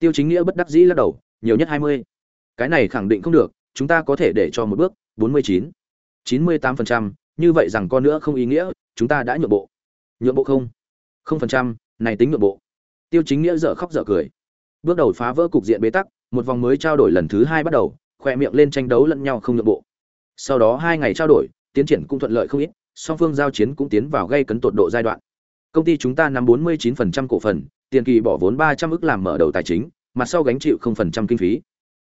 tiêu chính nghĩa bất đắc dĩ lắc đầu, nhiều nhất hai mươi. Cái này khẳng định không được, chúng ta có thể để cho một bước, bốn mươi chín. chín mươi tám phần trăm, như vậy rằng con nữa không ý nghĩa, chúng ta đã nhượng bộ. Nhượng bộ không? không phần trăm, này tính nhượng bộ. Tiêu chính nghĩa dở khóc dở cười. Bước đầu phá vỡ cục diện bế tắc, một vòng mới trao đổi lần thứ hai bắt đầu, khoe miệng lên tranh đấu lẫn nhau không nhượng bộ. Sau đó hai ngày trao đổi, tiến triển cũng thuận lợi không ít, song phương giao chiến cũng tiến vào gây cấn tột độ giai đoạn. Công ty chúng ta nắm 49% cổ phần tiền kỳ bỏ vốn 300 ức làm mở đầu tài chính, mặt sau gánh chịu 0% kinh phí.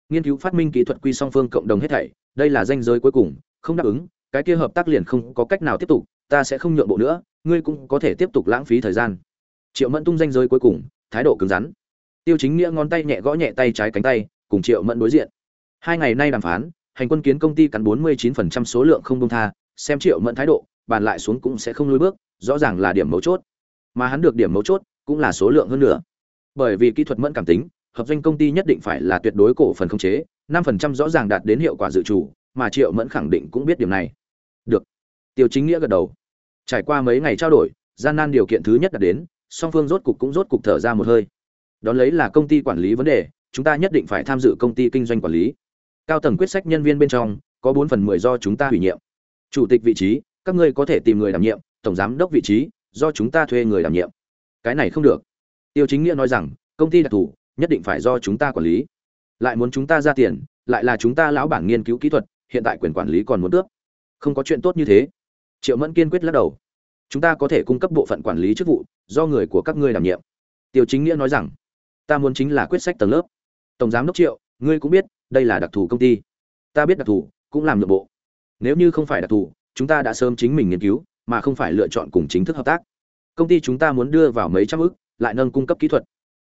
Nghiên cứu phát minh kỹ thuật quy song phương cộng đồng hết thảy, đây là danh giới cuối cùng, không đáp ứng, cái kia hợp tác liền không có cách nào tiếp tục, ta sẽ không nhượng bộ nữa, ngươi cũng có thể tiếp tục lãng phí thời gian. Triệu mẫn tung danh giới cuối cùng, thái độ cứng rắn. Tiêu chính nghĩa ngón tay nhẹ gõ nhẹ tay trái cánh tay, cùng triệu mẫn đối diện. Hai ngày nay đàm phán, hành quân kiến công ty cắn 49% số lượng không công tha, xem triệu mẫn thái độ, bàn lại xuống cũng sẽ không lùi bước, rõ ràng là điểm mấu chốt. Mà hắn được điểm mấu chốt cũng là số lượng hơn nữa. Bởi vì kỹ thuật mẫn cảm tính, hợp doanh công ty nhất định phải là tuyệt đối cổ phần khống chế 5% rõ ràng đạt đến hiệu quả dự trù, mà triệu mẫn khẳng định cũng biết điểm này. Được. Tiêu chính nghĩa gật đầu. Trải qua mấy ngày trao đổi, gian nan điều kiện thứ nhất đạt đến, song phương rốt cục cũng rốt cục thở ra một hơi. Đón lấy là công ty quản lý vấn đề, chúng ta nhất định phải tham dự công ty kinh doanh quản lý. Cao tầng quyết sách nhân viên bên trong, có bốn phần mười do chúng ta hủy nhiệm. Chủ tịch vị trí, các ngươi có thể tìm người đảm nhiệm, tổng giám đốc vị trí, do chúng ta thuê người đảm nhiệm cái này không được. Tiêu chính nghĩa nói rằng, công ty đặc thù, nhất định phải do chúng ta quản lý. Lại muốn chúng ta ra tiền, lại là chúng ta lão bản nghiên cứu kỹ thuật, hiện tại quyền quản lý còn muốn tước. Không có chuyện tốt như thế. Triệu mẫn kiên quyết lắc đầu. Chúng ta có thể cung cấp bộ phận quản lý chức vụ, do người của các ngươi đảm nhiệm. Tiêu chính nghĩa nói rằng, ta muốn chính là quyết sách tầng lớp. Tổng giám đốc triệu, ngươi cũng biết, đây là đặc thù công ty. Ta biết đặc thù, cũng làm nội bộ. Nếu như không phải đặc thù, chúng ta đã sớm chính mình nghiên cứu, mà không phải lựa chọn cùng chính thức hợp tác công ty chúng ta muốn đưa vào mấy trăm ức lại nâng cung cấp kỹ thuật.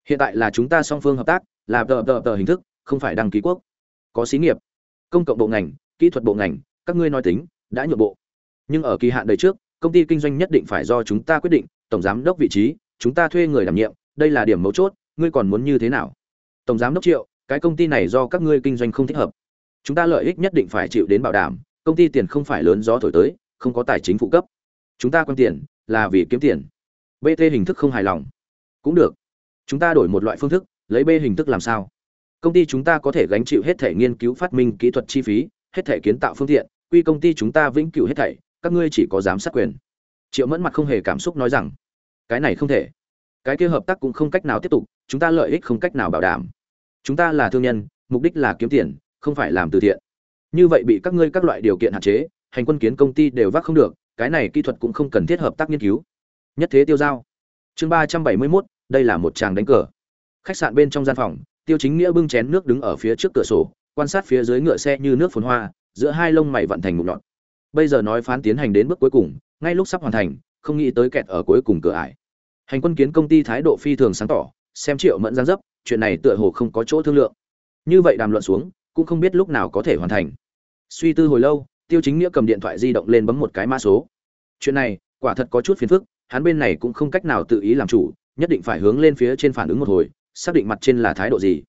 Hiện tại là chúng ta song phương hợp tác, là tờ tờ tờ hình thức, không phải đăng ký quốc. Có xí nghiệp, công cộng bộ ngành, kỹ thuật bộ ngành, các ngươi nói tính, đã nhượng bộ. Nhưng ở kỳ hạn đời trước, công ty kinh doanh nhất định phải do chúng ta quyết định, tổng giám đốc vị trí, chúng ta thuê người đảm nhiệm, đây là điểm mấu chốt, ngươi còn muốn như thế nào? Tổng giám đốc triệu, cái công ty này do các ngươi kinh doanh không thích hợp. Chúng ta lợi ích nhất định phải chịu đến bảo đảm, công ty tiền không phải lớn gió thổi tới, không có tài chính phụ cấp. Chúng ta quan tiền là vì kiếm tiền bt hình thức không hài lòng. Cũng được. Chúng ta đổi một loại phương thức, lấy b hình thức làm sao? Công ty chúng ta có thể gánh chịu hết thể nghiên cứu phát minh kỹ thuật chi phí, hết thể kiến tạo phương tiện, quy công ty chúng ta vĩnh cửu hết thảy, các ngươi chỉ có giám sát quyền. Triệu mẫn mặt không hề cảm xúc nói rằng, cái này không thể. Cái kia hợp tác cũng không cách nào tiếp tục, chúng ta lợi ích không cách nào bảo đảm. Chúng ta là thương nhân, mục đích là kiếm tiền, không phải làm từ thiện. Như vậy bị các ngươi các loại điều kiện hạn chế, hành quân kiến công ty đều vác không được, cái này kỹ thuật cũng không cần thiết hợp tác nghiên cứu nhất thế tiêu giao. Chương ba trăm bảy mươi mốt, đây là một tràng đánh cờ. Khách sạn bên trong gian phòng, tiêu chính nghĩa bưng chén nước đứng ở phía trước cửa sổ, quan sát phía dưới ngựa xe như nước phồn hoa, giữa hai lông mày vận thành mục nhọn. Bây giờ nói phán tiến hành đến bước cuối cùng, ngay lúc sắp hoàn thành, không nghĩ tới kẹt ở cuối cùng cửa ải. Hành quân kiến công ty thái độ phi thường sáng tỏ, xem triệu mẫn gián dấp, chuyện này tựa hồ không có chỗ thương lượng. Như vậy đàm luận xuống, cũng không biết lúc nào có thể hoàn thành. Suy tư hồi lâu, tiêu chính nghĩa cầm điện thoại di động lên bấm một cái mã số. Chuyện này, quả thật có chút phiền phức hắn bên này cũng không cách nào tự ý làm chủ, nhất định phải hướng lên phía trên phản ứng một hồi, xác định mặt trên là thái độ gì.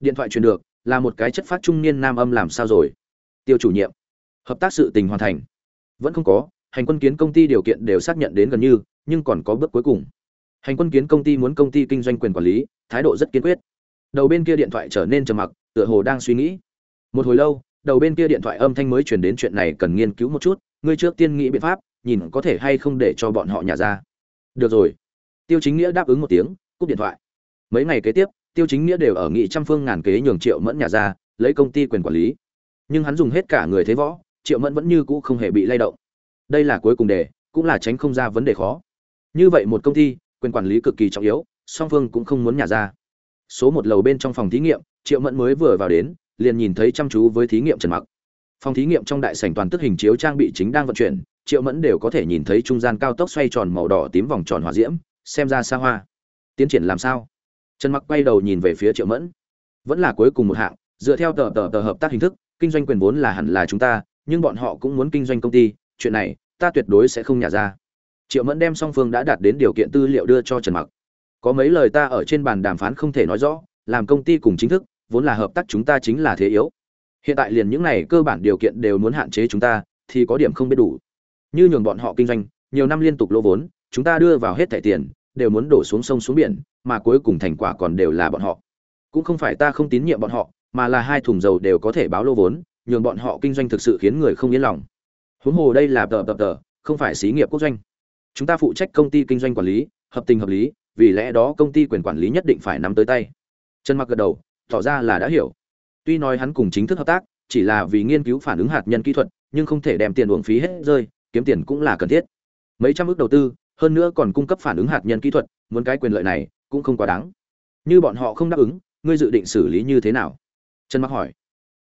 Điện thoại truyền được, là một cái chất phát trung niên nam âm làm sao rồi? Tiêu chủ nhiệm. Hợp tác sự tình hoàn thành. Vẫn không có, hành quân kiến công ty điều kiện đều xác nhận đến gần như, nhưng còn có bước cuối cùng. Hành quân kiến công ty muốn công ty kinh doanh quyền quản lý, thái độ rất kiên quyết. Đầu bên kia điện thoại trở nên trầm mặc, tựa hồ đang suy nghĩ. Một hồi lâu, đầu bên kia điện thoại âm thanh mới chuyển đến chuyện này cần nghiên cứu một chút, ngươi trước tiên nghĩ biện pháp, nhìn có thể hay không để cho bọn họ nhả ra được rồi. Tiêu chính nghĩa đáp ứng một tiếng, cúp điện thoại. Mấy ngày kế tiếp, tiêu chính nghĩa đều ở nghị trăm phương ngàn kế nhường triệu mẫn nhà ra, lấy công ty quyền quản lý. Nhưng hắn dùng hết cả người thế võ, triệu mẫn vẫn như cũ không hề bị lay động. Đây là cuối cùng đề, cũng là tránh không ra vấn đề khó. Như vậy một công ty, quyền quản lý cực kỳ trọng yếu, song phương cũng không muốn nhà ra. Số một lầu bên trong phòng thí nghiệm, triệu mẫn mới vừa vào đến, liền nhìn thấy chăm chú với thí nghiệm trần mặc. Phòng thí nghiệm trong đại sảnh toàn tức hình chiếu trang bị chính đang vận chuyển triệu mẫn đều có thể nhìn thấy trung gian cao tốc xoay tròn màu đỏ tím vòng tròn hỏa diễm, xem ra xa hoa. Tiến triển làm sao? Trần mặc quay đầu nhìn về phía triệu mẫn. Vẫn là cuối cùng một hạng, dựa theo tờ tờ tờ hợp tác hình thức, kinh doanh quyền vốn là hẳn là chúng ta, nhưng bọn họ cũng muốn kinh doanh công ty, chuyện này, ta tuyệt đối sẽ không nhả ra. Triệu mẫn đem song phương đã đạt đến điều kiện tư liệu đưa cho trần mặc. Có mấy lời ta ở trên bàn đàm phán không thể nói rõ, làm công ty cùng chính thức, vốn là hợp tác chúng ta chính là thế yếu. Hiện tại liền những này cơ bản điều kiện đều muốn hạn chế chúng ta, thì có điểm không biết đủ như nhường bọn họ kinh doanh, nhiều năm liên tục lỗ vốn, chúng ta đưa vào hết thẻ tiền, đều muốn đổ xuống sông xuống biển, mà cuối cùng thành quả còn đều là bọn họ. Cũng không phải ta không tín nhiệm bọn họ, mà là hai thùng dầu đều có thể báo lô vốn, nhường bọn họ kinh doanh thực sự khiến người không yên lòng. Huống hồ đây là tờ tờ tờ, không phải xí nghiệp quốc doanh. Chúng ta phụ trách công ty kinh doanh quản lý, hợp tình hợp lý, vì lẽ đó công ty quyền quản lý nhất định phải nắm tới tay. Trần mặc gật đầu, tỏ ra là đã hiểu. Tuy nói hắn cùng chính thức hợp tác, chỉ là vì nghiên cứu phản ứng hạt nhân kỹ thuật, nhưng không thể đem tiền uổng phí hết rơi kiếm tiền cũng là cần thiết. Mấy trăm ước đầu tư, hơn nữa còn cung cấp phản ứng hạt nhân kỹ thuật, muốn cái quyền lợi này cũng không quá đáng. Như bọn họ không đáp ứng, ngươi dự định xử lý như thế nào? Trần mặc hỏi.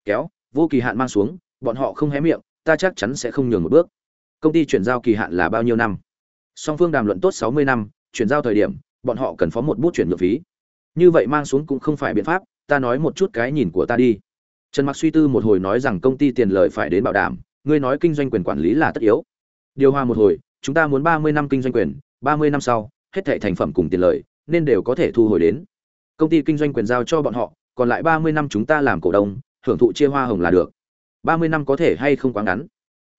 Kéo, vô kỳ hạn mang xuống, bọn họ không hé miệng, ta chắc chắn sẽ không nhường một bước. Công ty chuyển giao kỳ hạn là bao nhiêu năm? Song phương đàm luận tốt 60 năm, chuyển giao thời điểm, bọn họ cần phó một bút chuyển nhượng phí. Như vậy mang xuống cũng không phải biện pháp, ta nói một chút cái nhìn của ta đi. Trần mặc suy tư một hồi nói rằng công ty tiền lợi phải đến bảo đảm, ngươi nói kinh doanh quyền quản lý là tất yếu điều hòa một hồi, chúng ta muốn 30 năm kinh doanh quyền 30 năm sau, hết thảy thành phẩm cùng tiền lợi nên đều có thể thu hồi đến. Công ty kinh doanh quyền giao cho bọn họ, còn lại 30 năm chúng ta làm cổ đông, hưởng thụ chia hoa hồng là được. 30 năm có thể hay không quá ngắn?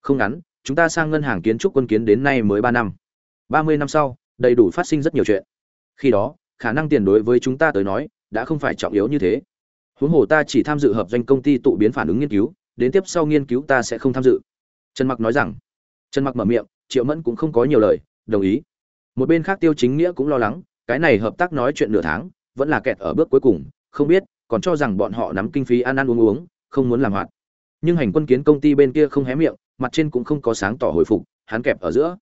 Không ngắn, chúng ta sang ngân hàng kiến trúc quân kiến đến nay mới ba năm. Ba mươi năm sau, đầy đủ phát sinh rất nhiều chuyện. Khi đó, khả năng tiền đối với chúng ta tới nói, đã không phải trọng yếu như thế. Huống hồ ta chỉ tham dự hợp doanh công ty tụ biến phản ứng nghiên cứu, đến tiếp sau nghiên cứu ta sẽ không tham dự. Trần mặc nói rằng trần mặc mở miệng, triệu mẫn cũng không có nhiều lời, đồng ý. Một bên khác tiêu chính nghĩa cũng lo lắng, cái này hợp tác nói chuyện nửa tháng, vẫn là kẹt ở bước cuối cùng, không biết, còn cho rằng bọn họ nắm kinh phí ăn ăn uống uống, không muốn làm hoạt. Nhưng hành quân kiến công ty bên kia không hé miệng, mặt trên cũng không có sáng tỏ hồi phục, hắn kẹp ở giữa.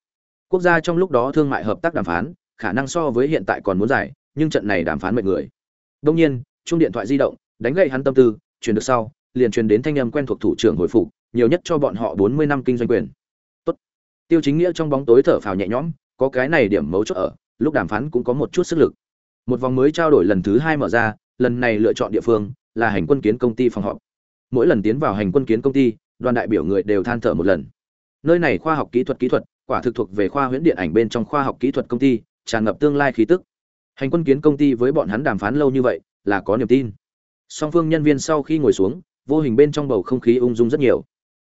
Quốc gia trong lúc đó thương mại hợp tác đàm phán, khả năng so với hiện tại còn muốn dài, nhưng trận này đàm phán mệt người. Đông nhiên, chung điện thoại di động, đánh gậy hắn tâm tư truyền được sau, liền truyền đến thanh âm quen thuộc thủ trưởng hồi phục, nhiều nhất cho bọn họ bốn mươi năm kinh doanh quyền tiêu chính nghĩa trong bóng tối thở phào nhẹ nhõm, có cái này điểm mấu chốt ở, lúc đàm phán cũng có một chút sức lực. Một vòng mới trao đổi lần thứ hai mở ra, lần này lựa chọn địa phương là hành quân kiến công ty phòng họp. Mỗi lần tiến vào hành quân kiến công ty, đoàn đại biểu người đều than thở một lần. Nơi này khoa học kỹ thuật kỹ thuật, quả thực thuộc về khoa huyễn điện ảnh bên trong khoa học kỹ thuật công ty, tràn ngập tương lai khí tức. Hành quân kiến công ty với bọn hắn đàm phán lâu như vậy, là có niềm tin. Song phương nhân viên sau khi ngồi xuống, vô hình bên trong bầu không khí ung dung rất nhiều.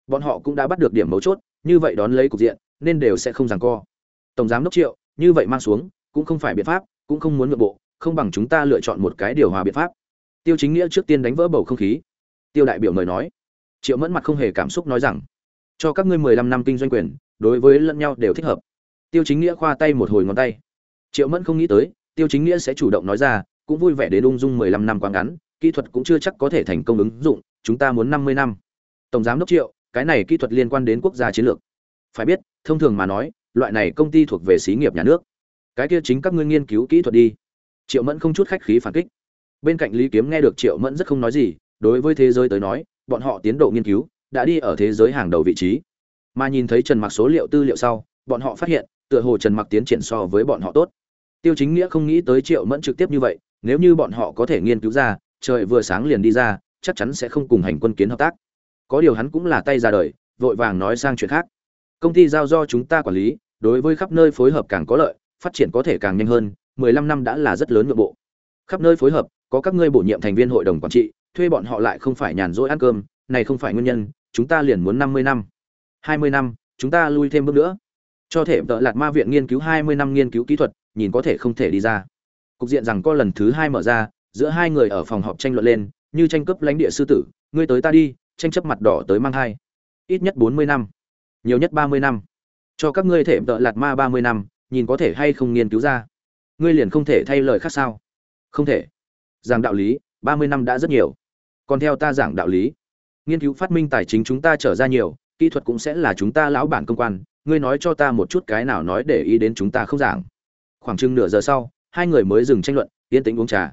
Bọn họ cũng đã bắt được điểm mấu chốt, như vậy đón lấy cục diện nên đều sẽ không giằng co. Tổng giám đốc triệu, như vậy mang xuống, cũng không phải biện pháp, cũng không muốn nhượng bộ, không bằng chúng ta lựa chọn một cái điều hòa biện pháp. Tiêu chính nghĩa trước tiên đánh vỡ bầu không khí. Tiêu đại biểu mời nói. Triệu mẫn mặt không hề cảm xúc nói rằng, cho các ngươi mười lăm năm kinh doanh quyền, đối với lẫn nhau đều thích hợp. Tiêu chính nghĩa khoa tay một hồi ngón tay. Triệu mẫn không nghĩ tới, tiêu chính nghĩa sẽ chủ động nói ra, cũng vui vẻ đến ung dung mười lăm năm quá ngắn, kỹ thuật cũng chưa chắc có thể thành công ứng dụng, chúng ta muốn năm mươi năm. Tổng giám đốc triệu, cái này kỹ thuật liên quan đến quốc gia chiến lược. Phải biết thông thường mà nói, loại này công ty thuộc về xí nghiệp nhà nước. Cái kia chính các ngươi nghiên cứu kỹ thuật đi. Triệu mẫn không chút khách khí phản kích. Bên cạnh lý kiếm nghe được triệu mẫn rất không nói gì, đối với thế giới tới nói, bọn họ tiến độ nghiên cứu đã đi ở thế giới hàng đầu vị trí. Mà nhìn thấy trần mặc số liệu tư liệu sau, bọn họ phát hiện, tựa hồ trần mặc tiến triển so với bọn họ tốt. Tiêu chính nghĩa không nghĩ tới triệu mẫn trực tiếp như vậy, nếu như bọn họ có thể nghiên cứu ra, trời vừa sáng liền đi ra, chắc chắn sẽ không cùng hành quân kiến hợp tác. Có điều hắn cũng là tay ra đời, vội vàng nói sang chuyện khác công ty giao do chúng ta quản lý, đối với khắp nơi phối hợp càng có lợi, phát triển có thể càng nhanh hơn 15 năm đã là rất lớn nội bộ. Khắp nơi phối hợp, có các ngươi bổ nhiệm thành viên hội đồng quản trị, thuê bọn họ lại không phải nhàn rỗi ăn cơm, này không phải nguyên nhân, chúng ta liền muốn 50 năm. Hai mươi năm, chúng ta lui thêm bước nữa. Cho thể tợ lạt ma viện nghiên cứu hai mươi năm nghiên cứu kỹ thuật, nhìn có thể không thể đi ra. Cục diện rằng có lần thứ hai mở ra, giữa hai người ở phòng họp tranh luận lên, như tranh cướp lãnh địa sư tử, ngươi tới ta đi, tranh chấp mặt đỏ tới mang hai ít nhất bốn mươi năm nhiều nhất ba mươi năm. Cho các ngươi thể tợ lạt ma ba mươi năm, nhìn có thể hay không nghiên cứu ra. Ngươi liền không thể thay lời khác sao? Không thể. Giảng đạo lý, ba mươi năm đã rất nhiều. Còn theo ta giảng đạo lý, nghiên cứu phát minh tài chính chúng ta trở ra nhiều, kỹ thuật cũng sẽ là chúng ta lão bản công quan. Ngươi nói cho ta một chút cái nào nói để ý đến chúng ta không giảng. Khoảng chừng nửa giờ sau, hai người mới dừng tranh luận, yên tĩnh uống trà.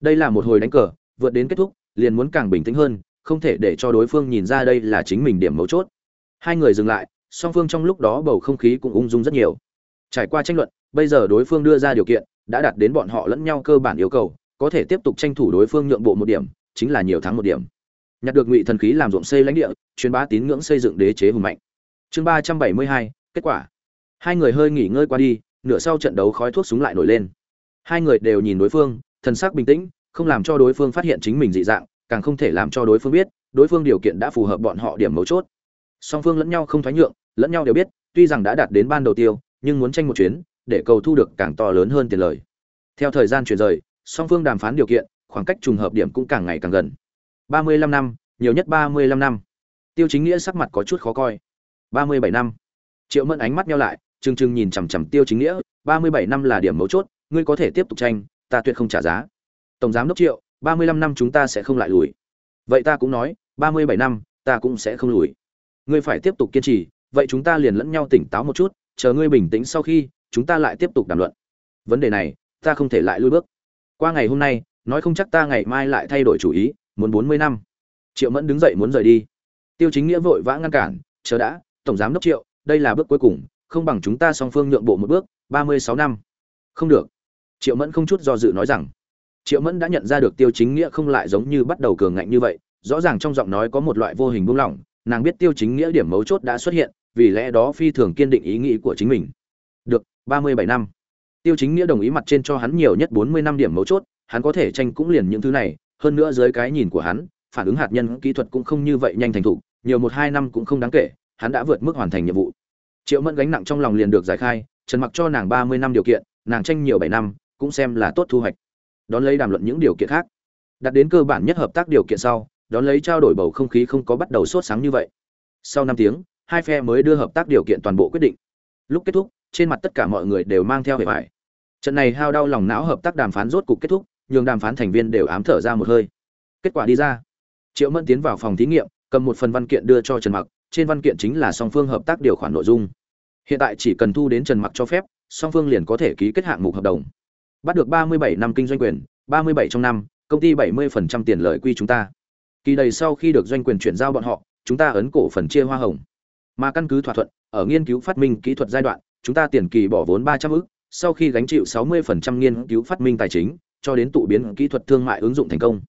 Đây là một hồi đánh cờ, vượt đến kết thúc, liền muốn càng bình tĩnh hơn, không thể để cho đối phương nhìn ra đây là chính mình điểm mấu chốt hai người dừng lại, song phương trong lúc đó bầu không khí cũng ung dung rất nhiều. Trải qua tranh luận, bây giờ đối phương đưa ra điều kiện, đã đạt đến bọn họ lẫn nhau cơ bản yêu cầu, có thể tiếp tục tranh thủ đối phương nhượng bộ một điểm, chính là nhiều tháng một điểm. Nhặt được ngụy thần khí làm ruộng xây lãnh địa, truyền bá tín ngưỡng xây dựng đế chế hùng mạnh. Chương ba trăm bảy mươi hai, kết quả. Hai người hơi nghỉ ngơi qua đi, nửa sau trận đấu khói thuốc súng lại nổi lên. Hai người đều nhìn đối phương, thần sắc bình tĩnh, không làm cho đối phương phát hiện chính mình dị dạng, càng không thể làm cho đối phương biết, đối phương điều kiện đã phù hợp bọn họ điểm mấu chốt song phương lẫn nhau không thoái nhượng lẫn nhau đều biết tuy rằng đã đạt đến ban đầu tiêu nhưng muốn tranh một chuyến để cầu thu được càng to lớn hơn tiền lời theo thời gian chuyển rời song phương đàm phán điều kiện khoảng cách trùng hợp điểm cũng càng ngày càng gần. 35 năm, nhiều nhất 35 năm. Tiêu Chính Nghĩa sắc mặt có chút khó coi. 37 năm. Triệu Mẫn ánh mắt nhau lại, trừng trừng nhìn chằm chằm Tiêu Chính Nghĩa, 37 năm là điểm mấu chốt, ngươi có thể tiếp tục tranh, ta tuyệt không trả giá. Tổng giám đốc Triệu, 35 năm chúng ta sẽ không lại lùi. Vậy ta cũng nói, 37 năm, ta cũng sẽ không lùi. Ngươi phải tiếp tục kiên trì, vậy chúng ta liền lẫn nhau tỉnh táo một chút, chờ ngươi bình tĩnh sau khi, chúng ta lại tiếp tục đàm luận. Vấn đề này, ta không thể lại lùi bước. Qua ngày hôm nay, nói không chắc ta ngày mai lại thay đổi chủ ý, muốn 40 năm. Triệu Mẫn đứng dậy muốn rời đi. Tiêu Chính Nghĩa vội vã ngăn cản, "Chờ đã, tổng giám đốc Triệu, đây là bước cuối cùng, không bằng chúng ta song phương nhượng bộ một bước, 36 năm." "Không được." Triệu Mẫn không chút do dự nói rằng. Triệu Mẫn đã nhận ra được Tiêu Chính Nghĩa không lại giống như bắt đầu cường ngạnh như vậy, rõ ràng trong giọng nói có một loại vô hình buông lỏng, nàng biết Tiêu Chính Nghĩa điểm mấu chốt đã xuất hiện, vì lẽ đó phi thường kiên định ý nghĩ của chính mình. Được, 37 năm. Tiêu Chính Nghĩa đồng ý mặt trên cho hắn nhiều nhất 40 năm điểm mấu chốt, hắn có thể tranh cũng liền những thứ này, hơn nữa dưới cái nhìn của hắn, phản ứng hạt nhân kỹ thuật cũng không như vậy nhanh thành thục, nhiều một hai năm cũng không đáng kể, hắn đã vượt mức hoàn thành nhiệm vụ. Triệu Mẫn gánh nặng trong lòng liền được giải khai, Trần Mặc cho nàng 30 năm điều kiện, nàng tranh nhiều bảy năm, cũng xem là tốt thu hoạch. Đón lấy đàm luận những điều kiện khác. Đặt đến cơ bản nhất hợp tác điều kiện sau, đón lấy trao đổi bầu không khí không có bắt đầu sốt sáng như vậy. Sau 5 tiếng, hai phe mới đưa hợp tác điều kiện toàn bộ quyết định. Lúc kết thúc, trên mặt tất cả mọi người đều mang theo vẻ vải. Trận này hao đau lòng não hợp tác đàm phán rốt cục kết thúc, nhường đàm phán thành viên đều ám thở ra một hơi. Kết quả đi ra, Triệu Mẫn tiến vào phòng thí nghiệm, cầm một phần văn kiện đưa cho Trần Mặc, trên văn kiện chính là song phương hợp tác điều khoản nội dung. Hiện tại chỉ cần thu đến Trần Mặc cho phép, song phương liền có thể ký kết hạng mục hợp đồng. Bắt được 37 năm kinh doanh quyền, 37 trong năm, công ty 70% tiền lợi quy chúng ta. Kỳ đầy sau khi được doanh quyền chuyển giao bọn họ, chúng ta ấn cổ phần chia hoa hồng. Mà căn cứ thỏa thuận, ở nghiên cứu phát minh kỹ thuật giai đoạn, chúng ta tiền kỳ bỏ vốn 300 ức, sau khi gánh chịu 60% nghiên cứu phát minh tài chính, cho đến tụ biến kỹ thuật thương mại ứng dụng thành công.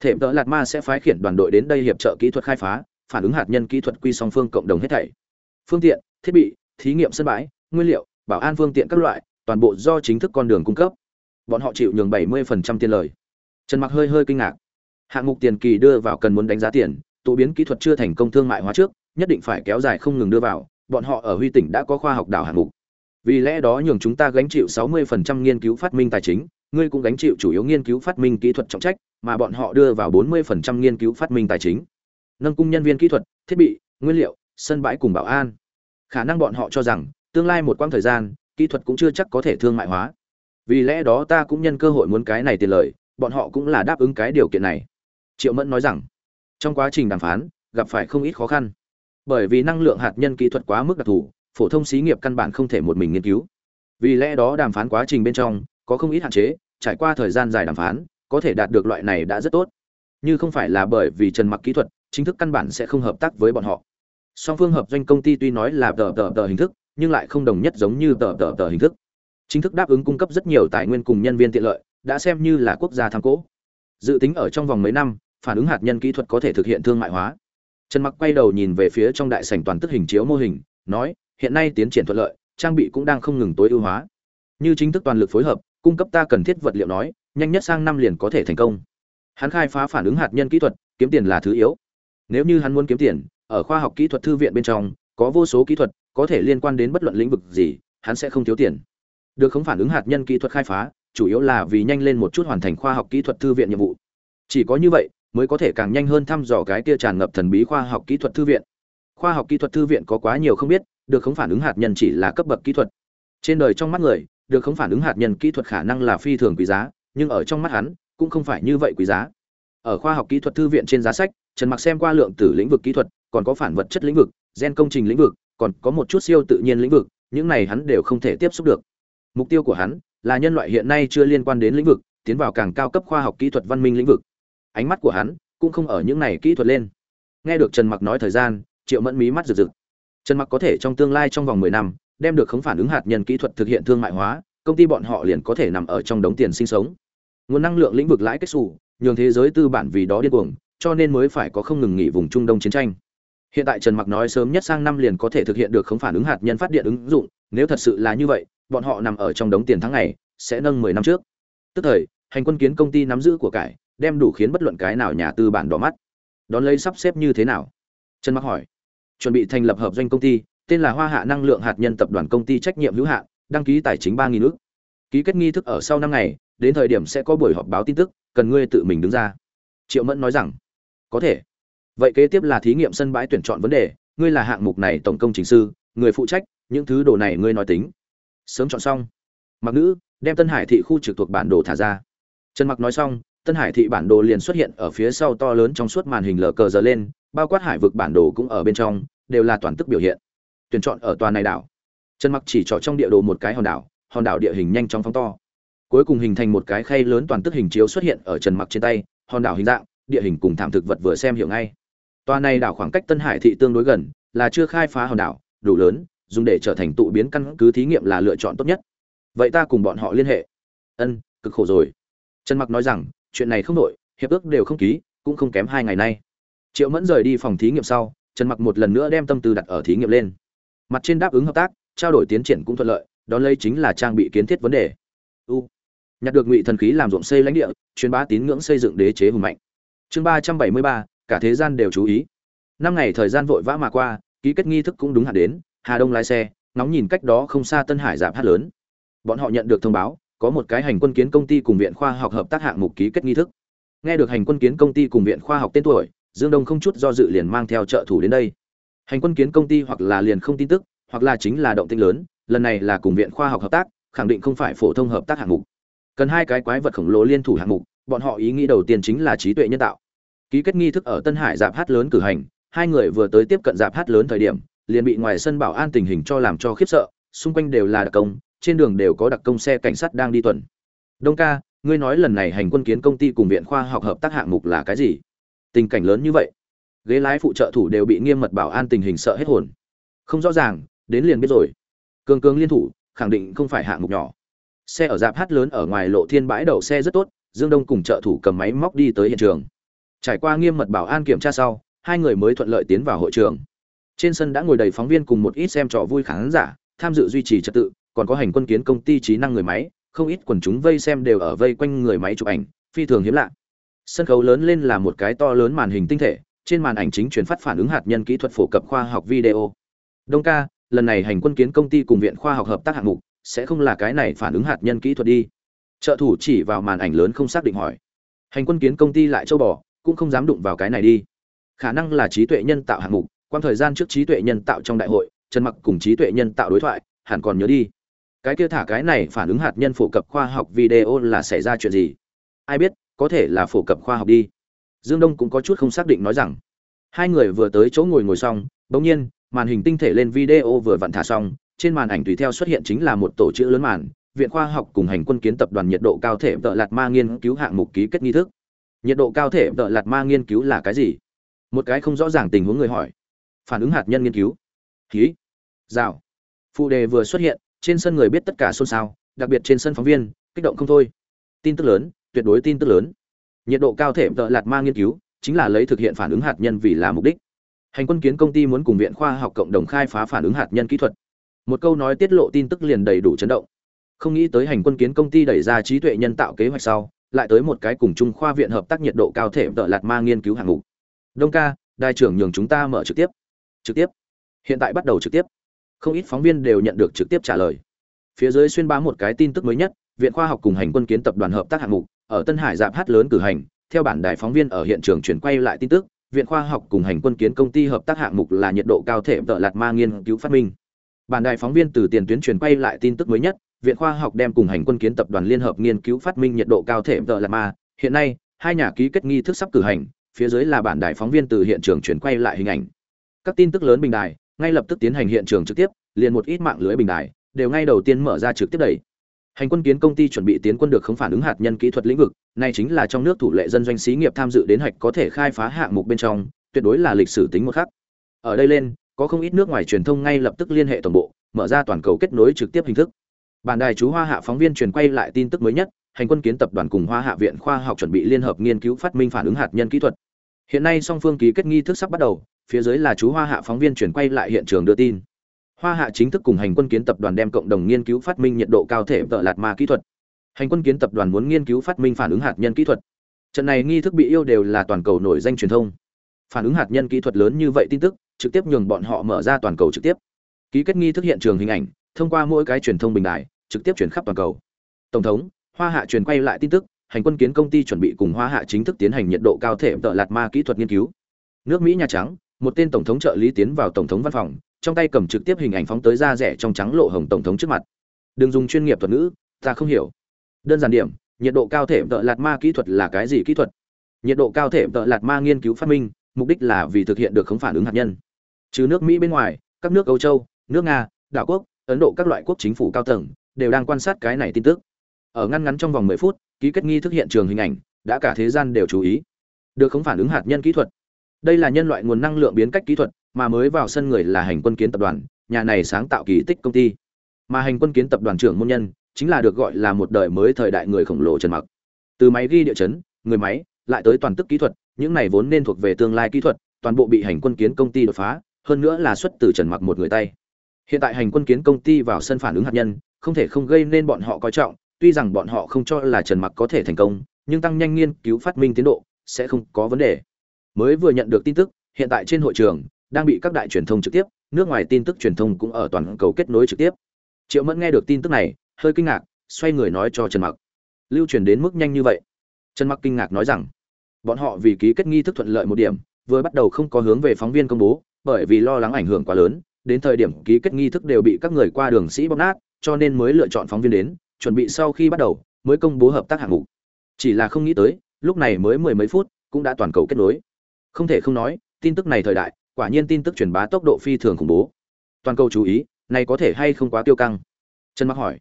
Thệm tợ Lạt Ma sẽ phái khiển đoàn đội đến đây hiệp trợ kỹ thuật khai phá, phản ứng hạt nhân kỹ thuật quy song phương cộng đồng hết thảy. Phương tiện, thiết bị, thí nghiệm sân bãi, nguyên liệu, bảo an phương tiện các loại, toàn bộ do chính thức con đường cung cấp. Bọn họ chịu nhường 70% tiền lời. Trần Mặc hơi hơi kinh ngạc. Hạng mục tiền kỳ đưa vào cần muốn đánh giá tiền, tụ biến kỹ thuật chưa thành công thương mại hóa trước, nhất định phải kéo dài không ngừng đưa vào, bọn họ ở Huy tỉnh đã có khoa học đảo hạng mục. Vì lẽ đó nhường chúng ta gánh chịu 60% nghiên cứu phát minh tài chính, ngươi cũng gánh chịu chủ yếu nghiên cứu phát minh kỹ thuật trọng trách, mà bọn họ đưa vào 40% nghiên cứu phát minh tài chính. Nâng cung nhân viên kỹ thuật, thiết bị, nguyên liệu, sân bãi cùng bảo an. Khả năng bọn họ cho rằng, tương lai một quãng thời gian, kỹ thuật cũng chưa chắc có thể thương mại hóa. Vì lẽ đó ta cũng nhân cơ hội muốn cái này tiền lời, bọn họ cũng là đáp ứng cái điều kiện này. Triệu Mẫn nói rằng, trong quá trình đàm phán, gặp phải không ít khó khăn. Bởi vì năng lượng hạt nhân kỹ thuật quá mức đặc thù, phổ thông xí nghiệp căn bản không thể một mình nghiên cứu. Vì lẽ đó đàm phán quá trình bên trong có không ít hạn chế, trải qua thời gian dài đàm phán, có thể đạt được loại này đã rất tốt. Như không phải là bởi vì Trần Mặc kỹ thuật, chính thức căn bản sẽ không hợp tác với bọn họ. Song phương hợp doanh công ty tuy nói là tờ tờ tờ hình thức, nhưng lại không đồng nhất giống như tờ tờ tờ hình thức. Chính thức đáp ứng cung cấp rất nhiều tài nguyên cùng nhân viên tiện lợi, đã xem như là quốc gia tham cố. Dự tính ở trong vòng mấy năm, phản ứng hạt nhân kỹ thuật có thể thực hiện thương mại hóa. Trần Mặc quay đầu nhìn về phía trong đại sảnh toàn tức hình chiếu mô hình, nói, hiện nay tiến triển thuận lợi, trang bị cũng đang không ngừng tối ưu hóa. Như chính thức toàn lực phối hợp, cung cấp ta cần thiết vật liệu nói, nhanh nhất sang năm liền có thể thành công. Hắn khai phá phản ứng hạt nhân kỹ thuật, kiếm tiền là thứ yếu. Nếu như hắn muốn kiếm tiền, ở khoa học kỹ thuật thư viện bên trong, có vô số kỹ thuật, có thể liên quan đến bất luận lĩnh vực gì, hắn sẽ không thiếu tiền. Được không phản ứng hạt nhân kỹ thuật khai phá, chủ yếu là vì nhanh lên một chút hoàn thành khoa học kỹ thuật thư viện nhiệm vụ. Chỉ có như vậy, mới có thể càng nhanh hơn thăm dò cái kia tràn ngập thần bí khoa học kỹ thuật thư viện. Khoa học kỹ thuật thư viện có quá nhiều không biết, được không phản ứng hạt nhân chỉ là cấp bậc kỹ thuật. Trên đời trong mắt người, được không phản ứng hạt nhân kỹ thuật khả năng là phi thường quý giá, nhưng ở trong mắt hắn, cũng không phải như vậy quý giá. Ở khoa học kỹ thuật thư viện trên giá sách, Trần Mặc xem qua lượng tử lĩnh vực kỹ thuật, còn có phản vật chất lĩnh vực, gen công trình lĩnh vực, còn có một chút siêu tự nhiên lĩnh vực, những này hắn đều không thể tiếp xúc được. Mục tiêu của hắn là nhân loại hiện nay chưa liên quan đến lĩnh vực, tiến vào càng cao cấp khoa học kỹ thuật văn minh lĩnh vực. Ánh mắt của hắn cũng không ở những này kỹ thuật lên. Nghe được Trần Mặc nói thời gian, Triệu Mẫn mí mắt rực rực. Trần Mặc có thể trong tương lai trong vòng 10 năm, đem được khống phản ứng hạt nhân kỹ thuật thực hiện thương mại hóa, công ty bọn họ liền có thể nằm ở trong đống tiền sinh sống. Nguồn năng lượng lĩnh vực lãi kết xù nhường thế giới tư bản vì đó điên cuồng, cho nên mới phải có không ngừng nghỉ vùng Trung Đông chiến tranh. Hiện tại Trần Mặc nói sớm nhất sang năm liền có thể thực hiện được khống phản ứng hạt nhân phát điện ứng dụng, nếu thật sự là như vậy, bọn họ nằm ở trong đống tiền tháng ngày, sẽ nâng 10 năm trước. Tức thời, hành quân kiến công ty nắm giữ của cải, đem đủ khiến bất luận cái nào nhà tư bản đỏ mắt. Đón lấy sắp xếp như thế nào? Trần Mặc hỏi. Chuẩn bị thành lập hợp doanh công ty, tên là Hoa Hạ Năng lượng hạt nhân tập đoàn công ty trách nhiệm hữu hạn, đăng ký tài chính 3000 ức. ký kết nghi thức ở sau năm ngày đến thời điểm sẽ có buổi họp báo tin tức cần ngươi tự mình đứng ra triệu mẫn nói rằng có thể vậy kế tiếp là thí nghiệm sân bãi tuyển chọn vấn đề, ngươi là hạng mục này tổng công trình sư, người phụ trách, những thứ đồ này ngươi nói tính. Sớm chọn xong. Mặc nữ, đem tân hải thị khu trực thuộc bản đồ thả ra. Trần mặc nói xong, tân hải thị bản đồ liền xuất hiện ở phía sau to lớn trong suốt màn hình lờ cờ giờ lên, bao quát hải vực bản đồ cũng ở bên trong, đều là toàn tức biểu hiện. Tuyển chọn ở toàn này đảo. Trần mặc chỉ trỏ trong địa đồ một cái hòn đảo hòn đảo địa hình nhanh chóng phóng to. Cuối cùng hình thành một cái khay lớn toàn tức hình chiếu xuất hiện ở trần mặc trên tay, hòn đảo hình dạng, địa hình cùng thảm thực vật vừa xem hiểu ngay. Toa này đảo khoảng cách Tân Hải thị tương đối gần, là chưa khai phá hòn đảo, đủ lớn, dùng để trở thành tụ biến căn cứ thí nghiệm là lựa chọn tốt nhất. Vậy ta cùng bọn họ liên hệ. Ân, cực khổ rồi. Trần Mặc nói rằng, chuyện này không đổi, hiệp ước đều không ký, cũng không kém hai ngày nay. Triệu Mẫn rời đi phòng thí nghiệm sau, Trần Mặc một lần nữa đem tâm tư đặt ở thí nghiệm lên. Mặt trên đáp ứng hợp tác, trao đổi tiến triển cũng thuận lợi, đó lấy chính là trang bị kiến thiết vấn đề. U. Nhặt được ngụy thần khí làm ruộng xây lãnh địa, truyền bá tín ngưỡng xây dựng đế chế hùng mạnh. Chương ba trăm bảy mươi ba cả thế gian đều chú ý. Năm ngày thời gian vội vã mà qua, ký kết nghi thức cũng đúng hạn đến, hà đông lái xe nóng nhìn cách đó không xa tân hải giảm hát lớn. Bọn họ nhận được thông báo, có một cái hành quân kiến công ty cùng viện khoa học hợp tác hạng mục ký kết nghi thức. Nghe được hành quân kiến công ty cùng viện khoa học tên tuổi, dương đông không chút do dự liền mang theo trợ thủ đến đây. Hành quân kiến công ty hoặc là liền không tin tức, hoặc là chính là động tinh lớn, lần này là cùng viện khoa học hợp tác, khẳng định không phải phổ thông hợp tác hạng mục. Cần hai cái quái vật khổng lồ liên thủ hạng mục, bọn họ ý nghĩ đầu tiên chính là trí tuệ nhân tạo ký kết nghi thức ở tân hải dạp hát lớn cử hành, hai người vừa tới tiếp cận dạp hát lớn thời điểm, liền bị ngoài sân bảo an tình hình cho làm cho khiếp sợ, xung quanh đều là đặc công, trên đường đều có đặc công xe cảnh sát đang đi tuần. Đông ca, ngươi nói lần này hành quân kiến công ty cùng viện khoa học hợp tác hạng mục là cái gì? Tình cảnh lớn như vậy. Ghế lái phụ trợ thủ đều bị nghiêm mật bảo an tình hình sợ hết hồn. Không rõ ràng, đến liền biết rồi. Cường cường liên thủ, khẳng định không phải hạng mục nhỏ. Xe ở dạp hát lớn ở ngoài lộ thiên bãi đậu xe rất tốt, dương đông cùng trợ thủ cầm máy móc đi tới hiện trường. Trải qua nghiêm mật bảo an kiểm tra sau, hai người mới thuận lợi tiến vào hội trường. Trên sân đã ngồi đầy phóng viên cùng một ít xem trò vui khán giả, tham dự duy trì trật tự, còn có hành quân kiến công ty trí năng người máy, không ít quần chúng vây xem đều ở vây quanh người máy chụp ảnh, phi thường hiếm lạ. Sân khấu lớn lên là một cái to lớn màn hình tinh thể, trên màn ảnh chính truyền phát phản ứng hạt nhân kỹ thuật phổ cập khoa học video. Đông ca, lần này hành quân kiến công ty cùng viện khoa học hợp tác hạng mục, sẽ không là cái này phản ứng hạt nhân kỹ thuật đi. Trợ thủ chỉ vào màn ảnh lớn không xác định hỏi. Hành quân kiến công ty lại châu bò, cũng không dám đụng vào cái này đi. Khả năng là trí tuệ nhân tạo hạng mục quan thời gian trước trí tuệ nhân tạo trong đại hội, trần mặc cùng trí tuệ nhân tạo đối thoại, hẳn còn nhớ đi. Cái kia thả cái này phản ứng hạt nhân phổ cập khoa học video là xảy ra chuyện gì? Ai biết, có thể là phổ cập khoa học đi. Dương đông cũng có chút không xác định nói rằng, hai người vừa tới chỗ ngồi ngồi xong, bỗng nhiên, màn hình tinh thể lên video vừa vặn thả xong, trên màn ảnh tùy theo xuất hiện chính là một tổ chữ lớn màn, viện khoa học cùng hành quân kiến tập đoàn nhiệt độ cao thể tợ lạt ma nghiên cứu hạng mục ký kết nghi thức nhiệt độ cao thể tợ lạt ma nghiên cứu là cái gì? Một cái không rõ ràng tình huống người hỏi. Phản ứng hạt nhân nghiên cứu. Khí rào. Phụ đề vừa xuất hiện, trên sân người biết tất cả xôn xao, đặc biệt trên sân phóng viên, kích động không thôi. Tin tức lớn, tuyệt đối tin tức lớn. Nhiệt độ cao thể tợ lạt ma nghiên cứu, chính là lấy thực hiện phản ứng hạt nhân vì là mục đích. Hành quân kiến công ty muốn cùng viện khoa học cộng đồng khai phá phản ứng hạt nhân kỹ thuật. Một câu nói tiết lộ tin tức liền đầy đủ chấn động. Không nghĩ tới hành quân kiến công ty đẩy ra trí tuệ nhân tạo kế hoạch sau lại tới một cái cùng trung khoa viện hợp tác nhiệt độ cao thể tợ lạt ma nghiên cứu hạng mục. Đông ca đại trưởng nhường chúng ta mở trực tiếp. Trực tiếp. Hiện tại bắt đầu trực tiếp. Không ít phóng viên đều nhận được trực tiếp trả lời. Phía dưới xuyên bá một cái tin tức mới nhất, viện khoa học cùng hành quân kiến tập đoàn hợp tác hạng mục, ở tân hải dạp hát lớn cử hành. Theo bản đài phóng viên ở hiện trường chuyển quay lại tin tức, viện khoa học cùng hành quân kiến công ty hợp tác hạng mục là nhiệt độ cao thể tợ lạt ma nghiên cứu phát minh. Bản đài phóng viên từ tiền tuyến chuyển quay lại tin tức mới nhất viện khoa học đem cùng hành quân kiến tập đoàn liên hợp nghiên cứu phát minh nhiệt độ cao thể tợ lạt ma. Hiện nay, hai nhà ký kết nghi thức sắp cử hành, phía dưới là bản đài phóng viên từ hiện trường chuyển quay lại hình ảnh. Các tin tức lớn bình đài, ngay lập tức tiến hành hiện trường trực tiếp, liền một ít mạng lưới bình đài, đều ngay đầu tiên mở ra trực tiếp đẩy. Hành quân kiến công ty chuẩn bị tiến quân được không phản ứng hạt nhân kỹ thuật lĩnh vực này chính là trong nước thủ lệ dân doanh xí nghiệp tham dự đến hạch có thể khai phá hạng mục bên trong, tuyệt đối là lịch sử tính một khắc. Ở đây lên, có không ít nước ngoài truyền thông ngay lập tức liên hệ toàn bộ, mở ra toàn cầu kết nối trực tiếp hình thức bản đài chú hoa hạ phóng viên truyền quay lại tin tức mới nhất, hành quân kiến tập đoàn cùng hoa hạ viện khoa học chuẩn bị liên hợp nghiên cứu phát minh phản ứng hạt nhân kỹ thuật. Hiện nay song phương ký kết nghi thức sắp bắt đầu, phía dưới là chú hoa hạ phóng viên truyền quay lại hiện trường đưa tin. Hoa hạ chính thức cùng hành quân kiến tập đoàn đem cộng đồng nghiên cứu phát minh nhiệt độ cao thể tợ lạt ma kỹ thuật. Hành quân kiến tập đoàn muốn nghiên cứu phát minh phản ứng hạt nhân kỹ thuật. Trận này nghi thức bị yêu đều là toàn cầu nổi danh truyền thông. Phản ứng hạt nhân kỹ thuật lớn như vậy tin tức, trực tiếp nhường bọn họ mở ra toàn cầu trực tiếp. Ký kết nghi thức hiện trường hình ảnh, thông qua mỗi cái truyền thông bình đại trực tiếp chuyển khắp toàn cầu. Tổng thống, hoa hạ truyền quay lại tin tức, hành quân kiến công ty chuẩn bị cùng hoa hạ chính thức tiến hành nhiệt độ cao thể tợ lạt ma kỹ thuật nghiên cứu. Nước mỹ nhà trắng, một tên tổng thống trợ lý tiến vào tổng thống văn phòng, trong tay cầm trực tiếp hình ảnh phóng tới da rẻ trong trắng lộ hồng tổng thống trước mặt. Đừng dùng chuyên nghiệp thuật ngữ, ta không hiểu. Đơn giản điểm, nhiệt độ cao thể tợ lạt ma kỹ thuật là cái gì kỹ thuật? Nhiệt độ cao thể tợ lạt ma nghiên cứu phát minh, mục đích là vì thực hiện được không phản ứng hạt nhân. Trừ nước mỹ bên ngoài, các nước âu châu, nước nga, đảo quốc, ấn độ các loại quốc chính phủ cao tầng đều đang quan sát cái này tin tức. Ở ngăn ngắn trong vòng 10 phút, ký kết nghi thức hiện trường hình ảnh, đã cả thế gian đều chú ý. Được không phản ứng hạt nhân kỹ thuật. Đây là nhân loại nguồn năng lượng biến cách kỹ thuật, mà mới vào sân người là hành quân kiến tập đoàn, nhà này sáng tạo kỳ tích công ty. Mà hành quân kiến tập đoàn trưởng môn nhân, chính là được gọi là một đời mới thời đại người khổng lồ trần mặc. Từ máy ghi địa chấn, người máy, lại tới toàn tức kỹ thuật, những này vốn nên thuộc về tương lai kỹ thuật, toàn bộ bị hành quân kiến công ty đột phá, hơn nữa là xuất từ trần mặc một người tay. Hiện tại hành quân kiến công ty vào sân phản ứng hạt nhân không thể không gây nên bọn họ coi trọng, tuy rằng bọn họ không cho là trần mặc có thể thành công, nhưng tăng nhanh nghiên cứu phát minh tiến độ sẽ không có vấn đề. Mới vừa nhận được tin tức, hiện tại trên hội trường đang bị các đại truyền thông trực tiếp, nước ngoài tin tức truyền thông cũng ở toàn cầu kết nối trực tiếp. Triệu mẫn nghe được tin tức này, hơi kinh ngạc, xoay người nói cho trần mặc. Lưu truyền đến mức nhanh như vậy? Trần mặc kinh ngạc nói rằng, bọn họ vì ký kết nghi thức thuận lợi một điểm, vừa bắt đầu không có hướng về phóng viên công bố, bởi vì lo lắng ảnh hưởng quá lớn, đến thời điểm ký kết nghi thức đều bị các người qua đường sĩ bóc nát cho nên mới lựa chọn phóng viên đến, chuẩn bị sau khi bắt đầu mới công bố hợp tác hạng mục. Chỉ là không nghĩ tới, lúc này mới mười mấy phút cũng đã toàn cầu kết nối. Không thể không nói, tin tức này thời đại, quả nhiên tin tức truyền bá tốc độ phi thường khủng bố. Toàn cầu chú ý, này có thể hay không quá tiêu căng? Trần mặc hỏi.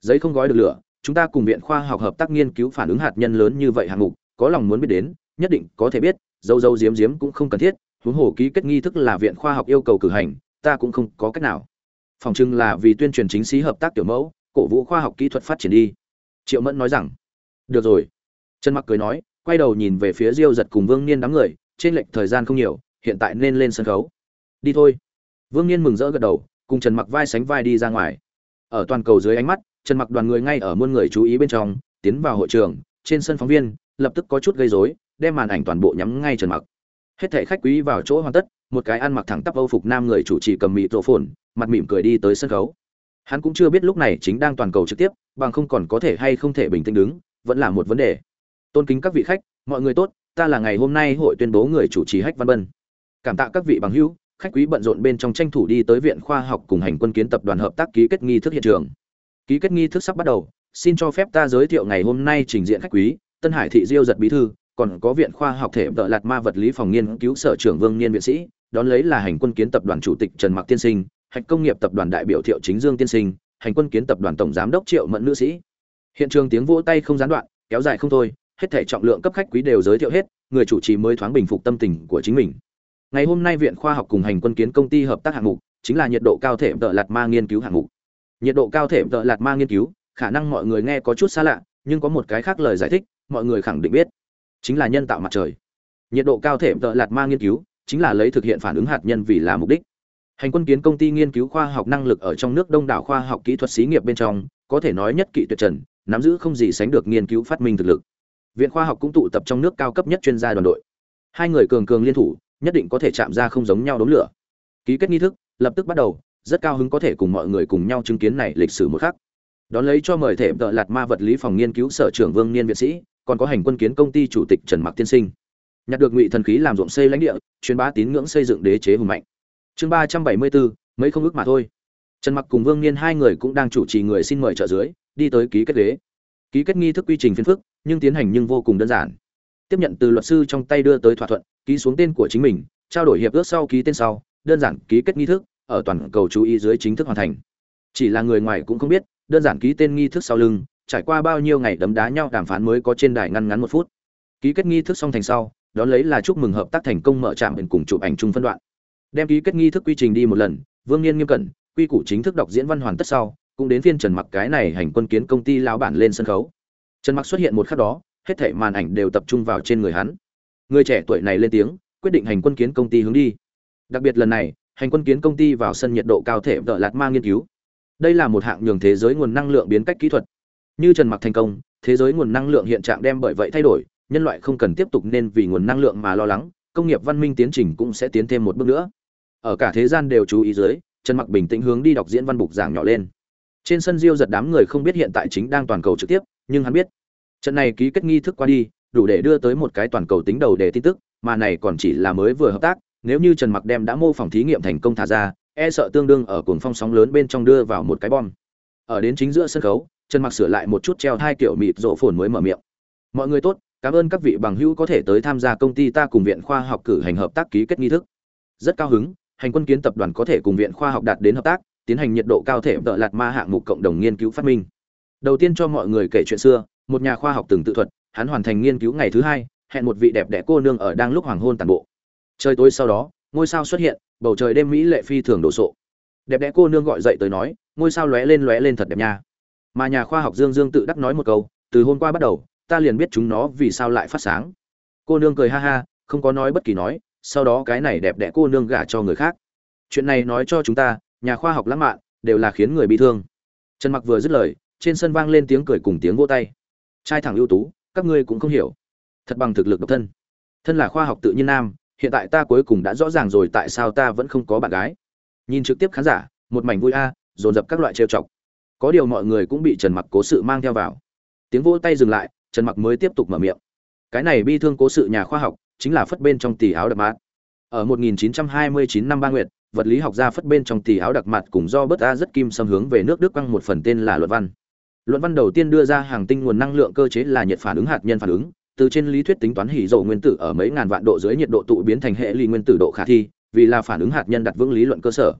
Giấy không gói được lửa, chúng ta cùng viện khoa học hợp tác nghiên cứu phản ứng hạt nhân lớn như vậy hạng mục, có lòng muốn biết đến, nhất định có thể biết dâu dâu diếm diếm cũng không cần thiết, huống hồ ký kết nghi thức là viện khoa học yêu cầu cử hành, ta cũng không có cách nào phòng trưng là vì tuyên truyền chính sĩ hợp tác tiểu mẫu, cổ vũ khoa học kỹ thuật phát triển đi. Triệu mẫn nói rằng, được rồi. Trần mặc cười nói, quay đầu nhìn về phía diêu giật cùng vương niên đám người, trên lệch thời gian không nhiều, hiện tại nên lên sân khấu. Đi thôi. Vương niên mừng rỡ gật đầu, cùng trần mặc vai sánh vai đi ra ngoài. Ở toàn cầu dưới ánh mắt, trần mặc đoàn người ngay ở muôn người chú ý bên trong, tiến vào hội trường, trên sân phóng viên, lập tức có chút gây rối, đem màn ảnh toàn bộ nhắm ngay trần mặc. Hết thảy khách quý vào chỗ hoàn tất một cái ăn mặc thẳng tắp âu phục nam người chủ trì cầm mịt tổ phồn mặt mỉm cười đi tới sân khấu. Hắn cũng chưa biết lúc này chính đang toàn cầu trực tiếp, bằng không còn có thể hay không thể bình tĩnh đứng, vẫn là một vấn đề. Tôn kính các vị khách, mọi người tốt, ta là ngày hôm nay hội tuyên bố người chủ trì hách văn bân. Cảm tạ các vị bằng hữu, khách quý bận rộn bên trong tranh thủ đi tới viện khoa học cùng hành quân kiến tập đoàn hợp tác ký kết nghi thức hiện trường. Ký kết nghi thức sắp bắt đầu, xin cho phép ta giới thiệu ngày hôm nay trình diện khách quý, tân hải thị diêu giật bí thư, còn có viện khoa học thể vợ lạt ma vật lý phòng nghiên cứu sở trưởng vương niên viện sĩ đón lấy là hành quân kiến tập đoàn chủ tịch trần mặc tiên sinh, hạch công nghiệp tập đoàn đại biểu thiệu chính dương tiên sinh, hành quân kiến tập đoàn tổng giám đốc triệu mẫn nữ sĩ. Hiện trường tiếng vỗ tay không gián đoạn, kéo dài không thôi, hết thể trọng lượng cấp khách quý đều giới thiệu hết, người chủ trì mới thoáng bình phục tâm tình của chính mình. Ngày hôm nay viện khoa học cùng hành quân kiến công ty hợp tác hạng mục, chính là nhiệt độ cao thể tợ lạt ma nghiên cứu hạng mục. Nhiệt độ cao thể tợ lạt ma nghiên cứu, khả năng mọi người nghe có chút xa lạ, nhưng có một cái khác lời giải thích, mọi người khẳng định biết. Chính là nhân tạo mặt trời. Nhiệt độ cao thể tợ lạt ma nghiên cứu chính là lấy thực hiện phản ứng hạt nhân vì là mục đích. Hành quân kiến công ty nghiên cứu khoa học năng lực ở trong nước đông đảo khoa học kỹ thuật xí nghiệp bên trong, có thể nói nhất kỵ tuyệt trần, nắm giữ không gì sánh được nghiên cứu phát minh thực lực. Viện khoa học cũng tụ tập trong nước cao cấp nhất chuyên gia đoàn đội. Hai người cường cường liên thủ, nhất định có thể chạm ra không giống nhau đốm lửa. Ký kết nghi thức, lập tức bắt đầu, rất cao hứng có thể cùng mọi người cùng nhau chứng kiến này lịch sử một khắc. Đón lấy cho mời thể tợ lạt ma vật lý phòng nghiên cứu sở trưởng vương niên viện sĩ, còn có hành quân kiến công ty chủ tịch trần mạc tiên sinh nhặt được ngụy thần khí làm ruộng xây lãnh địa, truyền bá tín ngưỡng xây dựng đế chế hùng mạnh. Chương ba trăm bảy mươi bốn, mấy không ước mà thôi. Trần mặc cùng vương niên hai người cũng đang chủ trì người xin mời trợ dưới, đi tới ký kết ghế. Ký kết nghi thức quy trình phiên phức, nhưng tiến hành nhưng vô cùng đơn giản. Tiếp nhận từ luật sư trong tay đưa tới thỏa thuận, ký xuống tên của chính mình, trao đổi hiệp ước sau ký tên sau, đơn giản ký kết nghi thức, ở toàn cầu chú ý dưới chính thức hoàn thành. Chỉ là người ngoài cũng không biết, đơn giản ký tên nghi thức sau lưng, trải qua bao nhiêu ngày đấm đá nhau đàm phán mới có trên đài ngăn ngắn một phút. Ký kết nghi thức xong thành sau đón lấy là chúc mừng hợp tác thành công mở trạm biển cùng chụp ảnh chung phân đoạn. Đem ký kết nghi thức quy trình đi một lần, vương niên nghiêm cẩn, quy củ chính thức đọc diễn văn hoàn tất sau, cũng đến phiên trần mặc cái này hành quân kiến công ty lão bản lên sân khấu. Trần mặc xuất hiện một khắc đó, hết thảy màn ảnh đều tập trung vào trên người hắn. Người trẻ tuổi này lên tiếng, quyết định hành quân kiến công ty hướng đi. Đặc biệt lần này, hành quân kiến công ty vào sân nhiệt độ cao thể vợ lạt ma nghiên cứu. Đây là một hạng nhường thế giới nguồn năng lượng biến cách kỹ thuật. Như trần mặc thành công, thế giới nguồn năng lượng hiện trạng đem bởi vậy thay đổi nhân loại không cần tiếp tục nên vì nguồn năng lượng mà lo lắng, công nghiệp văn minh tiến trình cũng sẽ tiến thêm một bước nữa. Ở cả thế gian đều chú ý dưới, trần mặc bình tĩnh hướng đi đọc diễn văn bục giảng nhỏ lên. Trên sân diêu giật đám người không biết hiện tại chính đang toàn cầu trực tiếp, nhưng hắn biết. Trận này ký kết nghi thức qua đi, đủ để đưa tới một cái toàn cầu tính đầu để tin tức, mà này còn chỉ là mới vừa hợp tác, nếu như trần mặc đem đã mô phỏng thí nghiệm thành công thả ra e sợ tương đương ở cuồng phong sóng lớn bên trong đưa vào một cái bom. Ở đến chính giữa sân khấu, trần mặc sửa lại một chút treo hai kiểu mịt rộ phồn mới mở miệng. Mọi người tốt cảm ơn các vị bằng hữu có thể tới tham gia công ty ta cùng viện khoa học cử hành hợp tác ký kết nghi thức. Rất cao hứng, hành quân kiến tập đoàn có thể cùng viện khoa học đạt đến hợp tác, tiến hành nhiệt độ cao thể vợ lạt ma hạng mục cộng đồng nghiên cứu phát minh. Đầu tiên cho mọi người kể chuyện xưa, một nhà khoa học từng tự thuật, hắn hoàn thành nghiên cứu ngày thứ hai, hẹn một vị đẹp đẽ cô nương ở đang lúc hoàng hôn tàn bộ. Trời tối sau đó, ngôi sao xuất hiện, bầu trời đêm mỹ lệ phi thường đồ sộ. Đẹp đẽ cô nương gọi dậy tới nói, ngôi sao lóe lên lóe lên thật đẹp nha. Mà nhà khoa học dương dương tự đắc nói một câu, từ hôm qua bắt đầu ta liền biết chúng nó vì sao lại phát sáng. Cô nương cười ha ha, không có nói bất kỳ nói, sau đó cái này đẹp đẽ cô nương gả cho người khác. Chuyện này nói cho chúng ta, nhà khoa học lãng mạn, đều là khiến người bị thương. Trần mặc vừa dứt lời, trên sân vang lên tiếng cười cùng tiếng vỗ tay. Trai thẳng ưu tú, các ngươi cũng không hiểu. Thật bằng thực lực độc thân. Thân là khoa học tự nhiên nam, hiện tại ta cuối cùng đã rõ ràng rồi tại sao ta vẫn không có bạn gái. Nhìn trực tiếp khán giả, một mảnh vui a, dồn dập các loại trêu chọc. Có điều mọi người cũng bị trần mặc cố sự mang theo vào. Tiếng vỗ tay dừng lại trần mặc mới tiếp tục mở miệng. Cái này bi thương cố sự nhà khoa học chính là phất bên trong tỷ áo đặc Mạt. ở 1929 năm ba nguyệt, vật lý học gia phất bên trong tỷ áo đặc Mạt cùng do bớt a rất kim xâm hướng về nước đức quăng một phần tên là luận văn. Luận văn đầu tiên đưa ra hàng tinh nguồn năng lượng cơ chế là nhiệt phản ứng hạt nhân phản ứng. Từ trên lý thuyết tính toán hỉ dầu nguyên tử ở mấy ngàn vạn độ dưới nhiệt độ tụ biến thành hệ ly nguyên tử độ khả thi, vì là phản ứng hạt nhân đặt vững lý luận cơ sở.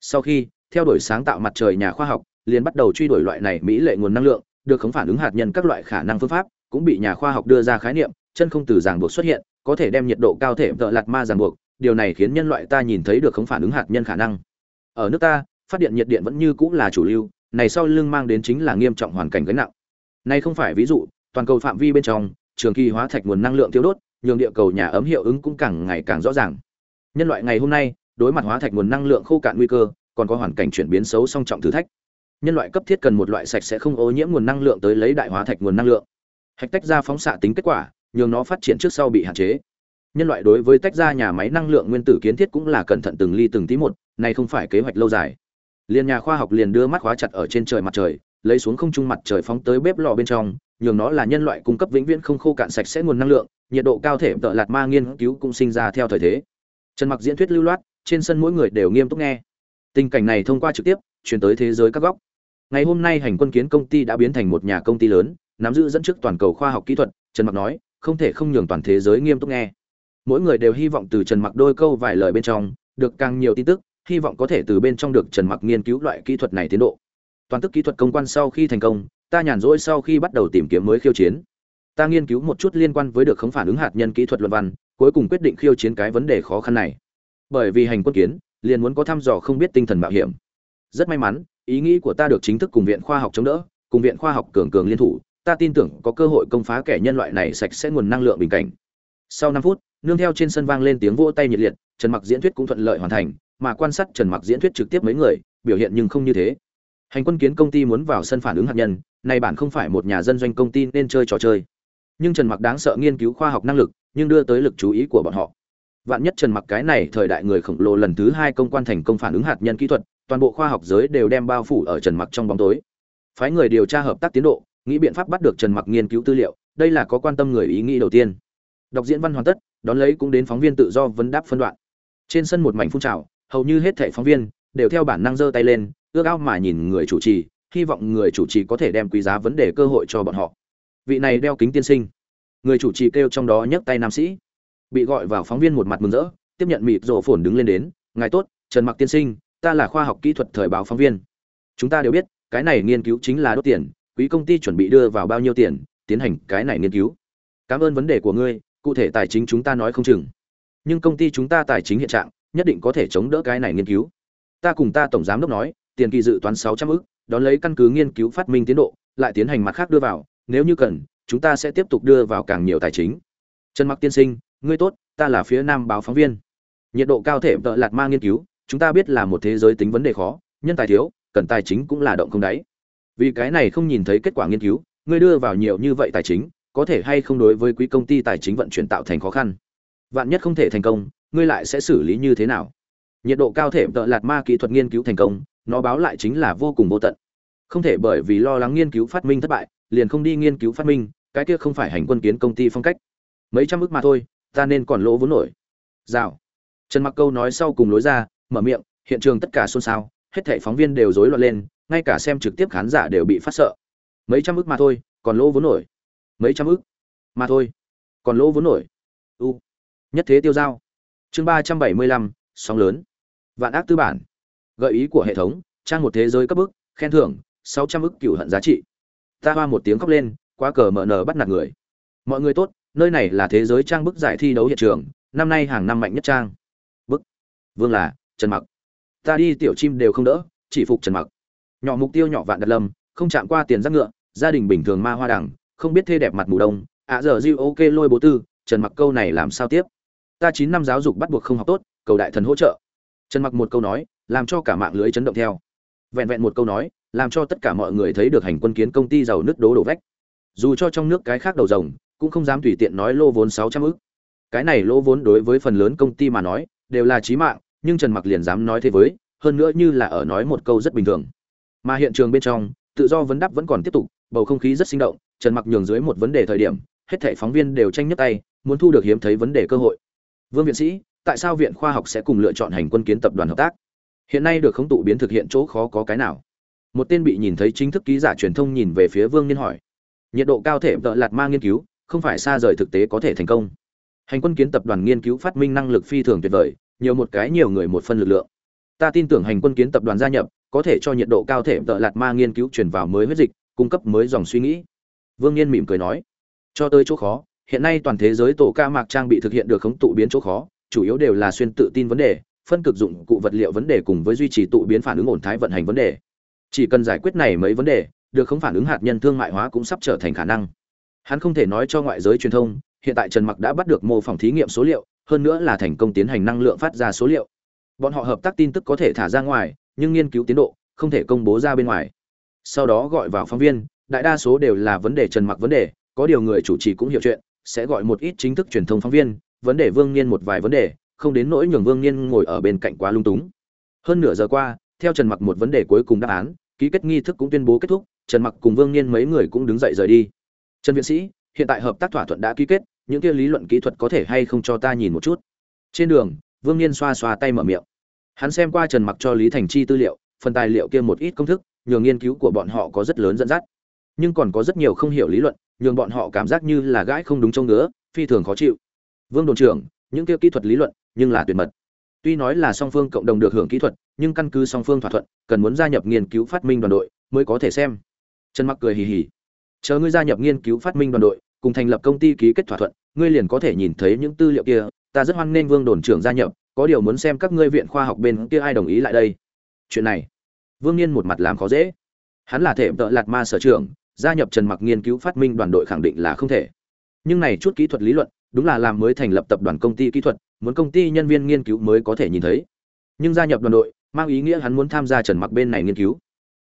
Sau khi, theo đuổi sáng tạo mặt trời nhà khoa học, liền bắt đầu truy đuổi loại này mỹ lệ nguồn năng lượng được khống phản ứng hạt nhân các loại khả năng phương pháp, cũng bị nhà khoa học đưa ra khái niệm, chân không từ ràng buộc xuất hiện, có thể đem nhiệt độ cao thể vợ lạt ma ràng buộc, điều này khiến nhân loại ta nhìn thấy được khống phản ứng hạt nhân khả năng. Ở nước ta, phát điện nhiệt điện vẫn như cũng là chủ lưu, này sau lưng mang đến chính là nghiêm trọng hoàn cảnh gánh nặng. Này không phải ví dụ, toàn cầu phạm vi bên trong, trường kỳ hóa thạch nguồn năng lượng tiêu đốt, nhường địa cầu nhà ấm hiệu ứng cũng càng ngày càng rõ ràng. Nhân loại ngày hôm nay, đối mặt hóa thạch nguồn năng lượng khô cạn nguy cơ, còn có hoàn cảnh chuyển biến xấu song trọng thử thách nhân loại cấp thiết cần một loại sạch sẽ không ô nhiễm nguồn năng lượng tới lấy đại hóa thạch nguồn năng lượng. Hạch tách ra phóng xạ tính kết quả, nhường nó phát triển trước sau bị hạn chế. Nhân loại đối với tách ra nhà máy năng lượng nguyên tử kiến thiết cũng là cẩn thận từng ly từng tí một, này không phải kế hoạch lâu dài. Liên nhà khoa học liền đưa mắt khóa chặt ở trên trời mặt trời, lấy xuống không trung mặt trời phóng tới bếp lò bên trong, nhường nó là nhân loại cung cấp vĩnh viễn không khô cạn sạch sẽ nguồn năng lượng, nhiệt độ cao thể tợ lạt ma nghiên cứu cũng sinh ra theo thời thế. Trần mặc diễn thuyết lưu loát, trên sân mỗi người đều nghiêm túc nghe. Tình cảnh này thông qua trực tiếp truyền tới thế giới các góc ngày hôm nay hành quân kiến công ty đã biến thành một nhà công ty lớn, nắm giữ dẫn trước toàn cầu khoa học kỹ thuật, trần mặc nói, không thể không nhường toàn thế giới nghiêm túc nghe. Mỗi người đều hy vọng từ trần mặc đôi câu vài lời bên trong, được càng nhiều tin tức, hy vọng có thể từ bên trong được trần mặc nghiên cứu loại kỹ thuật này tiến độ. Toàn tức kỹ thuật công quan sau khi thành công, ta nhàn rỗi sau khi bắt đầu tìm kiếm mới khiêu chiến. Ta nghiên cứu một chút liên quan với được khống phản ứng hạt nhân kỹ thuật luận văn, cuối cùng quyết định khiêu chiến cái vấn đề khó khăn này. Bởi vì hành quân kiến, liền muốn có thăm dò không biết tinh thần mạo hiểm. Rất may mắn ý nghĩ của ta được chính thức cùng viện khoa học chống đỡ, cùng viện khoa học cường cường liên thủ, ta tin tưởng có cơ hội công phá kẻ nhân loại này sạch sẽ nguồn năng lượng bình cảnh. Sau năm phút, nương theo trên sân vang lên tiếng vỗ tay nhiệt liệt, trần mặc diễn thuyết cũng thuận lợi hoàn thành, mà quan sát trần mặc diễn thuyết trực tiếp mấy người, biểu hiện nhưng không như thế. Hành quân kiến công ty muốn vào sân phản ứng hạt nhân, này bản không phải một nhà dân doanh công ty nên chơi trò chơi. Nhưng trần mặc đáng sợ nghiên cứu khoa học năng lực, nhưng đưa tới lực chú ý của bọn họ. Vạn nhất trần mặc cái này thời đại người khổng lồ lần thứ hai công quan thành công phản ứng hạt nhân kỹ thuật toàn bộ khoa học giới đều đem bao phủ ở trần mặc trong bóng tối. Phái người điều tra hợp tác tiến độ, nghĩ biện pháp bắt được trần mặc nghiên cứu tư liệu, đây là có quan tâm người ý nghĩ đầu tiên. Đọc diễn văn hoàn tất, đón lấy cũng đến phóng viên tự do vấn đáp phân đoạn. Trên sân một mảnh phun trào, hầu như hết thảy phóng viên đều theo bản năng giơ tay lên, ước ao mà nhìn người chủ trì, hy vọng người chủ trì có thể đem quý giá vấn đề cơ hội cho bọn họ. Vị này đeo kính tiên sinh. Người chủ trì kêu trong đó nhấc tay nam sĩ. Bị gọi vào phóng viên một mặt mừng rỡ, tiếp nhận mịt rồ phồn đứng lên đến, ngài tốt, trần mặc tiên sinh ta là khoa học kỹ thuật thời báo phóng viên. Chúng ta đều biết, cái này nghiên cứu chính là đốt tiền, quý công ty chuẩn bị đưa vào bao nhiêu tiền, tiến hành cái này nghiên cứu. Cảm ơn vấn đề của ngươi, cụ thể tài chính chúng ta nói không chừng. Nhưng công ty chúng ta tài chính hiện trạng, nhất định có thể chống đỡ cái này nghiên cứu. Ta cùng ta tổng giám đốc nói, tiền kỳ dự toán sáu trăm ức, đón lấy căn cứ nghiên cứu phát minh tiến độ, lại tiến hành mặt khác đưa vào, nếu như cần, chúng ta sẽ tiếp tục đưa vào càng nhiều tài chính. Trần mặc tiên sinh, ngươi tốt, ta là phía nam báo phóng viên. Nhiệt độ cao thể tợ lạt ma nghiên cứu chúng ta biết là một thế giới tính vấn đề khó, nhân tài thiếu, cần tài chính cũng là động không đáy. Vì cái này không nhìn thấy kết quả nghiên cứu, ngươi đưa vào nhiều như vậy tài chính, có thể hay không đối với quý công ty tài chính vận chuyển tạo thành khó khăn? Vạn nhất không thể thành công, ngươi lại sẽ xử lý như thế nào? Nhiệt độ cao thể tợ lạt ma kỹ thuật nghiên cứu thành công, nó báo lại chính là vô cùng vô tận. Không thể bởi vì lo lắng nghiên cứu phát minh thất bại, liền không đi nghiên cứu phát minh, cái kia không phải hành quân kiến công ty phong cách. Mấy trăm ức mà thôi, ta nên còn lỗ vốn nổi. Rào. Trần mặc câu nói sau cùng lối ra mở miệng, hiện trường tất cả xôn xao, hết thảy phóng viên đều rối loạn lên, ngay cả xem trực tiếp khán giả đều bị phát sợ. Mấy trăm ức mà thôi, còn lỗ vốn nổi. Mấy trăm ức mà thôi, còn lỗ vốn nổi. U. Nhất thế tiêu giao. Chương ba trăm bảy mươi lăm, sóng lớn. Vạn ác tư bản. Gợi ý của hệ thống, trang một thế giới cấp bức, khen thưởng, sáu trăm ức cửu hận giá trị. Ta hoa một tiếng khóc lên, quá cờ mở nở bắt nạt người. Mọi người tốt, nơi này là thế giới trang bức giải thi đấu hiện trường, năm nay hàng năm mạnh nhất trang. Bức. Vương là trần mặc. Ta đi tiểu chim đều không đỡ chỉ phục trần mặc. Nhỏ mục tiêu nhỏ vạn đặt lâm không chạm qua tiền giác ngựa gia đình bình thường ma hoa đẳng, không biết thê đẹp mặt mù đông. Ạ giờ diêu ok lôi bố tư trần mặc câu này làm sao tiếp? Ta chín năm giáo dục bắt buộc không học tốt cầu đại thần hỗ trợ. Trần mặc một câu nói làm cho cả mạng lưới chấn động theo. Vẹn vẹn một câu nói làm cho tất cả mọi người thấy được hành quân kiến công ty giàu nước đố đổ vách. Dù cho trong nước cái khác đầu rồng cũng không dám tùy tiện nói lô vốn sáu trăm ức. Cái này lô vốn đối với phần lớn công ty mà nói đều là chí mạng nhưng trần mặc liền dám nói thế với, hơn nữa như là ở nói một câu rất bình thường. Mà hiện trường bên trong, tự do vấn đáp vẫn còn tiếp tục, bầu không khí rất sinh động, trần mặc nhường dưới một vấn đề thời điểm, hết thảy phóng viên đều tranh nhấc tay, muốn thu được hiếm thấy vấn đề cơ hội. Vương viện sĩ, tại sao viện khoa học sẽ cùng lựa chọn hành quân kiến tập đoàn hợp tác? Hiện nay được khống tụ biến thực hiện chỗ khó có cái nào? Một tên bị nhìn thấy chính thức ký giả truyền thông nhìn về phía vương niên hỏi. Nhiệt độ cao thể vợ lạt ma nghiên cứu, không phải xa rời thực tế có thể thành công. Hành quân kiến tập đoàn nghiên cứu phát minh năng lực phi thường tuyệt vời nhiều một cái nhiều người một phân lực lượng. Ta tin tưởng hành quân kiến tập đoàn gia nhập, có thể cho nhiệt độ cao thể tợ lạt ma nghiên cứu truyền vào mới huyết dịch, cung cấp mới dòng suy nghĩ. Vương niên mỉm cười nói, cho tới chỗ khó, hiện nay toàn thế giới tổ ca mạc trang bị thực hiện được khống tụ biến chỗ khó, chủ yếu đều là xuyên tự tin vấn đề, phân cực dụng cụ vật liệu vấn đề cùng với duy trì tụ biến phản ứng ổn thái vận hành vấn đề. Chỉ cần giải quyết này mấy vấn đề, được không phản ứng hạt nhân thương mại hóa cũng sắp trở thành khả năng. Hắn không thể nói cho ngoại giới truyền thông, hiện tại trần mặc đã bắt được mô phỏng thí nghiệm số liệu hơn nữa là thành công tiến hành năng lượng phát ra số liệu. Bọn họ hợp tác tin tức có thể thả ra ngoài, nhưng nghiên cứu tiến độ không thể công bố ra bên ngoài. Sau đó gọi vào phóng viên, đại đa số đều là vấn đề trần mặc vấn đề, có điều người chủ trì cũng hiểu chuyện, sẽ gọi một ít chính thức truyền thông phóng viên, vấn đề vương niên một vài vấn đề, không đến nỗi nhường vương niên ngồi ở bên cạnh quá lung túng. Hơn nửa giờ qua, theo trần mặc một vấn đề cuối cùng đáp án, ký kết nghi thức cũng tuyên bố kết thúc, trần mặc cùng vương niên mấy người cũng đứng dậy rời đi. Trần viện sĩ, hiện tại hợp tác thỏa thuận đã ký kết những kia lý luận kỹ thuật có thể hay không cho ta nhìn một chút? Trên đường, vương niên xoa xoa tay mở miệng. Hắn xem qua trần mặc cho lý thành chi tư liệu, phần tài liệu kia một ít công thức, nhường nghiên cứu của bọn họ có rất lớn dẫn dắt. Nhưng còn có rất nhiều không hiểu lý luận, nhường bọn họ cảm giác như là gãi không đúng trông nữa phi thường khó chịu. Vương đồn trưởng, những kia kỹ thuật lý luận, nhưng là tuyệt mật. Tuy nói là song phương cộng đồng được hưởng kỹ thuật, nhưng căn cứ song phương thỏa thuận, cần muốn gia nhập nghiên cứu phát minh đoàn đội mới có thể xem. Trần mặc cười hì hì. Chờ ngươi gia nhập nghiên cứu phát minh đoàn đội, cùng thành lập công ty ký kết thỏa thuận ngươi liền có thể nhìn thấy những tư liệu kia, ta rất hoan nghênh vương đồn trưởng gia nhập, có điều muốn xem các ngươi viện khoa học bên kia ai đồng ý lại đây. Chuyện này, vương niên một mặt làm khó dễ. Hắn là thể vợ lạt ma sở trưởng, gia nhập trần mặc nghiên cứu phát minh đoàn đội khẳng định là không thể. Nhưng này chút kỹ thuật lý luận, đúng là làm mới thành lập tập đoàn công ty kỹ thuật, muốn công ty nhân viên nghiên cứu mới có thể nhìn thấy. Nhưng gia nhập đoàn đội, mang ý nghĩa hắn muốn tham gia trần mặc bên này nghiên cứu.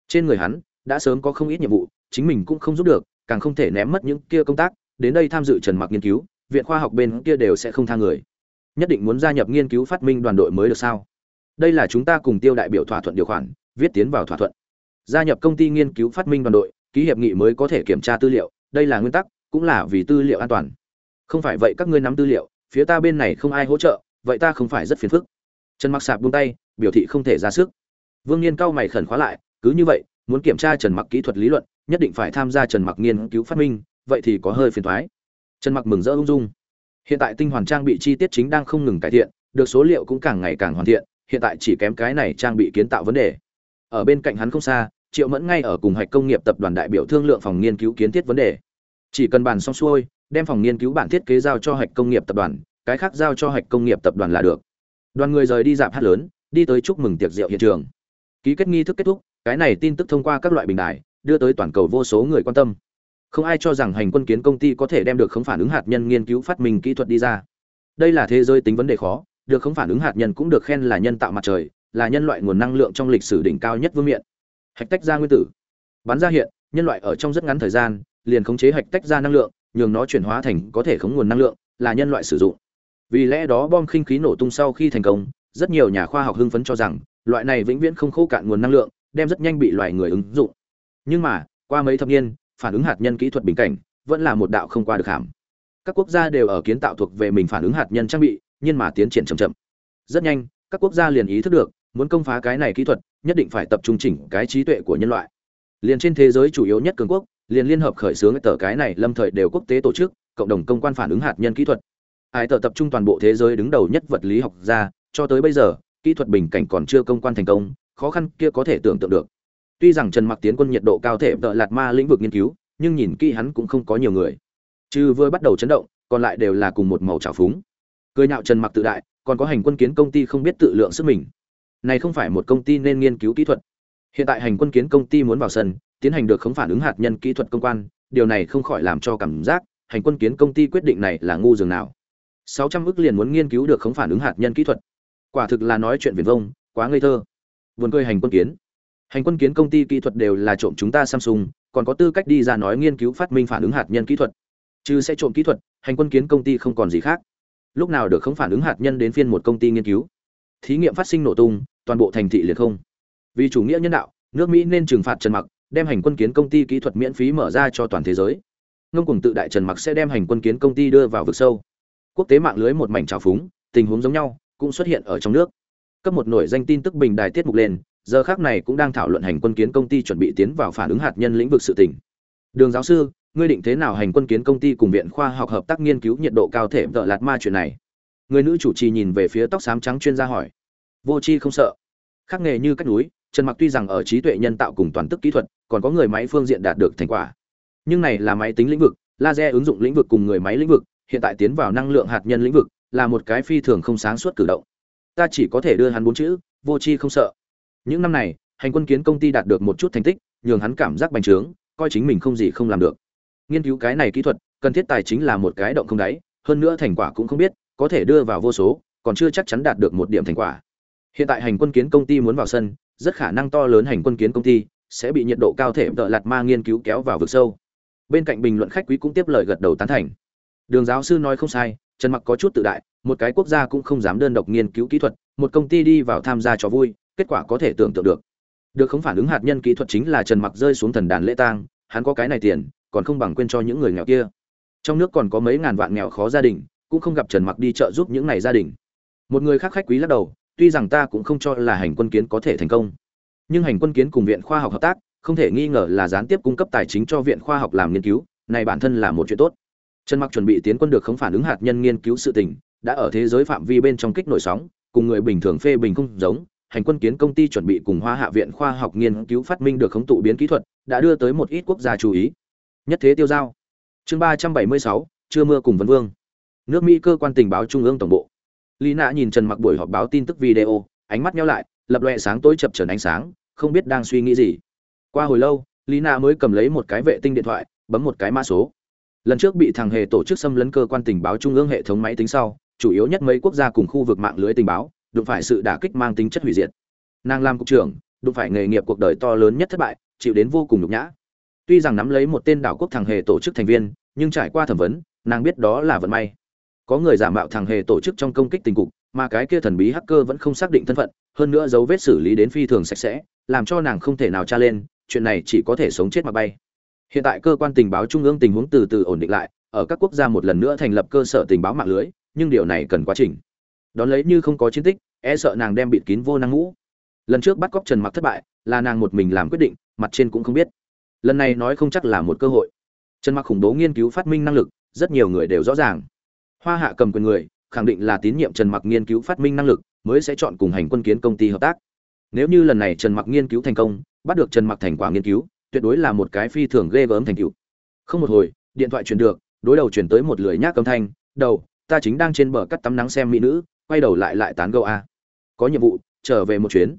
Trên người hắn, đã sớm có không ít nhiệm vụ, chính mình cũng không giúp được, càng không thể ném mất những kia công tác, đến đây tham dự trần mặc nghiên cứu viện khoa học bên kia đều sẽ không tha người. Nhất định muốn gia nhập nghiên cứu phát minh đoàn đội mới được sao? Đây là chúng ta cùng tiêu đại biểu thỏa thuận điều khoản, viết tiến vào thỏa thuận. Gia nhập công ty nghiên cứu phát minh đoàn đội, ký hiệp nghị mới có thể kiểm tra tư liệu, đây là nguyên tắc, cũng là vì tư liệu an toàn. Không phải vậy các ngươi nắm tư liệu, phía ta bên này không ai hỗ trợ, vậy ta không phải rất phiền phức. Trần mặc sạp buông tay, biểu thị không thể ra sức. Vương niên cao mày khẩn khóa lại, cứ như vậy, muốn kiểm tra trần mặc kỹ thuật lý luận, nhất định phải tham gia trần mặc nghiên cứu phát minh, vậy thì có hơi phiền thoái trần mặc mừng rỡ ung dung. Hiện tại tinh hoàn trang bị chi tiết chính đang không ngừng cải thiện, được số liệu cũng càng ngày càng hoàn thiện, hiện tại chỉ kém cái này trang bị kiến tạo vấn đề. Ở bên cạnh hắn không xa, triệu mẫn ngay ở cùng hạch công nghiệp tập đoàn đại biểu thương lượng phòng nghiên cứu kiến thiết vấn đề. Chỉ cần bàn xong xuôi, đem phòng nghiên cứu bản thiết kế giao cho hạch công nghiệp tập đoàn, cái khác giao cho hạch công nghiệp tập đoàn là được. Đoàn người rời đi dạp hát lớn, đi tới chúc mừng tiệc rượu hiện trường. Ký kết nghi thức kết thúc, cái này tin tức thông qua các loại bình đại đưa tới toàn cầu vô số người quan tâm không ai cho rằng hành quân kiến công ty có thể đem được không phản ứng hạt nhân nghiên cứu phát minh kỹ thuật đi ra. Đây là thế giới tính vấn đề khó, được không phản ứng hạt nhân cũng được khen là nhân tạo mặt trời, là nhân loại nguồn năng lượng trong lịch sử đỉnh cao nhất vương miện. Hạch tách ra nguyên tử. Bắn ra hiện, nhân loại ở trong rất ngắn thời gian, liền khống chế hạch tách ra năng lượng, nhường nó chuyển hóa thành có thể khống nguồn năng lượng, là nhân loại sử dụng. Vì lẽ đó bom khinh khí nổ tung sau khi thành công, rất nhiều nhà khoa học hưng phấn cho rằng, loại này vĩnh viễn không khô cạn nguồn năng lượng, đem rất nhanh bị loài người ứng dụng. Nhưng mà, qua mấy thập niên phản ứng hạt nhân kỹ thuật bình cảnh, vẫn là một đạo không qua được hàm. Các quốc gia đều ở kiến tạo thuộc về mình phản ứng hạt nhân trang bị, nhưng mà tiến triển chậm chậm. Rất nhanh, các quốc gia liền ý thức được, muốn công phá cái này kỹ thuật, nhất định phải tập trung chỉnh cái trí tuệ của nhân loại. Liền trên thế giới chủ yếu nhất cường quốc, liền liên hợp khởi xướng tờ cái này lâm thời đều quốc tế tổ chức, cộng đồng công quan phản ứng hạt nhân kỹ thuật. Ai tờ tập trung toàn bộ thế giới đứng đầu nhất vật lý học gia, cho tới bây giờ, kỹ thuật bình cảnh còn chưa công quan thành công, khó khăn kia có thể tưởng tượng được tuy rằng trần mặc tiến quân nhiệt độ cao thể tợ lạt ma lĩnh vực nghiên cứu, nhưng nhìn kỹ hắn cũng không có nhiều người. Trừ vừa bắt đầu chấn động, còn lại đều là cùng một màu trào phúng. Cười nhạo trần mặc tự đại, còn có hành quân kiến công ty không biết tự lượng sức mình. Này không phải một công ty nên nghiên cứu kỹ thuật. Hiện tại hành quân kiến công ty muốn vào sân, tiến hành được không phản ứng hạt nhân kỹ thuật công quan, điều này không khỏi làm cho cảm giác hành quân kiến công ty quyết định này là ngu dường nào. 600 ức liền muốn nghiên cứu được không phản ứng hạt nhân kỹ thuật. Quả thực là nói chuyện viển vông, quá ngây thơ. Buồn cười hành quân kiến hành quân kiến công ty kỹ thuật đều là trộm chúng ta samsung, còn có tư cách đi ra nói nghiên cứu phát minh phản ứng hạt nhân kỹ thuật. Chứ sẽ trộm kỹ thuật, hành quân kiến công ty không còn gì khác. Lúc nào được không phản ứng hạt nhân đến phiên một công ty nghiên cứu. Thí nghiệm phát sinh nổ tung, toàn bộ thành thị liệt không. Vì chủ nghĩa nhân đạo, nước mỹ nên trừng phạt trần mặc, đem hành quân kiến công ty kỹ thuật miễn phí mở ra cho toàn thế giới. Ngông cùng tự đại trần mặc sẽ đem hành quân kiến công ty đưa vào vực sâu. Quốc tế mạng lưới một mảnh trào phúng, tình huống giống nhau, cũng xuất hiện ở trong nước. Cấp một nổi danh tin tức bình đài tiết mục lên giờ khác này cũng đang thảo luận hành quân kiến công ty chuẩn bị tiến vào phản ứng hạt nhân lĩnh vực sự tỉnh đường giáo sư, ngươi định thế nào hành quân kiến công ty cùng viện khoa học hợp tác nghiên cứu nhiệt độ cao thể vợ lạt ma chuyện này? Người nữ chủ trì nhìn về phía tóc xám trắng chuyên gia hỏi. Vô c h i không sợ. Khác nghề như cách núi, trần mặc tuy rằng ở trí tuệ nhân tạo cùng toàn tức kỹ thuật, còn có người máy phương diện đạt được thành quả. Nhưng này là máy tính lĩnh vực, laser ứng dụng lĩnh vực cùng người máy lĩnh vực, hiện tại tiến vào năng lượng hạt nhân lĩnh vực, là một cái phi thường không sáng suốt cử động. Ta chỉ có thể đưa hắn bốn chữ, vô c h i không sợ những năm này, hành quân kiến công ty đạt được một chút thành tích, nhường hắn cảm giác bành trướng, coi chính mình không gì không làm được. Nghiên cứu cái này kỹ thuật, cần thiết tài chính là một cái động không đáy, hơn nữa thành quả cũng không biết, có thể đưa vào vô số, còn chưa chắc chắn đạt được một điểm thành quả. Hiện tại hành quân kiến công ty muốn vào sân, rất khả năng to lớn hành quân kiến công ty sẽ bị nhiệt độ cao thể tợ lạt ma nghiên cứu kéo vào vực sâu. Bên cạnh bình luận khách quý cũng tiếp lời gật đầu tán thành. Đường giáo sư nói không sai, trần mặc có chút tự đại, một cái quốc gia cũng không dám đơn độc nghiên cứu kỹ thuật, một công ty đi vào tham gia cho vui kết quả có thể tưởng tượng được. Được không phản ứng hạt nhân kỹ thuật chính là trần mặc rơi xuống thần đàn lễ tang, hắn có cái này tiền, còn không bằng quên cho những người nghèo kia. Trong nước còn có mấy ngàn vạn nghèo khó gia đình, cũng không gặp trần mặc đi chợ giúp những này gia đình. Một người khác khách quý lắc đầu, tuy rằng ta cũng không cho là hành quân kiến có thể thành công, nhưng hành quân kiến cùng viện khoa học hợp tác, không thể nghi ngờ là gián tiếp cung cấp tài chính cho viện khoa học làm nghiên cứu, này bản thân là một chuyện tốt. Trần mặc chuẩn bị tiến quân được không phản ứng hạt nhân nghiên cứu sự tình, đã ở thế giới phạm vi bên trong kích nổi sóng, cùng người bình thường phê bình không giống hành quân kiến công ty chuẩn bị cùng hoa hạ viện khoa học nghiên cứu phát minh được khống tụ biến kỹ thuật, đã đưa tới một ít quốc gia chú ý. Nhất thế tiêu giao. Chương ba trăm bảy mươi sáu, chưa mưa cùng vân vương. Nước mỹ cơ quan tình báo trung ương tổng bộ. Lý nạ nhìn trần mặc buổi họp báo tin tức video, ánh mắt nheo lại, lập loè sáng tối chập chờn ánh sáng, không biết đang suy nghĩ gì. Qua hồi lâu, lý nạ mới cầm lấy một cái vệ tinh điện thoại, bấm một cái mã số. Lần trước bị thằng hề tổ chức xâm lấn cơ quan tình báo trung ương hệ thống máy tính sau, chủ yếu nhất mấy quốc gia cùng khu vực mạng lưới tình báo đụng phải sự đả kích mang tính chất hủy diệt. Nàng làm cục trưởng, đụng phải nghề nghiệp cuộc đời to lớn nhất thất bại, chịu đến vô cùng nhục nhã. Tuy rằng nắm lấy một tên đảo quốc thằng hề tổ chức thành viên, nhưng trải qua thẩm vấn, nàng biết đó là vận may. Có người giả mạo thằng hề tổ chức trong công kích tình cục, mà cái kia thần bí hacker vẫn không xác định thân phận, hơn nữa dấu vết xử lý đến phi thường sạch sẽ, làm cho nàng không thể nào tra lên, chuyện này chỉ có thể sống chết mà bay. Hiện tại cơ quan tình báo trung ương tình huống từ từ ổn định lại, ở các quốc gia một lần nữa thành lập cơ sở tình báo mạng lưới, nhưng điều này cần quá trình đón lấy như không có chiến tích e sợ nàng đem bịt kín vô năng ngũ. Lần trước bắt cóc trần mặc thất bại, là nàng một mình làm quyết định, mặt trên cũng không biết. Lần này nói không chắc là một cơ hội. Trần mặc khủng bố nghiên cứu phát minh năng lực, rất nhiều người đều rõ ràng. Hoa hạ cầm quyền người, khẳng định là tín nhiệm trần mặc nghiên cứu phát minh năng lực, mới sẽ chọn cùng hành quân kiến công ty hợp tác. Nếu như lần này trần mặc nghiên cứu thành công, bắt được trần mặc thành quả nghiên cứu, tuyệt đối là một cái phi thường ghê gớm thành tựu. Không một hồi, điện thoại truyền được, đối đầu truyền tới một lưỡi nhác âm thanh, đầu, ta chính đang trên bờ cắt tắm nắng xem mỹ nữ quay đầu lại lại tán gẫu a. Có nhiệm vụ, trở về một chuyến.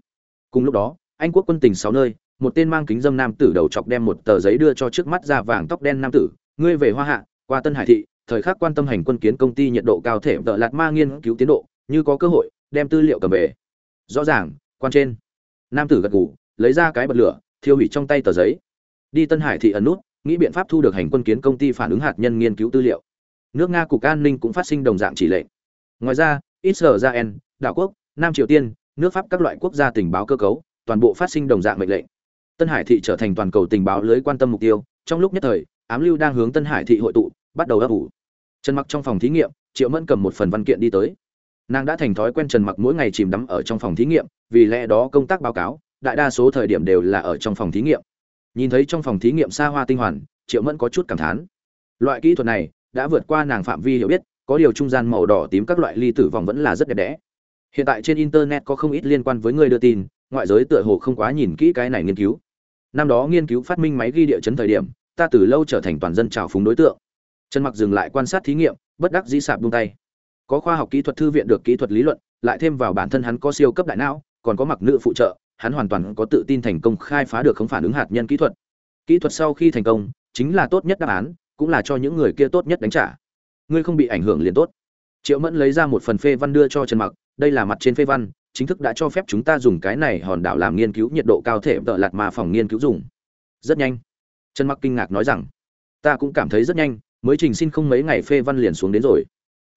Cùng lúc đó, anh quốc quân tình sáu nơi, một tên mang kính dâm nam tử đầu chọc đem một tờ giấy đưa cho trước mắt da vàng tóc đen nam tử. Ngươi về hoa hạ, qua tân hải thị, thời khắc quan tâm hành quân kiến công ty nhiệt độ cao thể tợ lạt ma nghiên cứu tiến độ, như có cơ hội, đem tư liệu cầm về. Rõ ràng, quan trên. Nam tử gật gù, lấy ra cái bật lửa, thiêu hủy trong tay tờ giấy. Đi tân hải thị ẩn nút, nghĩ biện pháp thu được hành quân kiến công ty phản ứng hạt nhân nghiên cứu tư liệu. Nước nga cục an ninh cũng phát sinh đồng dạng chỉ lệnh. Ngoài ra israel, đảo quốc, nam triều tiên, nước pháp các loại quốc gia tình báo cơ cấu, toàn bộ phát sinh đồng dạng mệnh lệnh. Tân hải thị trở thành toàn cầu tình báo lưới quan tâm mục tiêu, trong lúc nhất thời, ám lưu đang hướng tân hải thị hội tụ, bắt đầu ấp ủ. Trần mặc trong phòng thí nghiệm, triệu mẫn cầm một phần văn kiện đi tới. Nàng đã thành thói quen trần mặc mỗi ngày chìm đắm ở trong phòng thí nghiệm, vì lẽ đó công tác báo cáo, đại đa số thời điểm đều là ở trong phòng thí nghiệm. Nhìn thấy trong phòng thí nghiệm xa hoa tinh hoàn, triệu mẫn có chút cảm thán. Loại kỹ thuật này, đã vượt qua nàng phạm vi hiểu biết có điều trung gian màu đỏ tím các loại ly tử vòng vẫn là rất đẹp đẽ. Hiện tại trên internet có không ít liên quan với người đưa tin, ngoại giới tựa hồ không quá nhìn kỹ cái này nghiên cứu. Năm đó nghiên cứu phát minh máy ghi địa chấn thời điểm, ta từ lâu trở thành toàn dân trào phúng đối tượng. Trần mặc dừng lại quan sát thí nghiệm, bất đắc dĩ sạp buông tay. Có khoa học kỹ thuật thư viện được kỹ thuật lý luận, lại thêm vào bản thân hắn có siêu cấp đại não, còn có mặc nữ phụ trợ, hắn hoàn toàn có tự tin thành công khai phá được không phản ứng hạt nhân kỹ thuật. Kỹ thuật sau khi thành công, chính là tốt nhất đáp án, cũng là cho những người kia tốt nhất đánh trả ngươi không bị ảnh hưởng liền tốt. Triệu mẫn lấy ra một phần phê văn đưa cho trần mặc, đây là mặt trên phê văn, chính thức đã cho phép chúng ta dùng cái này hòn đảo làm nghiên cứu nhiệt độ cao thể tợ lạt mà phòng nghiên cứu dùng. Rất nhanh. Trần mặc kinh ngạc nói rằng, ta cũng cảm thấy rất nhanh, mới trình xin không mấy ngày phê văn liền xuống đến rồi.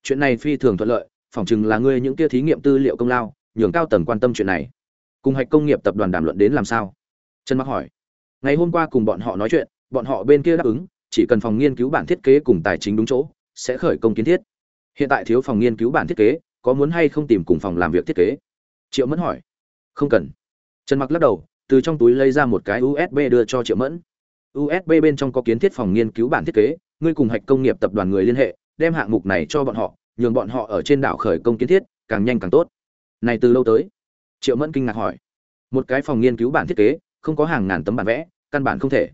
Chuyện này phi thường thuận lợi, phỏng chừng là ngươi những kia thí nghiệm tư liệu công lao, nhường cao tầng quan tâm chuyện này. Cùng hạch công nghiệp tập đoàn đàm luận đến làm sao? Trần mặc hỏi. Ngày hôm qua cùng bọn họ nói chuyện, bọn họ bên kia đáp ứng, chỉ cần phòng nghiên cứu bản thiết kế cùng tài chính đúng chỗ sẽ khởi công kiến thiết. Hiện tại thiếu phòng nghiên cứu bản thiết kế, có muốn hay không tìm cùng phòng làm việc thiết kế? Triệu mẫn hỏi. Không cần. Trần mặc lắc đầu, từ trong túi lấy ra một cái usb đưa cho triệu mẫn. Usb bên trong có kiến thiết phòng nghiên cứu bản thiết kế, ngươi cùng hạch công nghiệp tập đoàn người liên hệ, đem hạng mục này cho bọn họ, nhường bọn họ ở trên đảo khởi công kiến thiết, càng nhanh càng tốt. Này từ lâu tới? Triệu mẫn kinh ngạc hỏi. Một cái phòng nghiên cứu bản thiết kế, không có hàng ngàn tấm bản vẽ, căn bản không thể.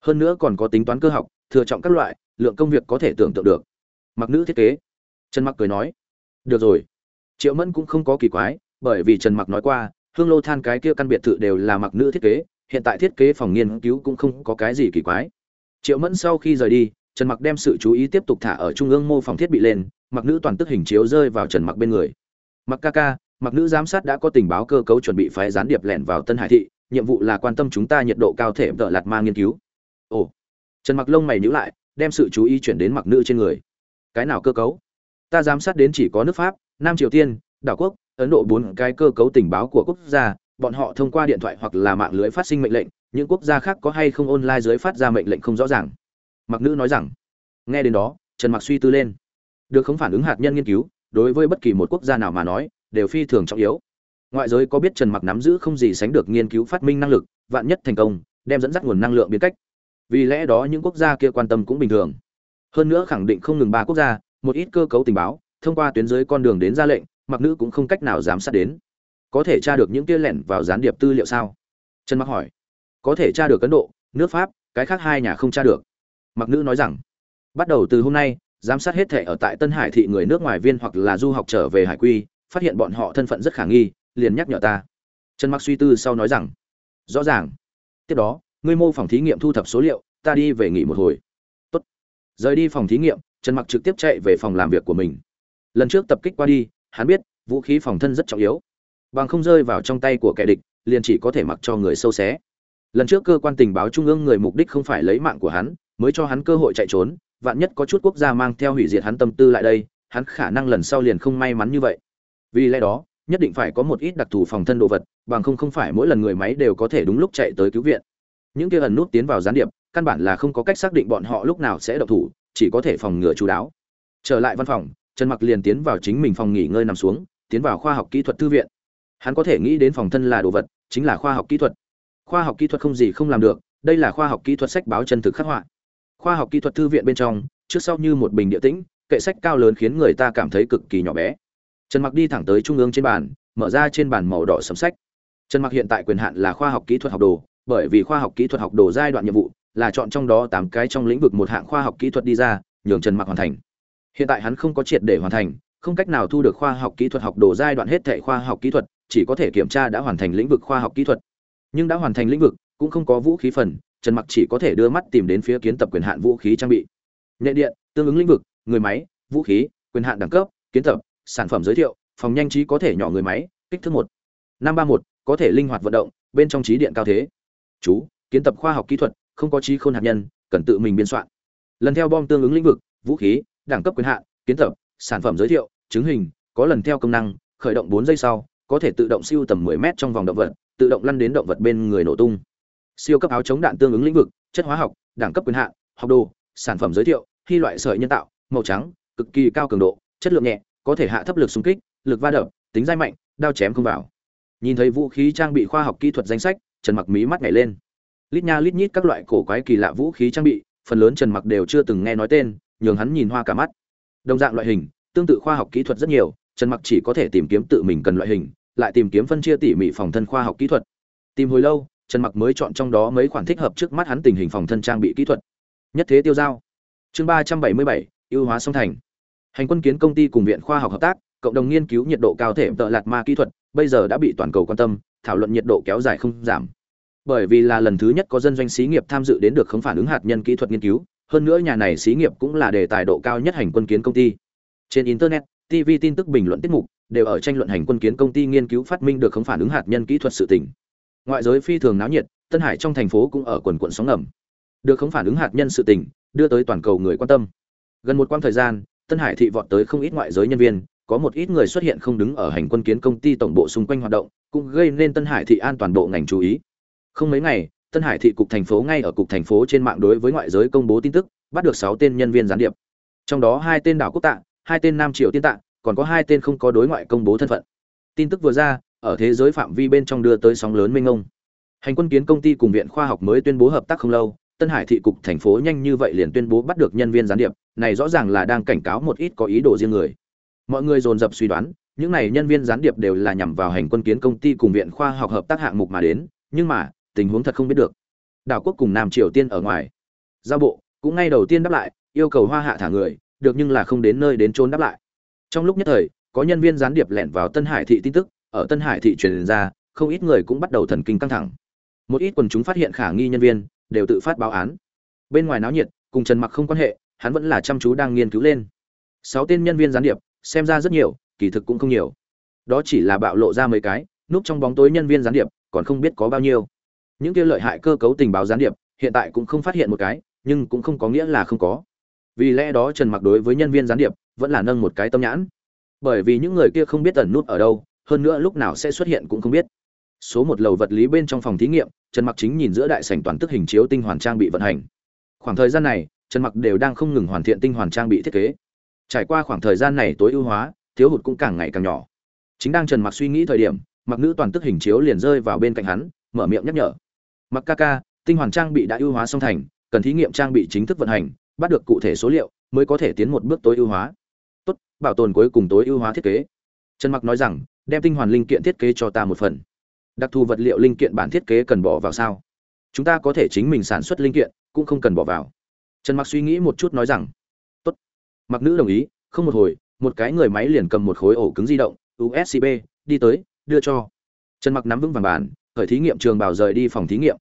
Hơn nữa còn có tính toán cơ học, thừa trọng các loại, lượng công việc có thể tưởng tượng được mặc nữ thiết kế. Trần mặc cười nói, được rồi. Triệu mẫn cũng không có kỳ quái, bởi vì trần mặc nói qua, hương lô than cái kia căn biệt thự đều là mặc nữ thiết kế, hiện tại thiết kế phòng nghiên cứu cũng không có cái gì kỳ quái. Triệu mẫn sau khi rời đi, trần mặc đem sự chú ý tiếp tục thả ở trung ương mô phòng thiết bị lên, mặc nữ toàn tức hình chiếu rơi vào trần mặc bên người. Mặc ca ca, mặc nữ giám sát đã có tình báo cơ cấu chuẩn bị phái gián điệp lẻn vào tân hải thị, nhiệm vụ là quan tâm chúng ta nhiệt độ cao thể vợ lạt ma nghiên cứu. Ồ. Trần mặc lông mày nhíu lại, đem sự chú ý chuyển đến mặc nữ trên người cái nào cơ cấu? Ta giám sát đến chỉ có nước pháp, nam triều tiên, đảo quốc, ấn độ bốn cái cơ cấu tình báo của quốc gia, bọn họ thông qua điện thoại hoặc là mạng lưới phát sinh mệnh lệnh, những quốc gia khác có hay không online dưới phát ra mệnh lệnh không rõ ràng. Mặc nữ nói rằng, nghe đến đó, trần mặc suy tư lên. Được không phản ứng hạt nhân nghiên cứu, đối với bất kỳ một quốc gia nào mà nói, đều phi thường trọng yếu. Ngoại giới có biết trần mặc nắm giữ không gì sánh được nghiên cứu phát minh năng lực, vạn nhất thành công, đem dẫn dắt nguồn năng lượng biến cách. Vì lẽ đó những quốc gia kia quan tâm cũng bình thường hơn nữa khẳng định không ngừng ba quốc gia, một ít cơ cấu tình báo, thông qua tuyến dưới con đường đến ra lệnh, mặc nữ cũng không cách nào giám sát đến. Có thể tra được những kia lẻn vào gián điệp tư liệu sao? Trần mặc hỏi. Có thể tra được ấn độ, nước pháp, cái khác hai nhà không tra được. Mặc nữ nói rằng, bắt đầu từ hôm nay, giám sát hết thể ở tại tân hải thị người nước ngoài viên hoặc là du học trở về hải quy, phát hiện bọn họ thân phận rất khả nghi, liền nhắc nhở ta. Trần mặc suy tư sau nói rằng, rõ ràng. Tiếp đó, ngươi mô phòng thí nghiệm thu thập số liệu, ta đi về nghỉ một hồi rời đi phòng thí nghiệm, trần mặc trực tiếp chạy về phòng làm việc của mình. Lần trước tập kích qua đi, hắn biết, vũ khí phòng thân rất trọng yếu. Bằng không rơi vào trong tay của kẻ địch, liền chỉ có thể mặc cho người sâu xé. Lần trước cơ quan tình báo trung ương người mục đích không phải lấy mạng của hắn, mới cho hắn cơ hội chạy trốn, vạn nhất có chút quốc gia mang theo hủy diệt hắn tâm tư lại đây, hắn khả năng lần sau liền không may mắn như vậy. Vì lẽ đó, nhất định phải có một ít đặc thù phòng thân đồ vật, bằng không không phải mỗi lần người máy đều có thể đúng lúc chạy tới cứu viện. Những kia ẩn nút tiến vào gián điệp căn bản là không có cách xác định bọn họ lúc nào sẽ độc thủ, chỉ có thể phòng ngừa chú đáo. Trở lại văn phòng, trần mặc liền tiến vào chính mình phòng nghỉ ngơi nằm xuống, tiến vào khoa học kỹ thuật thư viện. Hắn có thể nghĩ đến phòng thân là đồ vật, chính là khoa học kỹ thuật. Khoa học kỹ thuật không gì không làm được, đây là khoa học kỹ thuật sách báo chân thực khắc họa. Khoa học kỹ thuật thư viện bên trong, trước sau như một bình địa tĩnh, kệ sách cao lớn khiến người ta cảm thấy cực kỳ nhỏ bé. Trần mặc đi thẳng tới trung ương trên bàn, mở ra trên bàn màu đỏ sẫm sách. Trần mặc hiện tại quyền hạn là khoa học kỹ thuật học đồ, bởi vì khoa học kỹ thuật học đồ giai đoạn nhiệm vụ là chọn trong đó tám cái trong lĩnh vực một hạng khoa học kỹ thuật đi ra, nhường trần mặc hoàn thành. Hiện tại hắn không có triệt để hoàn thành, không cách nào thu được khoa học kỹ thuật học đồ giai đoạn hết thệ khoa học kỹ thuật, chỉ có thể kiểm tra đã hoàn thành lĩnh vực khoa học kỹ thuật. Nhưng đã hoàn thành lĩnh vực, cũng không có vũ khí phần, trần mặc chỉ có thể đưa mắt tìm đến phía kiến tập quyền hạn vũ khí trang bị. Nhẹ điện, tương ứng lĩnh vực, người máy, vũ khí, quyền hạn đẳng cấp, kiến tập, sản phẩm giới thiệu, phòng nhanh trí có thể nhỏ người máy, kích thước một. Năm ba một, có thể linh hoạt vận động, bên trong trí điện cao thế. Chú, kiến tập khoa học kỹ thuật không có trí khôn hạt nhân, cần tự mình biên soạn. Lần theo bom tương ứng lĩnh vực, vũ khí, đẳng cấp quyền hạn, kiến tập, sản phẩm giới thiệu, chứng hình, có lần theo công năng, khởi động bốn giây sau, có thể tự động siêu tầm 10 mét trong vòng động vật, tự động lăn đến động vật bên người nổ tung. Siêu cấp áo chống đạn tương ứng lĩnh vực, chất hóa học, đẳng cấp quyền hạn, học đồ, sản phẩm giới thiệu hy loại sợi nhân tạo, màu trắng, cực kỳ cao cường độ, chất lượng nhẹ, có thể hạ thấp lực xung kích, lực va đập, tính dai mạnh, đao chém không vào. Nhìn thấy vũ khí trang bị khoa học kỹ thuật danh sách, trần mặc mí mắt nhảy lên lít nha lít nhít các loại cổ quái kỳ lạ vũ khí trang bị, phần lớn trần mặc đều chưa từng nghe nói tên, nhường hắn nhìn hoa cả mắt. Đồng dạng loại hình, tương tự khoa học kỹ thuật rất nhiều, trần mặc chỉ có thể tìm kiếm tự mình cần loại hình, lại tìm kiếm phân chia tỉ mỉ phòng thân khoa học kỹ thuật. Tìm hồi lâu, trần mặc mới chọn trong đó mấy khoản thích hợp trước mắt hắn tình hình phòng thân trang bị kỹ thuật. Nhất thế tiêu giao. Chương ba trăm bảy mươi bảy, ưu hóa song thành. Hành quân kiến công ty cùng viện khoa học hợp tác, cộng đồng nghiên cứu nhiệt độ cao thể tợ lạt ma kỹ thuật, bây giờ đã bị toàn cầu quan tâm, thảo luận nhiệt độ kéo dài không giảm bởi vì là lần thứ nhất có dân doanh xí nghiệp tham dự đến được khống phản ứng hạt nhân kỹ thuật nghiên cứu, hơn nữa nhà này xí nghiệp cũng là đề tài độ cao nhất hành quân kiến công ty. Trên internet tv tin tức bình luận tiết mục đều ở tranh luận hành quân kiến công ty nghiên cứu phát minh được khống phản ứng hạt nhân kỹ thuật sự tỉnh ngoại giới phi thường náo nhiệt, tân hải trong thành phố cũng ở quần quận sóng ngầm. Được khống phản ứng hạt nhân sự tỉnh đưa tới toàn cầu người quan tâm. Gần một quãng thời gian, tân hải thị vọt tới không ít ngoại giới nhân viên, có một ít người xuất hiện không đứng ở hành quân kiến công ty tổng bộ xung quanh hoạt động, cũng gây nên tân hải thị an toàn bộ ngành chú ý không mấy ngày, tân hải thị cục thành phố ngay ở cục thành phố trên mạng đối với ngoại giới công bố tin tức, bắt được sáu tên nhân viên gián điệp. Trong đó hai tên đảo quốc tạ, hai tên nam triều tiên tạ, còn có hai tên không có đối ngoại công bố thân phận. Tin tức vừa ra, ở thế giới phạm vi bên trong đưa tới sóng lớn mênh mông. Hành quân kiến công ty cùng viện khoa học mới tuyên bố hợp tác không lâu, tân hải thị cục thành phố nhanh như vậy liền tuyên bố bắt được nhân viên gián điệp, này rõ ràng là đang cảnh cáo một ít có ý đồ riêng người. Mọi người dồn dập suy đoán, những này nhân viên gián điệp đều là nhằm vào hành quân kiến công ty cùng viện khoa học hợp tác hạng mục mà đến, nhưng mà tình huống thật không biết được. Đảo quốc cùng nam triều tiên ở ngoài. Giao bộ, cũng ngay đầu tiên đáp lại, yêu cầu hoa hạ thả người, được nhưng là không đến nơi đến trốn đáp lại. Trong lúc nhất thời, có nhân viên gián điệp lẻn vào tân hải thị tin tức, ở tân hải thị truyền ra, không ít người cũng bắt đầu thần kinh căng thẳng. Một ít quần chúng phát hiện khả nghi nhân viên, đều tự phát báo án. Bên ngoài náo nhiệt, cùng trần mặc không quan hệ, hắn vẫn là chăm chú đang nghiên cứu lên. Sáu tên nhân viên gián điệp, xem ra rất nhiều, kỳ thực cũng không nhiều. Đó chỉ là bạo lộ ra mấy cái, núp trong bóng tối nhân viên gián điệp, còn không biết có bao nhiêu những kia lợi hại cơ cấu tình báo gián điệp, hiện tại cũng không phát hiện một cái, nhưng cũng không có nghĩa là không có. Vì lẽ đó trần mặc đối với nhân viên gián điệp vẫn là nâng một cái tâm nhãn. Bởi vì những người kia không biết ẩn nút ở đâu, hơn nữa lúc nào sẽ xuất hiện cũng không biết. Số một lầu vật lý bên trong phòng thí nghiệm, trần mặc chính nhìn giữa đại sảnh toàn tức hình chiếu tinh hoàn trang bị vận hành. Khoảng thời gian này, trần mặc đều đang không ngừng hoàn thiện tinh hoàn trang bị thiết kế. Trải qua khoảng thời gian này tối ưu hóa, thiếu hụt cũng càng ngày càng nhỏ. Chính đang trần mặc suy nghĩ thời điểm, mặc nữ toàn tức hình chiếu liền rơi vào bên cạnh hắn, mở miệng nhắc nhở mặc ca ca, tinh hoàn trang bị đã ưu hóa xong thành, cần thí nghiệm trang bị chính thức vận hành, bắt được cụ thể số liệu mới có thể tiến một bước tối ưu hóa. Tốt, bảo tồn cuối cùng tối ưu hóa thiết kế. Trần mặc nói rằng, đem tinh hoàn linh kiện thiết kế cho ta một phần. Đặc thù vật liệu linh kiện bản thiết kế cần bỏ vào sao? Chúng ta có thể chính mình sản xuất linh kiện, cũng không cần bỏ vào. Trần mặc suy nghĩ một chút nói rằng, tốt. Mặc nữ đồng ý, không một hồi, một cái người máy liền cầm một khối ổ cứng di động usb đi tới, đưa cho. Trần mặc nắm vững vàng bàn, khởi thí nghiệm trường bảo rời đi phòng thí nghiệm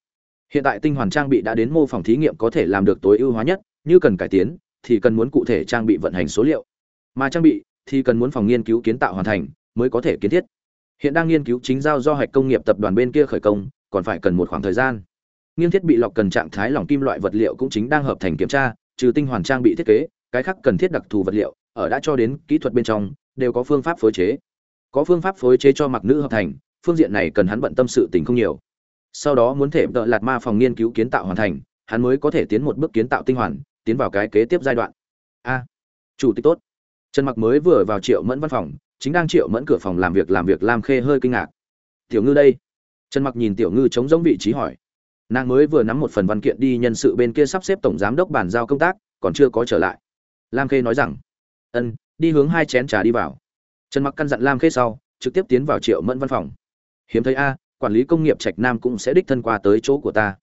hiện tại tinh hoàn trang bị đã đến mô phòng thí nghiệm có thể làm được tối ưu hóa nhất, như cần cải tiến, thì cần muốn cụ thể trang bị vận hành số liệu. Mà trang bị, thì cần muốn phòng nghiên cứu kiến tạo hoàn thành, mới có thể kiến thiết. Hiện đang nghiên cứu chính giao do hạch công nghiệp tập đoàn bên kia khởi công, còn phải cần một khoảng thời gian. Nghiên thiết bị lọc cần trạng thái lỏng kim loại vật liệu cũng chính đang hợp thành kiểm tra, trừ tinh hoàn trang bị thiết kế, cái khác cần thiết đặc thù vật liệu, ở đã cho đến kỹ thuật bên trong, đều có phương pháp phối chế. Có phương pháp phối chế cho mặc nữ hợp thành, phương diện này cần hắn bận tâm sự tình không nhiều sau đó muốn thể đợi lạt ma phòng nghiên cứu kiến tạo hoàn thành, hắn mới có thể tiến một bước kiến tạo tinh hoàn, tiến vào cái kế tiếp giai đoạn. A, chủ tịch tốt. Trần mặc mới vừa vào triệu mẫn văn phòng, chính đang triệu mẫn cửa phòng làm việc làm việc lam khê hơi kinh ngạc. Tiểu ngư đây? Trần mặc nhìn tiểu ngư chống giống vị trí hỏi. Nàng mới vừa nắm một phần văn kiện đi nhân sự bên kia sắp xếp tổng giám đốc bàn giao công tác, còn chưa có trở lại. Lam khê nói rằng, ân, đi hướng hai chén trà đi vào. Trần mặc căn dặn lam khê sau, trực tiếp tiến vào triệu mẫn văn phòng. Hiếm thấy a quản lý công nghiệp trạch nam cũng sẽ đích thân qua tới chỗ của ta.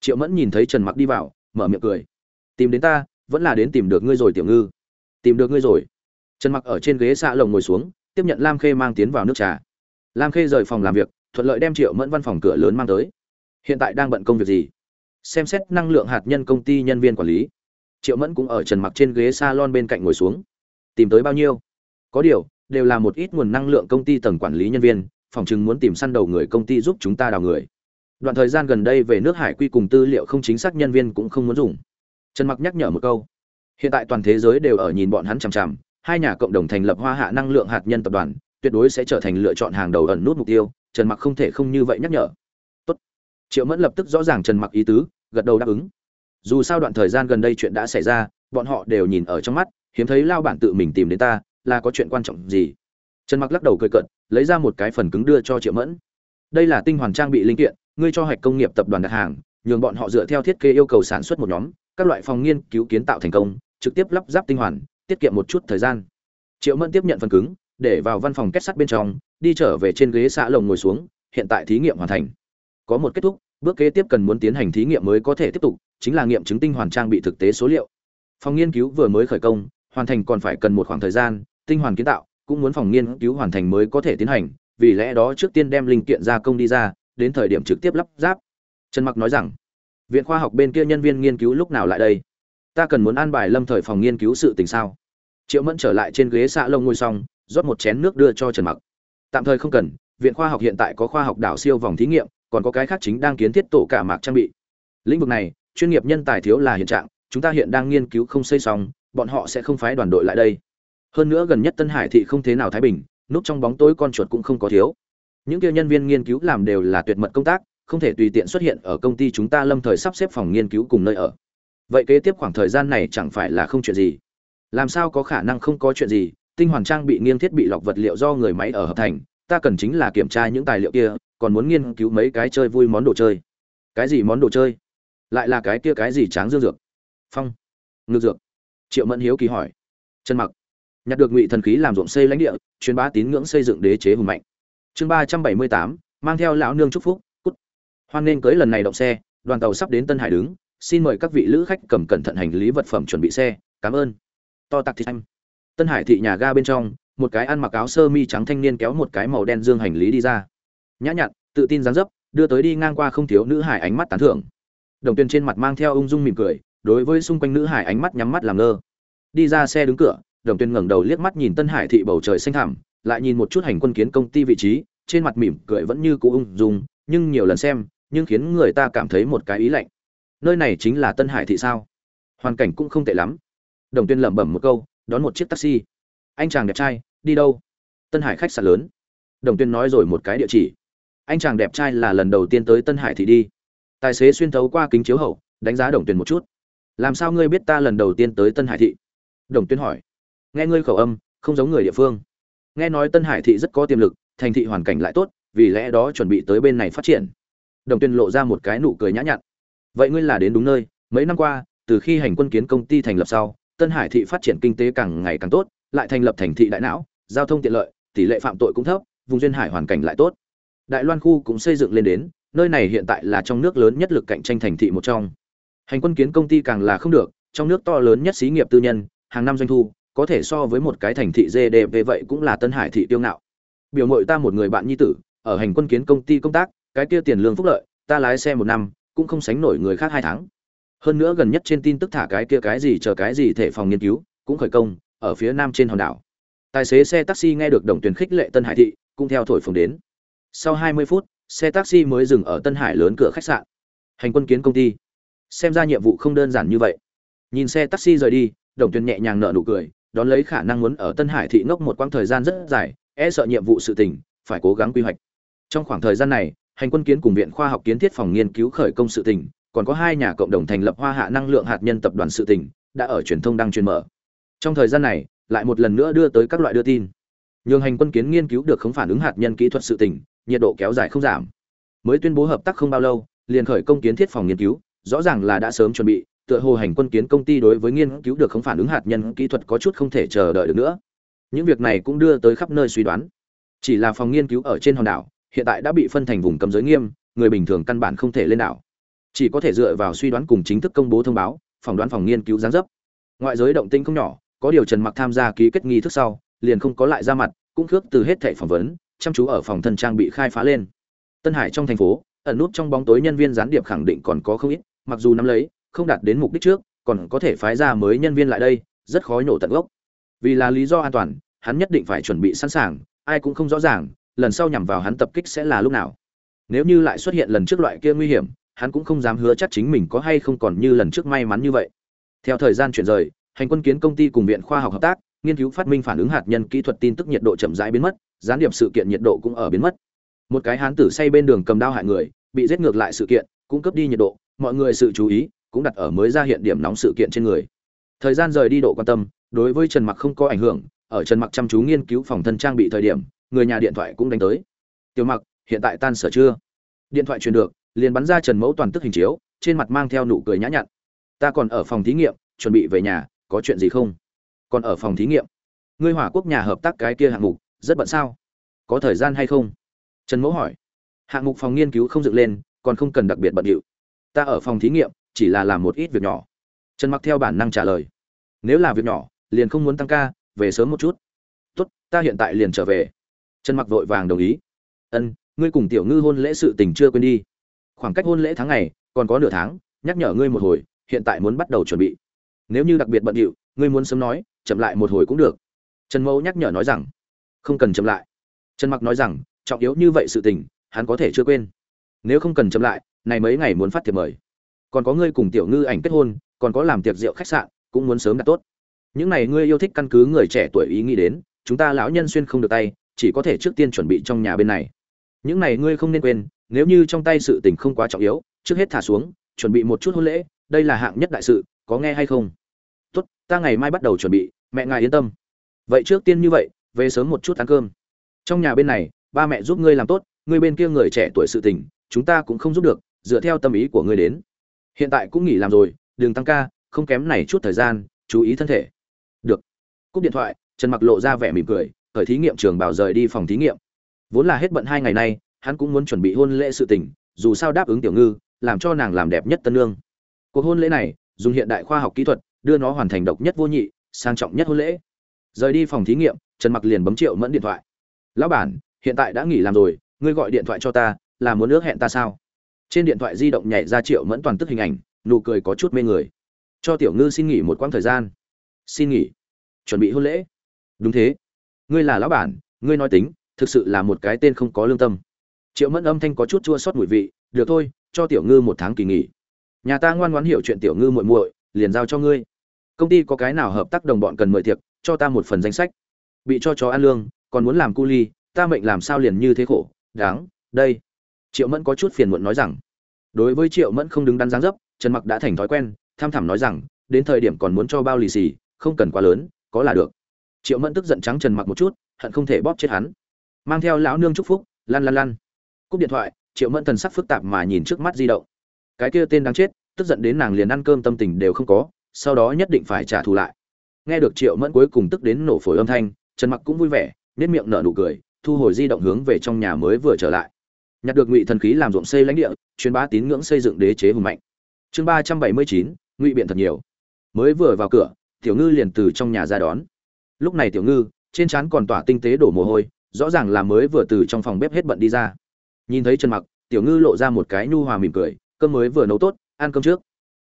Triệu mẫn nhìn thấy trần mặc đi vào, mở miệng cười. Tìm đến ta, vẫn là đến tìm được ngươi rồi tiểu ngư. Tìm được ngươi rồi. Trần mặc ở trên ghế xạ lồng ngồi xuống, tiếp nhận lam khê mang tiến vào nước trà. Lam khê rời phòng làm việc, thuận lợi đem triệu mẫn văn phòng cửa lớn mang tới. Hiện tại đang bận công việc gì? Xem xét năng lượng hạt nhân công ty nhân viên quản lý. Triệu mẫn cũng ở trần mặc trên ghế salon bên cạnh ngồi xuống. Tìm tới bao nhiêu? Có điều, đều là một ít nguồn năng lượng công ty tầng quản lý nhân viên phòng chừng muốn tìm săn đầu người công ty giúp chúng ta đào người. Đoạn thời gian gần đây về nước hải quy cùng tư liệu không chính xác nhân viên cũng không muốn dùng. Trần mặc nhắc nhở một câu. Hiện tại toàn thế giới đều ở nhìn bọn hắn chằm chằm, hai nhà cộng đồng thành lập hoa hạ năng lượng hạt nhân tập đoàn, tuyệt đối sẽ trở thành lựa chọn hàng đầu ẩn nút mục tiêu, trần mặc không thể không như vậy nhắc nhở. Tốt. triệu mẫn lập tức rõ ràng trần mặc ý tứ, gật đầu đáp ứng. Dù sao đoạn thời gian gần đây chuyện đã xảy ra, bọn họ đều nhìn ở trong mắt, hiếm thấy lao bản tự mình tìm đến ta, là có chuyện quan trọng gì? Trần mặc lắc đầu cười cận lấy ra một cái phần cứng đưa cho triệu mẫn. Đây là tinh hoàn trang bị linh kiện, ngươi cho hạch công nghiệp tập đoàn đặt hàng, nhường bọn họ dựa theo thiết kế yêu cầu sản xuất một nhóm, các loại phòng nghiên cứu kiến tạo thành công, trực tiếp lắp ráp tinh hoàn, tiết kiệm một chút thời gian. Triệu mẫn tiếp nhận phần cứng, để vào văn phòng kết sắt bên trong, đi trở về trên ghế xạ lồng ngồi xuống, hiện tại thí nghiệm hoàn thành. Có một kết thúc, bước kế tiếp cần muốn tiến hành thí nghiệm mới có thể tiếp tục, chính là nghiệm chứng tinh hoàn trang bị thực tế số liệu. Phòng nghiên cứu vừa mới khởi công, hoàn thành còn phải cần một khoảng thời gian, tinh hoàn kiến tạo cũng muốn phòng nghiên cứu hoàn thành mới có thể tiến hành, vì lẽ đó trước tiên đem linh kiện gia công đi ra, đến thời điểm trực tiếp lắp ráp. Trần mặc nói rằng, viện khoa học bên kia nhân viên nghiên cứu lúc nào lại đây? Ta cần muốn an bài lâm thời phòng nghiên cứu sự tình sao? Triệu mẫn trở lại trên ghế xạ lông ngồi xong, rót một chén nước đưa cho trần mặc. Tạm thời không cần, viện khoa học hiện tại có khoa học đảo siêu vòng thí nghiệm, còn có cái khác chính đang kiến thiết tổ cả mạc trang bị. Lĩnh vực này, chuyên nghiệp nhân tài thiếu là hiện trạng, chúng ta hiện đang nghiên cứu không xây xong, bọn họ sẽ không phái đoàn đội lại đây hơn nữa gần nhất tân hải thị không thế nào thái bình, núp trong bóng tối con chuột cũng không có thiếu. Những kia nhân viên nghiên cứu làm đều là tuyệt mật công tác, không thể tùy tiện xuất hiện ở công ty chúng ta lâm thời sắp xếp phòng nghiên cứu cùng nơi ở. Vậy kế tiếp khoảng thời gian này chẳng phải là không chuyện gì? Làm sao có khả năng không có chuyện gì? Tinh hoàn trang bị nghiêng thiết bị lọc vật liệu do người máy ở hợp thành, ta cần chính là kiểm tra những tài liệu kia, còn muốn nghiên cứu mấy cái chơi vui món đồ chơi. Cái gì món đồ chơi? Lại là cái kia cái gì tráng dương dược? Phong. Ngư dược. Triệu mẫn hiếu kỳ hỏi. Trần mặc nhặt được ngụy thần khí làm ruộng xây lãnh địa, truyền bá tín ngưỡng xây dựng đế chế hùng mạnh. Chương ba trăm bảy mươi tám, mang theo lão nương chúc phúc, cút. Hoan nên cưới lần này động xe, đoàn tàu sắp đến tân hải đứng. Xin mời các vị lữ khách cầm cẩn thận hành lý vật phẩm chuẩn bị xe. Cảm ơn. To tặc thịt anh. Tân hải thị nhà ga bên trong, một cái ăn mặc áo sơ mi trắng thanh niên kéo một cái màu đen dương hành lý đi ra. Nhã nhặn, tự tin dáng dấp, đưa tới đi ngang qua không thiếu nữ hải ánh mắt tán thưởng. Đồng tiền trên mặt mang theo ung dung mỉm cười, đối với xung quanh nữ hải ánh mắt nhắm mắt làm ngơ. Đi ra xe đứng cửa đồng tuyên ngẩng đầu liếc mắt nhìn tân hải thị bầu trời xanh thẳm, lại nhìn một chút hành quân kiến công ty vị trí, trên mặt mỉm cười vẫn như cũ ung dung, nhưng nhiều lần xem, nhưng khiến người ta cảm thấy một cái ý lạnh. Nơi này chính là tân hải thị sao? Hoàn cảnh cũng không tệ lắm. Đồng tuyên lẩm bẩm một câu, đón một chiếc taxi. Anh chàng đẹp trai, đi đâu? Tân hải khách sạn lớn. Đồng tuyên nói rồi một cái địa chỉ. Anh chàng đẹp trai là lần đầu tiên tới tân hải thị đi. Tài xế xuyên thấu qua kính chiếu hậu, đánh giá đồng tuyên một chút. Làm sao ngươi biết ta lần đầu tiên tới tân hải thị? Đồng tuyên hỏi nghe ngươi khẩu âm, không giống người địa phương. Nghe nói tân hải thị rất có tiềm lực, thành thị hoàn cảnh lại tốt, vì lẽ đó chuẩn bị tới bên này phát triển. Đồng tuyên lộ ra một cái nụ cười nhã nhặn. Vậy ngươi là đến đúng nơi, mấy năm qua, từ khi hành quân kiến công ty thành lập sau, tân hải thị phát triển kinh tế càng ngày càng tốt, lại thành lập thành thị đại não, giao thông tiện lợi, tỷ lệ phạm tội cũng thấp, vùng duyên hải hoàn cảnh lại tốt. Đại loan khu cũng xây dựng lên đến, nơi này hiện tại là trong nước lớn nhất lực cạnh tranh thành thị một trong. Hành quân kiến công ty càng là không được, trong nước to lớn nhất xí nghiệp tư nhân, hàng năm doanh thu có thể so với một cái thành thị gdp vậy cũng là tân hải thị tiêu ngạo. Biểu muội ta một người bạn nhi tử, ở hành quân kiến công ty công tác, cái kia tiền lương phúc lợi, ta lái xe một năm, cũng không sánh nổi người khác hai tháng. Hơn nữa gần nhất trên tin tức thả cái kia cái gì chờ cái gì thể phòng nghiên cứu, cũng khởi công, ở phía nam trên hòn đảo. Tài xế xe taxi nghe được đồng tuyển khích lệ tân hải thị, cũng theo thổi phồng đến. Sau 20 phút, xe taxi mới dừng ở tân hải lớn cửa khách sạn. Hành quân kiến công ty. Xem ra nhiệm vụ không đơn giản như vậy. Nhìn xe taxi rời đi, đồng tuyển nhẹ nhàng nở nụ cười đón lấy khả năng muốn ở tân hải thị ngốc một quãng thời gian rất dài e sợ nhiệm vụ sự tình, phải cố gắng quy hoạch. Trong khoảng thời gian này, hành quân kiến cùng viện khoa học kiến thiết phòng nghiên cứu khởi công sự tình, còn có hai nhà cộng đồng thành lập hoa hạ năng lượng hạt nhân tập đoàn sự tình, đã ở truyền thông đăng truyền mở. Trong thời gian này, lại một lần nữa đưa tới các loại đưa tin. Nhường hành quân kiến nghiên cứu được không phản ứng hạt nhân kỹ thuật sự tình, nhiệt độ kéo dài không giảm. Mới tuyên bố hợp tác không bao lâu, liền khởi công kiến thiết phòng nghiên cứu, rõ ràng là đã sớm chuẩn bị tựa hồ hành quân kiến công ty đối với nghiên cứu được không phản ứng hạt nhân kỹ thuật có chút không thể chờ đợi được nữa. Những việc này cũng đưa tới khắp nơi suy đoán. Chỉ là phòng nghiên cứu ở trên hòn đảo, hiện tại đã bị phân thành vùng cấm giới nghiêm, người bình thường căn bản không thể lên đảo. Chỉ có thể dựa vào suy đoán cùng chính thức công bố thông báo, phỏng đoán phòng nghiên cứu giáng dấp. Ngoại giới động tĩnh không nhỏ, có điều trần mặc tham gia ký kết nghi thức sau, liền không có lại ra mặt, cũng khước từ hết thảy phỏng vấn, chăm chú ở phòng thân trang bị khai phá lên. Tân hải trong thành phố, ẩn nút trong bóng tối nhân viên gián điệp khẳng định còn có không ít, mặc dù nắm lấy không đạt đến mục đích trước, còn có thể phái ra mới nhân viên lại đây, rất khó nổ tận gốc. Vì là lý do an toàn, hắn nhất định phải chuẩn bị sẵn sàng, ai cũng không rõ ràng, lần sau nhằm vào hắn tập kích sẽ là lúc nào. Nếu như lại xuất hiện lần trước loại kia nguy hiểm, hắn cũng không dám hứa chắc chính mình có hay không còn như lần trước may mắn như vậy. Theo thời gian chuyển rời, hành quân kiến công ty cùng viện khoa học hợp tác, nghiên cứu phát minh phản ứng hạt nhân kỹ thuật tin tức nhiệt độ chậm rãi biến mất, gián điệp sự kiện nhiệt độ cũng ở biến mất. Một cái hán tử say bên đường cầm đao hại người, bị giết ngược lại sự kiện cũng cấp đi nhiệt độ, mọi người sự chú ý cũng đặt ở mới ra hiện điểm nóng sự kiện trên người. Thời gian rời đi độ quan tâm, đối với trần mặc không có ảnh hưởng, ở trần mặc chăm chú nghiên cứu phòng thân trang bị thời điểm, người nhà điện thoại cũng đánh tới. Tiểu mặc, hiện tại tan sở chưa? Điện thoại truyền được, liền bắn ra trần mẫu toàn tức hình chiếu, trên mặt mang theo nụ cười nhã nhặn. Ta còn ở phòng thí nghiệm, chuẩn bị về nhà, có chuyện gì không? Còn ở phòng thí nghiệm. Ngươi hỏa quốc nhà hợp tác cái kia hạng mục, rất bận sao? Có thời gian hay không? Trần mẫu hỏi. Hạng mục phòng nghiên cứu không dựng lên, còn không cần đặc biệt bận điệu. Ta ở phòng thí nghiệm chỉ là làm một ít việc nhỏ. Trần mặc theo bản năng trả lời. Nếu là việc nhỏ, liền không muốn tăng ca, về sớm một chút. Tốt, ta hiện tại liền trở về. Trần mặc vội vàng đồng ý. Ân, ngươi cùng tiểu ngư hôn lễ sự tình chưa quên đi. Khoảng cách hôn lễ tháng ngày, còn có nửa tháng, nhắc nhở ngươi một hồi, hiện tại muốn bắt đầu chuẩn bị. Nếu như đặc biệt bận điệu, ngươi muốn sớm nói, chậm lại một hồi cũng được. Trần mẫu nhắc nhở nói rằng, không cần chậm lại. Trần mặc nói rằng, trọng yếu như vậy sự tình, hắn có thể chưa quên. Nếu không cần chậm lại, này mấy ngày muốn phát thiệp mời còn có ngươi cùng tiểu ngư ảnh kết hôn, còn có làm tiệc rượu khách sạn, cũng muốn sớm đặt tốt. Những này ngươi yêu thích căn cứ người trẻ tuổi ý nghĩ đến, chúng ta lão nhân xuyên không được tay, chỉ có thể trước tiên chuẩn bị trong nhà bên này. Những này ngươi không nên quên, nếu như trong tay sự tình không quá trọng yếu, trước hết thả xuống, chuẩn bị một chút hôn lễ, đây là hạng nhất đại sự, có nghe hay không? Tốt, ta ngày mai bắt đầu chuẩn bị, mẹ ngài yên tâm. Vậy trước tiên như vậy, về sớm một chút ăn cơm. Trong nhà bên này, ba mẹ giúp ngươi làm tốt, ngươi bên kia người trẻ tuổi sự tình, chúng ta cũng không giúp được, dựa theo tâm ý của ngươi đến hiện tại cũng nghỉ làm rồi, đừng tăng ca, không kém này chút thời gian, chú ý thân thể. Được. Cúp điện thoại, trần mặc lộ ra vẻ mỉm cười khởi thí nghiệm trường bảo rời đi phòng thí nghiệm. Vốn là hết bận hai ngày nay, hắn cũng muốn chuẩn bị hôn lễ sự tình, dù sao đáp ứng tiểu ngư, làm cho nàng làm đẹp nhất tân lương cuộc hôn lễ này, dùng hiện đại khoa học kỹ thuật, đưa nó hoàn thành độc nhất vô nhị, sang trọng nhất hôn lễ. Rời đi phòng thí nghiệm, trần mặc liền bấm triệu mẫn điện thoại. Lão bản, hiện tại đã nghỉ làm rồi, ngươi gọi điện thoại cho ta, là muốn ước hẹn ta sao? Trên điện thoại di động nhảy ra triệu mẫn toàn tức hình ảnh, nụ cười có chút mê người. Cho tiểu ngư xin nghỉ một quãng thời gian. Xin nghỉ. Chuẩn bị hôn lễ. Đúng thế. Ngươi là lão bản, ngươi nói tính, thực sự là một cái tên không có lương tâm. Triệu mẫn âm thanh có chút chua xót mùi vị, được thôi, cho tiểu ngư một tháng kỳ nghỉ. Nhà ta ngoan ngoãn hiểu chuyện tiểu ngư muội muội, liền giao cho ngươi. Công ty có cái nào hợp tác đồng bọn cần mời tiệc, cho ta một phần danh sách. Bị cho chó ăn lương, còn muốn làm cu ly, ta mệnh làm sao liền như thế khổ. Đáng, đây triệu mẫn có chút phiền muộn nói rằng, đối với triệu mẫn không đứng đắn dáng dấp, trần mặc đã thành thói quen, tham thẳm nói rằng, đến thời điểm còn muốn cho bao lì xì, không cần quá lớn, có là được. Triệu mẫn tức giận trắng trần mặc một chút, hận không thể bóp chết hắn. Mang theo lão nương chúc phúc lăn lăn lăn cúp điện thoại, triệu mẫn thần sắc phức tạp mà nhìn trước mắt di động. Cái kia tên đang chết, tức giận đến nàng liền ăn cơm tâm tình đều không có, sau đó nhất định phải trả thù lại. Nghe được triệu mẫn cuối cùng tức đến nổ phổi âm thanh, trần mặc cũng vui vẻ nết miệng nở nụ cười, thu hồi di động hướng về trong nhà mới vừa trở lại nhặt được ngụy thần khí làm ruộng xây lãnh địa, truyền bá tín ngưỡng xây dựng đế chế hùng mạnh. Chương ba trăm bảy mươi chín, ngụy biện thật nhiều. Mới vừa vào cửa, tiểu ngư liền từ trong nhà ra đón. Lúc này tiểu ngư, trên trán còn tỏa tinh tế đổ mồ hôi, rõ ràng là mới vừa từ trong phòng bếp hết bận đi ra. Nhìn thấy trần mặc, tiểu ngư lộ ra một cái nhu hòa mỉm cười, cơm mới vừa nấu tốt, ăn cơm trước.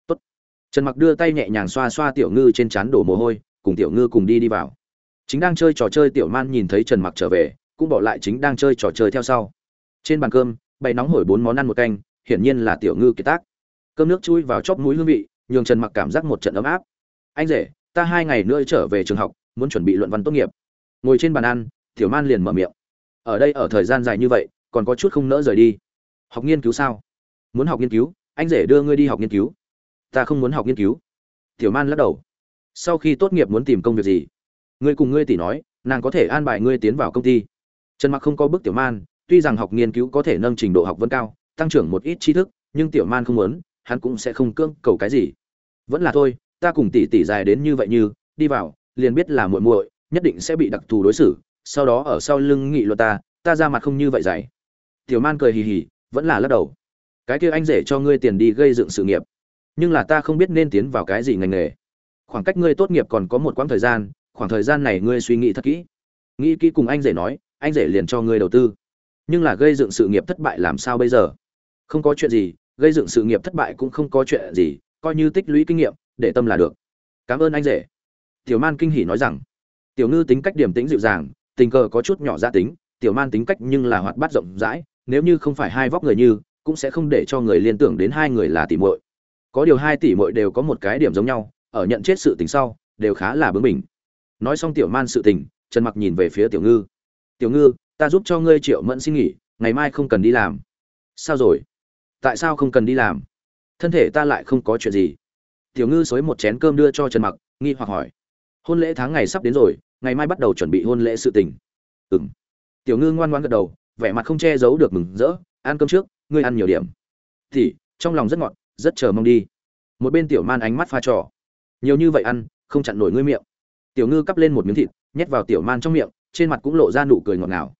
Tốt. Trần mặc đưa tay nhẹ nhàng xoa xoa tiểu ngư trên trán đổ mồ hôi, cùng tiểu ngư cùng đi đi vào. Chính đang chơi trò chơi tiểu man nhìn thấy trần mặc trở về, cũng bỏ lại chính đang chơi trò chơi theo sau trên bàn cơm, bày nóng hổi bốn món ăn một canh, hiển nhiên là tiểu ngư kiệt tác. Cơm nước chui vào chóp mũi hương vị, nhường trần mặc cảm giác một trận ấm áp. Anh rể, ta hai ngày nữa trở về trường học, muốn chuẩn bị luận văn tốt nghiệp. Ngồi trên bàn ăn, tiểu man liền mở miệng. Ở đây ở thời gian dài như vậy, còn có chút không nỡ rời đi. Học nghiên cứu sao? Muốn học nghiên cứu, anh rể đưa ngươi đi học nghiên cứu. Ta không muốn học nghiên cứu. Tiểu man lắc đầu. Sau khi tốt nghiệp muốn tìm công việc gì? Ngươi cùng ngươi tỷ nói, nàng có thể an bài ngươi tiến vào công ty. Trần mặc không có bức tiểu man tuy rằng học nghiên cứu có thể nâng trình độ học vấn cao, tăng trưởng một ít tri thức, nhưng tiểu man không muốn, hắn cũng sẽ không cưỡng cầu cái gì. Vẫn là thôi, ta cùng tỷ tỷ dài đến như vậy như, đi vào, liền biết là muội muội, nhất định sẽ bị đặc thù đối xử, sau đó ở sau lưng nghị luật ta ta ra mặt không như vậy dày tiểu man cười hì hì, vẫn là lắc đầu. Cái kia anh rể cho ngươi tiền đi gây dựng sự nghiệp. Nhưng là ta không biết nên tiến vào cái gì ngành nghề. Khoảng cách ngươi tốt nghiệp còn có một quãng thời gian, khoảng thời gian này ngươi suy nghĩ thật kỹ. Nghĩ kỹ cùng anh rể nói, anh rể liền cho ngươi đầu tư nhưng là gây dựng sự nghiệp thất bại làm sao bây giờ? Không có chuyện gì, gây dựng sự nghiệp thất bại cũng không có chuyện gì, coi như tích lũy kinh nghiệm, để tâm là được. Cảm ơn anh rể. Tiểu man kinh hỉ nói rằng, tiểu ngư tính cách điểm tĩnh dịu dàng, tình cờ có chút nhỏ gia tính, tiểu man tính cách nhưng là hoạt bát rộng rãi, nếu như không phải hai vóc người như, cũng sẽ không để cho người liên tưởng đến hai người là tỷ muội. Có điều hai tỷ muội đều có một cái điểm giống nhau, ở nhận chết sự tình sau, đều khá là bướng bỉnh. Nói xong tiểu man sự tình, trần mặc nhìn về phía tiểu ngư. Tiểu ngư ta giúp cho ngươi triệu mẫn xin nghỉ, ngày mai không cần đi làm. Sao rồi? Tại sao không cần đi làm? Thân thể ta lại không có chuyện gì. Tiểu ngư xối một chén cơm đưa cho trần mặc, nghi hoặc hỏi. Hôn lễ tháng ngày sắp đến rồi, ngày mai bắt đầu chuẩn bị hôn lễ sự tình. Ừm. Tiểu ngư ngoan ngoan gật đầu, vẻ mặt không che giấu được mừng rỡ. Ăn cơm trước, ngươi ăn nhiều điểm. Thì, trong lòng rất ngọt, rất chờ mong đi. Một bên tiểu man ánh mắt pha trò. Nhiều như vậy ăn, không chặn nổi ngươi miệng. Tiểu ngư cắp lên một miếng thịt, nhét vào tiểu man trong miệng, trên mặt cũng lộ ra nụ cười ngọt ngào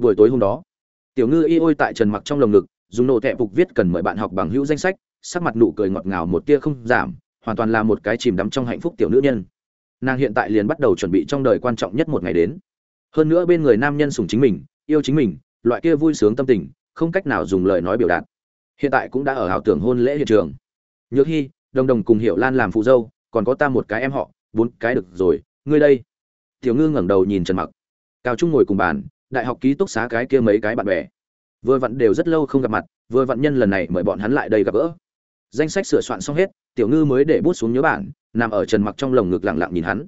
buổi tối hôm đó. Tiểu ngư y ôi tại trần mặc trong lồng ngực, dùng nổ tẹp phục viết cần mời bạn học bằng hữu danh sách, sắc mặt nụ cười ngọt ngào một tia không giảm, hoàn toàn là một cái chìm đắm trong hạnh phúc tiểu nữ nhân. Nàng hiện tại liền bắt đầu chuẩn bị trong đời quan trọng nhất một ngày đến. Hơn nữa bên người nam nhân sủng chính mình, yêu chính mình, loại kia vui sướng tâm tình, không cách nào dùng lời nói biểu đạt. Hiện tại cũng đã ở ảo tưởng hôn lễ hiện trường. Nhược hy đồng đồng cùng hiểu lan làm phụ dâu, còn có ta một cái em họ, bốn cái được rồi, ngươi đây. Tiểu ngư ngẩng đầu nhìn trần mặc. Cao trung ngồi cùng bàn đại học ký túc xá cái kia mấy cái bạn bè. Vừa vặn đều rất lâu không gặp mặt, vừa vặn nhân lần này mời bọn hắn lại đây gặp gỡ. Danh sách sửa soạn xong hết, tiểu ngư mới để bút xuống nhớ bản, nằm ở trần mặc trong lồng ngực lặng lặng nhìn hắn.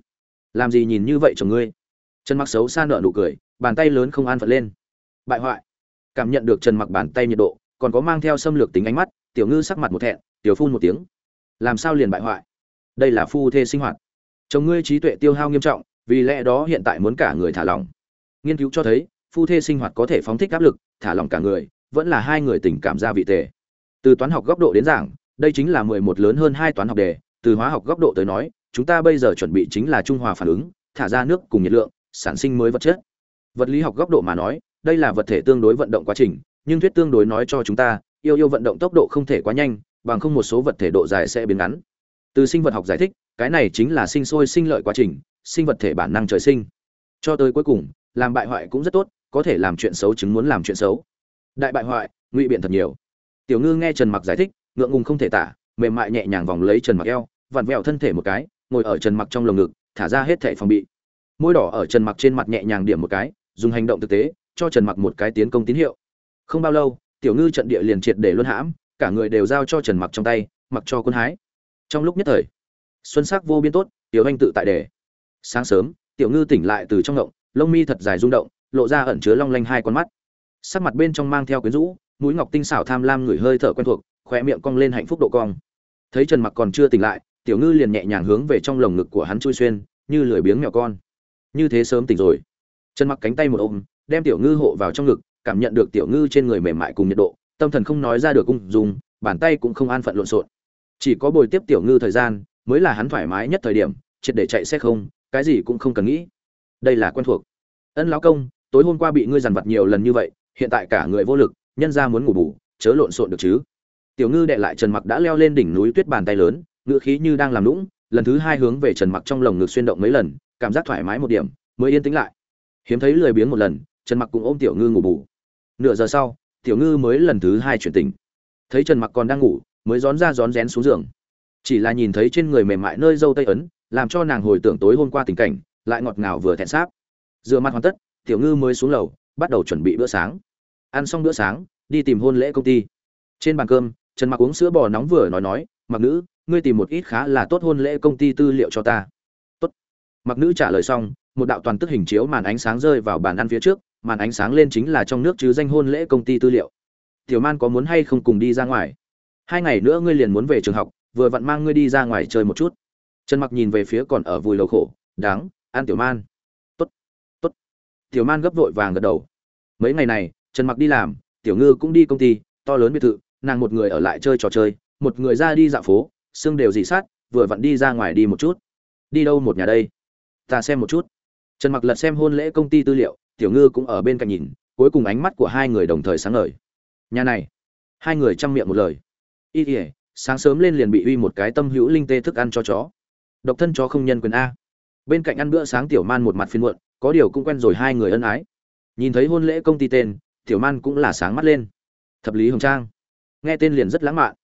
Làm gì nhìn như vậy chồng ngươi? Trần mặc xấu xa nợ nụ cười, bàn tay lớn không an phận lên. Bại hoại. Cảm nhận được trần mặc bàn tay nhiệt độ, còn có mang theo xâm lược tính ánh mắt, tiểu ngư sắc mặt một thẹn, tiểu phun một tiếng. Làm sao liền bại hoại? Đây là phu thê sinh hoạt. Chồng ngươi trí tuệ tiêu hao nghiêm trọng, vì lẽ đó hiện tại muốn cả người thả lỏng. Nghiên cứu cho thấy phu thê sinh hoạt có thể phóng thích áp lực, thả lỏng cả người, vẫn là hai người tình cảm gia vị tề. Từ toán học góc độ đến giảng, đây chính là mười một lớn hơn hai toán học đề, từ hóa học góc độ tới nói, chúng ta bây giờ chuẩn bị chính là trung hòa phản ứng, thả ra nước cùng nhiệt lượng, sản sinh mới vật chất. Vật lý học góc độ mà nói, đây là vật thể tương đối vận động quá trình, nhưng thuyết tương đối nói cho chúng ta, yêu yêu vận động tốc độ không thể quá nhanh, bằng không một số vật thể độ dài sẽ biến ngắn. Từ sinh vật học giải thích, cái này chính là sinh sôi sinh lợi quá trình, sinh vật thể bản năng trời sinh. Cho tới cuối cùng, làm bại hoại cũng rất tốt có thể làm chuyện xấu chứng muốn làm chuyện xấu. Đại bại hoại, ngụy biện thật nhiều. Tiểu ngư nghe trần mặc giải thích, ngượng ngùng không thể tả, mềm mại nhẹ nhàng vòng lấy trần mặc eo, vặn vẹo thân thể một cái, ngồi ở trần mặc trong lồng ngực, thả ra hết thẻ phòng bị. Môi đỏ ở trần mặc trên mặt nhẹ nhàng điểm một cái, dùng hành động thực tế, cho trần mặc một cái tiến công tín hiệu. Không bao lâu, tiểu ngư trận địa liền triệt để luân hãm, cả người đều giao cho trần mặc trong tay, mặc cho quân hái. Trong lúc nhất thời, xuân sắc vô biên tốt, tiểu anh tự tại đề. Sáng sớm, tiểu ngư tỉnh lại từ trong ngộng, lông mi thật dài rung động lộ ra ẩn chứa long lanh hai con mắt. Sắc mặt bên trong mang theo quyến rũ, mũi ngọc tinh xảo tham lam người hơi thở quen thuộc khoe miệng cong lên hạnh phúc độ cong. Thấy trần mặc còn chưa tỉnh lại, tiểu ngư liền nhẹ nhàng hướng về trong lồng ngực của hắn chui xuyên, như lười biếng mèo con. Như thế sớm tỉnh rồi. Trần mặc cánh tay một ôm, đem tiểu ngư hộ vào trong ngực, cảm nhận được tiểu ngư trên người mềm mại cùng nhiệt độ, tâm thần không nói ra được cung dùng bàn tay cũng không an phận lộn xộn. Chỉ có bồi tiếp tiểu ngư thời gian, mới là hắn thoải mái nhất thời điểm, triệt để chạy xe không, cái gì cũng không cần nghĩ. Đây là quen thuộc. Ân lão công tối hôm qua bị ngươi dằn vặt nhiều lần như vậy, hiện tại cả người vô lực, nhân ra muốn ngủ bù, chớ lộn xộn được chứ. Tiểu ngư đệ lại trần mặc đã leo lên đỉnh núi tuyết bàn tay lớn, ngựa khí như đang làm lũng, lần thứ hai hướng về trần mặc trong lồng ngực xuyên động mấy lần, cảm giác thoải mái một điểm, mới yên tĩnh lại. Hiếm thấy lười biếng một lần, trần mặc cũng ôm tiểu ngư ngủ bù. Nửa giờ sau, tiểu ngư mới lần thứ hai chuyển tình thấy trần mặc còn đang ngủ, mới rón ra rón rén xuống giường. Chỉ là nhìn thấy trên người mềm mại nơi dâu tây ấn, làm cho nàng hồi tưởng tối hôm qua tình cảnh, lại ngọt ngào vừa thẹn sáp. Rửa mặt hoàn tất tiểu ngư mới xuống lầu, bắt đầu chuẩn bị bữa sáng. Ăn xong bữa sáng, đi tìm hôn lễ công ty. Trên bàn cơm, trần mặc uống sữa bò nóng vừa nói nói, mặc nữ, ngươi tìm một ít khá là tốt hôn lễ công ty tư liệu cho ta. Tốt. Mặc nữ trả lời xong, một đạo toàn tức hình chiếu màn ánh sáng rơi vào bàn ăn phía trước, màn ánh sáng lên chính là trong nước chứ danh hôn lễ công ty tư liệu. Tiểu man có muốn hay không cùng đi ra ngoài? Hai ngày nữa ngươi liền muốn về trường học, vừa vặn mang ngươi đi ra ngoài chơi một chút. Trần mặc nhìn về phía còn ở vùi lầu khổ, đáng an tiểu man tiểu man gấp vội vàng gật đầu. Mấy ngày này, trần mặc đi làm, tiểu ngư cũng đi công ty, to lớn biệt thự, nàng một người ở lại chơi trò chơi, một người ra đi dạo phố, xương đều dị sát, vừa vặn đi ra ngoài đi một chút. Đi đâu một nhà đây? Ta xem một chút. Trần mặc lật xem hôn lễ công ty tư liệu, tiểu ngư cũng ở bên cạnh nhìn, cuối cùng ánh mắt của hai người đồng thời sáng ngời. Nhà này. Hai người chăm miệng một lời. Y ỉa sáng sớm lên liền bị uy một cái tâm hữu linh tê thức ăn cho chó. Độc thân chó không nhân quyền a. Bên cạnh ăn bữa sáng tiểu man một mặt phiên muộn có điều cũng quen rồi hai người ân ái. Nhìn thấy hôn lễ công ty tên, tiểu man cũng là sáng mắt lên. Thập lý hồng trang. Nghe tên liền rất lãng mạn.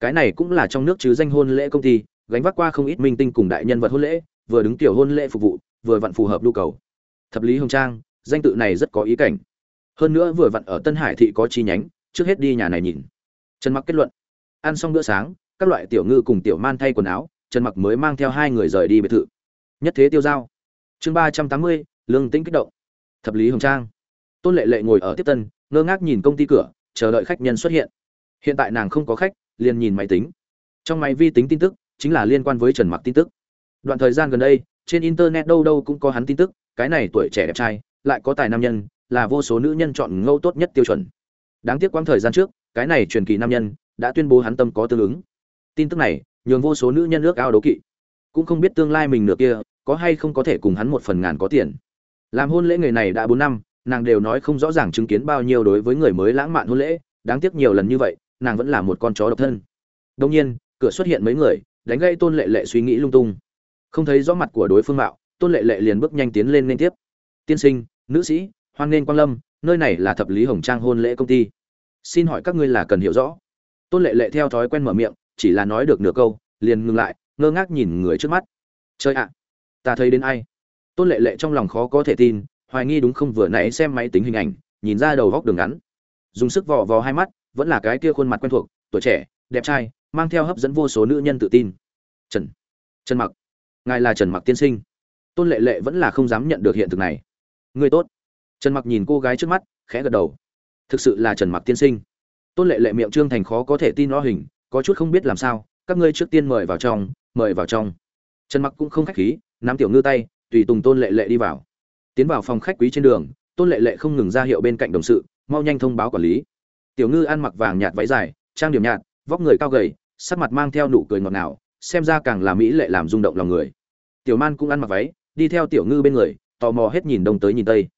Cái này cũng là trong nước chứ danh hôn lễ công ty, gánh vác qua không ít minh tinh cùng đại nhân vật hôn lễ, vừa đứng tiểu hôn lễ phục vụ, vừa vặn phù hợp nhu cầu. Thập lý hồng trang, danh tự này rất có ý cảnh. Hơn nữa vừa vặn ở tân hải thị có chi nhánh, trước hết đi nhà này nhìn. Trần mặc kết luận. Ăn xong bữa sáng, các loại tiểu ngư cùng tiểu man thay quần áo, trần mặc mới mang theo hai người rời đi biệt thự. Nhất thế tiêu giao. Chương ba trăm tám mươi lương tĩnh kích động. Thập lý hồng trang. Tôn lệ lệ ngồi ở tiếp tân, ngơ ngác nhìn công ty cửa, chờ đợi khách nhân xuất hiện. Hiện tại nàng không có khách, liền nhìn máy tính. Trong máy vi tính tin tức, chính là liên quan với trần mặc tin tức. Đoạn thời gian gần đây, trên internet đâu đâu cũng có hắn tin tức, cái này tuổi trẻ đẹp trai, lại có tài nam nhân, là vô số nữ nhân chọn ngẫu tốt nhất tiêu chuẩn. Đáng tiếc quãng thời gian trước, cái này truyền kỳ nam nhân, đã tuyên bố hắn tâm có tương ứng. Tin tức này, nhường vô số nữ nhân ước ao đố kỵ. Cũng không biết tương lai mình nửa kia, có hay không có thể cùng hắn một phần ngàn có tiền làm hôn lễ người này đã bốn năm, nàng đều nói không rõ ràng chứng kiến bao nhiêu đối với người mới lãng mạn hôn lễ, đáng tiếc nhiều lần như vậy, nàng vẫn là một con chó độc thân. Đông nhiên, cửa xuất hiện mấy người, đánh gây tôn lệ lệ suy nghĩ lung tung. Không thấy rõ mặt của đối phương mạo, tôn lệ lệ liền bước nhanh tiến lên liên tiếp. Tiên sinh, nữ sĩ, hoan nghênh quang lâm, nơi này là thập lý hồng trang hôn lễ công ty. Xin hỏi các ngươi là cần hiểu rõ. Tôn lệ lệ theo thói quen mở miệng, chỉ là nói được nửa câu, liền ngừng lại, ngơ ngác nhìn người trước mắt. Chơi ạ, ta thấy đến ai? Tôn lệ lệ trong lòng khó có thể tin, hoài nghi đúng không vừa nãy xem máy tính hình ảnh, nhìn ra đầu góc đường ngắn. Dùng sức vò vò hai mắt, vẫn là cái kia khuôn mặt quen thuộc, tuổi trẻ, đẹp trai, mang theo hấp dẫn vô số nữ nhân tự tin. Trần trần mặc, ngài là trần mặc tiên sinh. Tôn lệ lệ vẫn là không dám nhận được hiện thực này. Người tốt. Trần mặc nhìn cô gái trước mắt, khẽ gật đầu. Thực sự là trần mặc tiên sinh. Tôn lệ lệ miệng trương thành khó có thể tin lo hình, có chút không biết làm sao, các ngươi trước tiên mời vào trong, mời vào trong. Trần mặc cũng không khách khí, nắm tiểu ngư tay tùy tùng tôn lệ lệ đi vào. Tiến vào phòng khách quý trên đường, tôn lệ lệ không ngừng ra hiệu bên cạnh đồng sự, mau nhanh thông báo quản lý. Tiểu ngư ăn mặc vàng nhạt váy dài, trang điểm nhạt, vóc người cao gầy, sắc mặt mang theo nụ cười ngọt ngào, xem ra càng là mỹ lệ làm rung động lòng người. Tiểu man cũng ăn mặc váy, đi theo tiểu ngư bên người, tò mò hết nhìn đông tới nhìn tây.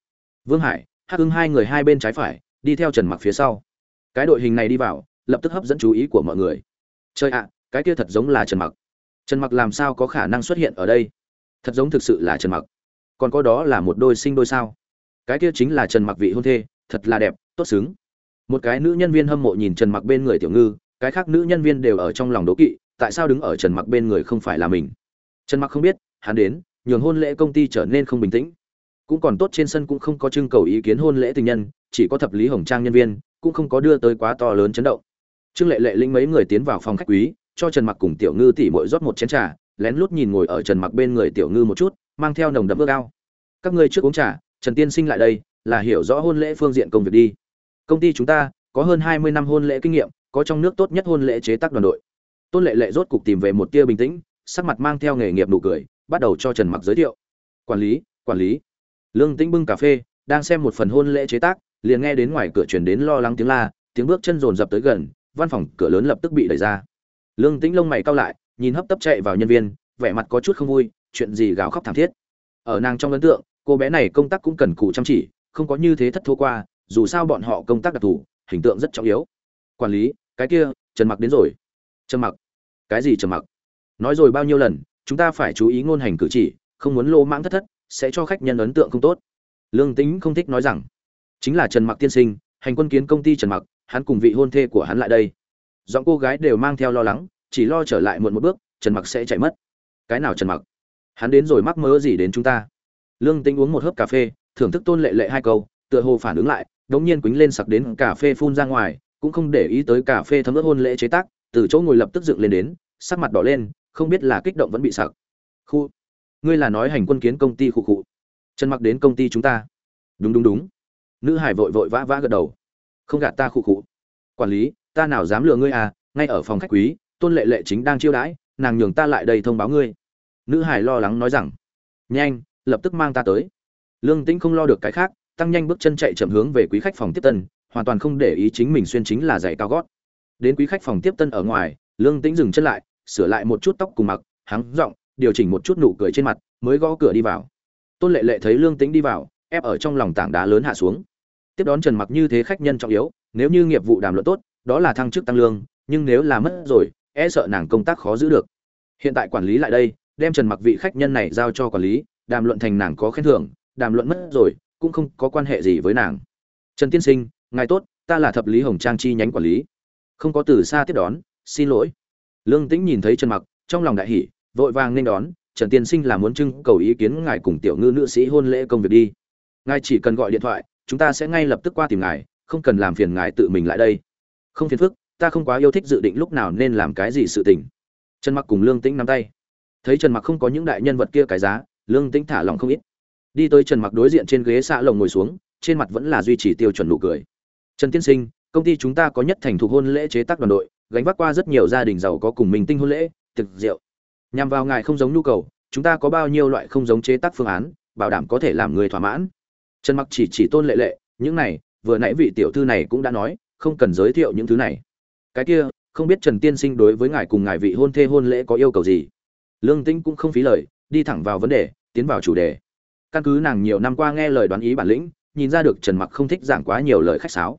Vương hải, hắc hưng hai người hai bên trái phải, đi theo trần mặc phía sau. Cái đội hình này đi vào, lập tức hấp dẫn chú ý của mọi người. Chơi ạ, cái kia thật giống là trần mặc. Trần mặc làm sao có khả năng xuất hiện ở đây? Thật giống thực sự là trần mặc. Còn có đó là một đôi sinh đôi sao? Cái kia chính là trần mặc vị hôn thê, thật là đẹp, tốt xứng. Một cái nữ nhân viên hâm mộ nhìn trần mặc bên người tiểu ngư, cái khác nữ nhân viên đều ở trong lòng đố kỵ, tại sao đứng ở trần mặc bên người không phải là mình? Trần mặc không biết, hắn đến, nhường hôn lễ công ty trở nên không bình tĩnh. Cũng còn tốt trên sân cũng không có trưng cầu ý kiến hôn lễ tình nhân, chỉ có thập lý hồng trang nhân viên, cũng không có đưa tới quá to lớn chấn động. Trương lệ lệ linh mấy người tiến vào phòng khách quý, cho trần mặc cùng tiểu ngư tỉ mội rót một chén trà lén lút nhìn ngồi ở trần mặc bên người tiểu ngư một chút, mang theo nồng đậm ước ao. Các ngươi trước uống trà, trần tiên sinh lại đây, là hiểu rõ hôn lễ phương diện công việc đi. Công ty chúng ta có hơn 20 năm hôn lễ kinh nghiệm, có trong nước tốt nhất hôn lễ chế tác đoàn đội. Tôn lệ lệ rốt cục tìm về một tia bình tĩnh, sắc mặt mang theo nghề nghiệp nụ cười, bắt đầu cho trần mặc giới thiệu. Quản lý quản lý. Lương tĩnh bưng cà phê, đang xem một phần hôn lễ chế tác, liền nghe đến ngoài cửa truyền đến lo lắng tiếng la, tiếng bước chân rồn rập tới gần, văn phòng cửa lớn lập tức bị đẩy ra. Lương tĩnh lông mày cao lại nhìn hấp tấp chạy vào nhân viên, vẻ mặt có chút không vui, chuyện gì gào khóc thảm thiết. Ở nàng trong ấn tượng, cô bé này công tác cũng cần cù chăm chỉ, không có như thế thất thua qua, dù sao bọn họ công tác đặc thù, hình tượng rất trọng yếu. Quản lý, cái kia, trần mặc đến rồi. Trần mặc. Cái gì trần mặc? Nói rồi bao nhiêu lần, chúng ta phải chú ý ngôn hành cử chỉ, không muốn lô mãng thất thất, sẽ cho khách nhân ấn tượng không tốt. Lương tính không thích nói rằng, chính là trần mặc tiên sinh, hành quân kiến công ty trần mặc, hắn cùng vị hôn thê của hắn lại đây. Giọng cô gái đều mang theo lo lắng chỉ lo trở lại muộn một bước, trần mặc sẽ chạy mất. Cái nào trần mặc? Hắn đến rồi mắc mớ gì đến chúng ta? Lương tính uống một hớp cà phê, thưởng thức tôn lệ lệ hai câu, tựa hồ phản ứng lại, đống nhiên quýnh lên sặc đến cà phê phun ra ngoài, cũng không để ý tới cà phê thấm ướt hôn lễ chế tác, từ chỗ ngồi lập tức dựng lên đến, sắc mặt đỏ lên, không biết là kích động vẫn bị sặc. Khu, ngươi là nói hành quân kiến công ty khu cụ trần mặc đến công ty chúng ta. Đúng đúng đúng. Nữ hải vội vội vã vã gật đầu. Không gạt ta khu cụ quản lý, ta nào dám lừa ngươi à ngay ở phòng khách quý tôn lệ lệ chính đang chiêu đãi, nàng nhường ta lại đây thông báo ngươi. Nữ hải lo lắng nói rằng, nhanh, lập tức mang ta tới. Lương tĩnh không lo được cái khác, tăng nhanh bước chân chạy chậm hướng về quý khách phòng tiếp tân, hoàn toàn không để ý chính mình xuyên chính là giày cao gót. Đến quý khách phòng tiếp tân ở ngoài, lương tĩnh dừng chân lại, sửa lại một chút tóc cùng mặc, hắng giọng, điều chỉnh một chút nụ cười trên mặt, mới gõ cửa đi vào. Tôn lệ lệ thấy lương tĩnh đi vào, ép ở trong lòng tảng đá lớn hạ xuống. Tiếp đón trần mặc như thế khách nhân trọng yếu, nếu như nghiệp vụ đàm luận tốt, đó là thăng chức tăng lương, nhưng nếu là mất rồi e sợ nàng công tác khó giữ được. Hiện tại quản lý lại đây, đem trần mặc vị khách nhân này giao cho quản lý, đàm luận thành nàng có khen thưởng, đàm luận mất rồi, cũng không có quan hệ gì với nàng. Trần tiên sinh, ngài tốt, ta là thập lý hồng trang chi nhánh quản lý. Không có từ xa tiếp đón, xin lỗi. Lương tĩnh nhìn thấy trần mặc, trong lòng đại hỉ, vội vàng nên đón, trần tiên sinh là muốn trưng cầu ý kiến ngài cùng tiểu ngư nữ sĩ hôn lễ công việc đi. Ngài chỉ cần gọi điện thoại, chúng ta sẽ ngay lập tức qua tìm ngài, không cần làm phiền ngài tự mình lại đây. Không phiền phức ta không quá yêu thích dự định lúc nào nên làm cái gì sự tình. Trần mặc cùng lương tĩnh nắm tay. Thấy trần mặc không có những đại nhân vật kia cái giá, lương tĩnh thả lòng không ít. Đi tới trần mặc đối diện trên ghế xạ lồng ngồi xuống, trên mặt vẫn là duy trì tiêu chuẩn nụ cười. Trần tiên sinh, công ty chúng ta có nhất thành thuộc hôn lễ chế tác đoàn đội, gánh vác qua rất nhiều gia đình giàu có cùng mình tinh hôn lễ, thực rượu. Nhằm vào ngài không giống nhu cầu, chúng ta có bao nhiêu loại không giống chế tác phương án, bảo đảm có thể làm người thỏa mãn. Trần mặc chỉ chỉ tôn lệ lệ, những này, vừa nãy vị tiểu thư này cũng đã nói, không cần giới thiệu những thứ này cái kia, không biết trần tiên sinh đối với ngài cùng ngài vị hôn thê hôn lễ có yêu cầu gì? Lương tĩnh cũng không phí lời, đi thẳng vào vấn đề, tiến vào chủ đề. Căn cứ nàng nhiều năm qua nghe lời đoán ý bản lĩnh, nhìn ra được trần mặc không thích giảng quá nhiều lời khách sáo.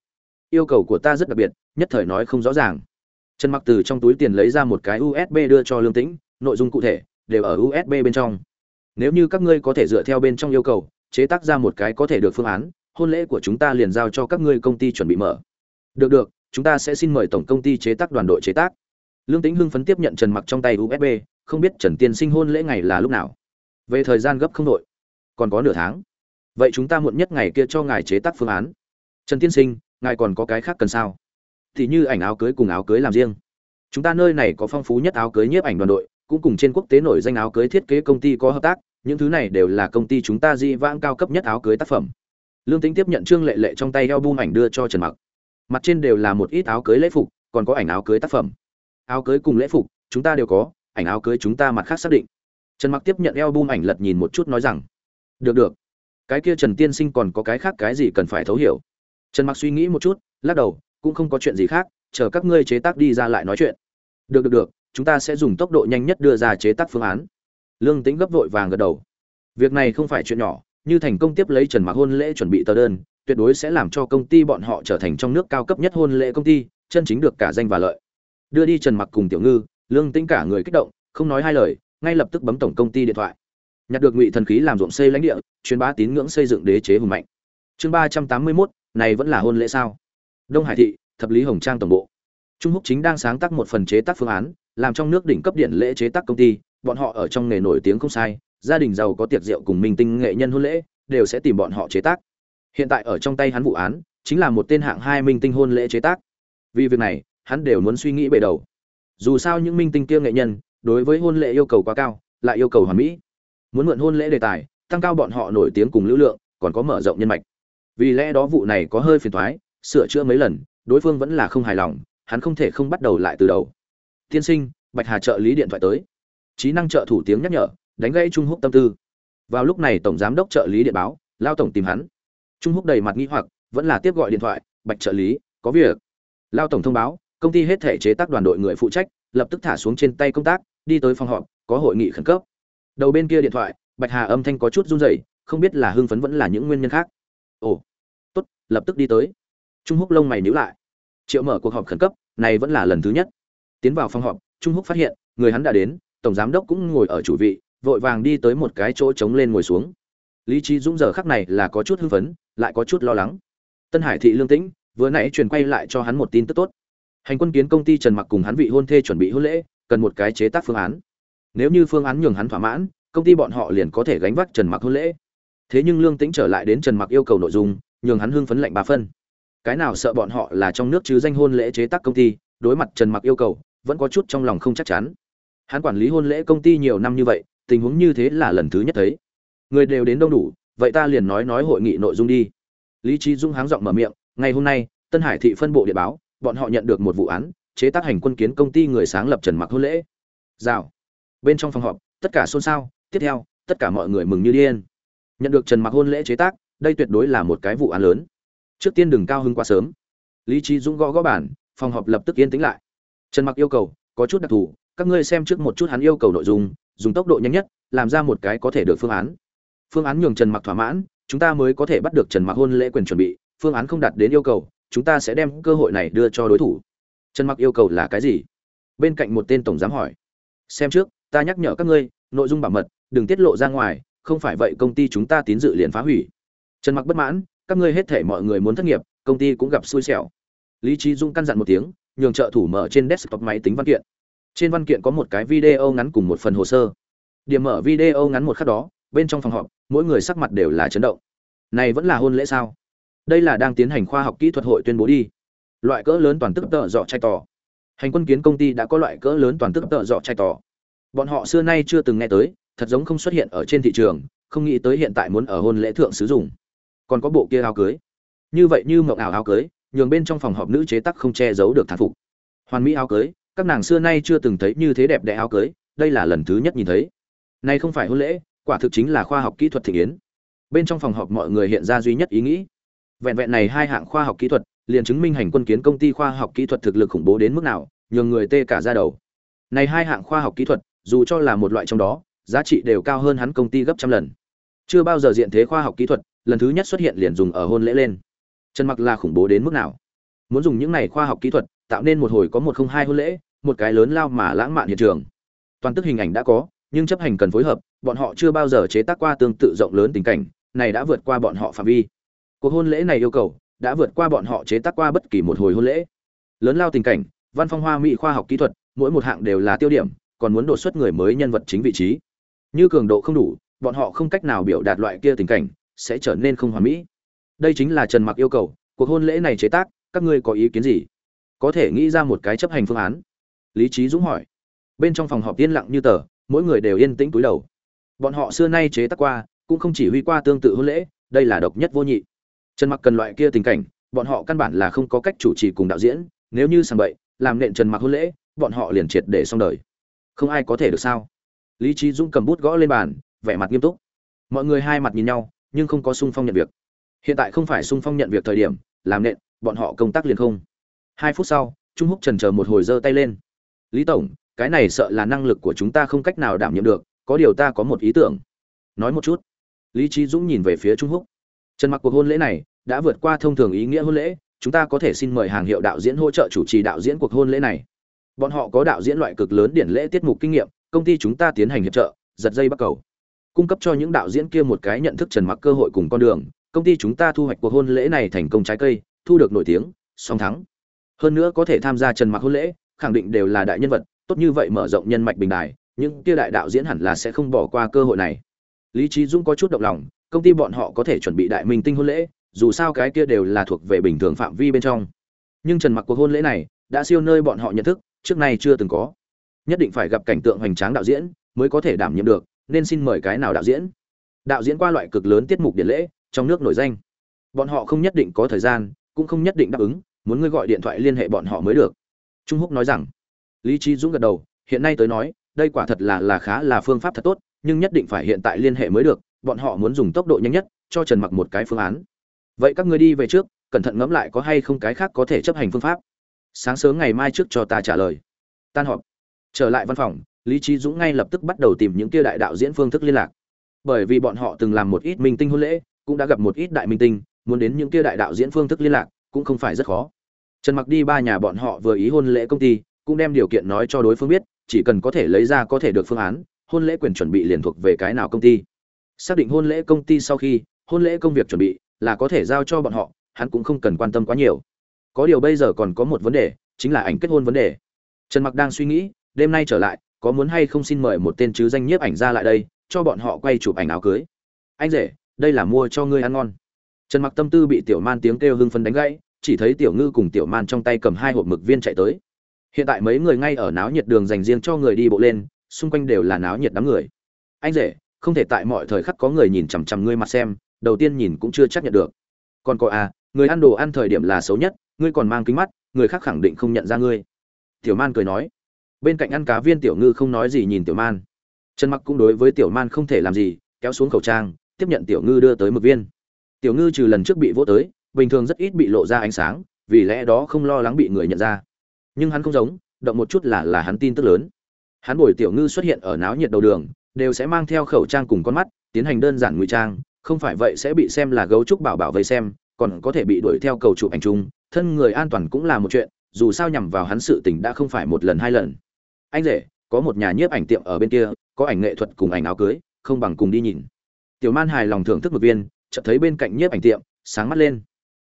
Yêu cầu của ta rất đặc biệt, nhất thời nói không rõ ràng. Trần mặc từ trong túi tiền lấy ra một cái usb đưa cho lương tĩnh, nội dung cụ thể, đều ở usb bên trong. Nếu như các ngươi có thể dựa theo bên trong yêu cầu, chế tác ra một cái có thể được phương án, hôn lễ của chúng ta liền giao cho các ngươi công ty chuẩn bị mở. Được được chúng ta sẽ xin mời tổng công ty chế tác đoàn đội chế tác. Lương tĩnh hưng phấn tiếp nhận trần mặc trong tay usb không biết trần tiên sinh hôn lễ ngày là lúc nào. Về thời gian gấp không đội còn có nửa tháng. Vậy chúng ta muộn nhất ngày kia cho ngài chế tác phương án. Trần tiên sinh, ngài còn có cái khác cần sao? Thì như ảnh áo cưới cùng áo cưới làm riêng. Chúng ta nơi này có phong phú nhất áo cưới nhiếp ảnh đoàn đội, cũng cùng trên quốc tế nổi danh áo cưới thiết kế công ty có hợp tác, những thứ này đều là công ty chúng ta di vãng cao cấp nhất áo cưới tác phẩm. Lương tính tiếp nhận trương lệ lệ trong tay eo bum ảnh đưa cho trần mặc mặt trên đều là một ít áo cưới lễ phục, còn có ảnh áo cưới tác phẩm. Áo cưới cùng lễ phục, chúng ta đều có, ảnh áo cưới chúng ta mặt khác xác định. Trần mặc tiếp nhận eo bum ảnh lật nhìn một chút nói rằng, được được. Cái kia trần tiên sinh còn có cái khác cái gì cần phải thấu hiểu? Trần mặc suy nghĩ một chút, lắc đầu, cũng không có chuyện gì khác, chờ các ngươi chế tác đi ra lại nói chuyện. Được được được, chúng ta sẽ dùng tốc độ nhanh nhất đưa ra chế tác phương án. Lương tĩnh gấp vội vàng gật đầu. Việc này không phải chuyện nhỏ, như thành công tiếp lấy trần mặc hôn lễ chuẩn bị tờ đơn tuyệt đối sẽ làm cho công ty bọn họ trở thành trong nước cao cấp nhất hôn lễ công ty chân chính được cả danh và lợi. Đưa đi trần mặc cùng tiểu ngư lương tĩnh cả người kích động không nói hai lời ngay lập tức bấm tổng công ty điện thoại. Nhặt được ngụy thần khí làm ruộng xây lãnh địa truyền bá tín ngưỡng xây dựng đế chế hùng mạnh. Chương ba trăm tám mươi 381, này vẫn là hôn lễ sao? Đông hải thị thập lý hồng trang tổng bộ. Trung húc chính đang sáng tác một phần chế tác phương án làm trong nước đỉnh cấp điện lễ chế tác công ty bọn họ ở trong nghề nổi tiếng không sai gia đình giàu có tiệc rượu cùng minh tinh nghệ nhân hôn lễ đều sẽ tìm bọn họ chế tác hiện tại ở trong tay hắn vụ án, chính là một tên hạng hai minh tinh hôn lễ chế tác. Vì việc này, hắn đều muốn suy nghĩ bề đầu. Dù sao những minh tinh kia nghệ nhân, đối với hôn lễ yêu cầu quá cao, lại yêu cầu hoàn mỹ. Muốn mượn hôn lễ đề tài, tăng cao bọn họ nổi tiếng cùng lưu lượng, còn có mở rộng nhân mạch. Vì lẽ đó vụ này có hơi phiền thoái sửa chữa mấy lần, đối phương vẫn là không hài lòng, hắn không thể không bắt đầu lại từ đầu. Tiên sinh, bạch hà trợ lý điện thoại tới. Trí năng trợ thủ tiếng nhắc nhở, đánh gây trung húc tâm tư. Vào lúc này tổng giám đốc trợ lý điện báo, lao tổng tìm hắn trung húc đầy mặt nghĩ hoặc, vẫn là tiếp gọi điện thoại, bạch trợ lý, có việc. Lao tổng thông báo, công ty hết thể chế tác đoàn đội người phụ trách, lập tức thả xuống trên tay công tác, đi tới phòng họp, có hội nghị khẩn cấp. Đầu bên kia điện thoại, bạch hà âm thanh có chút run rẩy, không biết là hưng phấn vẫn là những nguyên nhân khác. Ồ, tốt, lập tức đi tới. Trung húc lông mày nhíu lại. Triệu mở cuộc họp khẩn cấp, này vẫn là lần thứ nhất. Tiến vào phòng họp, trung húc phát hiện, người hắn đã đến, tổng giám đốc cũng ngồi ở chủ vị, vội vàng đi tới một cái chỗ trống lên ngồi xuống. Lý trí dũng giờ khắc này là có chút hưng phấn lại có chút lo lắng. Tân hải thị lương tĩnh, vừa nãy truyền quay lại cho hắn một tin tức tốt. Hành quân kiến công ty trần mặc cùng hắn vị hôn thê chuẩn bị hôn lễ, cần một cái chế tác phương án. Nếu như phương án nhường hắn thỏa mãn, công ty bọn họ liền có thể gánh vác trần mặc hôn lễ. Thế nhưng lương tĩnh trở lại đến trần mặc yêu cầu nội dung, nhường hắn hưng phấn lạnh ba phân. Cái nào sợ bọn họ là trong nước chứ danh hôn lễ chế tác công ty, đối mặt trần mặc yêu cầu, vẫn có chút trong lòng không chắc chắn. Hắn quản lý hôn lễ công ty nhiều năm như vậy, tình huống như thế là lần thứ nhất thấy. Người đều đến đông đủ vậy ta liền nói nói hội nghị nội dung đi. Lý trí dung háng giọng mở miệng, ngày hôm nay, tân hải thị phân bộ địa báo, bọn họ nhận được một vụ án, chế tác hành quân kiến công ty người sáng lập trần mặc hôn lễ. Rào. Bên trong phòng họp, tất cả xôn xao, tiếp theo, tất cả mọi người mừng như điên. Nhận được trần mặc hôn lễ chế tác, đây tuyệt đối là một cái vụ án lớn. Trước tiên đừng cao hứng quá sớm. Lý trí dũng gõ gõ bản phòng họp lập tức yên tĩnh lại. Trần mặc yêu cầu, có chút đặc thù, các ngươi xem trước một chút hắn yêu cầu nội dung, dùng tốc độ nhanh nhất, làm ra một cái có thể được phương án phương án nhường trần mặc thỏa mãn, chúng ta mới có thể bắt được trần mặc hôn lễ quyền chuẩn bị. Phương án không đạt đến yêu cầu, chúng ta sẽ đem cơ hội này đưa cho đối thủ. Trần mặc yêu cầu là cái gì? Bên cạnh một tên tổng giám hỏi. Xem trước, ta nhắc nhở các ngươi, nội dung bảo mật, đừng tiết lộ ra ngoài, không phải vậy công ty chúng ta tín dự liền phá hủy. Trần mặc bất mãn, các ngươi hết thể mọi người muốn thất nghiệp, công ty cũng gặp xui xẻo. Lý trí dung căn dặn một tiếng, nhường trợ thủ mở trên desktop máy tính văn kiện. Trên văn kiện có một cái video ngắn cùng một phần hồ sơ. Điểm mở video ngắn một khắc đó bên trong phòng họp, mỗi người sắc mặt đều là chấn động. Này vẫn là hôn lễ sao? Đây là đang tiến hành khoa học kỹ thuật hội tuyên bố đi. Loại cỡ lớn toàn tức tợ dọ trai tỏ hành quân kiến công ty đã có loại cỡ lớn toàn tức tợ dọ trai tỏ bọn họ xưa nay chưa từng nghe tới, thật giống không xuất hiện ở trên thị trường, không nghĩ tới hiện tại muốn ở hôn lễ thượng sử dụng. Còn có bộ kia áo cưới. Như vậy như mộng ảo áo cưới, nhường bên trong phòng họp nữ chế tác không che giấu được thán phục. Hoàn mỹ áo cưới, các nàng xưa nay chưa từng thấy như thế đẹp đẽ áo cưới, đây là lần thứ nhất nhìn thấy. Nay không phải hôn lễ quả thực chính là khoa học kỹ thuật thịnh yến. Bên trong phòng họp mọi người hiện ra duy nhất ý nghĩ. Vẹn vẹn này hai hạng khoa học kỹ thuật, liền chứng minh hành quân kiến công ty khoa học kỹ thuật thực lực khủng bố đến mức nào, nhường người tê cả ra đầu. Này hai hạng khoa học kỹ thuật, dù cho là một loại trong đó, giá trị đều cao hơn hắn công ty gấp trăm lần. Chưa bao giờ diện thế khoa học kỹ thuật, lần thứ nhất xuất hiện liền dùng ở hôn lễ lên. Trần mặc là khủng bố đến mức nào? Muốn dùng những này khoa học kỹ thuật, tạo nên một hồi có một không hai hôn lễ, một cái lớn lao mà lãng mạn hiện trường. Toàn tức hình ảnh đã có, nhưng chấp hành cần phối hợp bọn họ chưa bao giờ chế tác qua tương tự rộng lớn tình cảnh, này đã vượt qua bọn họ phạm vi. Cuộc hôn lễ này yêu cầu đã vượt qua bọn họ chế tác qua bất kỳ một hồi hôn lễ. Lớn lao tình cảnh, văn phong hoa mỹ khoa học kỹ thuật, mỗi một hạng đều là tiêu điểm, còn muốn đột xuất người mới nhân vật chính vị trí. Như cường độ không đủ, bọn họ không cách nào biểu đạt loại kia tình cảnh, sẽ trở nên không hoàn mỹ. Đây chính là trần mặc yêu cầu, cuộc hôn lễ này chế tác, các ngươi có ý kiến gì? Có thể nghĩ ra một cái chấp hành phương án. Lý trí dũng hỏi. Bên trong phòng họp yên lặng như tờ, mỗi người đều yên tĩnh túi đầu bọn họ xưa nay chế tác qua, cũng không chỉ huy qua tương tự hôn lễ, đây là độc nhất vô nhị. Trần mặc cần loại kia tình cảnh, bọn họ căn bản là không có cách chủ trì cùng đạo diễn, nếu như sàng bậy, làm nện trần mặc hôn lễ, bọn họ liền triệt để xong đời. Không ai có thể được sao? Lý trí dũng cầm bút gõ lên bàn, vẻ mặt nghiêm túc. Mọi người hai mặt nhìn nhau, nhưng không có sung phong nhận việc. Hiện tại không phải sung phong nhận việc thời điểm, làm nện, bọn họ công tác liền không. Hai phút sau, trung húc trần chờ một hồi giơ tay lên. Lý tổng, cái này sợ là năng lực của chúng ta không cách nào đảm nhiệm được có điều ta có một ý tưởng. Nói một chút. Lý trí dũng nhìn về phía trung húc. Trần mặc cuộc hôn lễ này đã vượt qua thông thường ý nghĩa hôn lễ, chúng ta có thể xin mời hàng hiệu đạo diễn hỗ trợ chủ trì đạo diễn cuộc hôn lễ này. Bọn họ có đạo diễn loại cực lớn điển lễ tiết mục kinh nghiệm, công ty chúng ta tiến hành hiệp trợ, giật dây bắt cầu. Cung cấp cho những đạo diễn kia một cái nhận thức trần mặc cơ hội cùng con đường, công ty chúng ta thu hoạch cuộc hôn lễ này thành công trái cây, thu được nổi tiếng, song thắng. Hơn nữa có thể tham gia trần mặc hôn lễ, khẳng định đều là đại nhân vật, tốt như vậy mở rộng nhân mạch bình đài những kia đại đạo diễn hẳn là sẽ không bỏ qua cơ hội này. Lý Chí dũng có chút động lòng, công ty bọn họ có thể chuẩn bị đại minh tinh hôn lễ, dù sao cái kia đều là thuộc về bình thường phạm vi bên trong. Nhưng trần mặc cuộc hôn lễ này đã siêu nơi bọn họ nhận thức, trước nay chưa từng có. Nhất định phải gặp cảnh tượng hoành tráng đạo diễn mới có thể đảm nhiệm được, nên xin mời cái nào đạo diễn? Đạo diễn qua loại cực lớn tiết mục điện lễ, trong nước nổi danh. Bọn họ không nhất định có thời gian, cũng không nhất định đáp ứng, muốn ngươi gọi điện thoại liên hệ bọn họ mới được. Trung húc nói rằng, lý Chí dũng gật đầu, hiện nay tới nói đây quả thật là là khá là phương pháp thật tốt, nhưng nhất định phải hiện tại liên hệ mới được, bọn họ muốn dùng tốc độ nhanh nhất, cho trần mặc một cái phương án. Vậy các ngươi đi về trước, cẩn thận ngẫm lại có hay không cái khác có thể chấp hành phương pháp. Sáng sớm ngày mai trước cho ta trả lời. Tan họp. Trở lại văn phòng, lý trí dũng ngay lập tức bắt đầu tìm những kia đại đạo diễn phương thức liên lạc. Bởi vì bọn họ từng làm một ít minh tinh hôn lễ, cũng đã gặp một ít đại minh tinh, muốn đến những kia đại đạo diễn phương thức liên lạc, cũng không phải rất khó. Trần mặc đi ba nhà bọn họ vừa ý hôn lễ công ty, cũng đem điều kiện nói cho đối phương biết chỉ cần có thể lấy ra có thể được phương án, hôn lễ quyền chuẩn bị liền thuộc về cái nào công ty. Xác định hôn lễ công ty sau khi, hôn lễ công việc chuẩn bị là có thể giao cho bọn họ, hắn cũng không cần quan tâm quá nhiều. Có điều bây giờ còn có một vấn đề, chính là ảnh kết hôn vấn đề. Trần mặc đang suy nghĩ, đêm nay trở lại, có muốn hay không xin mời một tên chứ danh nhiếp ảnh ra lại đây, cho bọn họ quay chụp ảnh áo cưới. Anh rể, đây là mua cho ngươi ăn ngon. Trần mặc tâm tư bị tiểu man tiếng kêu hưng phấn đánh gãy, chỉ thấy tiểu ngư cùng tiểu man trong tay cầm hai hộp mực viên chạy tới hiện tại mấy người ngay ở náo nhiệt đường dành riêng cho người đi bộ lên, xung quanh đều là náo nhiệt đám người. Anh rể, không thể tại mọi thời khắc có người nhìn chằm chằm ngươi mặt xem, đầu tiên nhìn cũng chưa chắc nhận được. Còn có à người ăn đồ ăn thời điểm là xấu nhất, ngươi còn mang kính mắt, người khác khẳng định không nhận ra ngươi. Tiểu man cười nói. Bên cạnh ăn cá viên tiểu ngư không nói gì nhìn tiểu man. Trần mặc cũng đối với tiểu man không thể làm gì, kéo xuống khẩu trang, tiếp nhận tiểu ngư đưa tới mực viên. Tiểu ngư trừ lần trước bị vỗ tới, bình thường rất ít bị lộ ra ánh sáng, vì lẽ đó không lo lắng bị người nhận ra nhưng hắn không giống, động một chút là là hắn tin tức lớn. Hắn bồi tiểu ngư xuất hiện ở náo nhiệt đầu đường, đều sẽ mang theo khẩu trang cùng con mắt, tiến hành đơn giản ngụy trang, không phải vậy sẽ bị xem là gấu trúc bảo bảo vây xem, còn có thể bị đuổi theo cầu chụp ảnh chung, thân người an toàn cũng là một chuyện, dù sao nhằm vào hắn sự tình đã không phải một lần hai lần. Anh rể, có một nhà nhiếp ảnh tiệm ở bên kia, có ảnh nghệ thuật cùng ảnh áo cưới, không bằng cùng đi nhìn. Tiểu man hài lòng thưởng thức một viên, chợt thấy bên cạnh nhiếp ảnh tiệm, sáng mắt lên.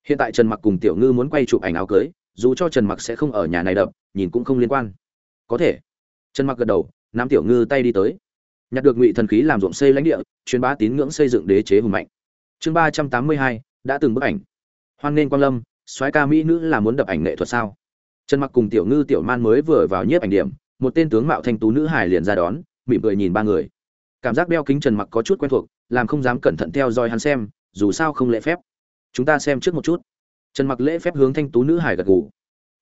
Hiện tại trần mặc cùng tiểu ngư muốn quay chụp ảnh áo cưới dù cho trần mặc sẽ không ở nhà này đập, nhìn cũng không liên quan. Có thể. Trần mặc gật đầu nắm tiểu ngư tay đi tới. Nhặt được ngụy thần khí làm ruộng xây lãnh địa, truyền bá tín ngưỡng xây dựng đế chế hùng mạnh. Chương ba trăm tám mươi hai, đã từng bức ảnh. Hoan nên quan lâm, soái ca mỹ nữ là muốn đập ảnh nghệ thuật sao? Trần mặc cùng tiểu ngư, tiểu man mới vừa vào nhiếp ảnh điểm, một tên tướng mạo thanh tú nữ hài liền ra đón, mỉm cười nhìn ba người. Cảm giác đeo kính trần mặc có chút quen thuộc, làm không dám cẩn thận theo dõi hắn xem, dù sao không lễ phép. Chúng ta xem trước một chút trần mặc lễ phép hướng thanh tú nữ hải gật gù.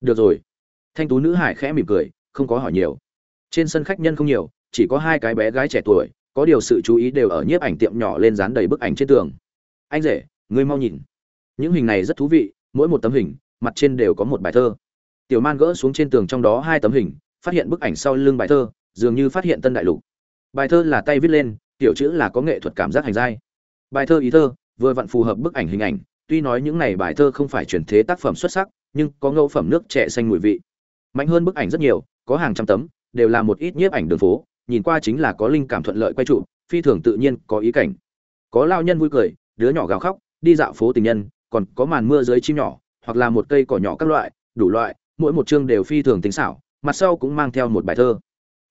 Được rồi. Thanh tú nữ hải khẽ mỉm cười, không có hỏi nhiều. Trên sân khách nhân không nhiều, chỉ có hai cái bé gái trẻ tuổi, có điều sự chú ý đều ở nhiếp ảnh tiệm nhỏ lên dán đầy bức ảnh trên tường. Anh rể, ngươi mau nhìn. Những hình này rất thú vị, mỗi một tấm hình, mặt trên đều có một bài thơ. Tiểu man gỡ xuống trên tường trong đó hai tấm hình, phát hiện bức ảnh sau lưng bài thơ, dường như phát hiện tân đại lục. Bài thơ là tay viết lên, tiểu chữ là có nghệ thuật cảm giác hành giai bài thơ ý thơ, vừa vặn phù hợp bức ảnh hình ảnh tuy nói những này bài thơ không phải truyền thế tác phẩm xuất sắc, nhưng có ngẫu phẩm nước trẻ xanh mùi vị. Mạnh hơn bức ảnh rất nhiều, có hàng trăm tấm, đều là một ít nhiếp ảnh đường phố, nhìn qua chính là có linh cảm thuận lợi quay trụ, phi thường tự nhiên, có ý cảnh. Có lao nhân vui cười, đứa nhỏ gào khóc, đi dạo phố tình nhân, còn có màn mưa dưới chim nhỏ, hoặc là một cây cỏ nhỏ các loại, đủ loại, mỗi một chương đều phi thường tinh xảo, mặt sau cũng mang theo một bài thơ.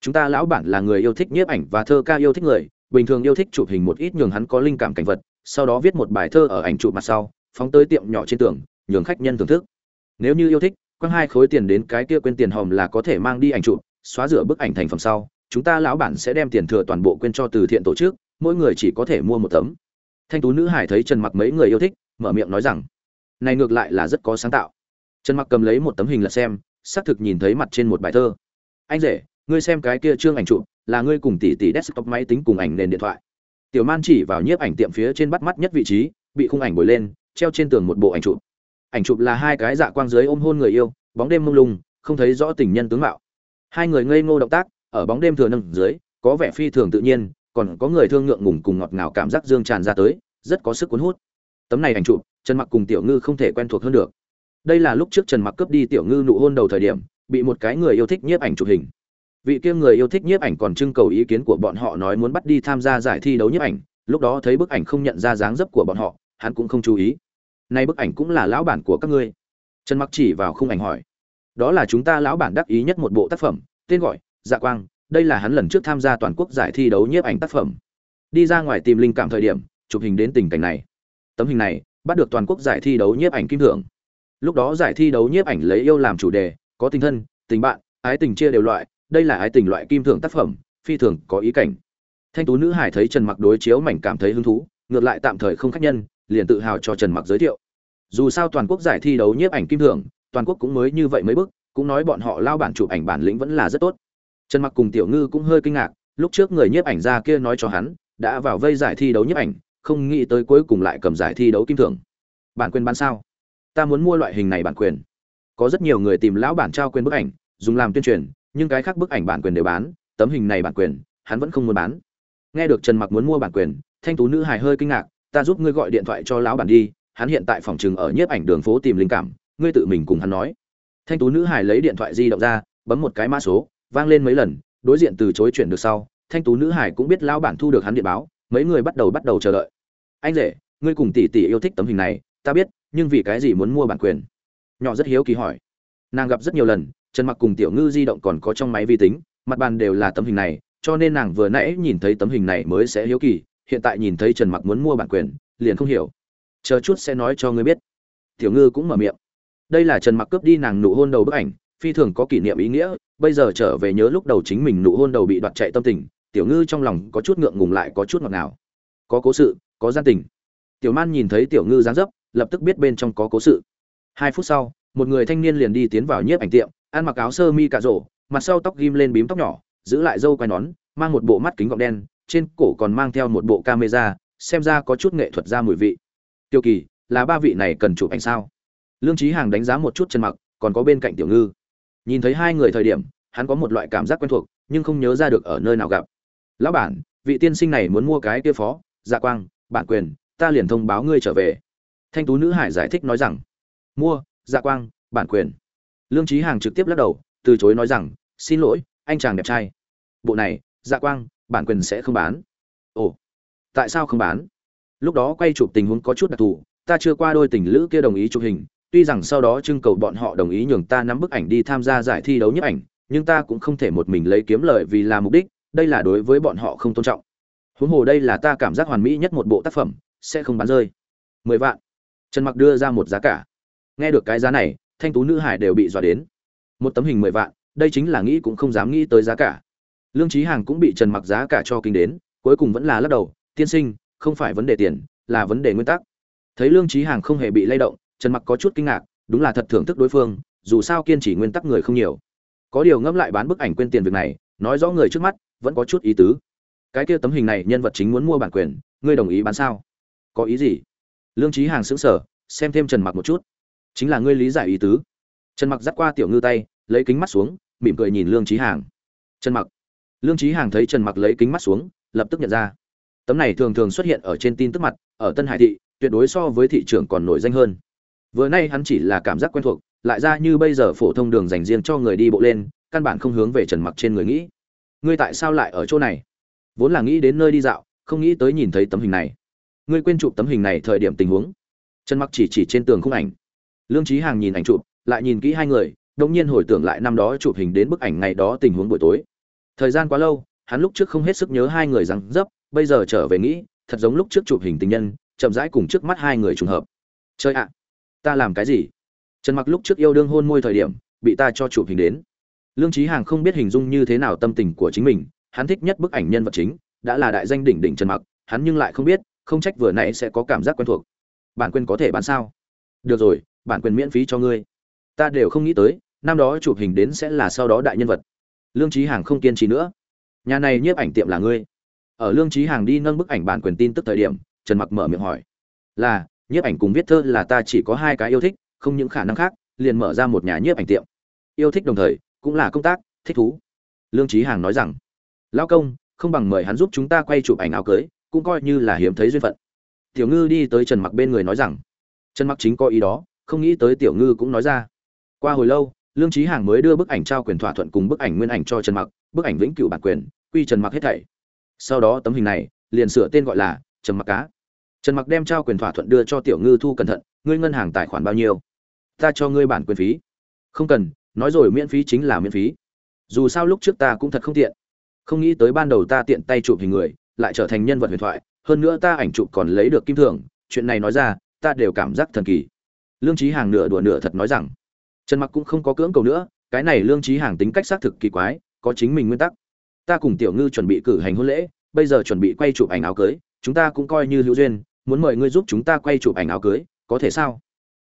Chúng ta lão bản là người yêu thích nhiếp ảnh và thơ ca yêu thích người, bình thường yêu thích chụp hình một ít nhường hắn có linh cảm cảnh vật, sau đó viết một bài thơ ở ảnh chụp mặt sau phóng tới tiệm nhỏ trên tường, nhường khách nhân thưởng thức. Nếu như yêu thích, quăng hai khối tiền đến cái kia quên tiền hòm là có thể mang đi ảnh chụp, xóa rửa bức ảnh thành phẩm sau, chúng ta lão bản sẽ đem tiền thừa toàn bộ quên cho từ thiện tổ chức, mỗi người chỉ có thể mua một tấm. Thanh tú nữ hải thấy trần mặc mấy người yêu thích, mở miệng nói rằng, này ngược lại là rất có sáng tạo. Trần mặc cầm lấy một tấm hình là xem, xác thực nhìn thấy mặt trên một bài thơ. Anh rể, ngươi xem cái kia trương ảnh chụp, là ngươi cùng tỷ tỷ desktop máy tính cùng ảnh nền điện thoại. Tiểu man chỉ vào nhiếp ảnh tiệm phía trên bắt mắt nhất vị trí, bị khung ảnh bồi lên treo trên tường một bộ ảnh chụp. Ảnh chụp là hai cái dạ quang dưới ôm hôn người yêu, bóng đêm mông lung, không thấy rõ tình nhân tướng mạo. Hai người ngây ngô động tác, ở bóng đêm thừa nâng dưới, có vẻ phi thường tự nhiên, còn có người thương ngượng ngùng cùng ngọt ngào cảm giác dương tràn ra tới, rất có sức cuốn hút. Tấm này ảnh chụp, trần mặc cùng tiểu ngư không thể quen thuộc hơn được. Đây là lúc trước trần mặc cướp đi tiểu ngư nụ hôn đầu thời điểm, bị một cái người yêu thích nhiếp ảnh chụp hình. Vị kia người yêu thích nhiếp ảnh còn trưng cầu ý kiến của bọn họ nói muốn bắt đi tham gia giải thi đấu nhiếp ảnh, lúc đó thấy bức ảnh không nhận ra dáng dấp của bọn họ hắn cũng không chú ý. Nay bức ảnh cũng là lão bản của các ngươi. Trần mặc chỉ vào khung ảnh hỏi. Đó là chúng ta lão bản đắc ý nhất một bộ tác phẩm, tên gọi dạ quang, đây là hắn lần trước tham gia toàn quốc giải thi đấu nhiếp ảnh tác phẩm. Đi ra ngoài tìm linh cảm thời điểm, chụp hình đến tình cảnh này. Tấm hình này, bắt được toàn quốc giải thi đấu nhiếp ảnh kim thưởng. Lúc đó giải thi đấu nhiếp ảnh lấy yêu làm chủ đề, có tình thân, tình bạn, ái tình chia đều loại, đây là ái tình loại kim thưởng tác phẩm, phi thường có ý cảnh. Thanh tú nữ hải thấy trần mặc đối chiếu mảnh cảm thấy hứng thú, ngược lại tạm thời không khách nhân liền tự hào cho trần mặc giới thiệu. Dù sao toàn quốc giải thi đấu nhiếp ảnh kim thưởng, toàn quốc cũng mới như vậy mấy bước, cũng nói bọn họ lao bản chụp ảnh bản lĩnh vẫn là rất tốt. Trần mặc cùng tiểu ngư cũng hơi kinh ngạc, lúc trước người nhiếp ảnh ra kia nói cho hắn, đã vào vây giải thi đấu nhiếp ảnh, không nghĩ tới cuối cùng lại cầm giải thi đấu kim thưởng. Bản quyền bán sao? Ta muốn mua loại hình này bản quyền. Có rất nhiều người tìm lão bản trao quyền bức ảnh, dùng làm tuyên truyền, nhưng cái khác bức ảnh bản quyền đều bán, tấm hình này bản quyền, hắn vẫn không muốn bán. Nghe được trần mặc muốn mua bản quyền, thanh tú nữ hài hơi kinh ngạc ta giúp ngươi gọi điện thoại cho lão bản đi, hắn hiện tại phòng trừng ở nhiếp ảnh đường phố tìm linh cảm, ngươi tự mình cùng hắn nói. Thanh tú nữ hài lấy điện thoại di động ra, bấm một cái mã số, vang lên mấy lần, đối diện từ chối chuyển được sau, thanh tú nữ hải cũng biết lão bản thu được hắn điện báo, mấy người bắt đầu bắt đầu chờ đợi. Anh rể, ngươi cùng tỷ tỷ yêu thích tấm hình này, ta biết, nhưng vì cái gì muốn mua bản quyền? Nhỏ rất hiếu kỳ hỏi. Nàng gặp rất nhiều lần, trần mặc cùng tiểu ngư di động còn có trong máy vi tính, mặt bàn đều là tấm hình này, cho nên nàng vừa nãy nhìn thấy tấm hình này mới sẽ hiếu kỳ hiện tại nhìn thấy trần mặc muốn mua bản quyền, liền không hiểu. Chờ chút sẽ nói cho ngươi biết. Tiểu ngư cũng mở miệng. Đây là trần mặc cướp đi nàng nụ hôn đầu bức ảnh, phi thường có kỷ niệm ý nghĩa, bây giờ trở về nhớ lúc đầu chính mình nụ hôn đầu bị đoạt chạy tâm tình, tiểu ngư trong lòng có chút ngượng ngùng lại có chút ngọt ngào. Có cố sự, có gian tình. Tiểu man nhìn thấy tiểu ngư dáng dấp, lập tức biết bên trong có cố sự. Hai phút sau, một người thanh niên liền đi tiến vào nhiếp ảnh tiệm, ăn mặc áo sơ mi cà rổ mặt sau tóc ghim lên bím tóc nhỏ, giữ lại râu quai nón, mang một bộ mắt kính gọng đen trên cổ còn mang theo một bộ camera, xem ra có chút nghệ thuật ra mùi vị. Tiêu kỳ, là ba vị này cần chụp ảnh sao? Lương trí hàng đánh giá một chút chân mặc, còn có bên cạnh tiểu ngư. Nhìn thấy hai người thời điểm, hắn có một loại cảm giác quen thuộc, nhưng không nhớ ra được ở nơi nào gặp. Lão bản, vị tiên sinh này muốn mua cái kia phó dạ quang, bản quyền, ta liền thông báo ngươi trở về. Thanh tú nữ hải giải thích nói rằng, mua dạ quang, bản quyền. Lương trí hàng trực tiếp lắc đầu, từ chối nói rằng, xin lỗi, anh chàng đẹp trai. Bộ này dạ quang bản quyền sẽ không bán. Ồ, tại sao không bán? Lúc đó quay chụp tình huống có chút đặc thù, ta chưa qua đôi tình lữ kia đồng ý chụp hình, tuy rằng sau đó trưng cầu bọn họ đồng ý nhường ta nắm bức ảnh đi tham gia giải thi đấu nhiếp ảnh, nhưng ta cũng không thể một mình lấy kiếm lợi vì là mục đích, đây là đối với bọn họ không tôn trọng. Huống hồ đây là ta cảm giác hoàn mỹ nhất một bộ tác phẩm, sẽ không bán rơi. Mười vạn. Trần mặc đưa ra một giá cả. Nghe được cái giá này, thanh tú nữ hải đều bị dọa đến. Một tấm hình mười vạn, đây chính là nghĩ cũng không dám nghĩ tới giá cả lương trí hàng cũng bị trần mặc giá cả cho kinh đến, cuối cùng vẫn là lắc đầu, tiên sinh, không phải vấn đề tiền, là vấn đề nguyên tắc. Thấy lương trí hàng không hề bị lay động, trần mặc có chút kinh ngạc, đúng là thật thưởng thức đối phương, dù sao kiên trì nguyên tắc người không nhiều. Có điều ngẫm lại bán bức ảnh quên tiền việc này, nói rõ người trước mắt, vẫn có chút ý tứ. Cái kia tấm hình này nhân vật chính muốn mua bản quyền, ngươi đồng ý bán sao? Có ý gì? Lương trí hàng sững sờ, xem thêm trần mặc một chút. Chính là ngươi lý giải ý tứ. Trần mặc dắt qua tiểu ngư tay, lấy kính mắt xuống, mỉm cười nhìn lương trí hàng. Trần mặc lương trí hàng thấy trần mặc lấy kính mắt xuống, lập tức nhận ra. Tấm này thường thường xuất hiện ở trên tin tức mặt, ở tân hải thị, tuyệt đối so với thị trường còn nổi danh hơn. Vừa nay hắn chỉ là cảm giác quen thuộc, lại ra như bây giờ phổ thông đường dành riêng cho người đi bộ lên, căn bản không hướng về trần mặc trên người nghĩ. Ngươi tại sao lại ở chỗ này? Vốn là nghĩ đến nơi đi dạo, không nghĩ tới nhìn thấy tấm hình này. Ngươi quên chụp tấm hình này thời điểm tình huống. Trần mặc chỉ chỉ trên tường khung ảnh. Lương trí hàng nhìn ảnh chụp, lại nhìn kỹ hai người, đột nhiên hồi tưởng lại năm đó chụp hình đến bức ảnh ngày đó tình huống buổi tối thời gian quá lâu, hắn lúc trước không hết sức nhớ hai người rằng dấp, bây giờ trở về nghĩ, thật giống lúc trước chụp hình tình nhân, chậm rãi cùng trước mắt hai người trùng hợp. Chơi ạ, ta làm cái gì? Trần mặc lúc trước yêu đương hôn môi thời điểm, bị ta cho chụp hình đến. Lương trí hàng không biết hình dung như thế nào tâm tình của chính mình, hắn thích nhất bức ảnh nhân vật chính, đã là đại danh đỉnh đỉnh trần mặc, hắn nhưng lại không biết, không trách vừa nãy sẽ có cảm giác quen thuộc. Bản quyền có thể bán sao? Được rồi, bản quyền miễn phí cho ngươi. Ta đều không nghĩ tới, năm đó chụp hình đến sẽ là sau đó đại nhân vật lương trí hàng không kiên trì nữa. Nhà này nhiếp ảnh tiệm là ngươi. Ở lương trí hàng đi nâng bức ảnh bản quyền tin tức thời điểm, trần mặc mở miệng hỏi. Là, nhiếp ảnh cùng viết thơ là ta chỉ có hai cái yêu thích, không những khả năng khác, liền mở ra một nhà nhiếp ảnh tiệm. Yêu thích đồng thời, cũng là công tác, thích thú. Lương trí hàng nói rằng, Lão công, không bằng mời hắn giúp chúng ta quay chụp ảnh áo cưới, cũng coi như là hiếm thấy duyên phận. Tiểu ngư đi tới trần mặc bên người nói rằng, trần mặc chính có ý đó, không nghĩ tới tiểu ngư cũng nói ra. Qua hồi lâu lương trí hàng mới đưa bức ảnh trao quyền thỏa thuận cùng bức ảnh nguyên ảnh cho trần mặc, bức ảnh vĩnh cửu bản quyền, quy trần mặc hết thảy. Sau đó tấm hình này, liền sửa tên gọi là trần mặc cá. Trần mặc đem trao quyền thỏa thuận đưa cho tiểu ngư thu cẩn thận, ngươi ngân hàng tài khoản bao nhiêu? Ta cho ngươi bản quyền phí. Không cần, nói rồi miễn phí chính là miễn phí. Dù sao lúc trước ta cũng thật không tiện. Không nghĩ tới ban đầu ta tiện tay chụp hình người, lại trở thành nhân vật huyền thoại, hơn nữa ta ảnh chụp còn lấy được kim thưởng. Chuyện này nói ra, ta đều cảm giác thần kỳ. Lương trí hàng nửa đùa nửa thật nói rằng trần mặc cũng không có cưỡng cầu nữa, cái này lương trí hàng tính cách xác thực kỳ quái, có chính mình nguyên tắc. Ta cùng tiểu ngư chuẩn bị cử hành hôn lễ, bây giờ chuẩn bị quay chụp ảnh áo cưới, chúng ta cũng coi như hữu duyên, muốn mời ngươi giúp chúng ta quay chụp ảnh áo cưới, có thể sao?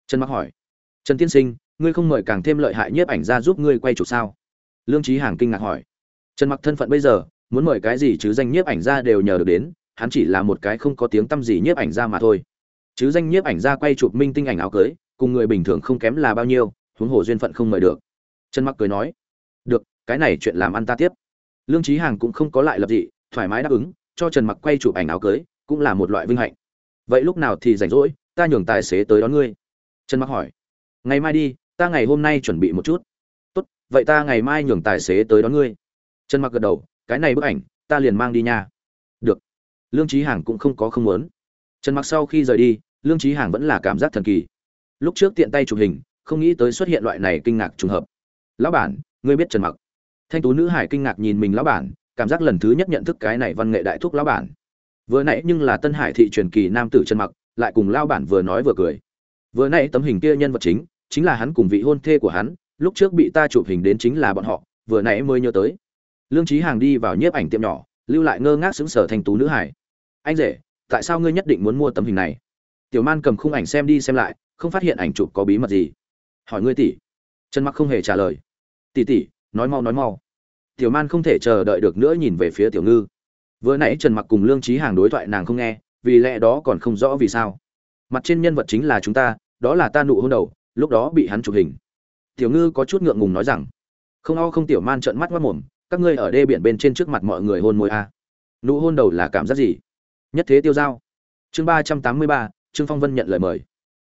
Trần mặc hỏi. Trần tiên sinh, ngươi không mời càng thêm lợi hại nhiếp ảnh ra giúp ngươi quay chụp sao? Lương trí hàng kinh ngạc hỏi. Trần mặc thân phận bây giờ, muốn mời cái gì chứ danh nhiếp ảnh ra đều nhờ được đến, hắn chỉ là một cái không có tiếng tăm gì nhiếp ảnh ra mà thôi. Chứ danh nhiếp ảnh ra quay chụp minh tinh ảnh áo cưới, cùng người bình thường không kém là bao nhiêu huống hồ duyên phận không mời được. Trần mặc cười nói, được, cái này chuyện làm ăn ta tiếp. Lương trí hàng cũng không có lại lập dị, thoải mái đáp ứng, cho trần mặc quay chụp ảnh áo cưới, cũng là một loại vinh hạnh. Vậy lúc nào thì rảnh rỗi, ta nhường tài xế tới đón ngươi. Trần mặc hỏi, ngày mai đi, ta ngày hôm nay chuẩn bị một chút. Tốt, vậy ta ngày mai nhường tài xế tới đón ngươi. Trần mặc gật đầu, cái này bức ảnh, ta liền mang đi nha. Được. Lương trí hàng cũng không có không muốn. Trần mặc sau khi rời đi, lương trí hàng vẫn là cảm giác thần kỳ. Lúc trước tiện tay chụp hình không nghĩ tới xuất hiện loại này kinh ngạc trùng hợp. Lão bản, ngươi biết trần mặc. Thanh tú nữ hải kinh ngạc nhìn mình lão bản, cảm giác lần thứ nhất nhận thức cái này văn nghệ đại thúc lão bản. Vừa nãy nhưng là tân hải thị truyền kỳ nam tử trần mặc, lại cùng lão bản vừa nói vừa cười. Vừa nãy tấm hình kia nhân vật chính chính là hắn cùng vị hôn thê của hắn, lúc trước bị ta chụp hình đến chính là bọn họ, vừa nãy mới nhớ tới. Lương trí hàng đi vào nhiếp ảnh tiệm nhỏ, lưu lại ngơ ngác xứng sở thanh tú nữ hải. Anh rể, tại sao ngươi nhất định muốn mua tấm hình này? Tiểu man cầm khung ảnh xem đi xem lại, không phát hiện ảnh chụp có bí mật gì hỏi ngươi tỷ. Trần mặc không hề trả lời. Tỷ tỷ, nói mau nói mau. Tiểu man không thể chờ đợi được nữa nhìn về phía tiểu ngư. Vừa nãy trần mặc cùng lương trí hàng đối thoại nàng không nghe, vì lẽ đó còn không rõ vì sao. Mặt trên nhân vật chính là chúng ta, đó là ta nụ hôn đầu, lúc đó bị hắn chụp hình. Tiểu ngư có chút ngượng ngùng nói rằng, không o không tiểu man trợn mắt mất mồm, các ngươi ở đê biển bên trên trước mặt mọi người hôn môi a. À. nụ hôn đầu là cảm giác gì? Nhất thế tiêu giao. Chương ba trăm tám mươi ba, trương phong vân nhận lời mời